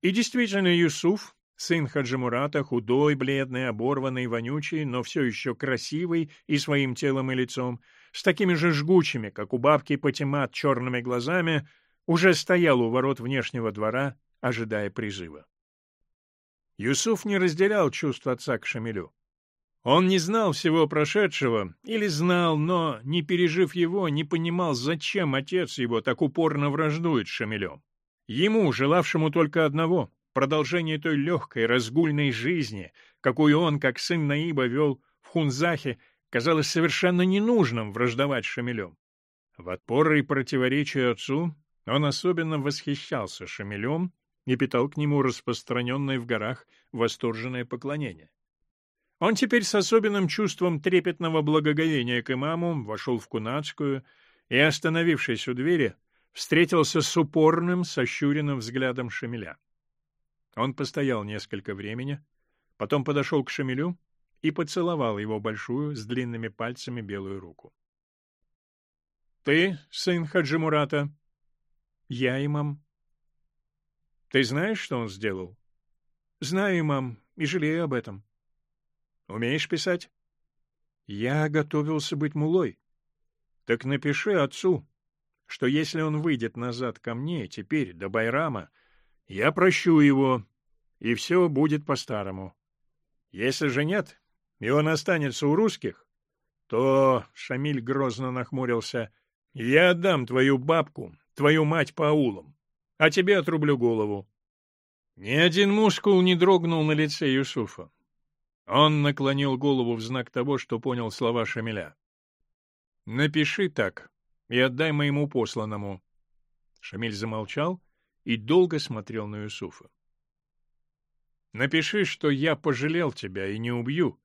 И действительно, Юсуф, сын Хаджимурата, худой, бледный, оборванный, вонючий, но все еще красивый и своим телом и лицом, с такими же жгучими, как у бабки Патимат, черными глазами, уже стоял у ворот внешнего двора, ожидая призыва. Юсуф не разделял чувств отца к Шамилю. Он не знал всего прошедшего, или знал, но, не пережив его, не понимал, зачем отец его так упорно враждует с Шамилем. Ему, желавшему только одного — продолжение той легкой, разгульной жизни, какую он, как сын Наиба, вел в Хунзахе, казалось совершенно ненужным враждовать с Шамилем. В отпор и противоречие отцу он особенно восхищался Шамилем и питал к нему распространенное в горах восторженное поклонение. Он теперь с особенным чувством трепетного благоговения к имаму вошел в Кунацкую и, остановившись у двери, встретился с упорным, сощуренным взглядом Шамиля. Он постоял несколько времени, потом подошел к Шамилю и поцеловал его большую, с длинными пальцами белую руку. — Ты сын Хаджимурата? — Я, имам. — Ты знаешь, что он сделал? — Знаю, имам, и жалею об этом. Умеешь писать? Я готовился быть мулой. Так напиши отцу, что если он выйдет назад ко мне теперь, до Байрама, я прощу его, и все будет по-старому. Если же нет, и он останется у русских, то, — Шамиль грозно нахмурился, — я отдам твою бабку, твою мать по аулам, а тебе отрублю голову. Ни один мускул не дрогнул на лице Юсуфа. Он наклонил голову в знак того, что понял слова Шамиля. «Напиши так и отдай моему посланному». Шамиль замолчал и долго смотрел на Юсуфа. «Напиши, что я пожалел тебя и не убью,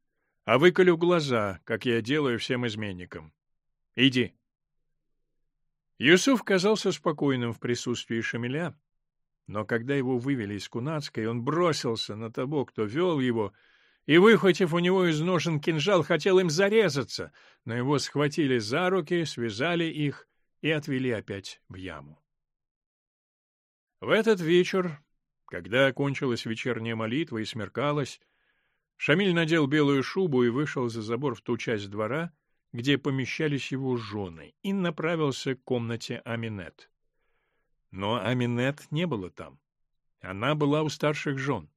а выколю глаза, как я делаю всем изменникам. Иди». Юсуф казался спокойным в присутствии Шамиля, но когда его вывели из Кунацкой, он бросился на того, кто вел его, — и, выхватив у него из ножен кинжал, хотел им зарезаться, но его схватили за руки, связали их и отвели опять в яму. В этот вечер, когда окончилась вечерняя молитва и смеркалось, Шамиль надел белую шубу и вышел за забор в ту часть двора, где помещались его жены, и направился к комнате Аминет. Но Аминет не было там. Она была у старших жен.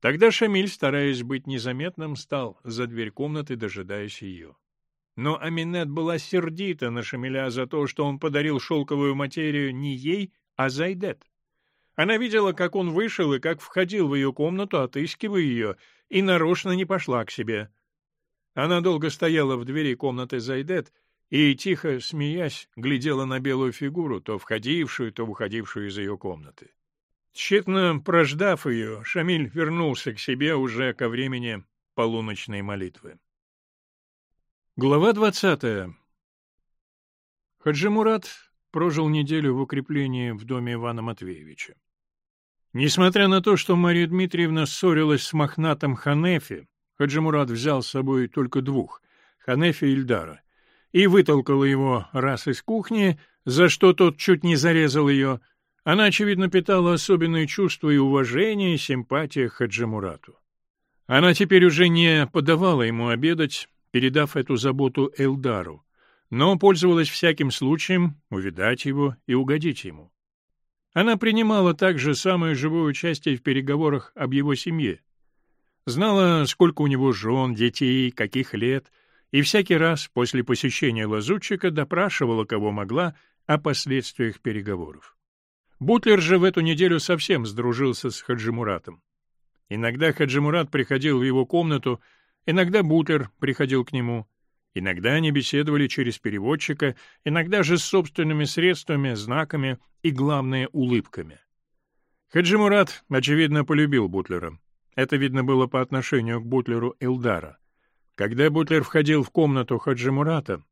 Тогда Шамиль, стараясь быть незаметным, стал за дверь комнаты, дожидаясь ее. Но Аминет была сердита на Шамиля за то, что он подарил шелковую материю не ей, а Зайдет. Она видела, как он вышел и как входил в ее комнату, отыскивая ее, и нарочно не пошла к себе. Она долго стояла в двери комнаты Зайдет и, тихо смеясь, глядела на белую фигуру, то входившую, то выходившую из ее комнаты. Тщетно прождав ее, Шамиль вернулся к себе уже ко времени полуночной молитвы. Глава двадцатая. Хаджи Мурат прожил неделю в укреплении в доме Ивана Матвеевича. Несмотря на то, что Мария Дмитриевна ссорилась с мохнатым Ханефи, Хаджи Мурат взял с собой только двух — Ханефи и Ильдара, и вытолкал его раз из кухни, за что тот чуть не зарезал ее — она, очевидно, питала особенные чувства и уважение, и симпатия к Хаджимурату. Она теперь уже не подавала ему обедать, передав эту заботу Элдару, но пользовалась всяким случаем увидать его и угодить ему. Она принимала также самое живое участие в переговорах об его семье. Знала, сколько у него жен, детей, каких лет, и всякий раз после посещения лазутчика допрашивала, кого могла, о последствиях переговоров. Бутлер же в эту неделю совсем сдружился с Хаджимуратом. Иногда Хаджимурат приходил в его комнату, иногда Бутлер приходил к нему. Иногда они беседовали через переводчика, иногда же с собственными средствами, знаками и, главное, улыбками. Хаджимурат, очевидно, полюбил Бутлера. Это видно было по отношению к Бутлеру Илдара. Когда Бутлер входил в комнату Хаджимурата,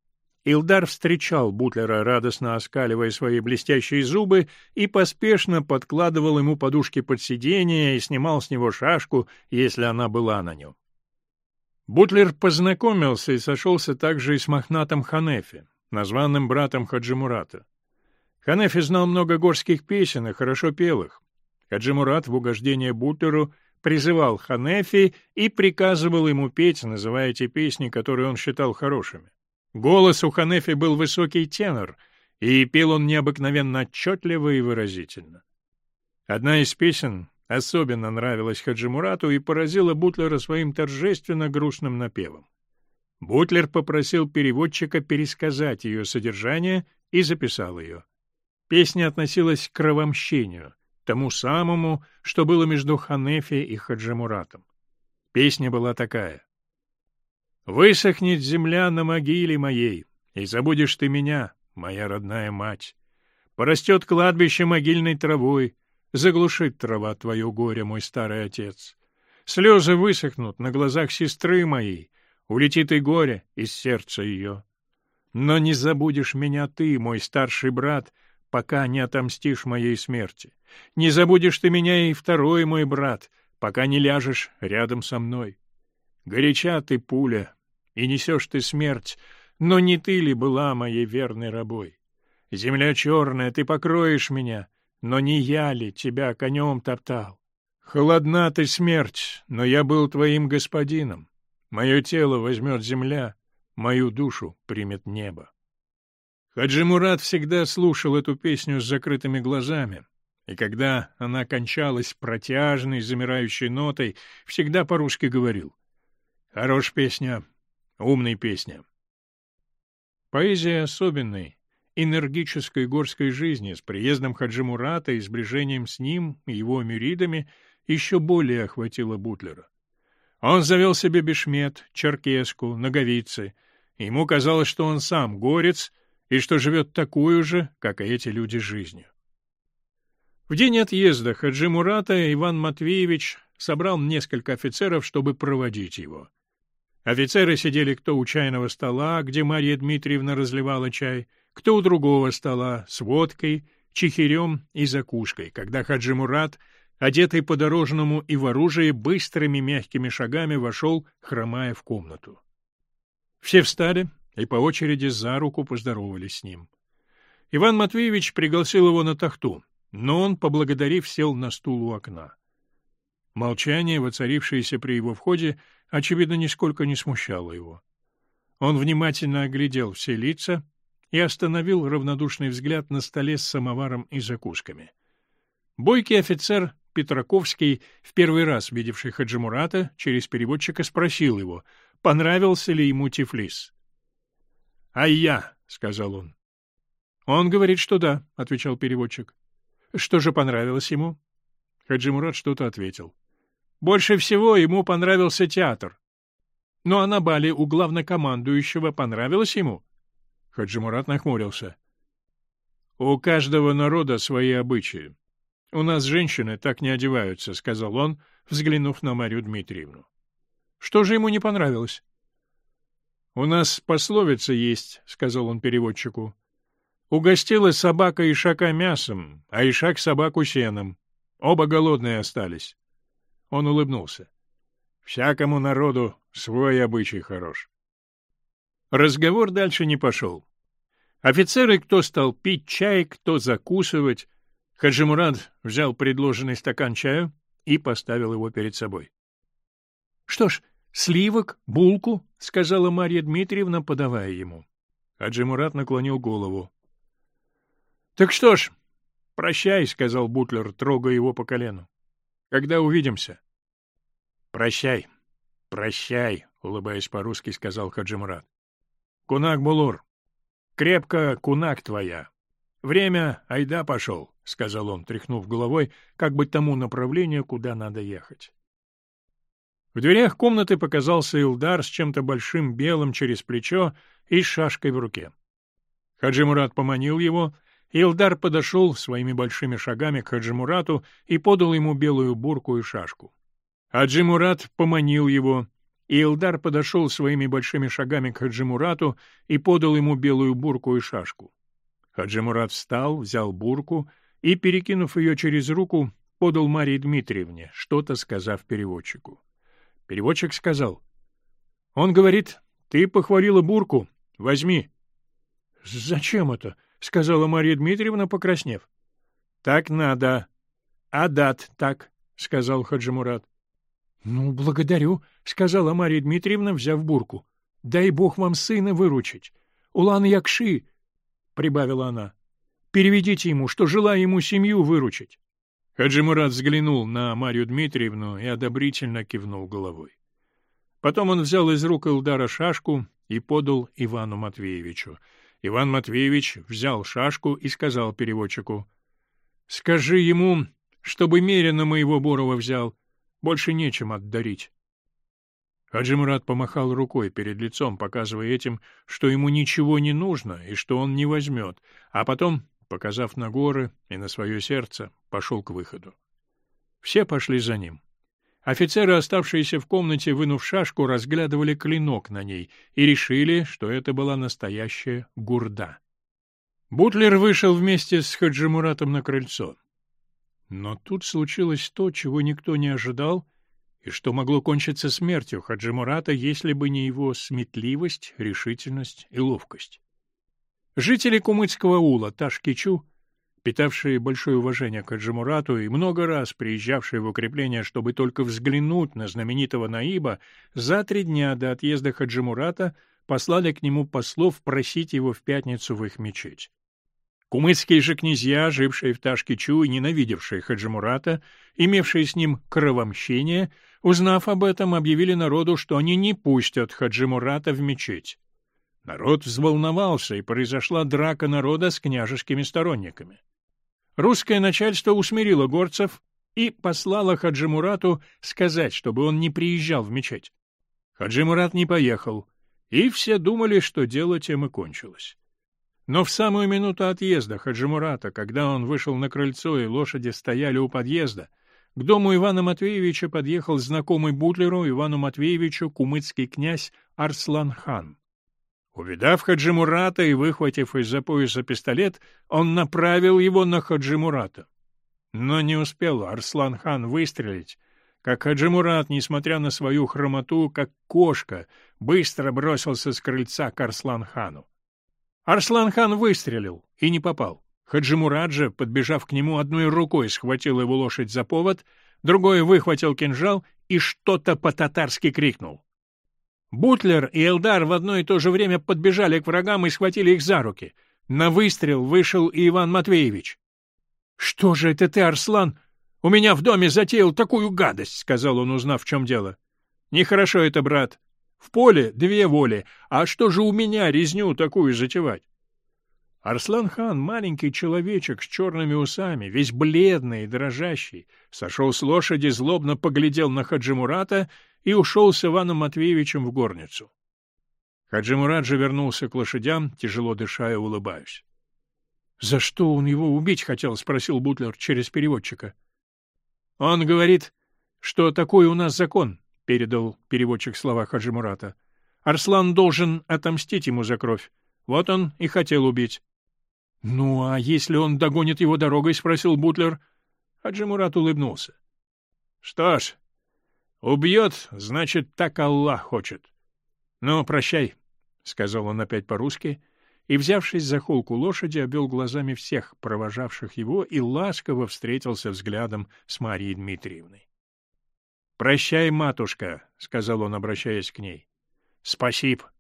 Илдар встречал Бутлера, радостно оскаливая свои блестящие зубы, и поспешно подкладывал ему подушки под сиденье и снимал с него шашку, если она была на нем. Бутлер познакомился и сошелся также и с мохнатым Ханефи, названным братом Хаджимурата. Ханефи знал много горских песен и хорошо пел их. Хаджимурат в угождение Бутлеру призывал Ханефи и приказывал ему петь, называя те песни, которые он считал хорошими. Голос у Ханефи был высокий тенор, и пел он необыкновенно отчетливо и выразительно. Одна из песен особенно нравилась Хаджимурату и поразила Бутлера своим торжественно грустным напевом. Бутлер попросил переводчика пересказать ее содержание и записал ее. Песня относилась к кровомщению, тому самому, что было между Ханефи и Хаджимуратом. Песня была такая. Высохнет земля на могиле моей, и забудешь ты меня, моя родная мать. Порастет кладбище могильной травой, заглушит трава твое горе, мой старый отец. Слезы высохнут на глазах сестры моей, улетит и горе из сердца ее. Но не забудешь меня ты, мой старший брат, пока не отомстишь моей смерти. Не забудешь ты меня и второй мой брат, пока не ляжешь рядом со мной. Горяча ты, пуля, и несешь ты смерть, но не ты ли была моей верной рабой? Земля черная, ты покроешь меня, но не я ли тебя конем топтал? Холодна ты смерть, но я был твоим господином. Мое тело возьмет земля, мою душу примет небо. Хаджи Мурат всегда слушал эту песню с закрытыми глазами, и когда она кончалась протяжной, замирающей нотой, всегда по-русски говорил — Хорош песня, Умная песня. Поэзия особенной, энергической горской жизни с приездом Хаджи Мурата и сближением с ним и его мюридами еще более охватила Бутлера. Он завел себе бешмет, черкеску, ноговицы. Ему казалось, что он сам горец и что живет такую же, как и эти люди, жизнью. В день отъезда Хаджи Мурата Иван Матвеевич собрал несколько офицеров, чтобы проводить его. Офицеры сидели кто у чайного стола, где Марья Дмитриевна разливала чай, кто у другого стола с водкой, чехирем и закуской, когда Хаджи Мурат, одетый по-дорожному и в оружии, быстрыми мягкими шагами вошел, хромая в комнату. Все встали и по очереди за руку поздоровались с ним. Иван Матвеевич пригласил его на тахту, но он, поблагодарив, сел на стул у окна. Молчание, воцарившееся при его входе, очевидно, нисколько не смущало его. Он внимательно оглядел все лица и остановил равнодушный взгляд на столе с самоваром и закусками. Бойкий офицер Петраковский, в первый раз видевший Хаджимурата, через переводчика спросил его, понравился ли ему Тифлис. — А я, — сказал он. — Он говорит, что да, — отвечал переводчик. — Что же понравилось ему? Хаджимурат что-то ответил. — больше всего ему понравился театр. Ну а на бале у главнокомандующего понравилось ему? Хаджимурат нахмурился. У каждого народа свои обычаи. У нас женщины так не одеваются, сказал он, взглянув на Марию Дмитриевну. Что же ему не понравилось? У нас пословица есть, сказал он переводчику. Угостила собака ишака мясом, а ишак собаку сеном. Оба голодные остались. Он улыбнулся. «Всякому народу свой обычай хорош». Разговор дальше не пошел. Офицеры кто стал пить чай, кто закусывать. Хаджимурад взял предложенный стакан чаю и поставил его перед собой. — Что ж, сливок, булку, — сказала Марья Дмитриевна, подавая ему. Хаджимурад наклонил голову. — Так что ж, «Прощай», — сказал Бутлер, трогая его по колену. «Когда увидимся?» «Прощай, прощай», — улыбаясь по-русски, сказал Хаджимурат. «Кунак Булур, крепко кунак твоя. Время айда пошел», — сказал он, тряхнув головой, как бы тому направлению, куда надо ехать. В дверях комнаты показался Илдар с чем-то большим белым через плечо и шашкой в руке. Хаджимурат поманил его — Илдар подошел своими большими шагами к Хаджимурату и подал ему белую бурку и шашку. Хаджимурат поманил его, и Илдар подошел своими большими шагами к Хаджимурату и подал ему белую бурку и шашку. Хаджимурат встал, взял бурку и, перекинув ее через руку, подал Марии Дмитриевне, что-то сказав переводчику. Переводчик сказал, «Он говорит, ты похвалила бурку, возьми». «Зачем это?» — сказала Мария Дмитриевна, покраснев. — Так надо. — Адат так, — сказал Хаджимурат. — Ну, благодарю, — сказала Мария Дмитриевна, взяв бурку. — Дай бог вам сына выручить. Улан Якши, — прибавила она. — Переведите ему, что желаю ему семью выручить. Хаджимурат взглянул на Марию Дмитриевну и одобрительно кивнул головой. Потом он взял из рук Илдара шашку и подал Ивану Матвеевичу — Иван Матвеевич взял шашку и сказал переводчику. — Скажи ему, чтобы меренно моего Борова взял. Больше нечем отдарить. Хаджимурат помахал рукой перед лицом, показывая этим, что ему ничего не нужно и что он не возьмет, а потом, показав на горы и на свое сердце, пошел к выходу. Все пошли за ним. Офицеры, оставшиеся в комнате, вынув шашку, разглядывали клинок на ней и решили, что это была настоящая гурда. Бутлер вышел вместе с Хаджимуратом на крыльцо. Но тут случилось то, чего никто не ожидал, и что могло кончиться смертью Хаджимурата, если бы не его сметливость, решительность и ловкость. Жители Кумыцкого ула Ташкичу питавшие большое уважение к Аджимурату и много раз приезжавшие в укрепление, чтобы только взглянуть на знаменитого Наиба, за три дня до отъезда Хаджимурата послали к нему послов просить его в пятницу в их мечеть. Кумыцкие же князья, жившие в Ташкичу и ненавидевшие Хаджимурата, имевшие с ним кровомщение, узнав об этом, объявили народу, что они не пустят Хаджимурата в мечеть. Народ взволновался, и произошла драка народа с княжескими сторонниками. Русское начальство усмирило горцев и послало Хаджимурату сказать, чтобы он не приезжал в мечеть. Хаджимурат не поехал, и все думали, что дело тем и кончилось. Но в самую минуту отъезда Хаджимурата, когда он вышел на крыльцо и лошади стояли у подъезда, к дому Ивана Матвеевича подъехал знакомый Бутлеру Ивану Матвеевичу кумыцкий князь Арслан-хан. Увидав Хаджимурата и выхватив из-за пояса пистолет, он направил его на Хаджимурата. Но не успел Арслан-хан выстрелить, как Хаджимурат, несмотря на свою хромоту, как кошка, быстро бросился с крыльца к Арслан-хану. Арслан-хан выстрелил и не попал. Хаджимурат же, подбежав к нему, одной рукой схватил его лошадь за повод, другой выхватил кинжал и что-то по-татарски крикнул. Бутлер и Элдар в одно и то же время подбежали к врагам и схватили их за руки. На выстрел вышел и Иван Матвеевич. — Что же это ты, Арслан? У меня в доме затеял такую гадость, — сказал он, узнав, в чем дело. — Нехорошо это, брат. В поле две воли, а что же у меня резню такую затевать? Арслан-хан, маленький человечек с черными усами, весь бледный и дрожащий, сошел с лошади, злобно поглядел на Хаджимурата и ушел с Иваном Матвеевичем в горницу. Хаджимурат же вернулся к лошадям, тяжело дыша и улыбаясь. — За что он его убить хотел? — спросил Бутлер через переводчика. — Он говорит, что такой у нас закон, — передал переводчик слова Хаджимурата. — Арслан должен отомстить ему за кровь. Вот он и хотел убить. — Ну, а если он догонит его дорогой? — спросил Бутлер. Хаджимурат улыбнулся. — Что ж, Убьет, значит, так Аллах хочет. Ну, прощай, — сказал он опять по-русски, и, взявшись за холку лошади, обвел глазами всех, провожавших его, и ласково встретился взглядом с Марией Дмитриевной. — Прощай, матушка, — сказал он, обращаясь к ней. — Спасибо.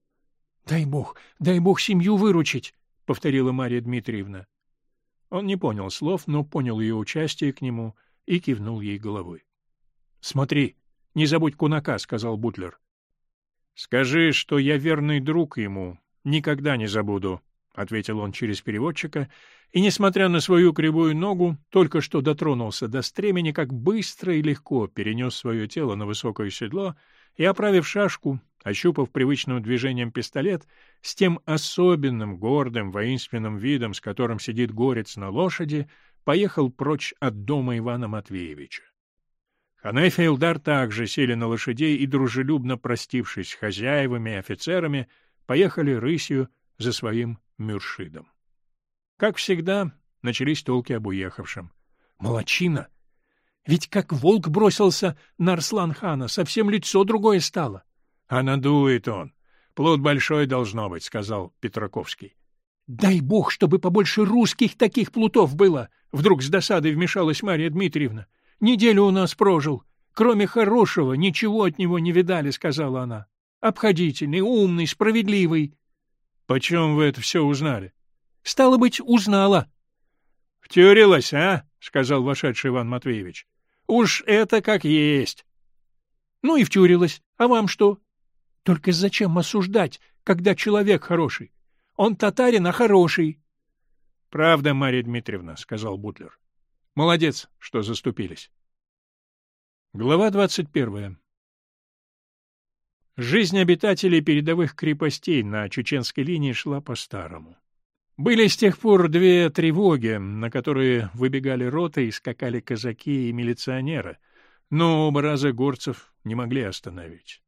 — Дай бог, дай бог семью выручить, — повторила Мария Дмитриевна. — Он не понял слов, но понял ее участие к нему и кивнул ей головой. — Смотри, не забудь кунака, — сказал Бутлер. — Скажи, что я верный друг ему, никогда не забуду, — ответил он через переводчика, и, несмотря на свою кривую ногу, только что дотронулся до стремени, как быстро и легко перенес свое тело на высокое седло и, оправив шашку, ощупав привычным движением пистолет, с тем особенным, гордым, воинственным видом, с которым сидит горец на лошади, поехал прочь от дома Ивана Матвеевича. Ханеф и также сели на лошадей и, дружелюбно простившись с хозяевами и офицерами, поехали рысью за своим мюршидом. Как всегда, начались толки об уехавшем. «Молодчина! Ведь как волк бросился на Арслан-хана, совсем лицо другое стало!» «А надует он! Плод большой должно быть», — сказал Петраковский. «Дай бог, чтобы побольше русских таких плутов было!» Вдруг с досадой вмешалась Марья Дмитриевна. Неделю у нас прожил. Кроме хорошего, ничего от него не видали, — сказала она. Обходительный, умный, справедливый. — Почем вы это все узнали? — Стало быть, узнала. — Втюрилась, а? — сказал вошедший Иван Матвеевич. — Уж это как есть. — Ну и втюрилась. А вам что? — Только зачем осуждать, когда человек хороший? Он татарин, а хороший. — Правда, Марья Дмитриевна, — сказал Бутлер. Молодец, что заступились. Глава 21. Жизнь обитателей передовых крепостей на чеченской линии шла по-старому. Были с тех пор две тревоги, на которые выбегали роты и скакали казаки и милиционеры, но оба раза горцев не могли остановить.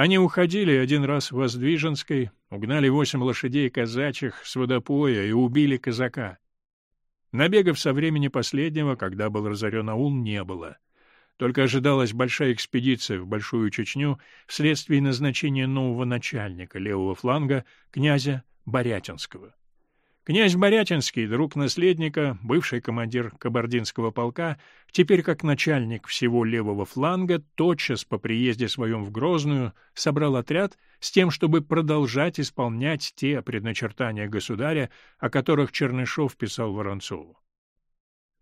Они уходили один раз в Воздвиженской, угнали восемь лошадей казачьих с водопоя и убили казака. Набегов со времени последнего, когда был разорен аул, не было. Только ожидалась большая экспедиция в Большую Чечню вследствие назначения нового начальника левого фланга, князя Борятинского. Князь Борятинский, друг наследника, бывший командир кабардинского полка, теперь как начальник всего левого фланга, тотчас по приезде своем в Грозную собрал отряд с тем, чтобы продолжать исполнять те предначертания государя, о которых Чернышов писал Воронцову.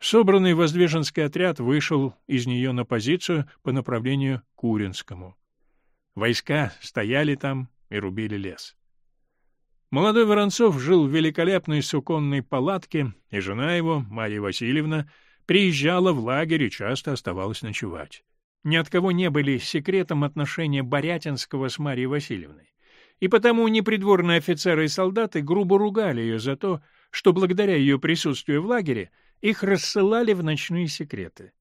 Собранный Воздвиженский отряд вышел из нее на позицию по направлению к Куринскому. Войска стояли там и рубили лес. Молодой Воронцов жил в великолепной суконной палатке, и жена его, Марья Васильевна, приезжала в лагерь и часто оставалась ночевать. Ни от кого не были секретом отношения Борятинского с Марьей Васильевной. И потому непридворные офицеры и солдаты грубо ругали ее за то, что благодаря ее присутствию в лагере их рассылали в ночные секреты.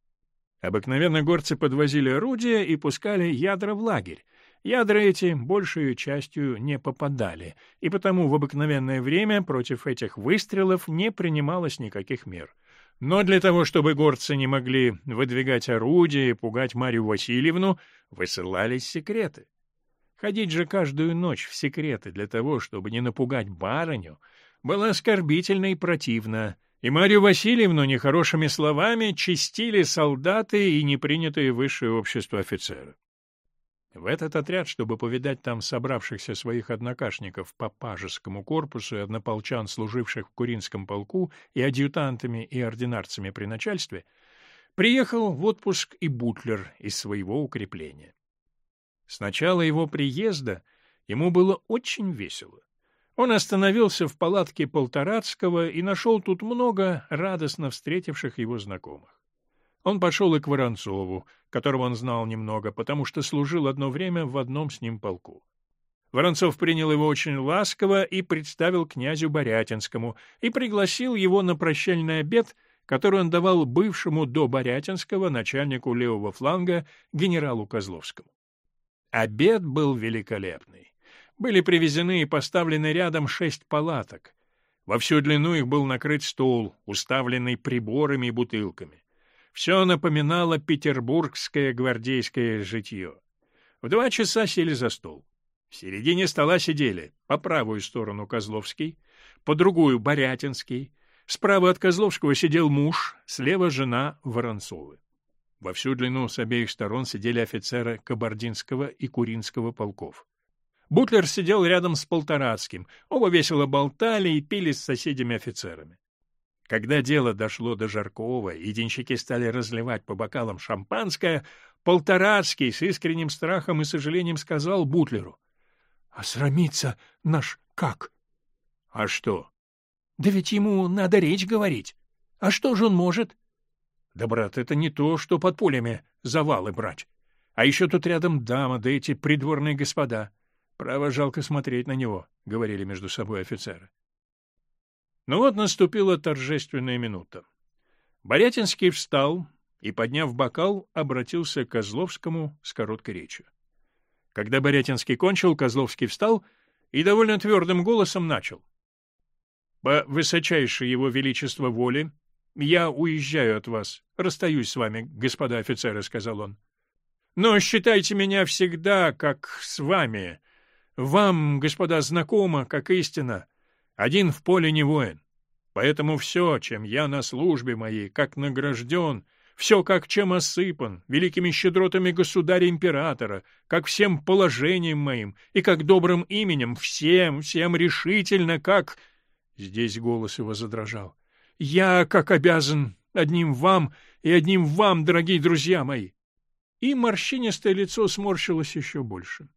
Обыкновенно горцы подвозили орудия и пускали ядра в лагерь, Ядра эти большей частью не попадали, и потому в обыкновенное время против этих выстрелов не принималось никаких мер. Но для того, чтобы горцы не могли выдвигать орудия и пугать Марию Васильевну, высылались секреты. Ходить же каждую ночь в секреты для того, чтобы не напугать барыню, было оскорбительно и противно, и Марию Васильевну нехорошими словами чистили солдаты и непринятые высшее общество офицеры. В этот отряд, чтобы повидать там собравшихся своих однокашников по пажескому корпусу и однополчан, служивших в Куринском полку, и адъютантами и ординарцами при начальстве, приехал в отпуск и Бутлер из своего укрепления. С начала его приезда ему было очень весело. Он остановился в палатке Полторацкого и нашел тут много радостно встретивших его знакомых. Он пошел и к Воронцову, которого он знал немного, потому что служил одно время в одном с ним полку. Воронцов принял его очень ласково и представил князю Борятинскому и пригласил его на прощальный обед, который он давал бывшему до Борятинского начальнику левого фланга генералу Козловскому. Обед был великолепный. Были привезены и поставлены рядом шесть палаток. Во всю длину их был накрыт стол, уставленный приборами и бутылками. Все напоминало петербургское гвардейское житье. В два часа сели за стол. В середине стола сидели по правую сторону Козловский, по другую — Борятинский. Справа от Козловского сидел муж, слева — жена Воронцовы. Во всю длину с обеих сторон сидели офицеры Кабардинского и Куринского полков. Бутлер сидел рядом с Полторацким, оба весело болтали и пили с соседями-офицерами. Когда дело дошло до Жаркова, и денщики стали разливать по бокалам шампанское, Полторацкий с искренним страхом и сожалением сказал Бутлеру. — А срамиться наш как? — А что? — Да ведь ему надо речь говорить. А что же он может? — Да, брат, это не то, что под полями завалы брать. А еще тут рядом дама, да эти придворные господа. Право, жалко смотреть на него, — говорили между собой офицеры. Ну вот наступила торжественная минута. Борятинский встал и, подняв бокал, обратился к Козловскому с короткой речью. Когда Борятинский кончил, Козловский встал и довольно твердым голосом начал. «По высочайшей его величество воли я уезжаю от вас, расстаюсь с вами, господа офицеры», — сказал он. «Но считайте меня всегда как с вами. Вам, господа, знакомо, как истина. Один в поле не воин. Поэтому все, чем я на службе моей, как награжден, все как чем осыпан, великими щедротами государя-императора, как всем положением моим и как добрым именем, всем, всем решительно, как...» Здесь голос его задрожал. «Я, как обязан, одним вам и одним вам, дорогие друзья мои!» И морщинистое лицо сморщилось еще больше.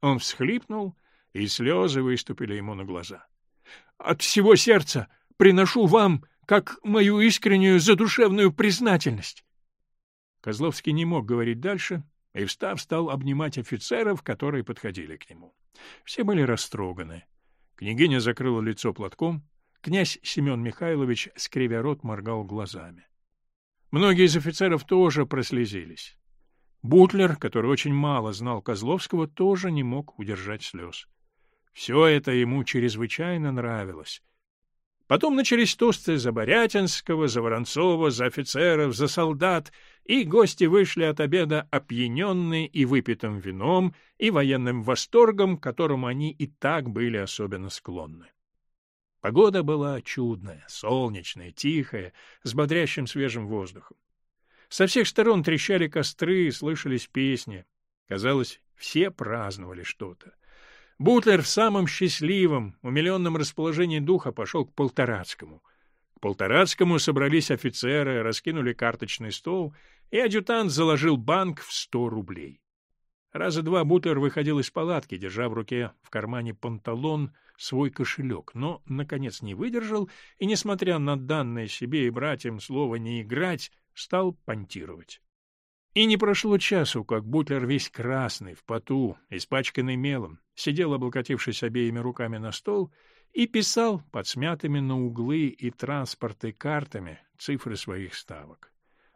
Он всхлипнул, и слезы выступили ему на глаза. «От всего сердца приношу вам как мою искреннюю задушевную признательность». Козловский не мог говорить дальше, и, встав, стал обнимать офицеров, которые подходили к нему. Все были растроганы. Княгиня закрыла лицо платком, князь Семен Михайлович, скривя рот, моргал глазами. Многие из офицеров тоже прослезились. Бутлер, который очень мало знал Козловского, тоже не мог удержать слез. Все это ему чрезвычайно нравилось, Потом начались тосты за Борятинского, за Воронцова, за офицеров, за солдат, и гости вышли от обеда опьяненные и выпитым вином, и военным восторгом, к которому они и так были особенно склонны. Погода была чудная, солнечная, тихая, с бодрящим свежим воздухом. Со всех сторон трещали костры, слышались песни. Казалось, все праздновали что-то. Бутлер в самом счастливом, умиленном расположении духа пошел к Полторацкому. К Полторацкому собрались офицеры, раскинули карточный стол, и адъютант заложил банк в сто рублей. Раза два Бутлер выходил из палатки, держа в руке в кармане панталон свой кошелек, но, наконец, не выдержал и, несмотря на данное себе и братьям слово «не играть», стал понтировать. И не прошло часу, как Бутлер весь красный, в поту, испачканный мелом, сидел, облокотившись обеими руками на стол, и писал под смятыми на углы и транспорты картами цифры своих ставок.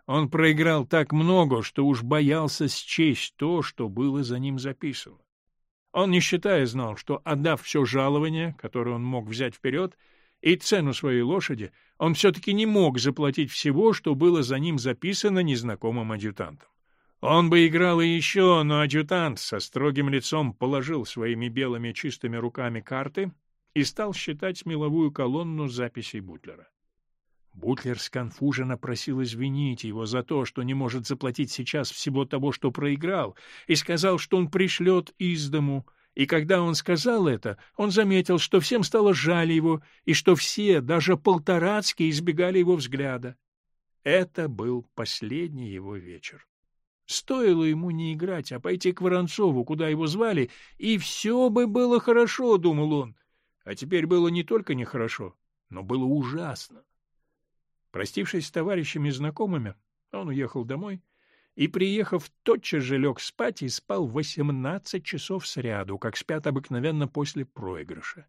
Он проиграл так много, что уж боялся счесть то, что было за ним записано. Он, не считая, знал, что, отдав все жалование, которое он мог взять вперед, и цену своей лошади, он все-таки не мог заплатить всего, что было за ним записано незнакомым адъютантом. Он бы играл и еще, но адъютант со строгим лицом положил своими белыми чистыми руками карты и стал считать меловую колонну записей Бутлера. Бутлер сконфуженно просил извинить его за то, что не может заплатить сейчас всего того, что проиграл, и сказал, что он пришлет из дому, и когда он сказал это, он заметил, что всем стало жаль его, и что все, даже полторацкие, избегали его взгляда. Это был последний его вечер. Стоило ему не играть, а пойти к Воронцову, куда его звали, и все бы было хорошо, — думал он. А теперь было не только нехорошо, но было ужасно. Простившись с товарищами и знакомыми, он уехал домой — и, приехав, тотчас же лег спать и спал восемнадцать часов сряду, как спят обыкновенно после проигрыша.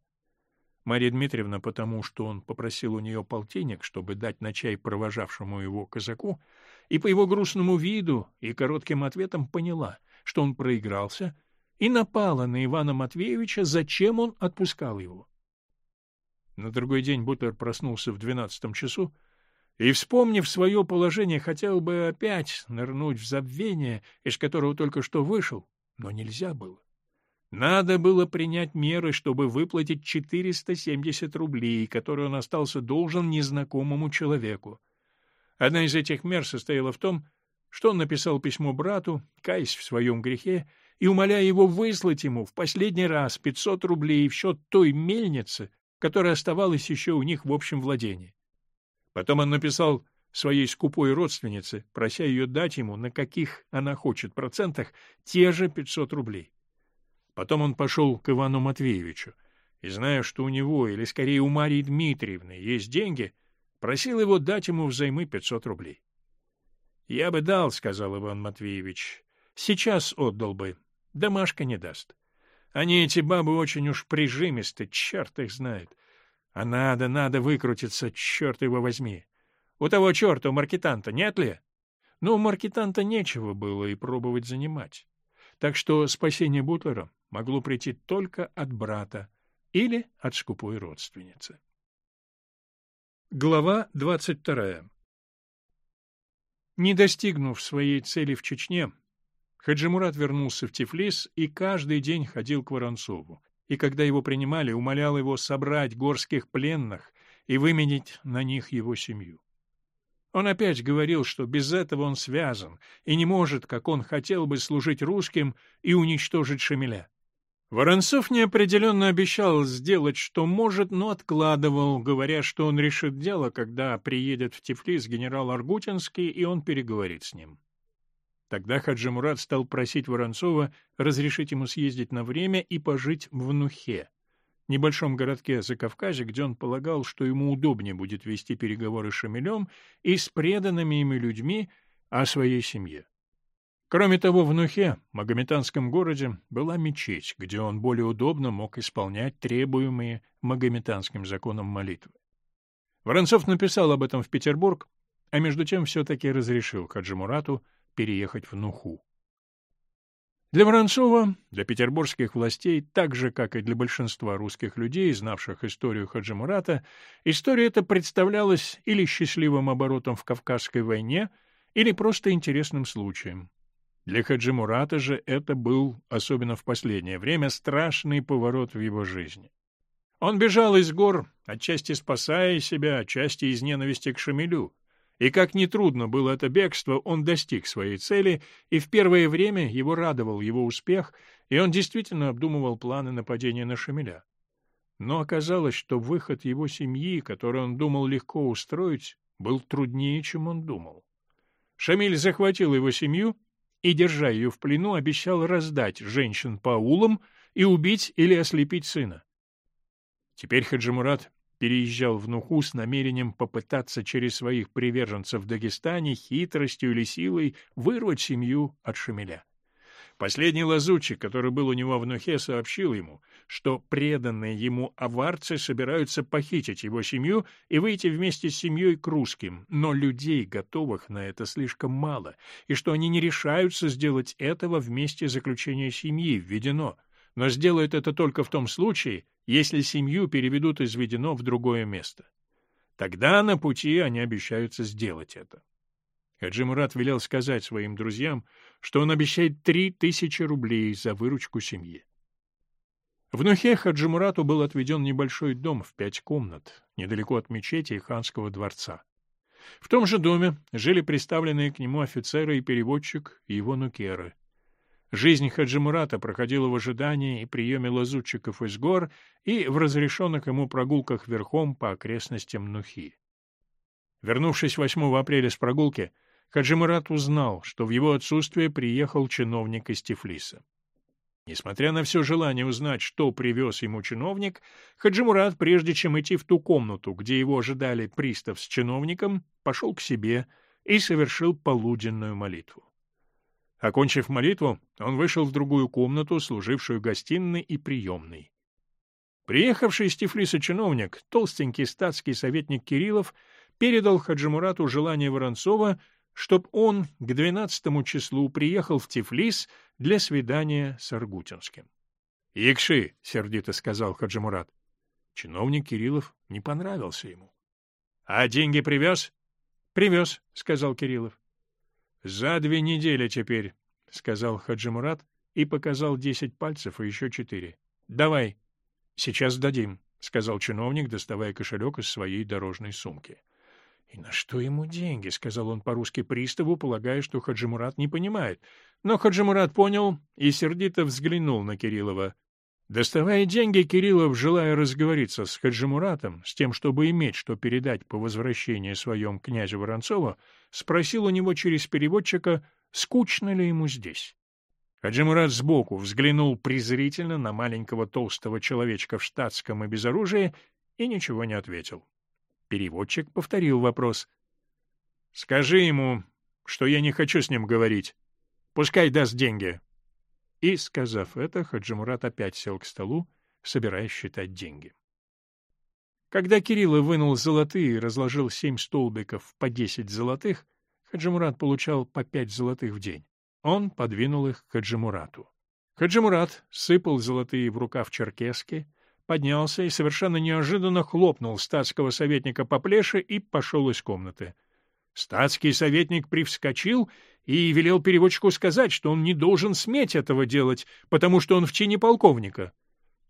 Марья Дмитриевна, потому что он попросил у нее полтинник, чтобы дать на чай провожавшему его казаку, и по его грустному виду и коротким ответам поняла, что он проигрался, и напала на Ивана Матвеевича, зачем он отпускал его. На другой день Бутлер проснулся в двенадцатом часу, и, вспомнив свое положение, хотел бы опять нырнуть в забвение, из которого только что вышел, но нельзя было. Надо было принять меры, чтобы выплатить 470 рублей, которые он остался должен незнакомому человеку. Одна из этих мер состояла в том, что он написал письмо брату, каясь в своем грехе, и умоляя его выслать ему в последний раз 500 рублей в счет той мельницы, которая оставалась еще у них в общем владении. Потом он написал своей скупой родственнице, прося ее дать ему, на каких она хочет процентах, те же 500 рублей. Потом он пошел к Ивану Матвеевичу, и, зная, что у него, или скорее у Марии Дмитриевны, есть деньги, просил его дать ему взаймы 500 рублей. — Я бы дал, — сказал Иван Матвеевич, — сейчас отдал бы, да Машка не даст. Они, эти бабы, очень уж прижимисты, черт их знает. А надо, надо выкрутиться, черт его возьми. У того черта, у маркетанта, нет ли? Но у маркетанта нечего было и пробовать занимать. Так что спасение Бутлера могло прийти только от брата или от скупой родственницы. Глава двадцать вторая Не достигнув своей цели в Чечне, Хаджимурат вернулся в Тифлис и каждый день ходил к Воронцову. И когда его принимали, умолял его собрать горских пленных и выменить на них его семью. Он опять говорил, что без этого он связан и не может, как он хотел бы, служить русским и уничтожить Шамиля. Воронцов неопределенно обещал сделать, что может, но откладывал, говоря, что он решит дело, когда приедет в Тифлис генерал Аргутинский, и он переговорит с ним. Тогда Хаджи Мурат стал просить Воронцова разрешить ему съездить на время и пожить в Нухе, небольшом городке Закавказья, где он полагал, что ему удобнее будет вести переговоры с Шамилем и с преданными ими людьми о своей семье. Кроме того, в Нухе, магометанском городе, была мечеть, где он более удобно мог исполнять требуемые магометанским законом молитвы. Воронцов написал об этом в Петербург, а между тем все-таки разрешил Хаджимурату переехать в Нуху. Для Воронцова, для петербургских властей, так же, как и для большинства русских людей, знавших историю Хаджимурата, история эта представлялась или счастливым оборотом в Кавказской войне, или просто интересным случаем. Для Хаджимурата же это был, особенно в последнее время, страшный поворот в его жизни. Он бежал из гор, отчасти спасая себя, отчасти из ненависти к Шамилю, и как нетрудно было это бегство, он достиг своей цели, и в первое время его радовал его успех, и он действительно обдумывал планы нападения на Шамиля. Но оказалось, что выход его семьи, который он думал легко устроить, был труднее, чем он думал. Шамиль захватил его семью и, держа ее в плену, обещал раздать женщин по аулам и убить или ослепить сына. Теперь Хаджимурат переезжал в Нуху с намерением попытаться через своих приверженцев в Дагестане хитростью или силой вырвать семью от Шамиля. Последний лазутчик, который был у него в Нухе, сообщил ему, что преданные ему аварцы собираются похитить его семью и выйти вместе с семьей к русским, но людей, готовых на это, слишком мало, и что они не решаются сделать этого вместе заключения семьи введено, но сделают это только в том случае, если семью переведут из Ведено в другое место. Тогда на пути они обещаются сделать это. Хаджи Мурат велел сказать своим друзьям, что он обещает три тысячи рублей за выручку семьи. В Нухе Хаджи Мурату был отведен небольшой дом в пять комнат, недалеко от мечети и ханского дворца. В том же доме жили представленные к нему офицеры и переводчик и его нукеры — Жизнь Хаджимурата проходила в ожидании и приеме лазутчиков из гор и в разрешенных ему прогулках верхом по окрестностям Нухи. Вернувшись 8 апреля с прогулки, Хаджимурат узнал, что в его отсутствие приехал чиновник из Тифлиса. Несмотря на все желание узнать, что привез ему чиновник, Хаджимурат, прежде чем идти в ту комнату, где его ожидали пристав с чиновником, пошел к себе и совершил полуденную молитву. Окончив молитву, он вышел в другую комнату, служившую гостиной и приемной. Приехавший из Тифлиса чиновник, толстенький статский советник Кириллов, передал Хаджимурату желание Воронцова, чтоб он к двенадцатому числу приехал в Тифлис для свидания с Аргутинским. — Якши, — сердито сказал Хаджимурат. Чиновник Кириллов не понравился ему. — А деньги привез? — Привез, — сказал Кириллов. «За две недели теперь», — сказал Хаджимурат и показал десять пальцев и еще четыре. «Давай». «Сейчас дадим», — сказал чиновник, доставая кошелек из своей дорожной сумки. «И на что ему деньги?» — сказал он по-русски приставу, полагая, что Хаджимурат не понимает. Но Хаджимурат понял и сердито взглянул на Кириллова. Доставая деньги, Кириллов, желая разговориться с Хаджимуратом, с тем, чтобы иметь что передать по возвращении своем князю Воронцову, спросил у него через переводчика, скучно ли ему здесь. Хаджимурат сбоку взглянул презрительно на маленького толстого человечка в штатском и без оружия и ничего не ответил. Переводчик повторил вопрос. — Скажи ему, что я не хочу с ним говорить. Пускай даст деньги. И, сказав это, Хаджимурат опять сел к столу, собираясь считать деньги. Когда Кирилла вынул золотые и разложил семь столбиков по десять золотых, Хаджимурат получал по пять золотых в день. Он подвинул их Хаджимурату. Хаджимурат сыпал золотые в рукав черкески, поднялся и совершенно неожиданно хлопнул статского советника по плеше и пошел из комнаты. Статский советник привскочил и велел переводчику сказать, что он не должен сметь этого делать, потому что он в чине полковника.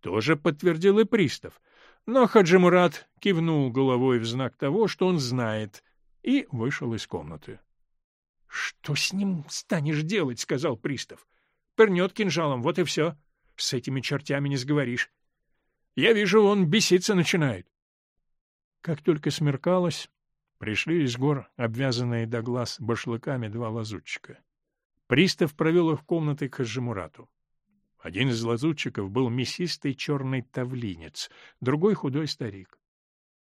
Тоже подтвердил и пристав. Но Хаджи Мурат кивнул головой в знак того, что он знает, и вышел из комнаты. — Что с ним станешь делать? — сказал пристав. — Пырнет кинжалом, вот и все. С этими чертями не сговоришь. Я вижу, он беситься начинает. Как только смеркалось, Пришли из гор, обвязанные до глаз башлыками, два лазутчика. Пристав провел их в комнаты к Хаджимурату. Один из лазутчиков был мясистый черный тавлинец, другой — худой старик.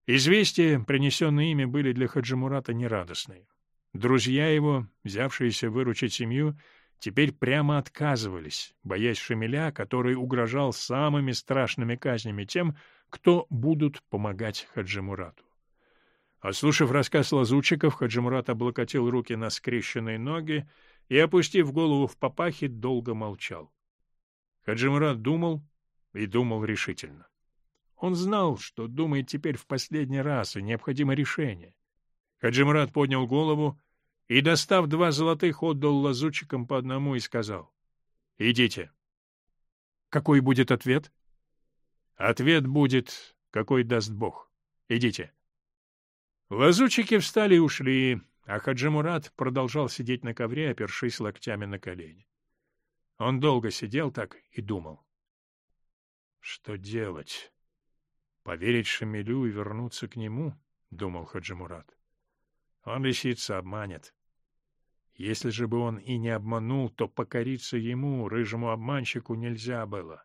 Известия, принесенные ими, были для Хаджимурата нерадостные. Друзья его, взявшиеся выручить семью, теперь прямо отказывались, боясь Шамиля, который угрожал самыми страшными казнями тем, кто будут помогать Хаджимурату. Ослушав рассказ лазутчиков, Хаджимурат облокотил руки на скрещенные ноги и, опустив голову в папахи, долго молчал. Хаджимурат думал и думал решительно. Он знал, что думает теперь в последний раз, и необходимо решение. Хаджимурат поднял голову и, достав два золотых, отдал лазутчикам по одному и сказал «Идите». «Какой будет ответ?» «Ответ будет, какой даст Бог. Идите». Лазучики встали и ушли, а Хаджимурат продолжал сидеть на ковре, опершись локтями на колени. Он долго сидел так и думал. «Что делать? Поверить Шамилю и вернуться к нему?» — думал Хаджимурат. «Он лисица обманет. Если же бы он и не обманул, то покориться ему, рыжему обманщику, нельзя было.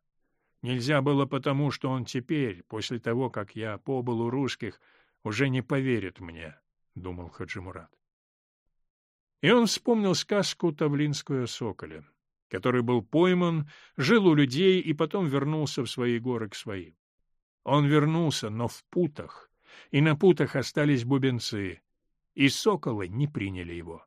Нельзя было потому, что он теперь, после того, как я побыл у русских, — уже не поверит мне, — думал Хаджимурат. И он вспомнил сказку Тавлинскую о соколе, который был пойман, жил у людей и потом вернулся в свои горы к своим. Он вернулся, но в путах, и на путах остались бубенцы, и соколы не приняли его.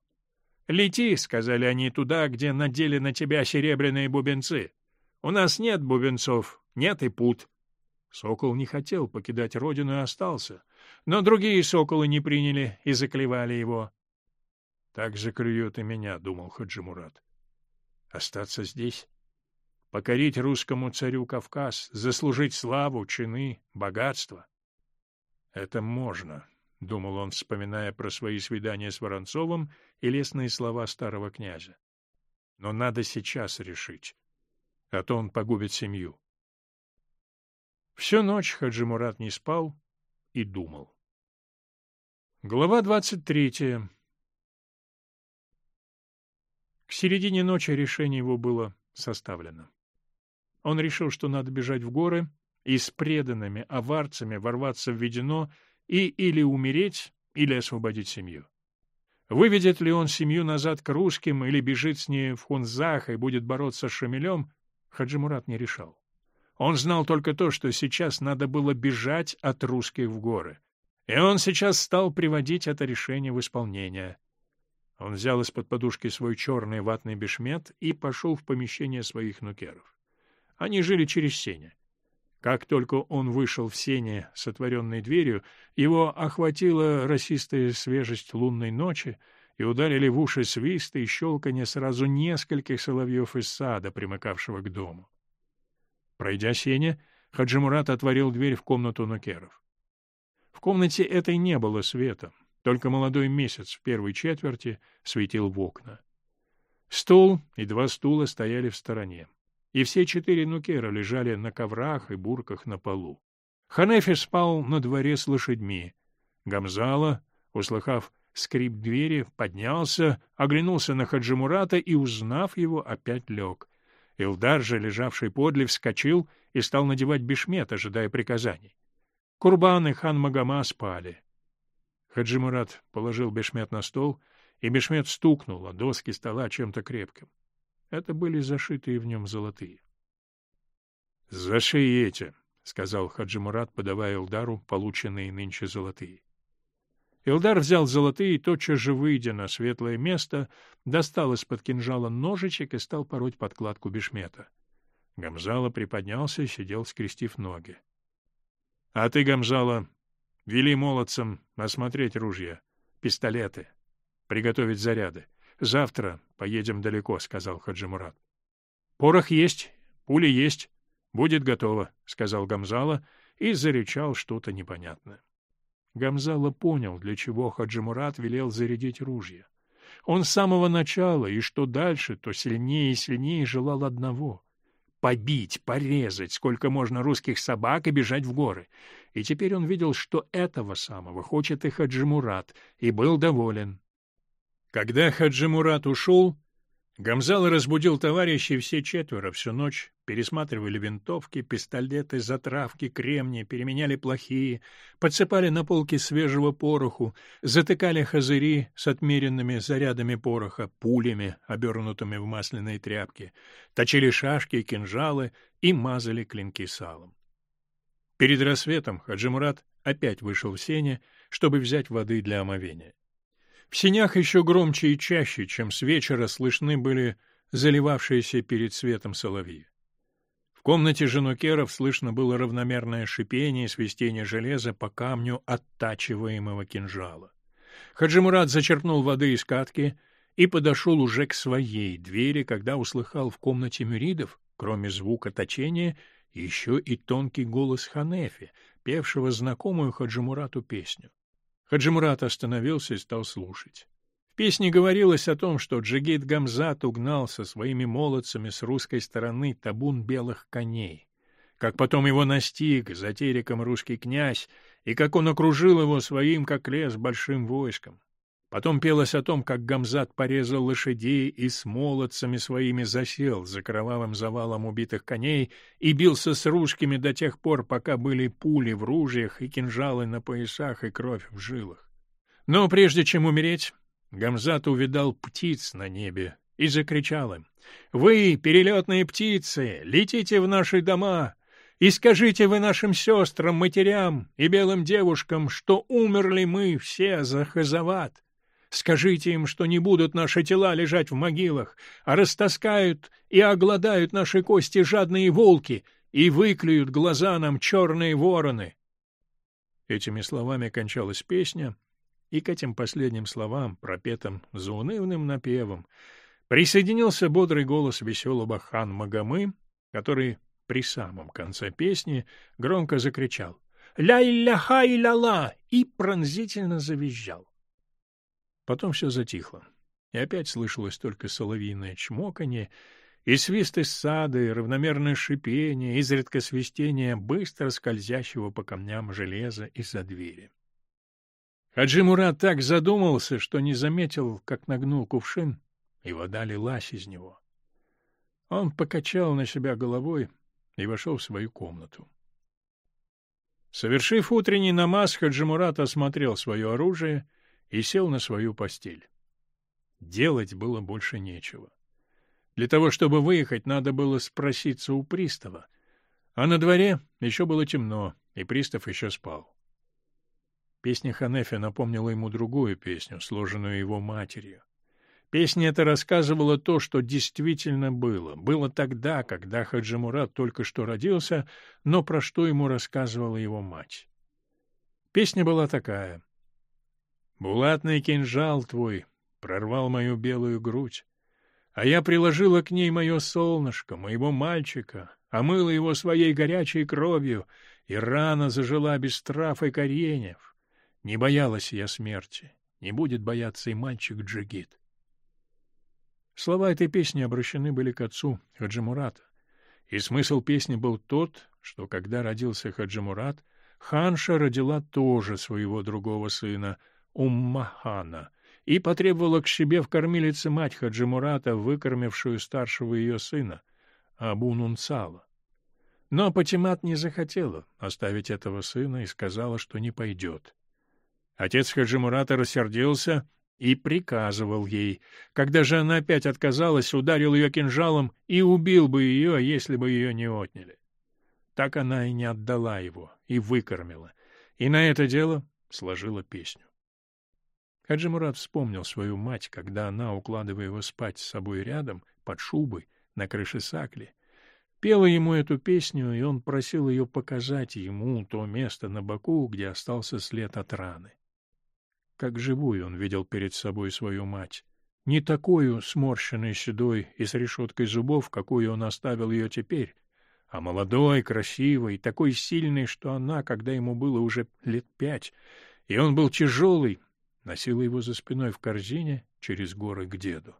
«Лети», — сказали они, — «туда, где надели на тебя серебряные бубенцы. У нас нет бубенцов, нет и пут». Сокол не хотел покидать родину и остался, но другие соколы не приняли и заклевали его. «Так же клюют и меня», — думал Хаджимурат. «Остаться здесь? Покорить русскому царю Кавказ, заслужить славу, чины, богатство? Это можно». — думал он, вспоминая про свои свидания с Воронцовым и лестные слова старого князя. — Но надо сейчас решить, а то он погубит семью. Всю ночь Хаджи Мурат не спал и думал. Глава двадцать третья. К середине ночи решение его было составлено. Он решил, что надо бежать в горы и с преданными аварцами ворваться в Ведено и или умереть, или освободить семью. Выведет ли он семью назад к русским или бежит с ней в Хунзах и будет бороться с Шамилем, Хаджимурат не решал. Он знал только то, что сейчас надо было бежать от русских в горы. И он сейчас стал приводить это решение в исполнение. Он взял из-под подушки свой черный ватный бешмет и пошел в помещение своих нукеров. Они жили через сене. Как только он вышел в сене с отворенной дверью, его охватила росистая свежесть лунной ночи, и ударили в уши свисты и щелканье сразу нескольких соловьев из сада, примыкавшего к дому. Пройдя сене, Хаджимурат отворил дверь в комнату нукеров. В комнате этой не было света, только молодой месяц в первой четверти светил в окна. Стол и два стула стояли в стороне. и все четыре нукера лежали на коврах и бурках на полу. Ханефи спал на дворе с лошадьми. Гамзала, услыхав скрип двери, поднялся, оглянулся на Хаджимурата и, узнав его, опять лег. Илдар же, лежавший подле, вскочил и стал надевать бешмет, ожидая приказаний. Курбан и хан Магома спали. Хаджимурат положил бешмет на стол, и бешмет стукнул о доски стола чем-то крепким. Это были зашитые в нем золотые. — Заши эти, — сказал Хаджимурат, подавая Илдару полученные нынче золотые. Илдар взял золотые тотчас же выйдя на светлое место, достал из-под кинжала ножичек и стал пороть подкладку бешмета. Гамзала приподнялся и сидел, скрестив ноги. — А ты, Гамзала, вели молодцам осмотреть ружья, пистолеты, приготовить заряды. Завтра поедем далеко, — сказал Хаджимурат. — Порох есть, пули есть, будет готово, — сказал Гамзала и зарычал что-то непонятное. Гамзала понял, для чего Хаджимурат велел зарядить ружья. Он с самого начала, и что дальше, то сильнее и сильнее желал одного — побить, порезать, сколько можно русских собак и бежать в горы. И теперь он видел, что этого самого хочет и Хаджимурат, и был доволен. Когда Хаджи Мурат ушел, Гамзал разбудил товарищей все четверо всю ночь, пересматривали винтовки, пистолеты, затравки, кремни, переменяли плохие, подсыпали на полки свежего пороху, затыкали хазыри с отмеренными зарядами пороха, пулями, обернутыми в масляные тряпки, точили шашки и кинжалы и мазали клинки салом. Перед рассветом Хаджимурат опять вышел в сене, чтобы взять воды для омовения. В синях еще громче и чаще, чем с вечера, слышны были заливавшиеся перед светом соловьи. Комнате женукеров слышно было равномерное шипение и свистение железа по камню оттачиваемого кинжала. Хаджимурат зачерпнул воды из катки и подошел уже к своей двери, когда услыхал в комнате мюридов, кроме звука точения, еще и тонкий голос Ханефи, певшего знакомую Хаджимурату песню. Хаджимурат остановился и стал слушать. Песне говорилось о том, что Джигит Гамзат угнал со своими молодцами с русской стороны табун белых коней, как потом его настиг за тереком русский князь, и как он окружил его своим, как лес, большим войском. Потом пелось о том, как Гамзат порезал лошадей и с молодцами своими засел за кровавым завалом убитых коней и бился с русскими до тех пор, пока были пули в ружьях и кинжалы на поясах и кровь в жилах. Но прежде чем умереть, Гамзат увидал птиц на небе и закричал им, «Вы, перелетные птицы, летите в наши дома!» И скажите вы нашим сестрам, матерям и белым девушкам, что умерли мы все за Хазават, Скажите им, что не будут наши тела лежать в могилах, а растаскают и огладают наши кости жадные волки и выклюют глаза нам черные вороны. Этими словами кончалась песня, и к этим последним словам, пропетым заунывным напевом, присоединился бодрый голос веселого хан Магомы, который при самом конце песни громко закричал «Ля-ля-ха-ля-ла!» и пронзительно завизжал. Потом все затихло, и опять слышалось только соловьиное чмоканье, и свист из сада, и равномерное шипение, изредка свистение быстро скользящего по камням железа из-за двери. Хаджи Мурат так задумался, что не заметил, как нагнул кувшин, и вода лилась из него. Он покачал на себя головой и вошел в свою комнату. Совершив утренний намаз, Хаджимурат осмотрел свое оружие и сел на свою постель. Делать было больше нечего. Для того, чтобы выехать, надо было спроситься у пристава, а на дворе еще было темно, и пристав еще спал. Песня Ханефи напомнила ему другую песню, сложенную его матерью. Песня эта рассказывала то, что действительно было. Было тогда, когда Хаджимурат только что родился, но про что ему рассказывала его мать. Песня была такая. Булатный кинжал твой прорвал мою белую грудь, а я приложила к ней мое солнышко, моего мальчика, омыла его своей горячей кровью, и рана зажила без трав и кореньев. Не боялась я смерти, не будет бояться и мальчик Джигит. Слова этой песни обращены были к отцу Хаджимурата, И смысл песни был тот, что когда родился Хаджимурат, ханша родила тоже своего другого сына, Уммахана, и потребовала к себе в кормилице мать Хаджимурата, выкормившую старшего ее сына, Абу Нунцала. Но Патимат не захотела оставить этого сына и сказала, что не пойдет. Отец Хаджимурата рассердился и приказывал ей. Когда же она опять отказалась, ударил ее кинжалом и убил бы ее, если бы ее не отняли. Так она и не отдала его, и выкормила, и на это дело сложила песню. Хаджи вспомнил свою мать, когда она, укладывая его спать с собой рядом, под шубой, на крыше сакли, пела ему эту песню, и он просил ее показать ему то место на боку, где остался след от раны. Как живую он видел перед собой свою мать. Не такую сморщенной, седой и с решеткой зубов, какую он оставил ее теперь, а молодой, красивой, такой сильной, что она, когда ему было уже лет пять, и он был тяжелый, носила его за спиной в корзине через горы к деду.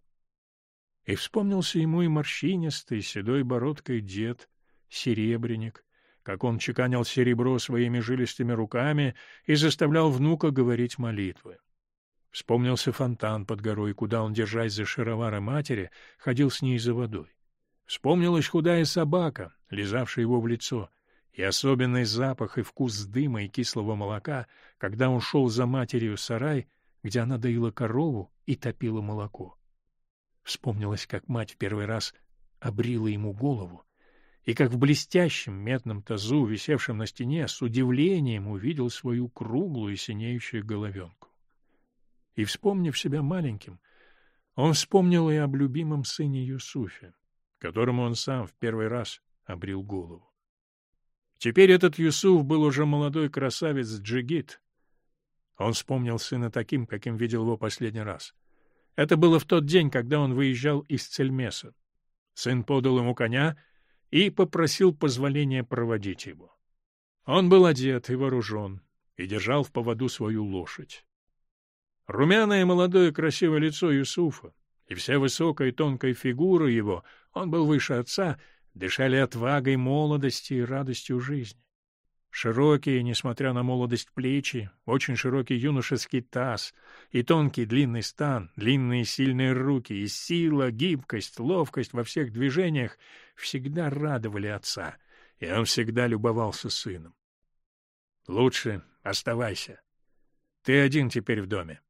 И вспомнился ему и морщинистый, седой бородкой дед, серебряник, как он чеканил серебро своими жилистыми руками и заставлял внука говорить молитвы. Вспомнился фонтан под горой, куда он, держась за шаровары матери, ходил с ней за водой. Вспомнилась худая собака, лизавшая его в лицо, и особенный запах и вкус дыма и кислого молока, когда он шел за матерью в сарай, где она доила корову и топила молоко. Вспомнилось, как мать в первый раз обрила ему голову, и как в блестящем медном тазу, висевшем на стене, с удивлением увидел свою круглую синеющую головенку. И, вспомнив себя маленьким, он вспомнил и об любимом сыне Юсуфе, которому он сам в первый раз обрил голову. Теперь этот Юсуф был уже молодой красавец Джигит. Он вспомнил сына таким, каким видел его последний раз. Это было в тот день, когда он выезжал из Цельмеса. Сын подал ему коня — и попросил позволения проводить его. Он был одет и вооружен, и держал в поводу свою лошадь. Румяное молодое красивое лицо Юсуфа и вся высокая и тонкая фигура его, он был выше отца, дышали отвагой молодости и радостью жизни. Широкие, несмотря на молодость плечи, очень широкий юношеский таз и тонкий длинный стан, длинные сильные руки и сила, гибкость, ловкость во всех движениях всегда радовали отца, и он всегда любовался сыном. — Лучше оставайся. Ты один теперь в доме.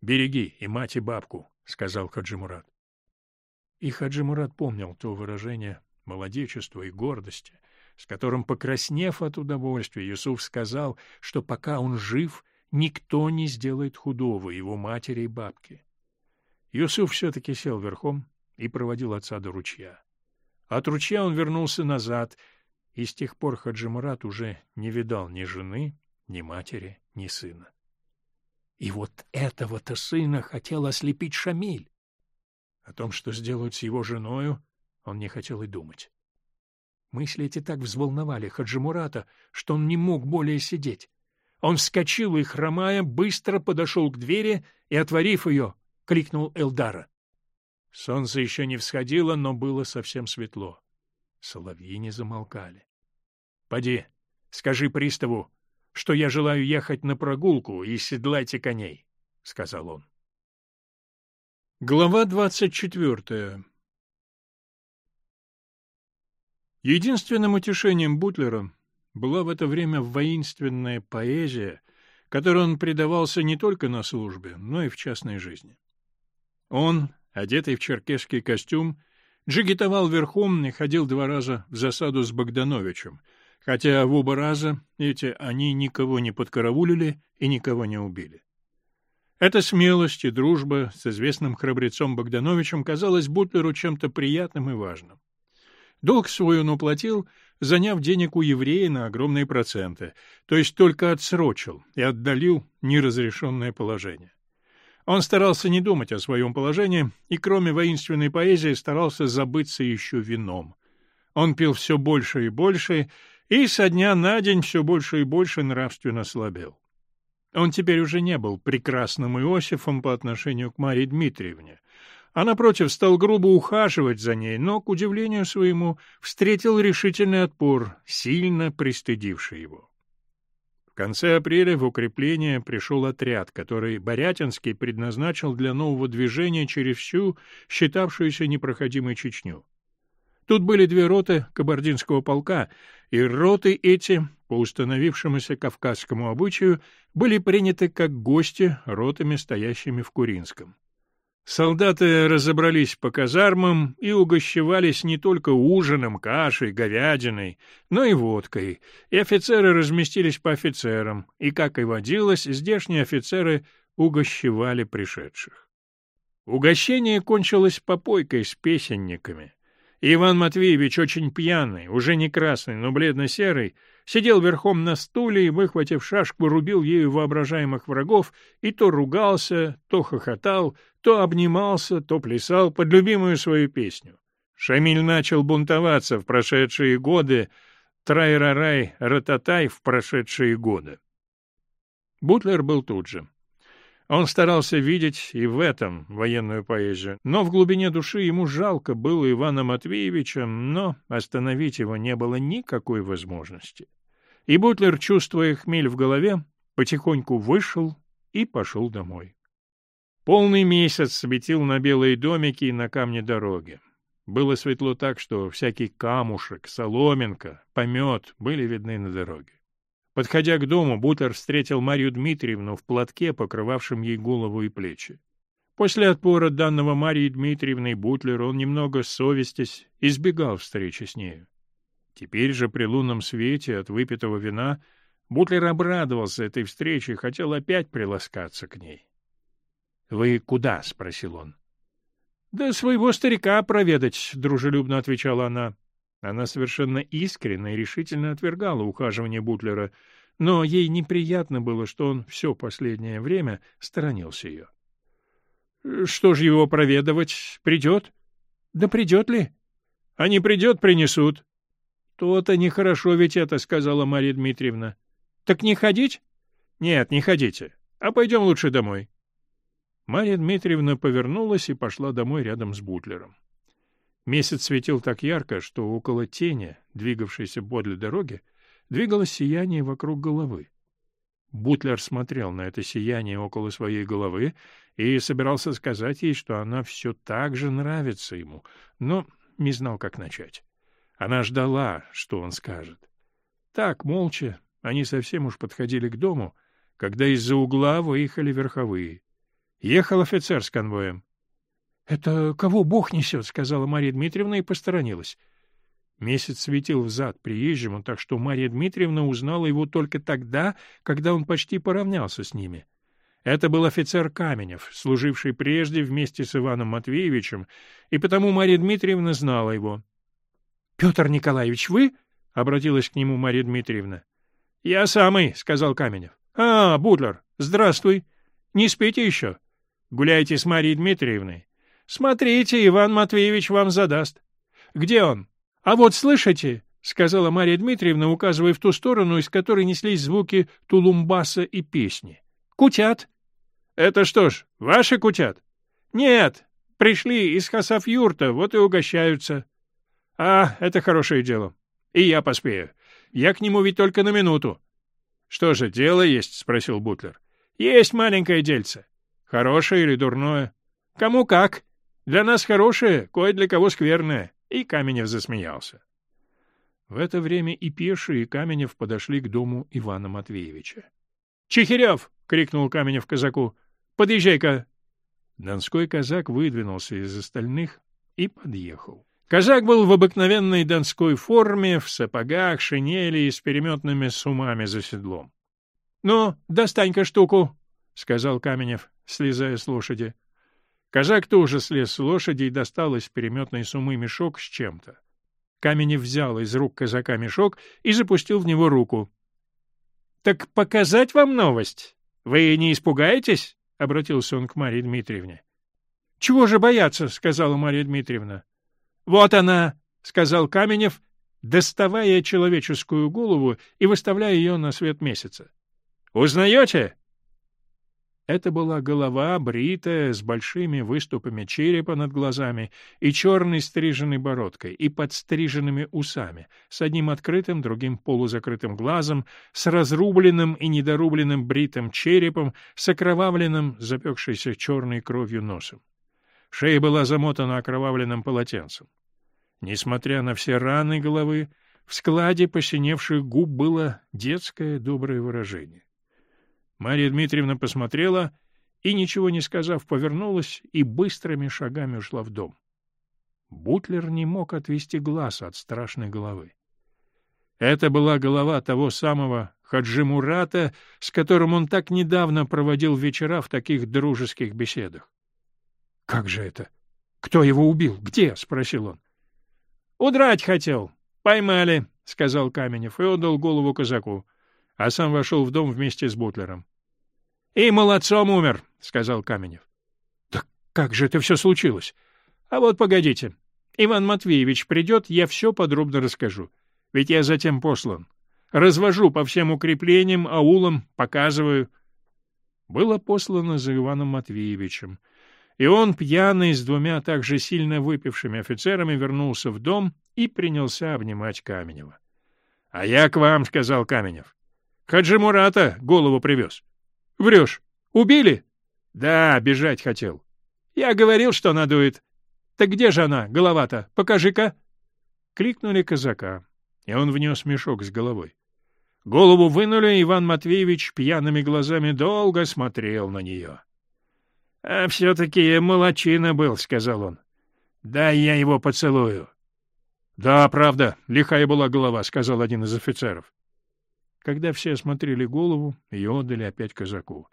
Береги и мать, и бабку, — сказал Хаджимурат. И Хаджимурат помнил то выражение молодечества и гордости — с которым, покраснев от удовольствия, Юсуф сказал, что пока он жив, никто не сделает худого его матери и бабке. Юсуф все-таки сел верхом и проводил отца до ручья. От ручья он вернулся назад, и с тех пор Хаджимурат уже не видал ни жены, ни матери, ни сына. И вот этого-то сына хотел ослепить Шамиль. О том, что сделают с его женою, он не хотел и думать. Мысли эти так взволновали Хаджимурата, что он не мог более сидеть. Он вскочил и, хромая, быстро подошел к двери и, отворив ее, крикнул Элдара. Солнце еще не всходило, но было совсем светло. Соловьи не замолкали. — Поди, скажи приставу, что я желаю ехать на прогулку и седлайте коней, — сказал он. Глава двадцать четвертая Единственным утешением Бутлера была в это время воинственная поэзия, которой он предавался не только на службе, но и в частной жизни. Он, одетый в черкесский костюм, джигитовал верхом и ходил два раза в засаду с Богдановичем, хотя в оба раза эти они никого не подкараулили и никого не убили. Эта смелость и дружба с известным храбрецом Богдановичем казалась Бутлеру чем-то приятным и важным. Долг свой он уплатил, заняв денег у еврея на огромные проценты, то есть только отсрочил и отдалил неразрешенное положение. Он старался не думать о своем положении и, кроме воинственной поэзии, старался забыться еще вином. Он пил все больше и больше, и со дня на день все больше и больше нравственно слабел. Он теперь уже не был прекрасным Иосифом по отношению к Марии Дмитриевне, а, напротив, стал грубо ухаживать за ней, но, к удивлению своему, встретил решительный отпор, сильно пристыдивший его. В конце апреля в укрепление пришел отряд, который Борятинский предназначил для нового движения через всю считавшуюся непроходимой Чечню. Тут были две роты кабардинского полка, и роты эти, по установившемуся кавказскому обычаю, были приняты как гости ротами, стоящими в Куринском. Солдаты разобрались по казармам и угощевались не только ужином, кашей, говядиной, но и водкой, и офицеры разместились по офицерам, и, как и водилось, здешние офицеры угощевали пришедших. Угощение кончилось попойкой с песенниками. Иван Матвеевич, очень пьяный, уже не красный, но бледно-серый, сидел верхом на стуле и, выхватив шашку, рубил ею воображаемых врагов и то ругался, то хохотал, то обнимался, то плясал под любимую свою песню. Шамиль начал бунтоваться в прошедшие годы, трай-рарай, рататай в прошедшие годы. Бутлер был тут же. Он старался видеть и в этом военную поэзию, но в глубине души ему жалко было Ивана Матвеевича, но остановить его не было никакой возможности. И Бутлер, чувствуя хмель в голове, потихоньку вышел и пошел домой. Полный месяц светил на белые домики и на камне дороги. Было светло так, что всякий камушек, соломинка, помет были видны на дороге. Подходя к дому, Бутер встретил Марию Дмитриевну в платке, покрывавшем ей голову и плечи. После отпора данного Марии Дмитриевной Бутлер он, немного совестясь, избегал встречи с нею. Теперь же при лунном свете от выпитого вина Бутлер обрадовался этой встрече и хотел опять приласкаться к ней. — Вы куда? — спросил он. — Да своего старика проведать, — дружелюбно отвечала она. Она совершенно искренне и решительно отвергала ухаживание Бутлера, но ей неприятно было, что он все последнее время сторонился ее. — Что же его проведывать? Придет? — Да придет ли? — А не придет, принесут. — То-то нехорошо ведь это, — сказала Марья Дмитриевна. — Так не ходить? — Нет, не ходите. А пойдем лучше домой. Марья Дмитриевна повернулась и пошла домой рядом с Бутлером. Месяц светил так ярко, что около тени, двигавшейся подле дороги, двигалось сияние вокруг головы. Бутлер смотрел на это сияние около своей головы и собирался сказать ей, что она все так же нравится ему, но не знал, как начать. Она ждала, что он скажет. Так, молча, они совсем уж подходили к дому, когда из-за угла выехали верховые. Ехал офицер с конвоем. — Это кого Бог несет? — сказала Мария Дмитриевна и посторонилась. Месяц светил взад приезжему, так что Мария Дмитриевна узнала его только тогда, когда он почти поравнялся с ними. Это был офицер Каменев, служивший прежде вместе с Иваном Матвеевичем, и потому Мария Дмитриевна знала его. — Петр Николаевич, вы? — обратилась к нему Мария Дмитриевна. — Я самый, — сказал Каменев. — А, Бутлер, здравствуй. Не спите еще? Гуляете с Марией Дмитриевной? Смотрите, Иван Матвеевич вам задаст. Где он? А вот слышите, — сказала Марья Дмитриевна, указывая в ту сторону, из которой неслись звуки тулумбаса и песни. — Кутят. — Это что ж, ваши кутят? — Нет, пришли из Хасафюрта, вот и угощаются. — А, это хорошее дело. И я поспею. Я к нему ведь только на минуту. — Что же, дело есть? — спросил Бутлер. — Есть маленькое дельце. — Хорошее или дурное? — Кому как. Для нас хорошее, кое для кого скверное. И Каменев засмеялся. В это время и Пеший, и Каменев подошли к дому Ивана Матвеевича. — Чехирев! — крикнул Каменев казаку. — Подъезжай-ка! Донской казак выдвинулся из остальных и подъехал. Казак был в обыкновенной донской форме, в сапогах, шинели и с переметными сумами за седлом. — Ну, достань-ка штуку, — сказал Каменев, слезая с лошади. Казак тоже слез с лошади и достал из переметной сумы мешок с чем-то. Каменев взял из рук казака мешок и запустил в него руку. — Так показать вам новость? Вы не испугаетесь? — обратился он к Марье Дмитриевне. — Чего же бояться? — сказала Марья Дмитриевна. — Вот она! — сказал Каменев, доставая человеческую голову и выставляя ее на свет месяца. — Узнаете? Это была голова, бритая, с большими выступами черепа над глазами и черной стриженной бородкой, и подстриженными усами, с одним открытым, другим полузакрытым глазом, с разрубленным и недорубленным бритым черепом, с окровавленным, запекшейся черной кровью носом. Шея была замотана окровавленным полотенцем. Несмотря на все раны головы, в складе посиневших губ было детское доброе выражение. Марья Дмитриевна посмотрела и, ничего не сказав, повернулась и быстрыми шагами ушла в дом. Бутлер не мог отвести глаз от страшной головы. Это была голова того самого Хаджи Мурата, с которым он так недавно проводил вечера в таких дружеских беседах. — Как же это? Кто его убил? Где? — спросил он. — Удрать хотел. Поймали, — сказал Каменев и отдал голову казаку, а сам вошел в дом вместе с Бутлером. — И молодцом умер, — сказал Каменев. — Так как же это все случилось? — А вот погодите. Иван Матвеевич придет, я все подробно расскажу. Ведь я затем послан. Развожу по всем укреплениям, аулам, показываю. Было послано за Иваном Матвеевичем. И он, пьяный, с двумя также сильно выпившими офицерами, вернулся в дом и принялся обнимать Каменева. — А я к вам, — сказал Каменев. — Хаджи Мурата голову привез. — Врешь. Убили? — Да, бежать хотел. — Я говорил, что надует. — Так где же она, голова-то? Покажи-ка. Кликнули казака, и он внес мешок с головой. Голову вынули, Иван Матвеевич пьяными глазами долго смотрел на нее. — А все-таки молочина был, — сказал он. — Да, я его поцелую. — Да, правда, лихая была голова, — сказал один из офицеров. Когда все осмотрели голову, ее отдали опять казаку.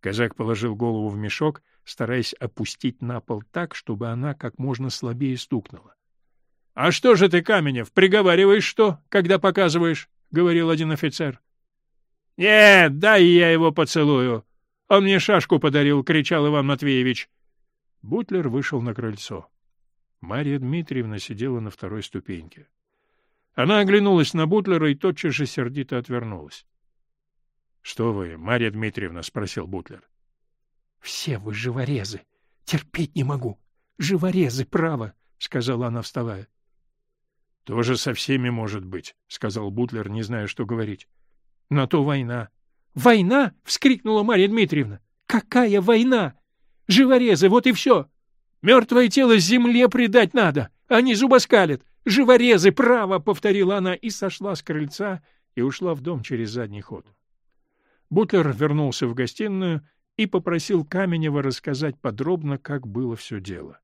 Казак положил голову в мешок, стараясь опустить на пол так, чтобы она как можно слабее стукнула. — А что же ты, Каменев, приговариваешь что, когда показываешь? — говорил один офицер. — Нет, дай я его поцелую. Он мне шашку подарил, — кричал Иван Матвеевич. Бутлер вышел на крыльцо. Марья Дмитриевна сидела на второй ступеньке. Она оглянулась на Бутлера и тотчас же сердито отвернулась. — Что вы, Марья Дмитриевна? — спросил Бутлер. — Все вы живорезы. Терпеть не могу. Живорезы, право, — сказала она, вставая. — Тоже со всеми может быть, — сказал Бутлер, не зная, что говорить. — На то война. — Война? — вскрикнула Марья Дмитриевна. — Какая война? Живорезы, вот и все. Мертвое тело земле предать надо. Они зубоскалят. «Живорезы, право!» — повторила она и сошла с крыльца и ушла в дом через задний ход. Бутлер вернулся в гостиную и попросил Каменева рассказать подробно, как было все дело.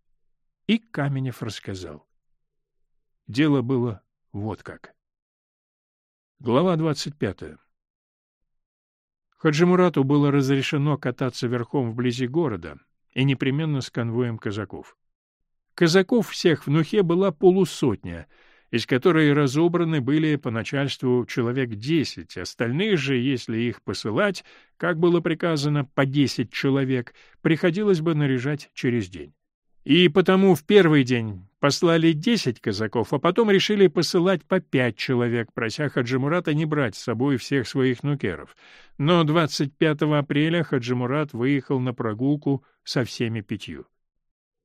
И Каменев рассказал. Дело было вот как. Глава двадцать пятая. Хаджимурату было разрешено кататься верхом вблизи города и непременно с конвоем казаков. Казаков всех в Нухе была полусотня, из которой разобраны были по начальству человек десять, остальные же, если их посылать, как было приказано, по десять человек, приходилось бы наряжать через день. И потому в первый день послали десять казаков, а потом решили посылать по пять человек, прося Хаджимурата не брать с собой всех своих нукеров. Но 25 апреля Хаджимурат выехал на прогулку со всеми пятью.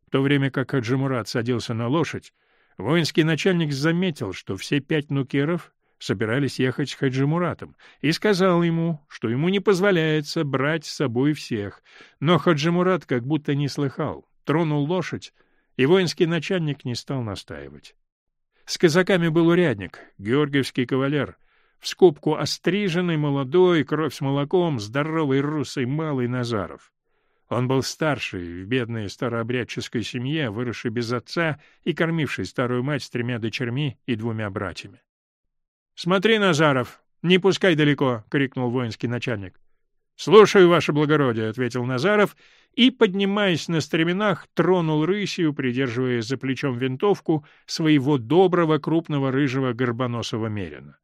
В то время как Хаджимурат садился на лошадь, воинский начальник заметил, что все пять нукеров собирались ехать с Хаджимуратом, и сказал ему, что ему не позволяется брать с собой всех. Но Хаджимурат как будто не слыхал, тронул лошадь, и воинский начальник не стал настаивать. С казаками был урядник, георгиевский кавалер, в скобку остриженный, молодой, кровь с молоком, здоровый русый малый Назаров. Он был старший в бедной старообрядческой семье, выросший без отца и кормивший старую мать с тремя дочерьми и двумя братьями. — Смотри, Назаров, не пускай далеко! — крикнул воинский начальник. — Слушаю, ваше благородие, — ответил Назаров и, поднимаясь на стременах, тронул рысью, придерживая за плечом винтовку своего доброго крупного рыжего горбоносого мерина.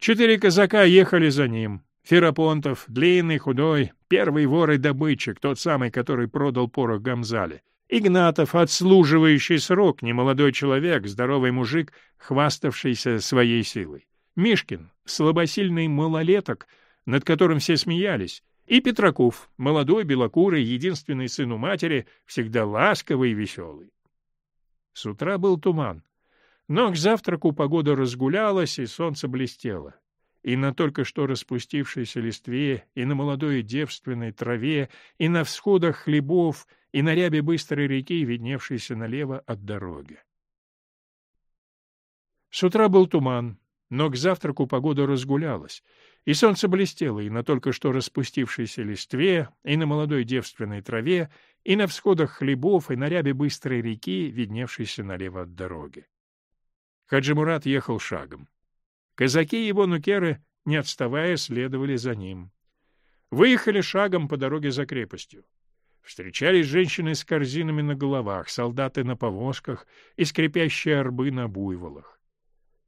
Четыре казака ехали за ним, Ферапонтов, длинный, худой, первый вор и добытчик, тот самый, который продал порох Гамзале. Игнатов, отслуживающий срок, немолодой человек, здоровый мужик, хваставшийся своей силой. Мишкин, слабосильный малолеток, над которым все смеялись, И Петраков, молодой, белокурый, единственный сын у матери, всегда ласковый и веселый. С утра был туман, но к завтраку погода разгулялась, и солнце блестело. И на только что распустившейся листве, и на молодой девственной траве, и на всходах хлебов, и на рябе быстрой реки, видневшейся налево от дороги. С утра был туман, но к завтраку погода разгулялась, и солнце блестело и на только что распустившейся листве, и на молодой девственной траве, и на всходах хлебов, и на рябе быстрой реки, видневшейся налево от дороги. Хаджимурат ехал шагом. Казаки его нукеры, не отставая, следовали за ним. Выехали шагом по дороге за крепостью. Встречались женщины с корзинами на головах, солдаты на повозках и скрипящие арбы на буйволах.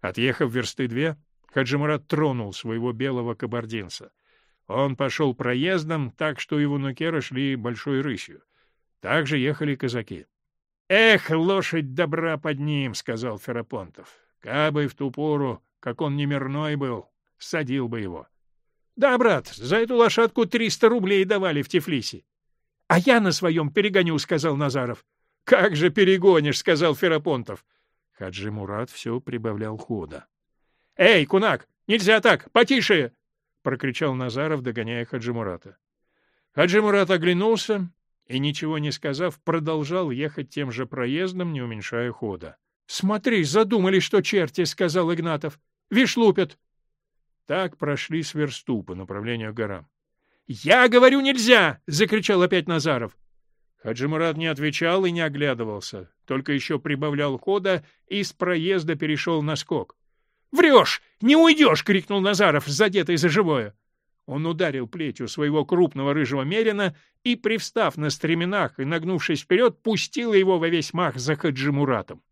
Отъехав версты две, Хаджимурат тронул своего белого кабардинца. Он пошел проездом, так что его нукеры шли большой рысью. Так же ехали казаки. — Эх, лошадь добра под ним, — сказал Ферапонтов. — Кабы в ту пору, как он немирной был, садил бы его. — Да, брат, за эту лошадку триста рублей давали в Тифлисе. — А я на своем перегоню, — сказал Назаров. — Как же перегонишь, — сказал Ферапонтов. Хаджи Мурат все прибавлял хода. — Эй, кунак, нельзя так, потише! — прокричал Назаров, догоняя Хаджи Мурата. Хаджи Мурат оглянулся и, ничего не сказав, продолжал ехать тем же проездом, не уменьшая хода. — Смотри, задумали, что черти, — сказал Игнатов. — Вишь, лупят. Так прошли с версту по направлению к горам. — Я говорю, нельзя! — закричал опять Назаров. Хаджимурат не отвечал и не оглядывался, только еще прибавлял хода и с проезда перешел на скок. «Врешь! Не уйдешь!» — крикнул Назаров, задетый за живое. Он ударил плетью своего крупного рыжего мерина и, привстав на стременах и нагнувшись вперед, пустил его во весь мах за Хаджимуратом.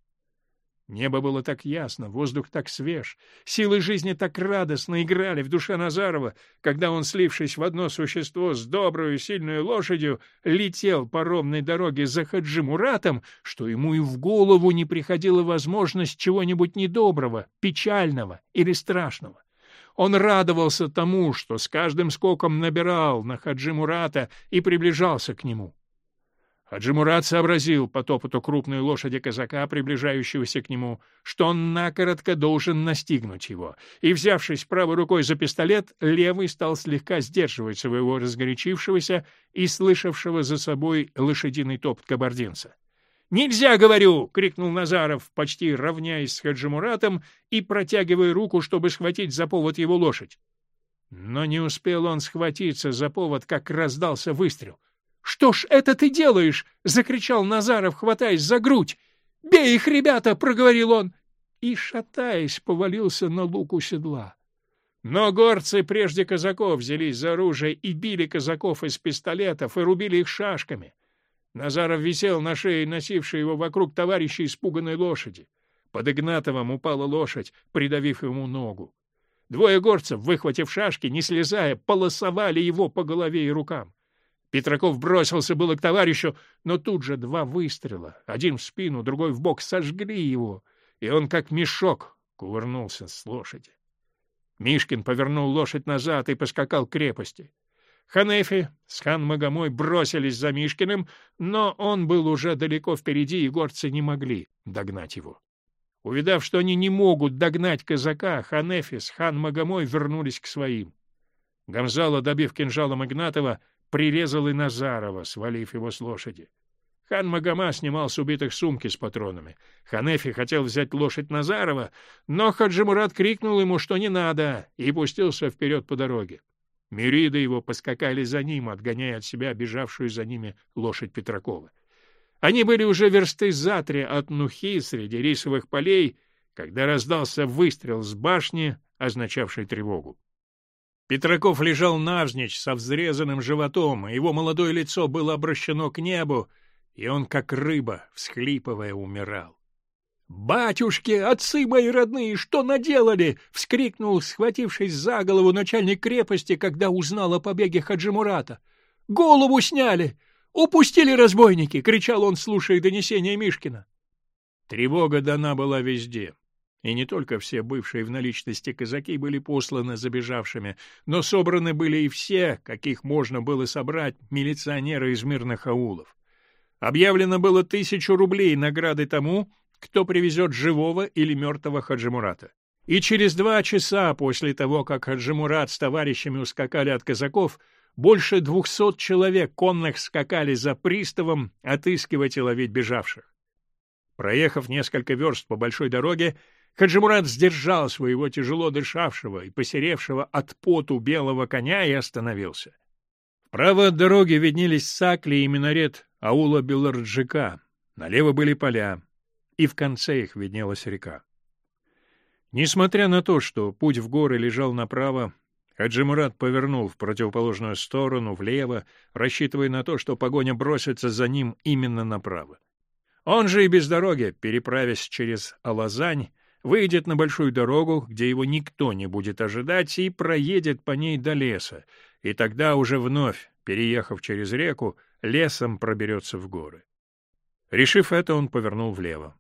Небо было так ясно, воздух так свеж, силы жизни так радостно играли в душе Назарова, когда он, слившись в одно существо с добрую сильную лошадью, летел по ровной дороге за Хаджимуратом, что ему и в голову не приходила возможность чего-нибудь недоброго, печального или страшного. Он радовался тому, что с каждым скоком набирал на Хаджимурата и приближался к нему. Хаджимурат сообразил по топоту крупной лошади казака, приближающегося к нему, что он накоротко должен настигнуть его, и, взявшись правой рукой за пистолет, левый стал слегка сдерживать своего разгорячившегося и слышавшего за собой лошадиный топот кабардинца. «Нельзя, говорю!» — крикнул Назаров, почти равняясь с Хаджимуратом и протягивая руку, чтобы схватить за повод его лошадь. Но не успел он схватиться за повод, как раздался выстрел — «Что ж это ты делаешь?» — закричал Назаров, хватаясь за грудь. «Бей их, ребята!» — проговорил он. И, шатаясь, повалился на луку седла. Но горцы прежде казаков взялись за оружие и били казаков из пистолетов и рубили их шашками. Назаров висел на шее, носившей его вокруг товарища испуганной лошади. Под Игнатовым упала лошадь, придавив ему ногу. Двое горцев, выхватив шашки, не слезая, полосовали его по голове и рукам. Петраков бросился было к товарищу, но тут же два выстрела, один в спину, другой в бок, сожгли его, и он как мешок кувырнулся с лошади. Мишкин повернул лошадь назад и поскакал к крепости. Ханефи с хан Магомой бросились за Мишкиным, но он был уже далеко впереди, и горцы не могли догнать его. Увидав, что они не могут догнать казака, Ханефи с хан Магомой вернулись к своим. Гамзала, добив кинжалом Игнатова, прирезал и Назарова, свалив его с лошади. Хан Магома снимал с убитых сумки с патронами. Ханефи хотел взять лошадь Назарова, но Хаджимурат крикнул ему, что не надо, и пустился вперед по дороге. Мириды его поскакали за ним, отгоняя от себя бежавшую за ними лошадь Петракова. Они были уже версты за три от Нухи среди рисовых полей, когда раздался выстрел с башни, означавший тревогу. Петраков лежал навзничь со взрезанным животом, его молодое лицо было обращено к небу, и он, как рыба, всхлипывая, умирал. «Батюшки, отцы мои родные, что наделали?» — вскрикнул, схватившись за голову начальник крепости, когда узнал о побеге Хаджимурата. «Голову сняли! Упустили разбойники!» — кричал он, слушая донесения Мишкина. Тревога дана была везде. И не только все бывшие в наличности казаки были посланы забежавшими, но собраны были и все, каких можно было собрать, милиционеры из мирных аулов. Объявлено было тысячу рублей награды тому, кто привезет живого или мертвого Хаджимурата. И через два часа после того, как Хаджимурат с товарищами ускакали от казаков, больше двухсот человек конных скакали за приставом отыскивать и ловить бежавших. Проехав несколько верст по большой дороге, Хаджимурат сдержал своего тяжело дышавшего и посеревшего от поту белого коня и остановился. Вправо от дороги виднелись сакли и минарет аула Белорджика, налево были поля, и в конце их виднелась река. Несмотря на то, что путь в горы лежал направо, Хаджимурат повернул в противоположную сторону, влево, рассчитывая на то, что погоня бросится за ним именно направо. Он же и без дороги, переправясь через Алазань, выйдет на большую дорогу, где его никто не будет ожидать, и проедет по ней до леса, и тогда уже вновь, переехав через реку, лесом проберется в горы. Решив это, он повернул влево.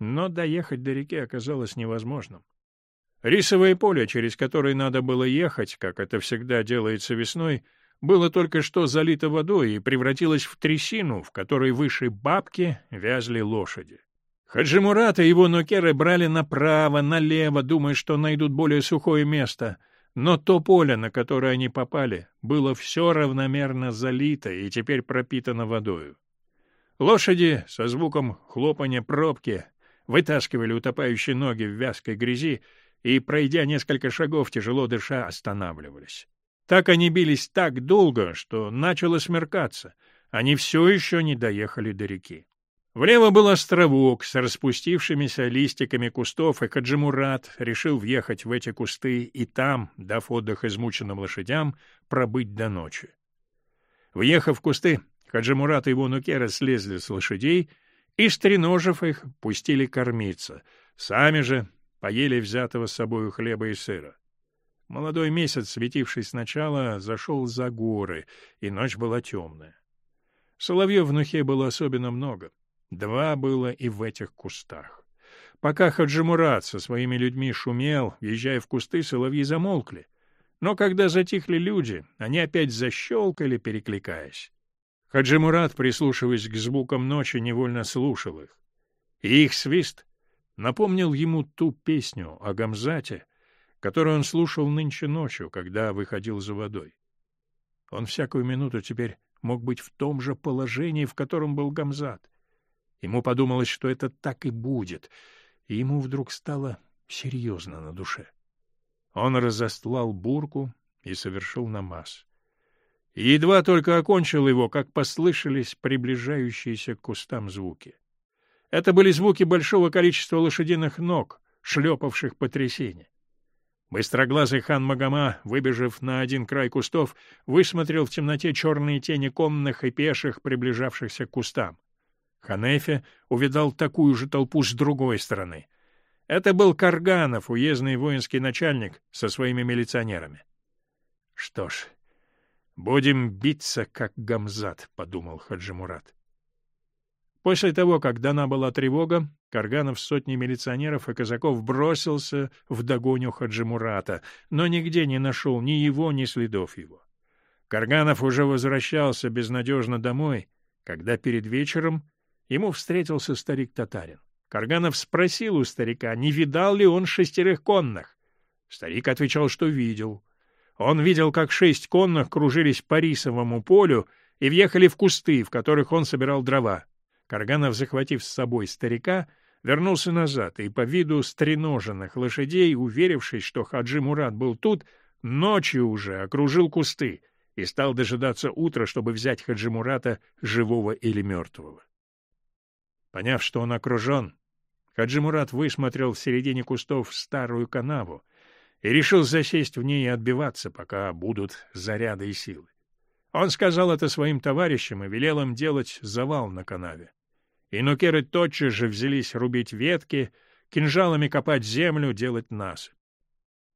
Но доехать до реки оказалось невозможным. Рисовое поле, через которое надо было ехать, как это всегда делается весной, было только что залито водой и превратилось в трясину, в которой выше бабки вязли лошади. Хаджимурат и его нукеры брали направо, налево, думая, что найдут более сухое место. Но то поле, на которое они попали, было все равномерно залито и теперь пропитано водою. Лошади со звуком хлопания пробки вытаскивали утопающие ноги в вязкой грязи и, пройдя несколько шагов, тяжело дыша, останавливались. Так они бились так долго, что начало смеркаться. Они все еще не доехали до реки. Влево был островок с распустившимися листиками кустов, и Каджимурат решил въехать в эти кусты и там, дав отдых измученным лошадям, пробыть до ночи. Въехав в кусты, Хаджимурат и его нукеры слезли с лошадей и, стреножив их, пустили кормиться. Сами же поели взятого с собою хлеба и сыра. Молодой месяц, светивший сначала, зашел за горы, и ночь была темная. Соловьев в Нухе было особенно много. Два было и в этих кустах. Пока Хаджимурат со своими людьми шумел, въезжая в кусты, соловьи замолкли. Но когда затихли люди, они опять защелкали, перекликаясь. Хаджимурат, прислушиваясь к звукам ночи, невольно слушал их. И их свист напомнил ему ту песню о Гамзате, которую он слушал нынче ночью, когда выходил за водой. Он всякую минуту теперь мог быть в том же положении, в котором был Гамзат — Ему подумалось, что это так и будет, и ему вдруг стало серьезно на душе. Он разостлал бурку и совершил намаз. Едва только окончил его, как послышались приближающиеся к кустам звуки. Это были звуки большого количества лошадиных ног, шлепавших по трясине. Быстроглазый хан Магома, выбежав на один край кустов, высмотрел в темноте черные тени конных и пеших, приближавшихся к кустам. Ханефе увидал такую же толпу с другой стороны. Это был Карганов, уездный воинский начальник, со своими милиционерами. — Что ж, будем биться, как Гамзат, — подумал Хаджимурат. После того, как дана была тревога, Карганов с сотней милиционеров и казаков бросился в догоню Хаджимурата, но нигде не нашел ни его, ни следов его. Карганов уже возвращался безнадежно домой, когда перед вечером Ему встретился старик-татарин. Карганов спросил у старика, не видал ли он шестерых конных. Старик отвечал, что видел. Он видел, как шесть конных кружились по рисовому полю и въехали в кусты, в которых он собирал дрова. Карганов, захватив с собой старика, вернулся назад и по виду стреноженных лошадей, уверившись, что Хаджи Мурат был тут, ночью уже окружил кусты и стал дожидаться утра, чтобы взять Хаджи Мурата живого или мертвого. Поняв, что он окружен, Хаджи Мурат высмотрел в середине кустов старую канаву и решил засесть в ней и отбиваться, пока будут заряды и силы. Он сказал это своим товарищам и велел им делать завал на канаве. Инукеры тотчас же взялись рубить ветки, кинжалами копать землю, делать насыпь.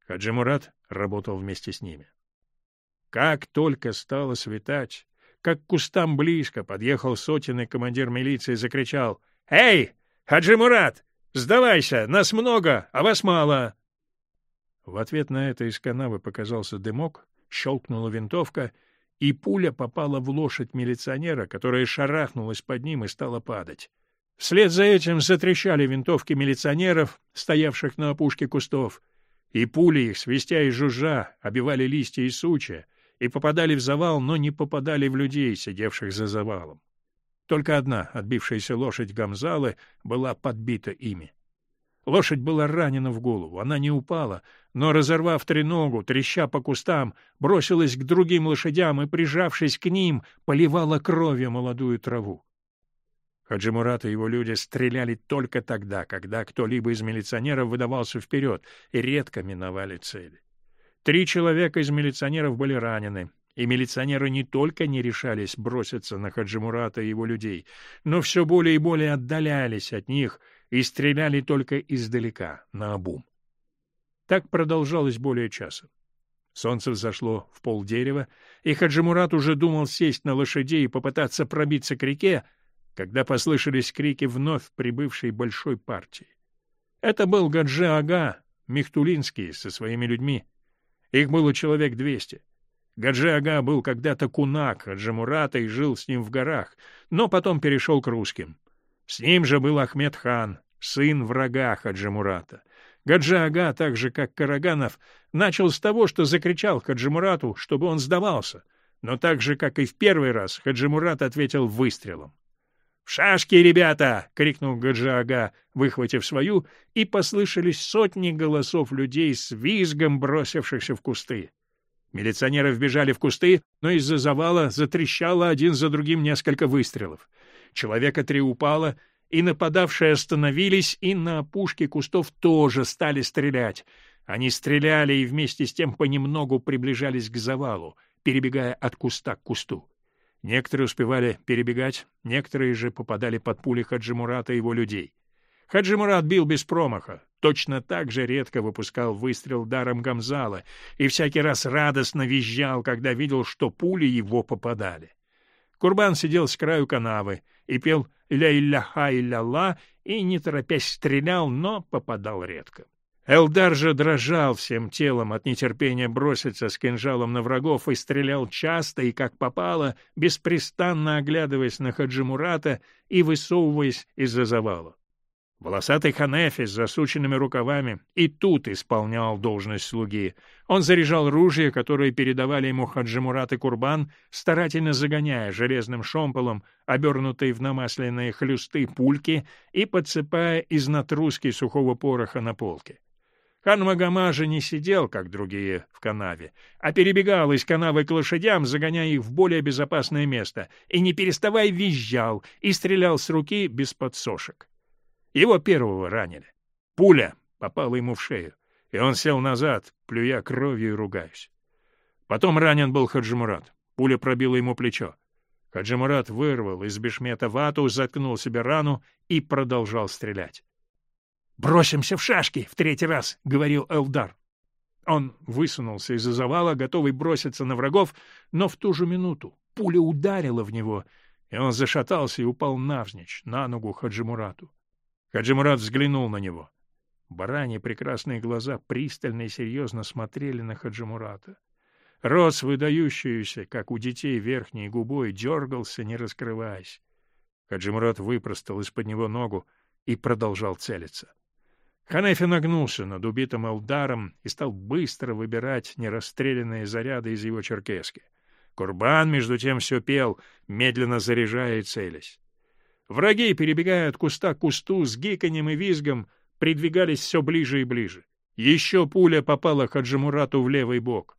Хаджи Мурат работал вместе с ними. Как только стало светать, как к кустам близко подъехал сотенный командир милиции и закричал — «Эй, Хаджи Мурат, Сдавайся, нас много, а вас мало!» В ответ на это из канавы показался дымок, щелкнула винтовка, и пуля попала в лошадь милиционера, которая шарахнулась под ним и стала падать. Вслед за этим затрещали винтовки милиционеров, стоявших на опушке кустов, и пули их, свистя и жужжа, обивали листья и сучья, и попадали в завал, но не попадали в людей, сидевших за завалом. Только одна отбившаяся лошадь Гамзалы была подбита ими. Лошадь была ранена в голову, она не упала, но, разорвав треногу, треща по кустам, бросилась к другим лошадям и, прижавшись к ним, поливала кровью молодую траву. Хаджи Мурат и его люди стреляли только тогда, когда кто-либо из милиционеров выдавался вперед и редко миновали цели. Три человека из милиционеров были ранены, и милиционеры не только не решались броситься на Хаджимурата и его людей, но все более и более отдалялись от них и стреляли только издалека, на обум. Так продолжалось более часа. Солнце взошло в полдерева, и Хаджимурат уже думал сесть на лошадей и попытаться пробиться к реке, когда послышались крики вновь прибывшей большой партии. Это был Гаджи-ага, Михтулинский со своими людьми. Их было человек двести. Гаджи-ага был когда-то кунак Хаджимурата и жил с ним в горах, но потом перешел к русским. С ним же был Ахмед хан, сын врага Хаджимурата. Гаджи-ага, так же как Караганов, начал с того, что закричал Хаджимурату, чтобы он сдавался, но так же, как и в первый раз, Хаджимурат ответил выстрелом. «В шашки, ребята!» — крикнул Гаджи-ага, выхватив свою, и послышались сотни голосов людей с визгом, бросившихся в кусты. Милиционеры вбежали в кусты, но из-за завала затрещало один за другим несколько выстрелов. Человека три упало, и нападавшие остановились, и на опушке кустов тоже стали стрелять. Они стреляли и вместе с тем понемногу приближались к завалу, перебегая от куста к кусту. Некоторые успевали перебегать, некоторые же попадали под пули Хаджимурата и его людей. Хаджимурат бил без промаха, точно так же редко выпускал выстрел даром Гамзала и всякий раз радостно визжал, когда видел, что пули его попадали. Курбан сидел с краю канавы и пел «ля-илля-ха-илля-ла» и, не торопясь, стрелял, но попадал редко. Элдар же дрожал всем телом от нетерпения броситься с кинжалом на врагов и стрелял часто и как попало, беспрестанно оглядываясь на Хаджимурата и высовываясь из-за завала. Волосатый Ханефи с засученными рукавами и тут исполнял должность слуги. Он заряжал ружья, которые передавали ему Хаджимурат и Курбан, старательно загоняя железным шомполом, обернутые в намасленные хлюсты пульки и подсыпая из натруски сухого пороха на полке. Хан Магома же не сидел, как другие, в канаве, а перебегал из канавы к лошадям, загоняя их в более безопасное место, и не переставая визжал и стрелял с руки без подсошек. Его первого ранили. Пуля попала ему в шею, и он сел назад, плюя кровью и ругаясь. Потом ранен был Хаджимурат. Пуля пробила ему плечо. Хаджимурат вырвал из бешмета вату, заткнул себе рану и продолжал стрелять. «Бросимся в шашки в третий раз», — говорил Элдар. Он высунулся из-за завала, готовый броситься на врагов, но в ту же минуту пуля ударила в него, и он зашатался и упал навзничь, на ногу Хаджимурату. Хаджимурат взглянул на него. Бараньи прекрасные глаза пристально и серьезно смотрели на Хаджимурата. Рот с выдающуюся, как у детей, верхней губой дергался, не раскрываясь. Хаджимурат выпростал из-под него ногу и продолжал целиться. Ханефи нагнулся над убитым Элдаром и стал быстро выбирать нерастрелянные заряды из его черкески. Курбан, между тем, все пел, медленно заряжая и целясь. Враги, перебегая от куста к кусту, с гиканьем и визгом, придвигались все ближе и ближе. Еще пуля попала Хаджимурату в левый бок.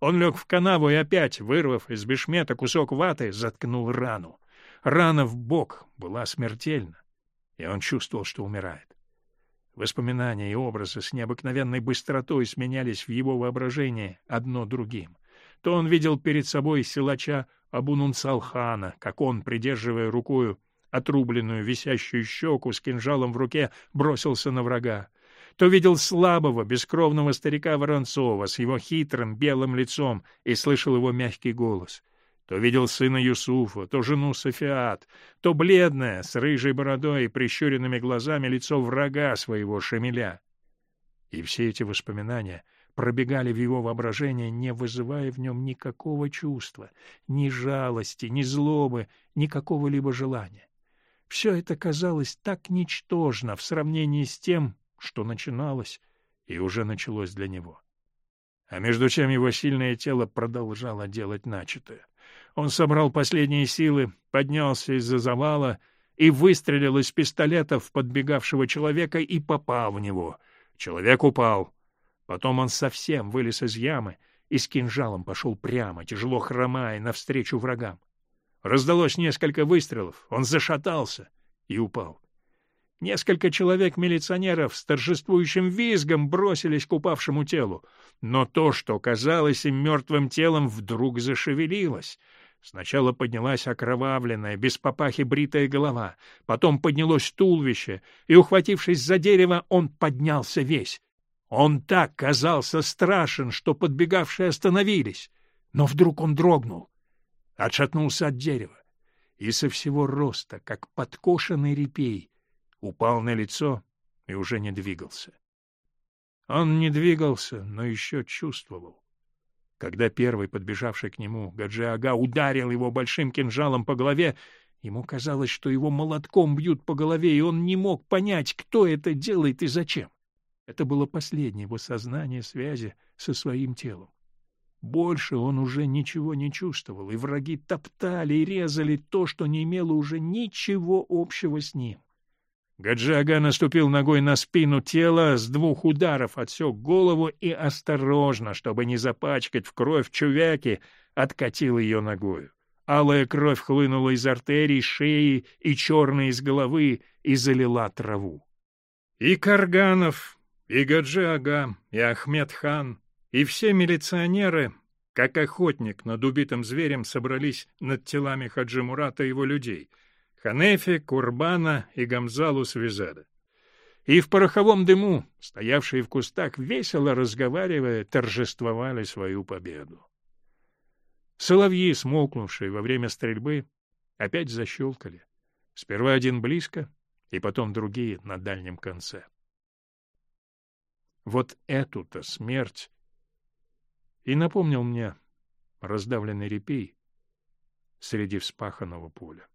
Он лег в канаву и опять, вырвав из бешмета кусок ваты, заткнул рану. Рана в бок была смертельна, и он чувствовал, что умирает. Воспоминания и образы с необыкновенной быстротой сменялись в его воображении одно другим. То он видел перед собой силача Абунунсалхана, как он, придерживая рукою отрубленную висящую щеку с кинжалом в руке, бросился на врага. То видел слабого, бескровного старика Воронцова с его хитрым белым лицом и слышал его мягкий голос. То видел сына Юсуфа, то жену Софиат, то бледное, с рыжей бородой и прищуренными глазами лицо врага своего Шамиля. И все эти воспоминания пробегали в его воображение, не вызывая в нем никакого чувства, ни жалости, ни злобы, ни какого-либо желания. Все это казалось так ничтожно в сравнении с тем, что начиналось и уже началось для него. А между тем его сильное тело продолжало делать начатое. Он собрал последние силы, поднялся из-за завала и выстрелил из пистолета в подбегавшего человека и попал в него. Человек упал. Потом он совсем вылез из ямы и с кинжалом пошел прямо, тяжело хромая, навстречу врагам. Раздалось несколько выстрелов, он зашатался и упал. Несколько человек-милиционеров с торжествующим визгом бросились к упавшему телу, но то, что казалось им мертвым телом, вдруг зашевелилось. Сначала поднялась окровавленная, без папахи бритая голова, потом поднялось туловище, и, ухватившись за дерево, он поднялся весь. Он так казался страшен, что подбегавшие остановились, но вдруг он дрогнул, отшатнулся от дерева и со всего роста, как подкошенный репей, упал на лицо и уже не двигался. Он не двигался, но еще чувствовал. Когда первый, подбежавший к нему, Гаджи-ага, ударил его большим кинжалом по голове, ему казалось, что его молотком бьют по голове, и он не мог понять, кто это делает и зачем. Это было последнее его сознание связи со своим телом. Больше он уже ничего не чувствовал, и враги топтали и резали то, что не имело уже ничего общего с ним. Гаджиага наступил ногой на спину тела, с двух ударов отсек голову и осторожно, чтобы не запачкать в кровь чувяки, откатил ее ногою. Алая кровь хлынула из артерий, шеи и черной из головы и залила траву. И Карганов, и Гаджиага, и Ахмед-хан, и все милиционеры, как охотник над убитым зверем, собрались над телами Хаджи Мурата и его людей — Ханефе, Курбана и Гамзалу Свизада. И в пороховом дыму, стоявшие в кустах, весело разговаривая, торжествовали свою победу. Соловьи, смолкнувшие во время стрельбы, опять защелкали. Сперва один близко, и потом другие на дальнем конце. Вот эту-то смерть и напомнил мне раздавленный репей среди вспаханного поля.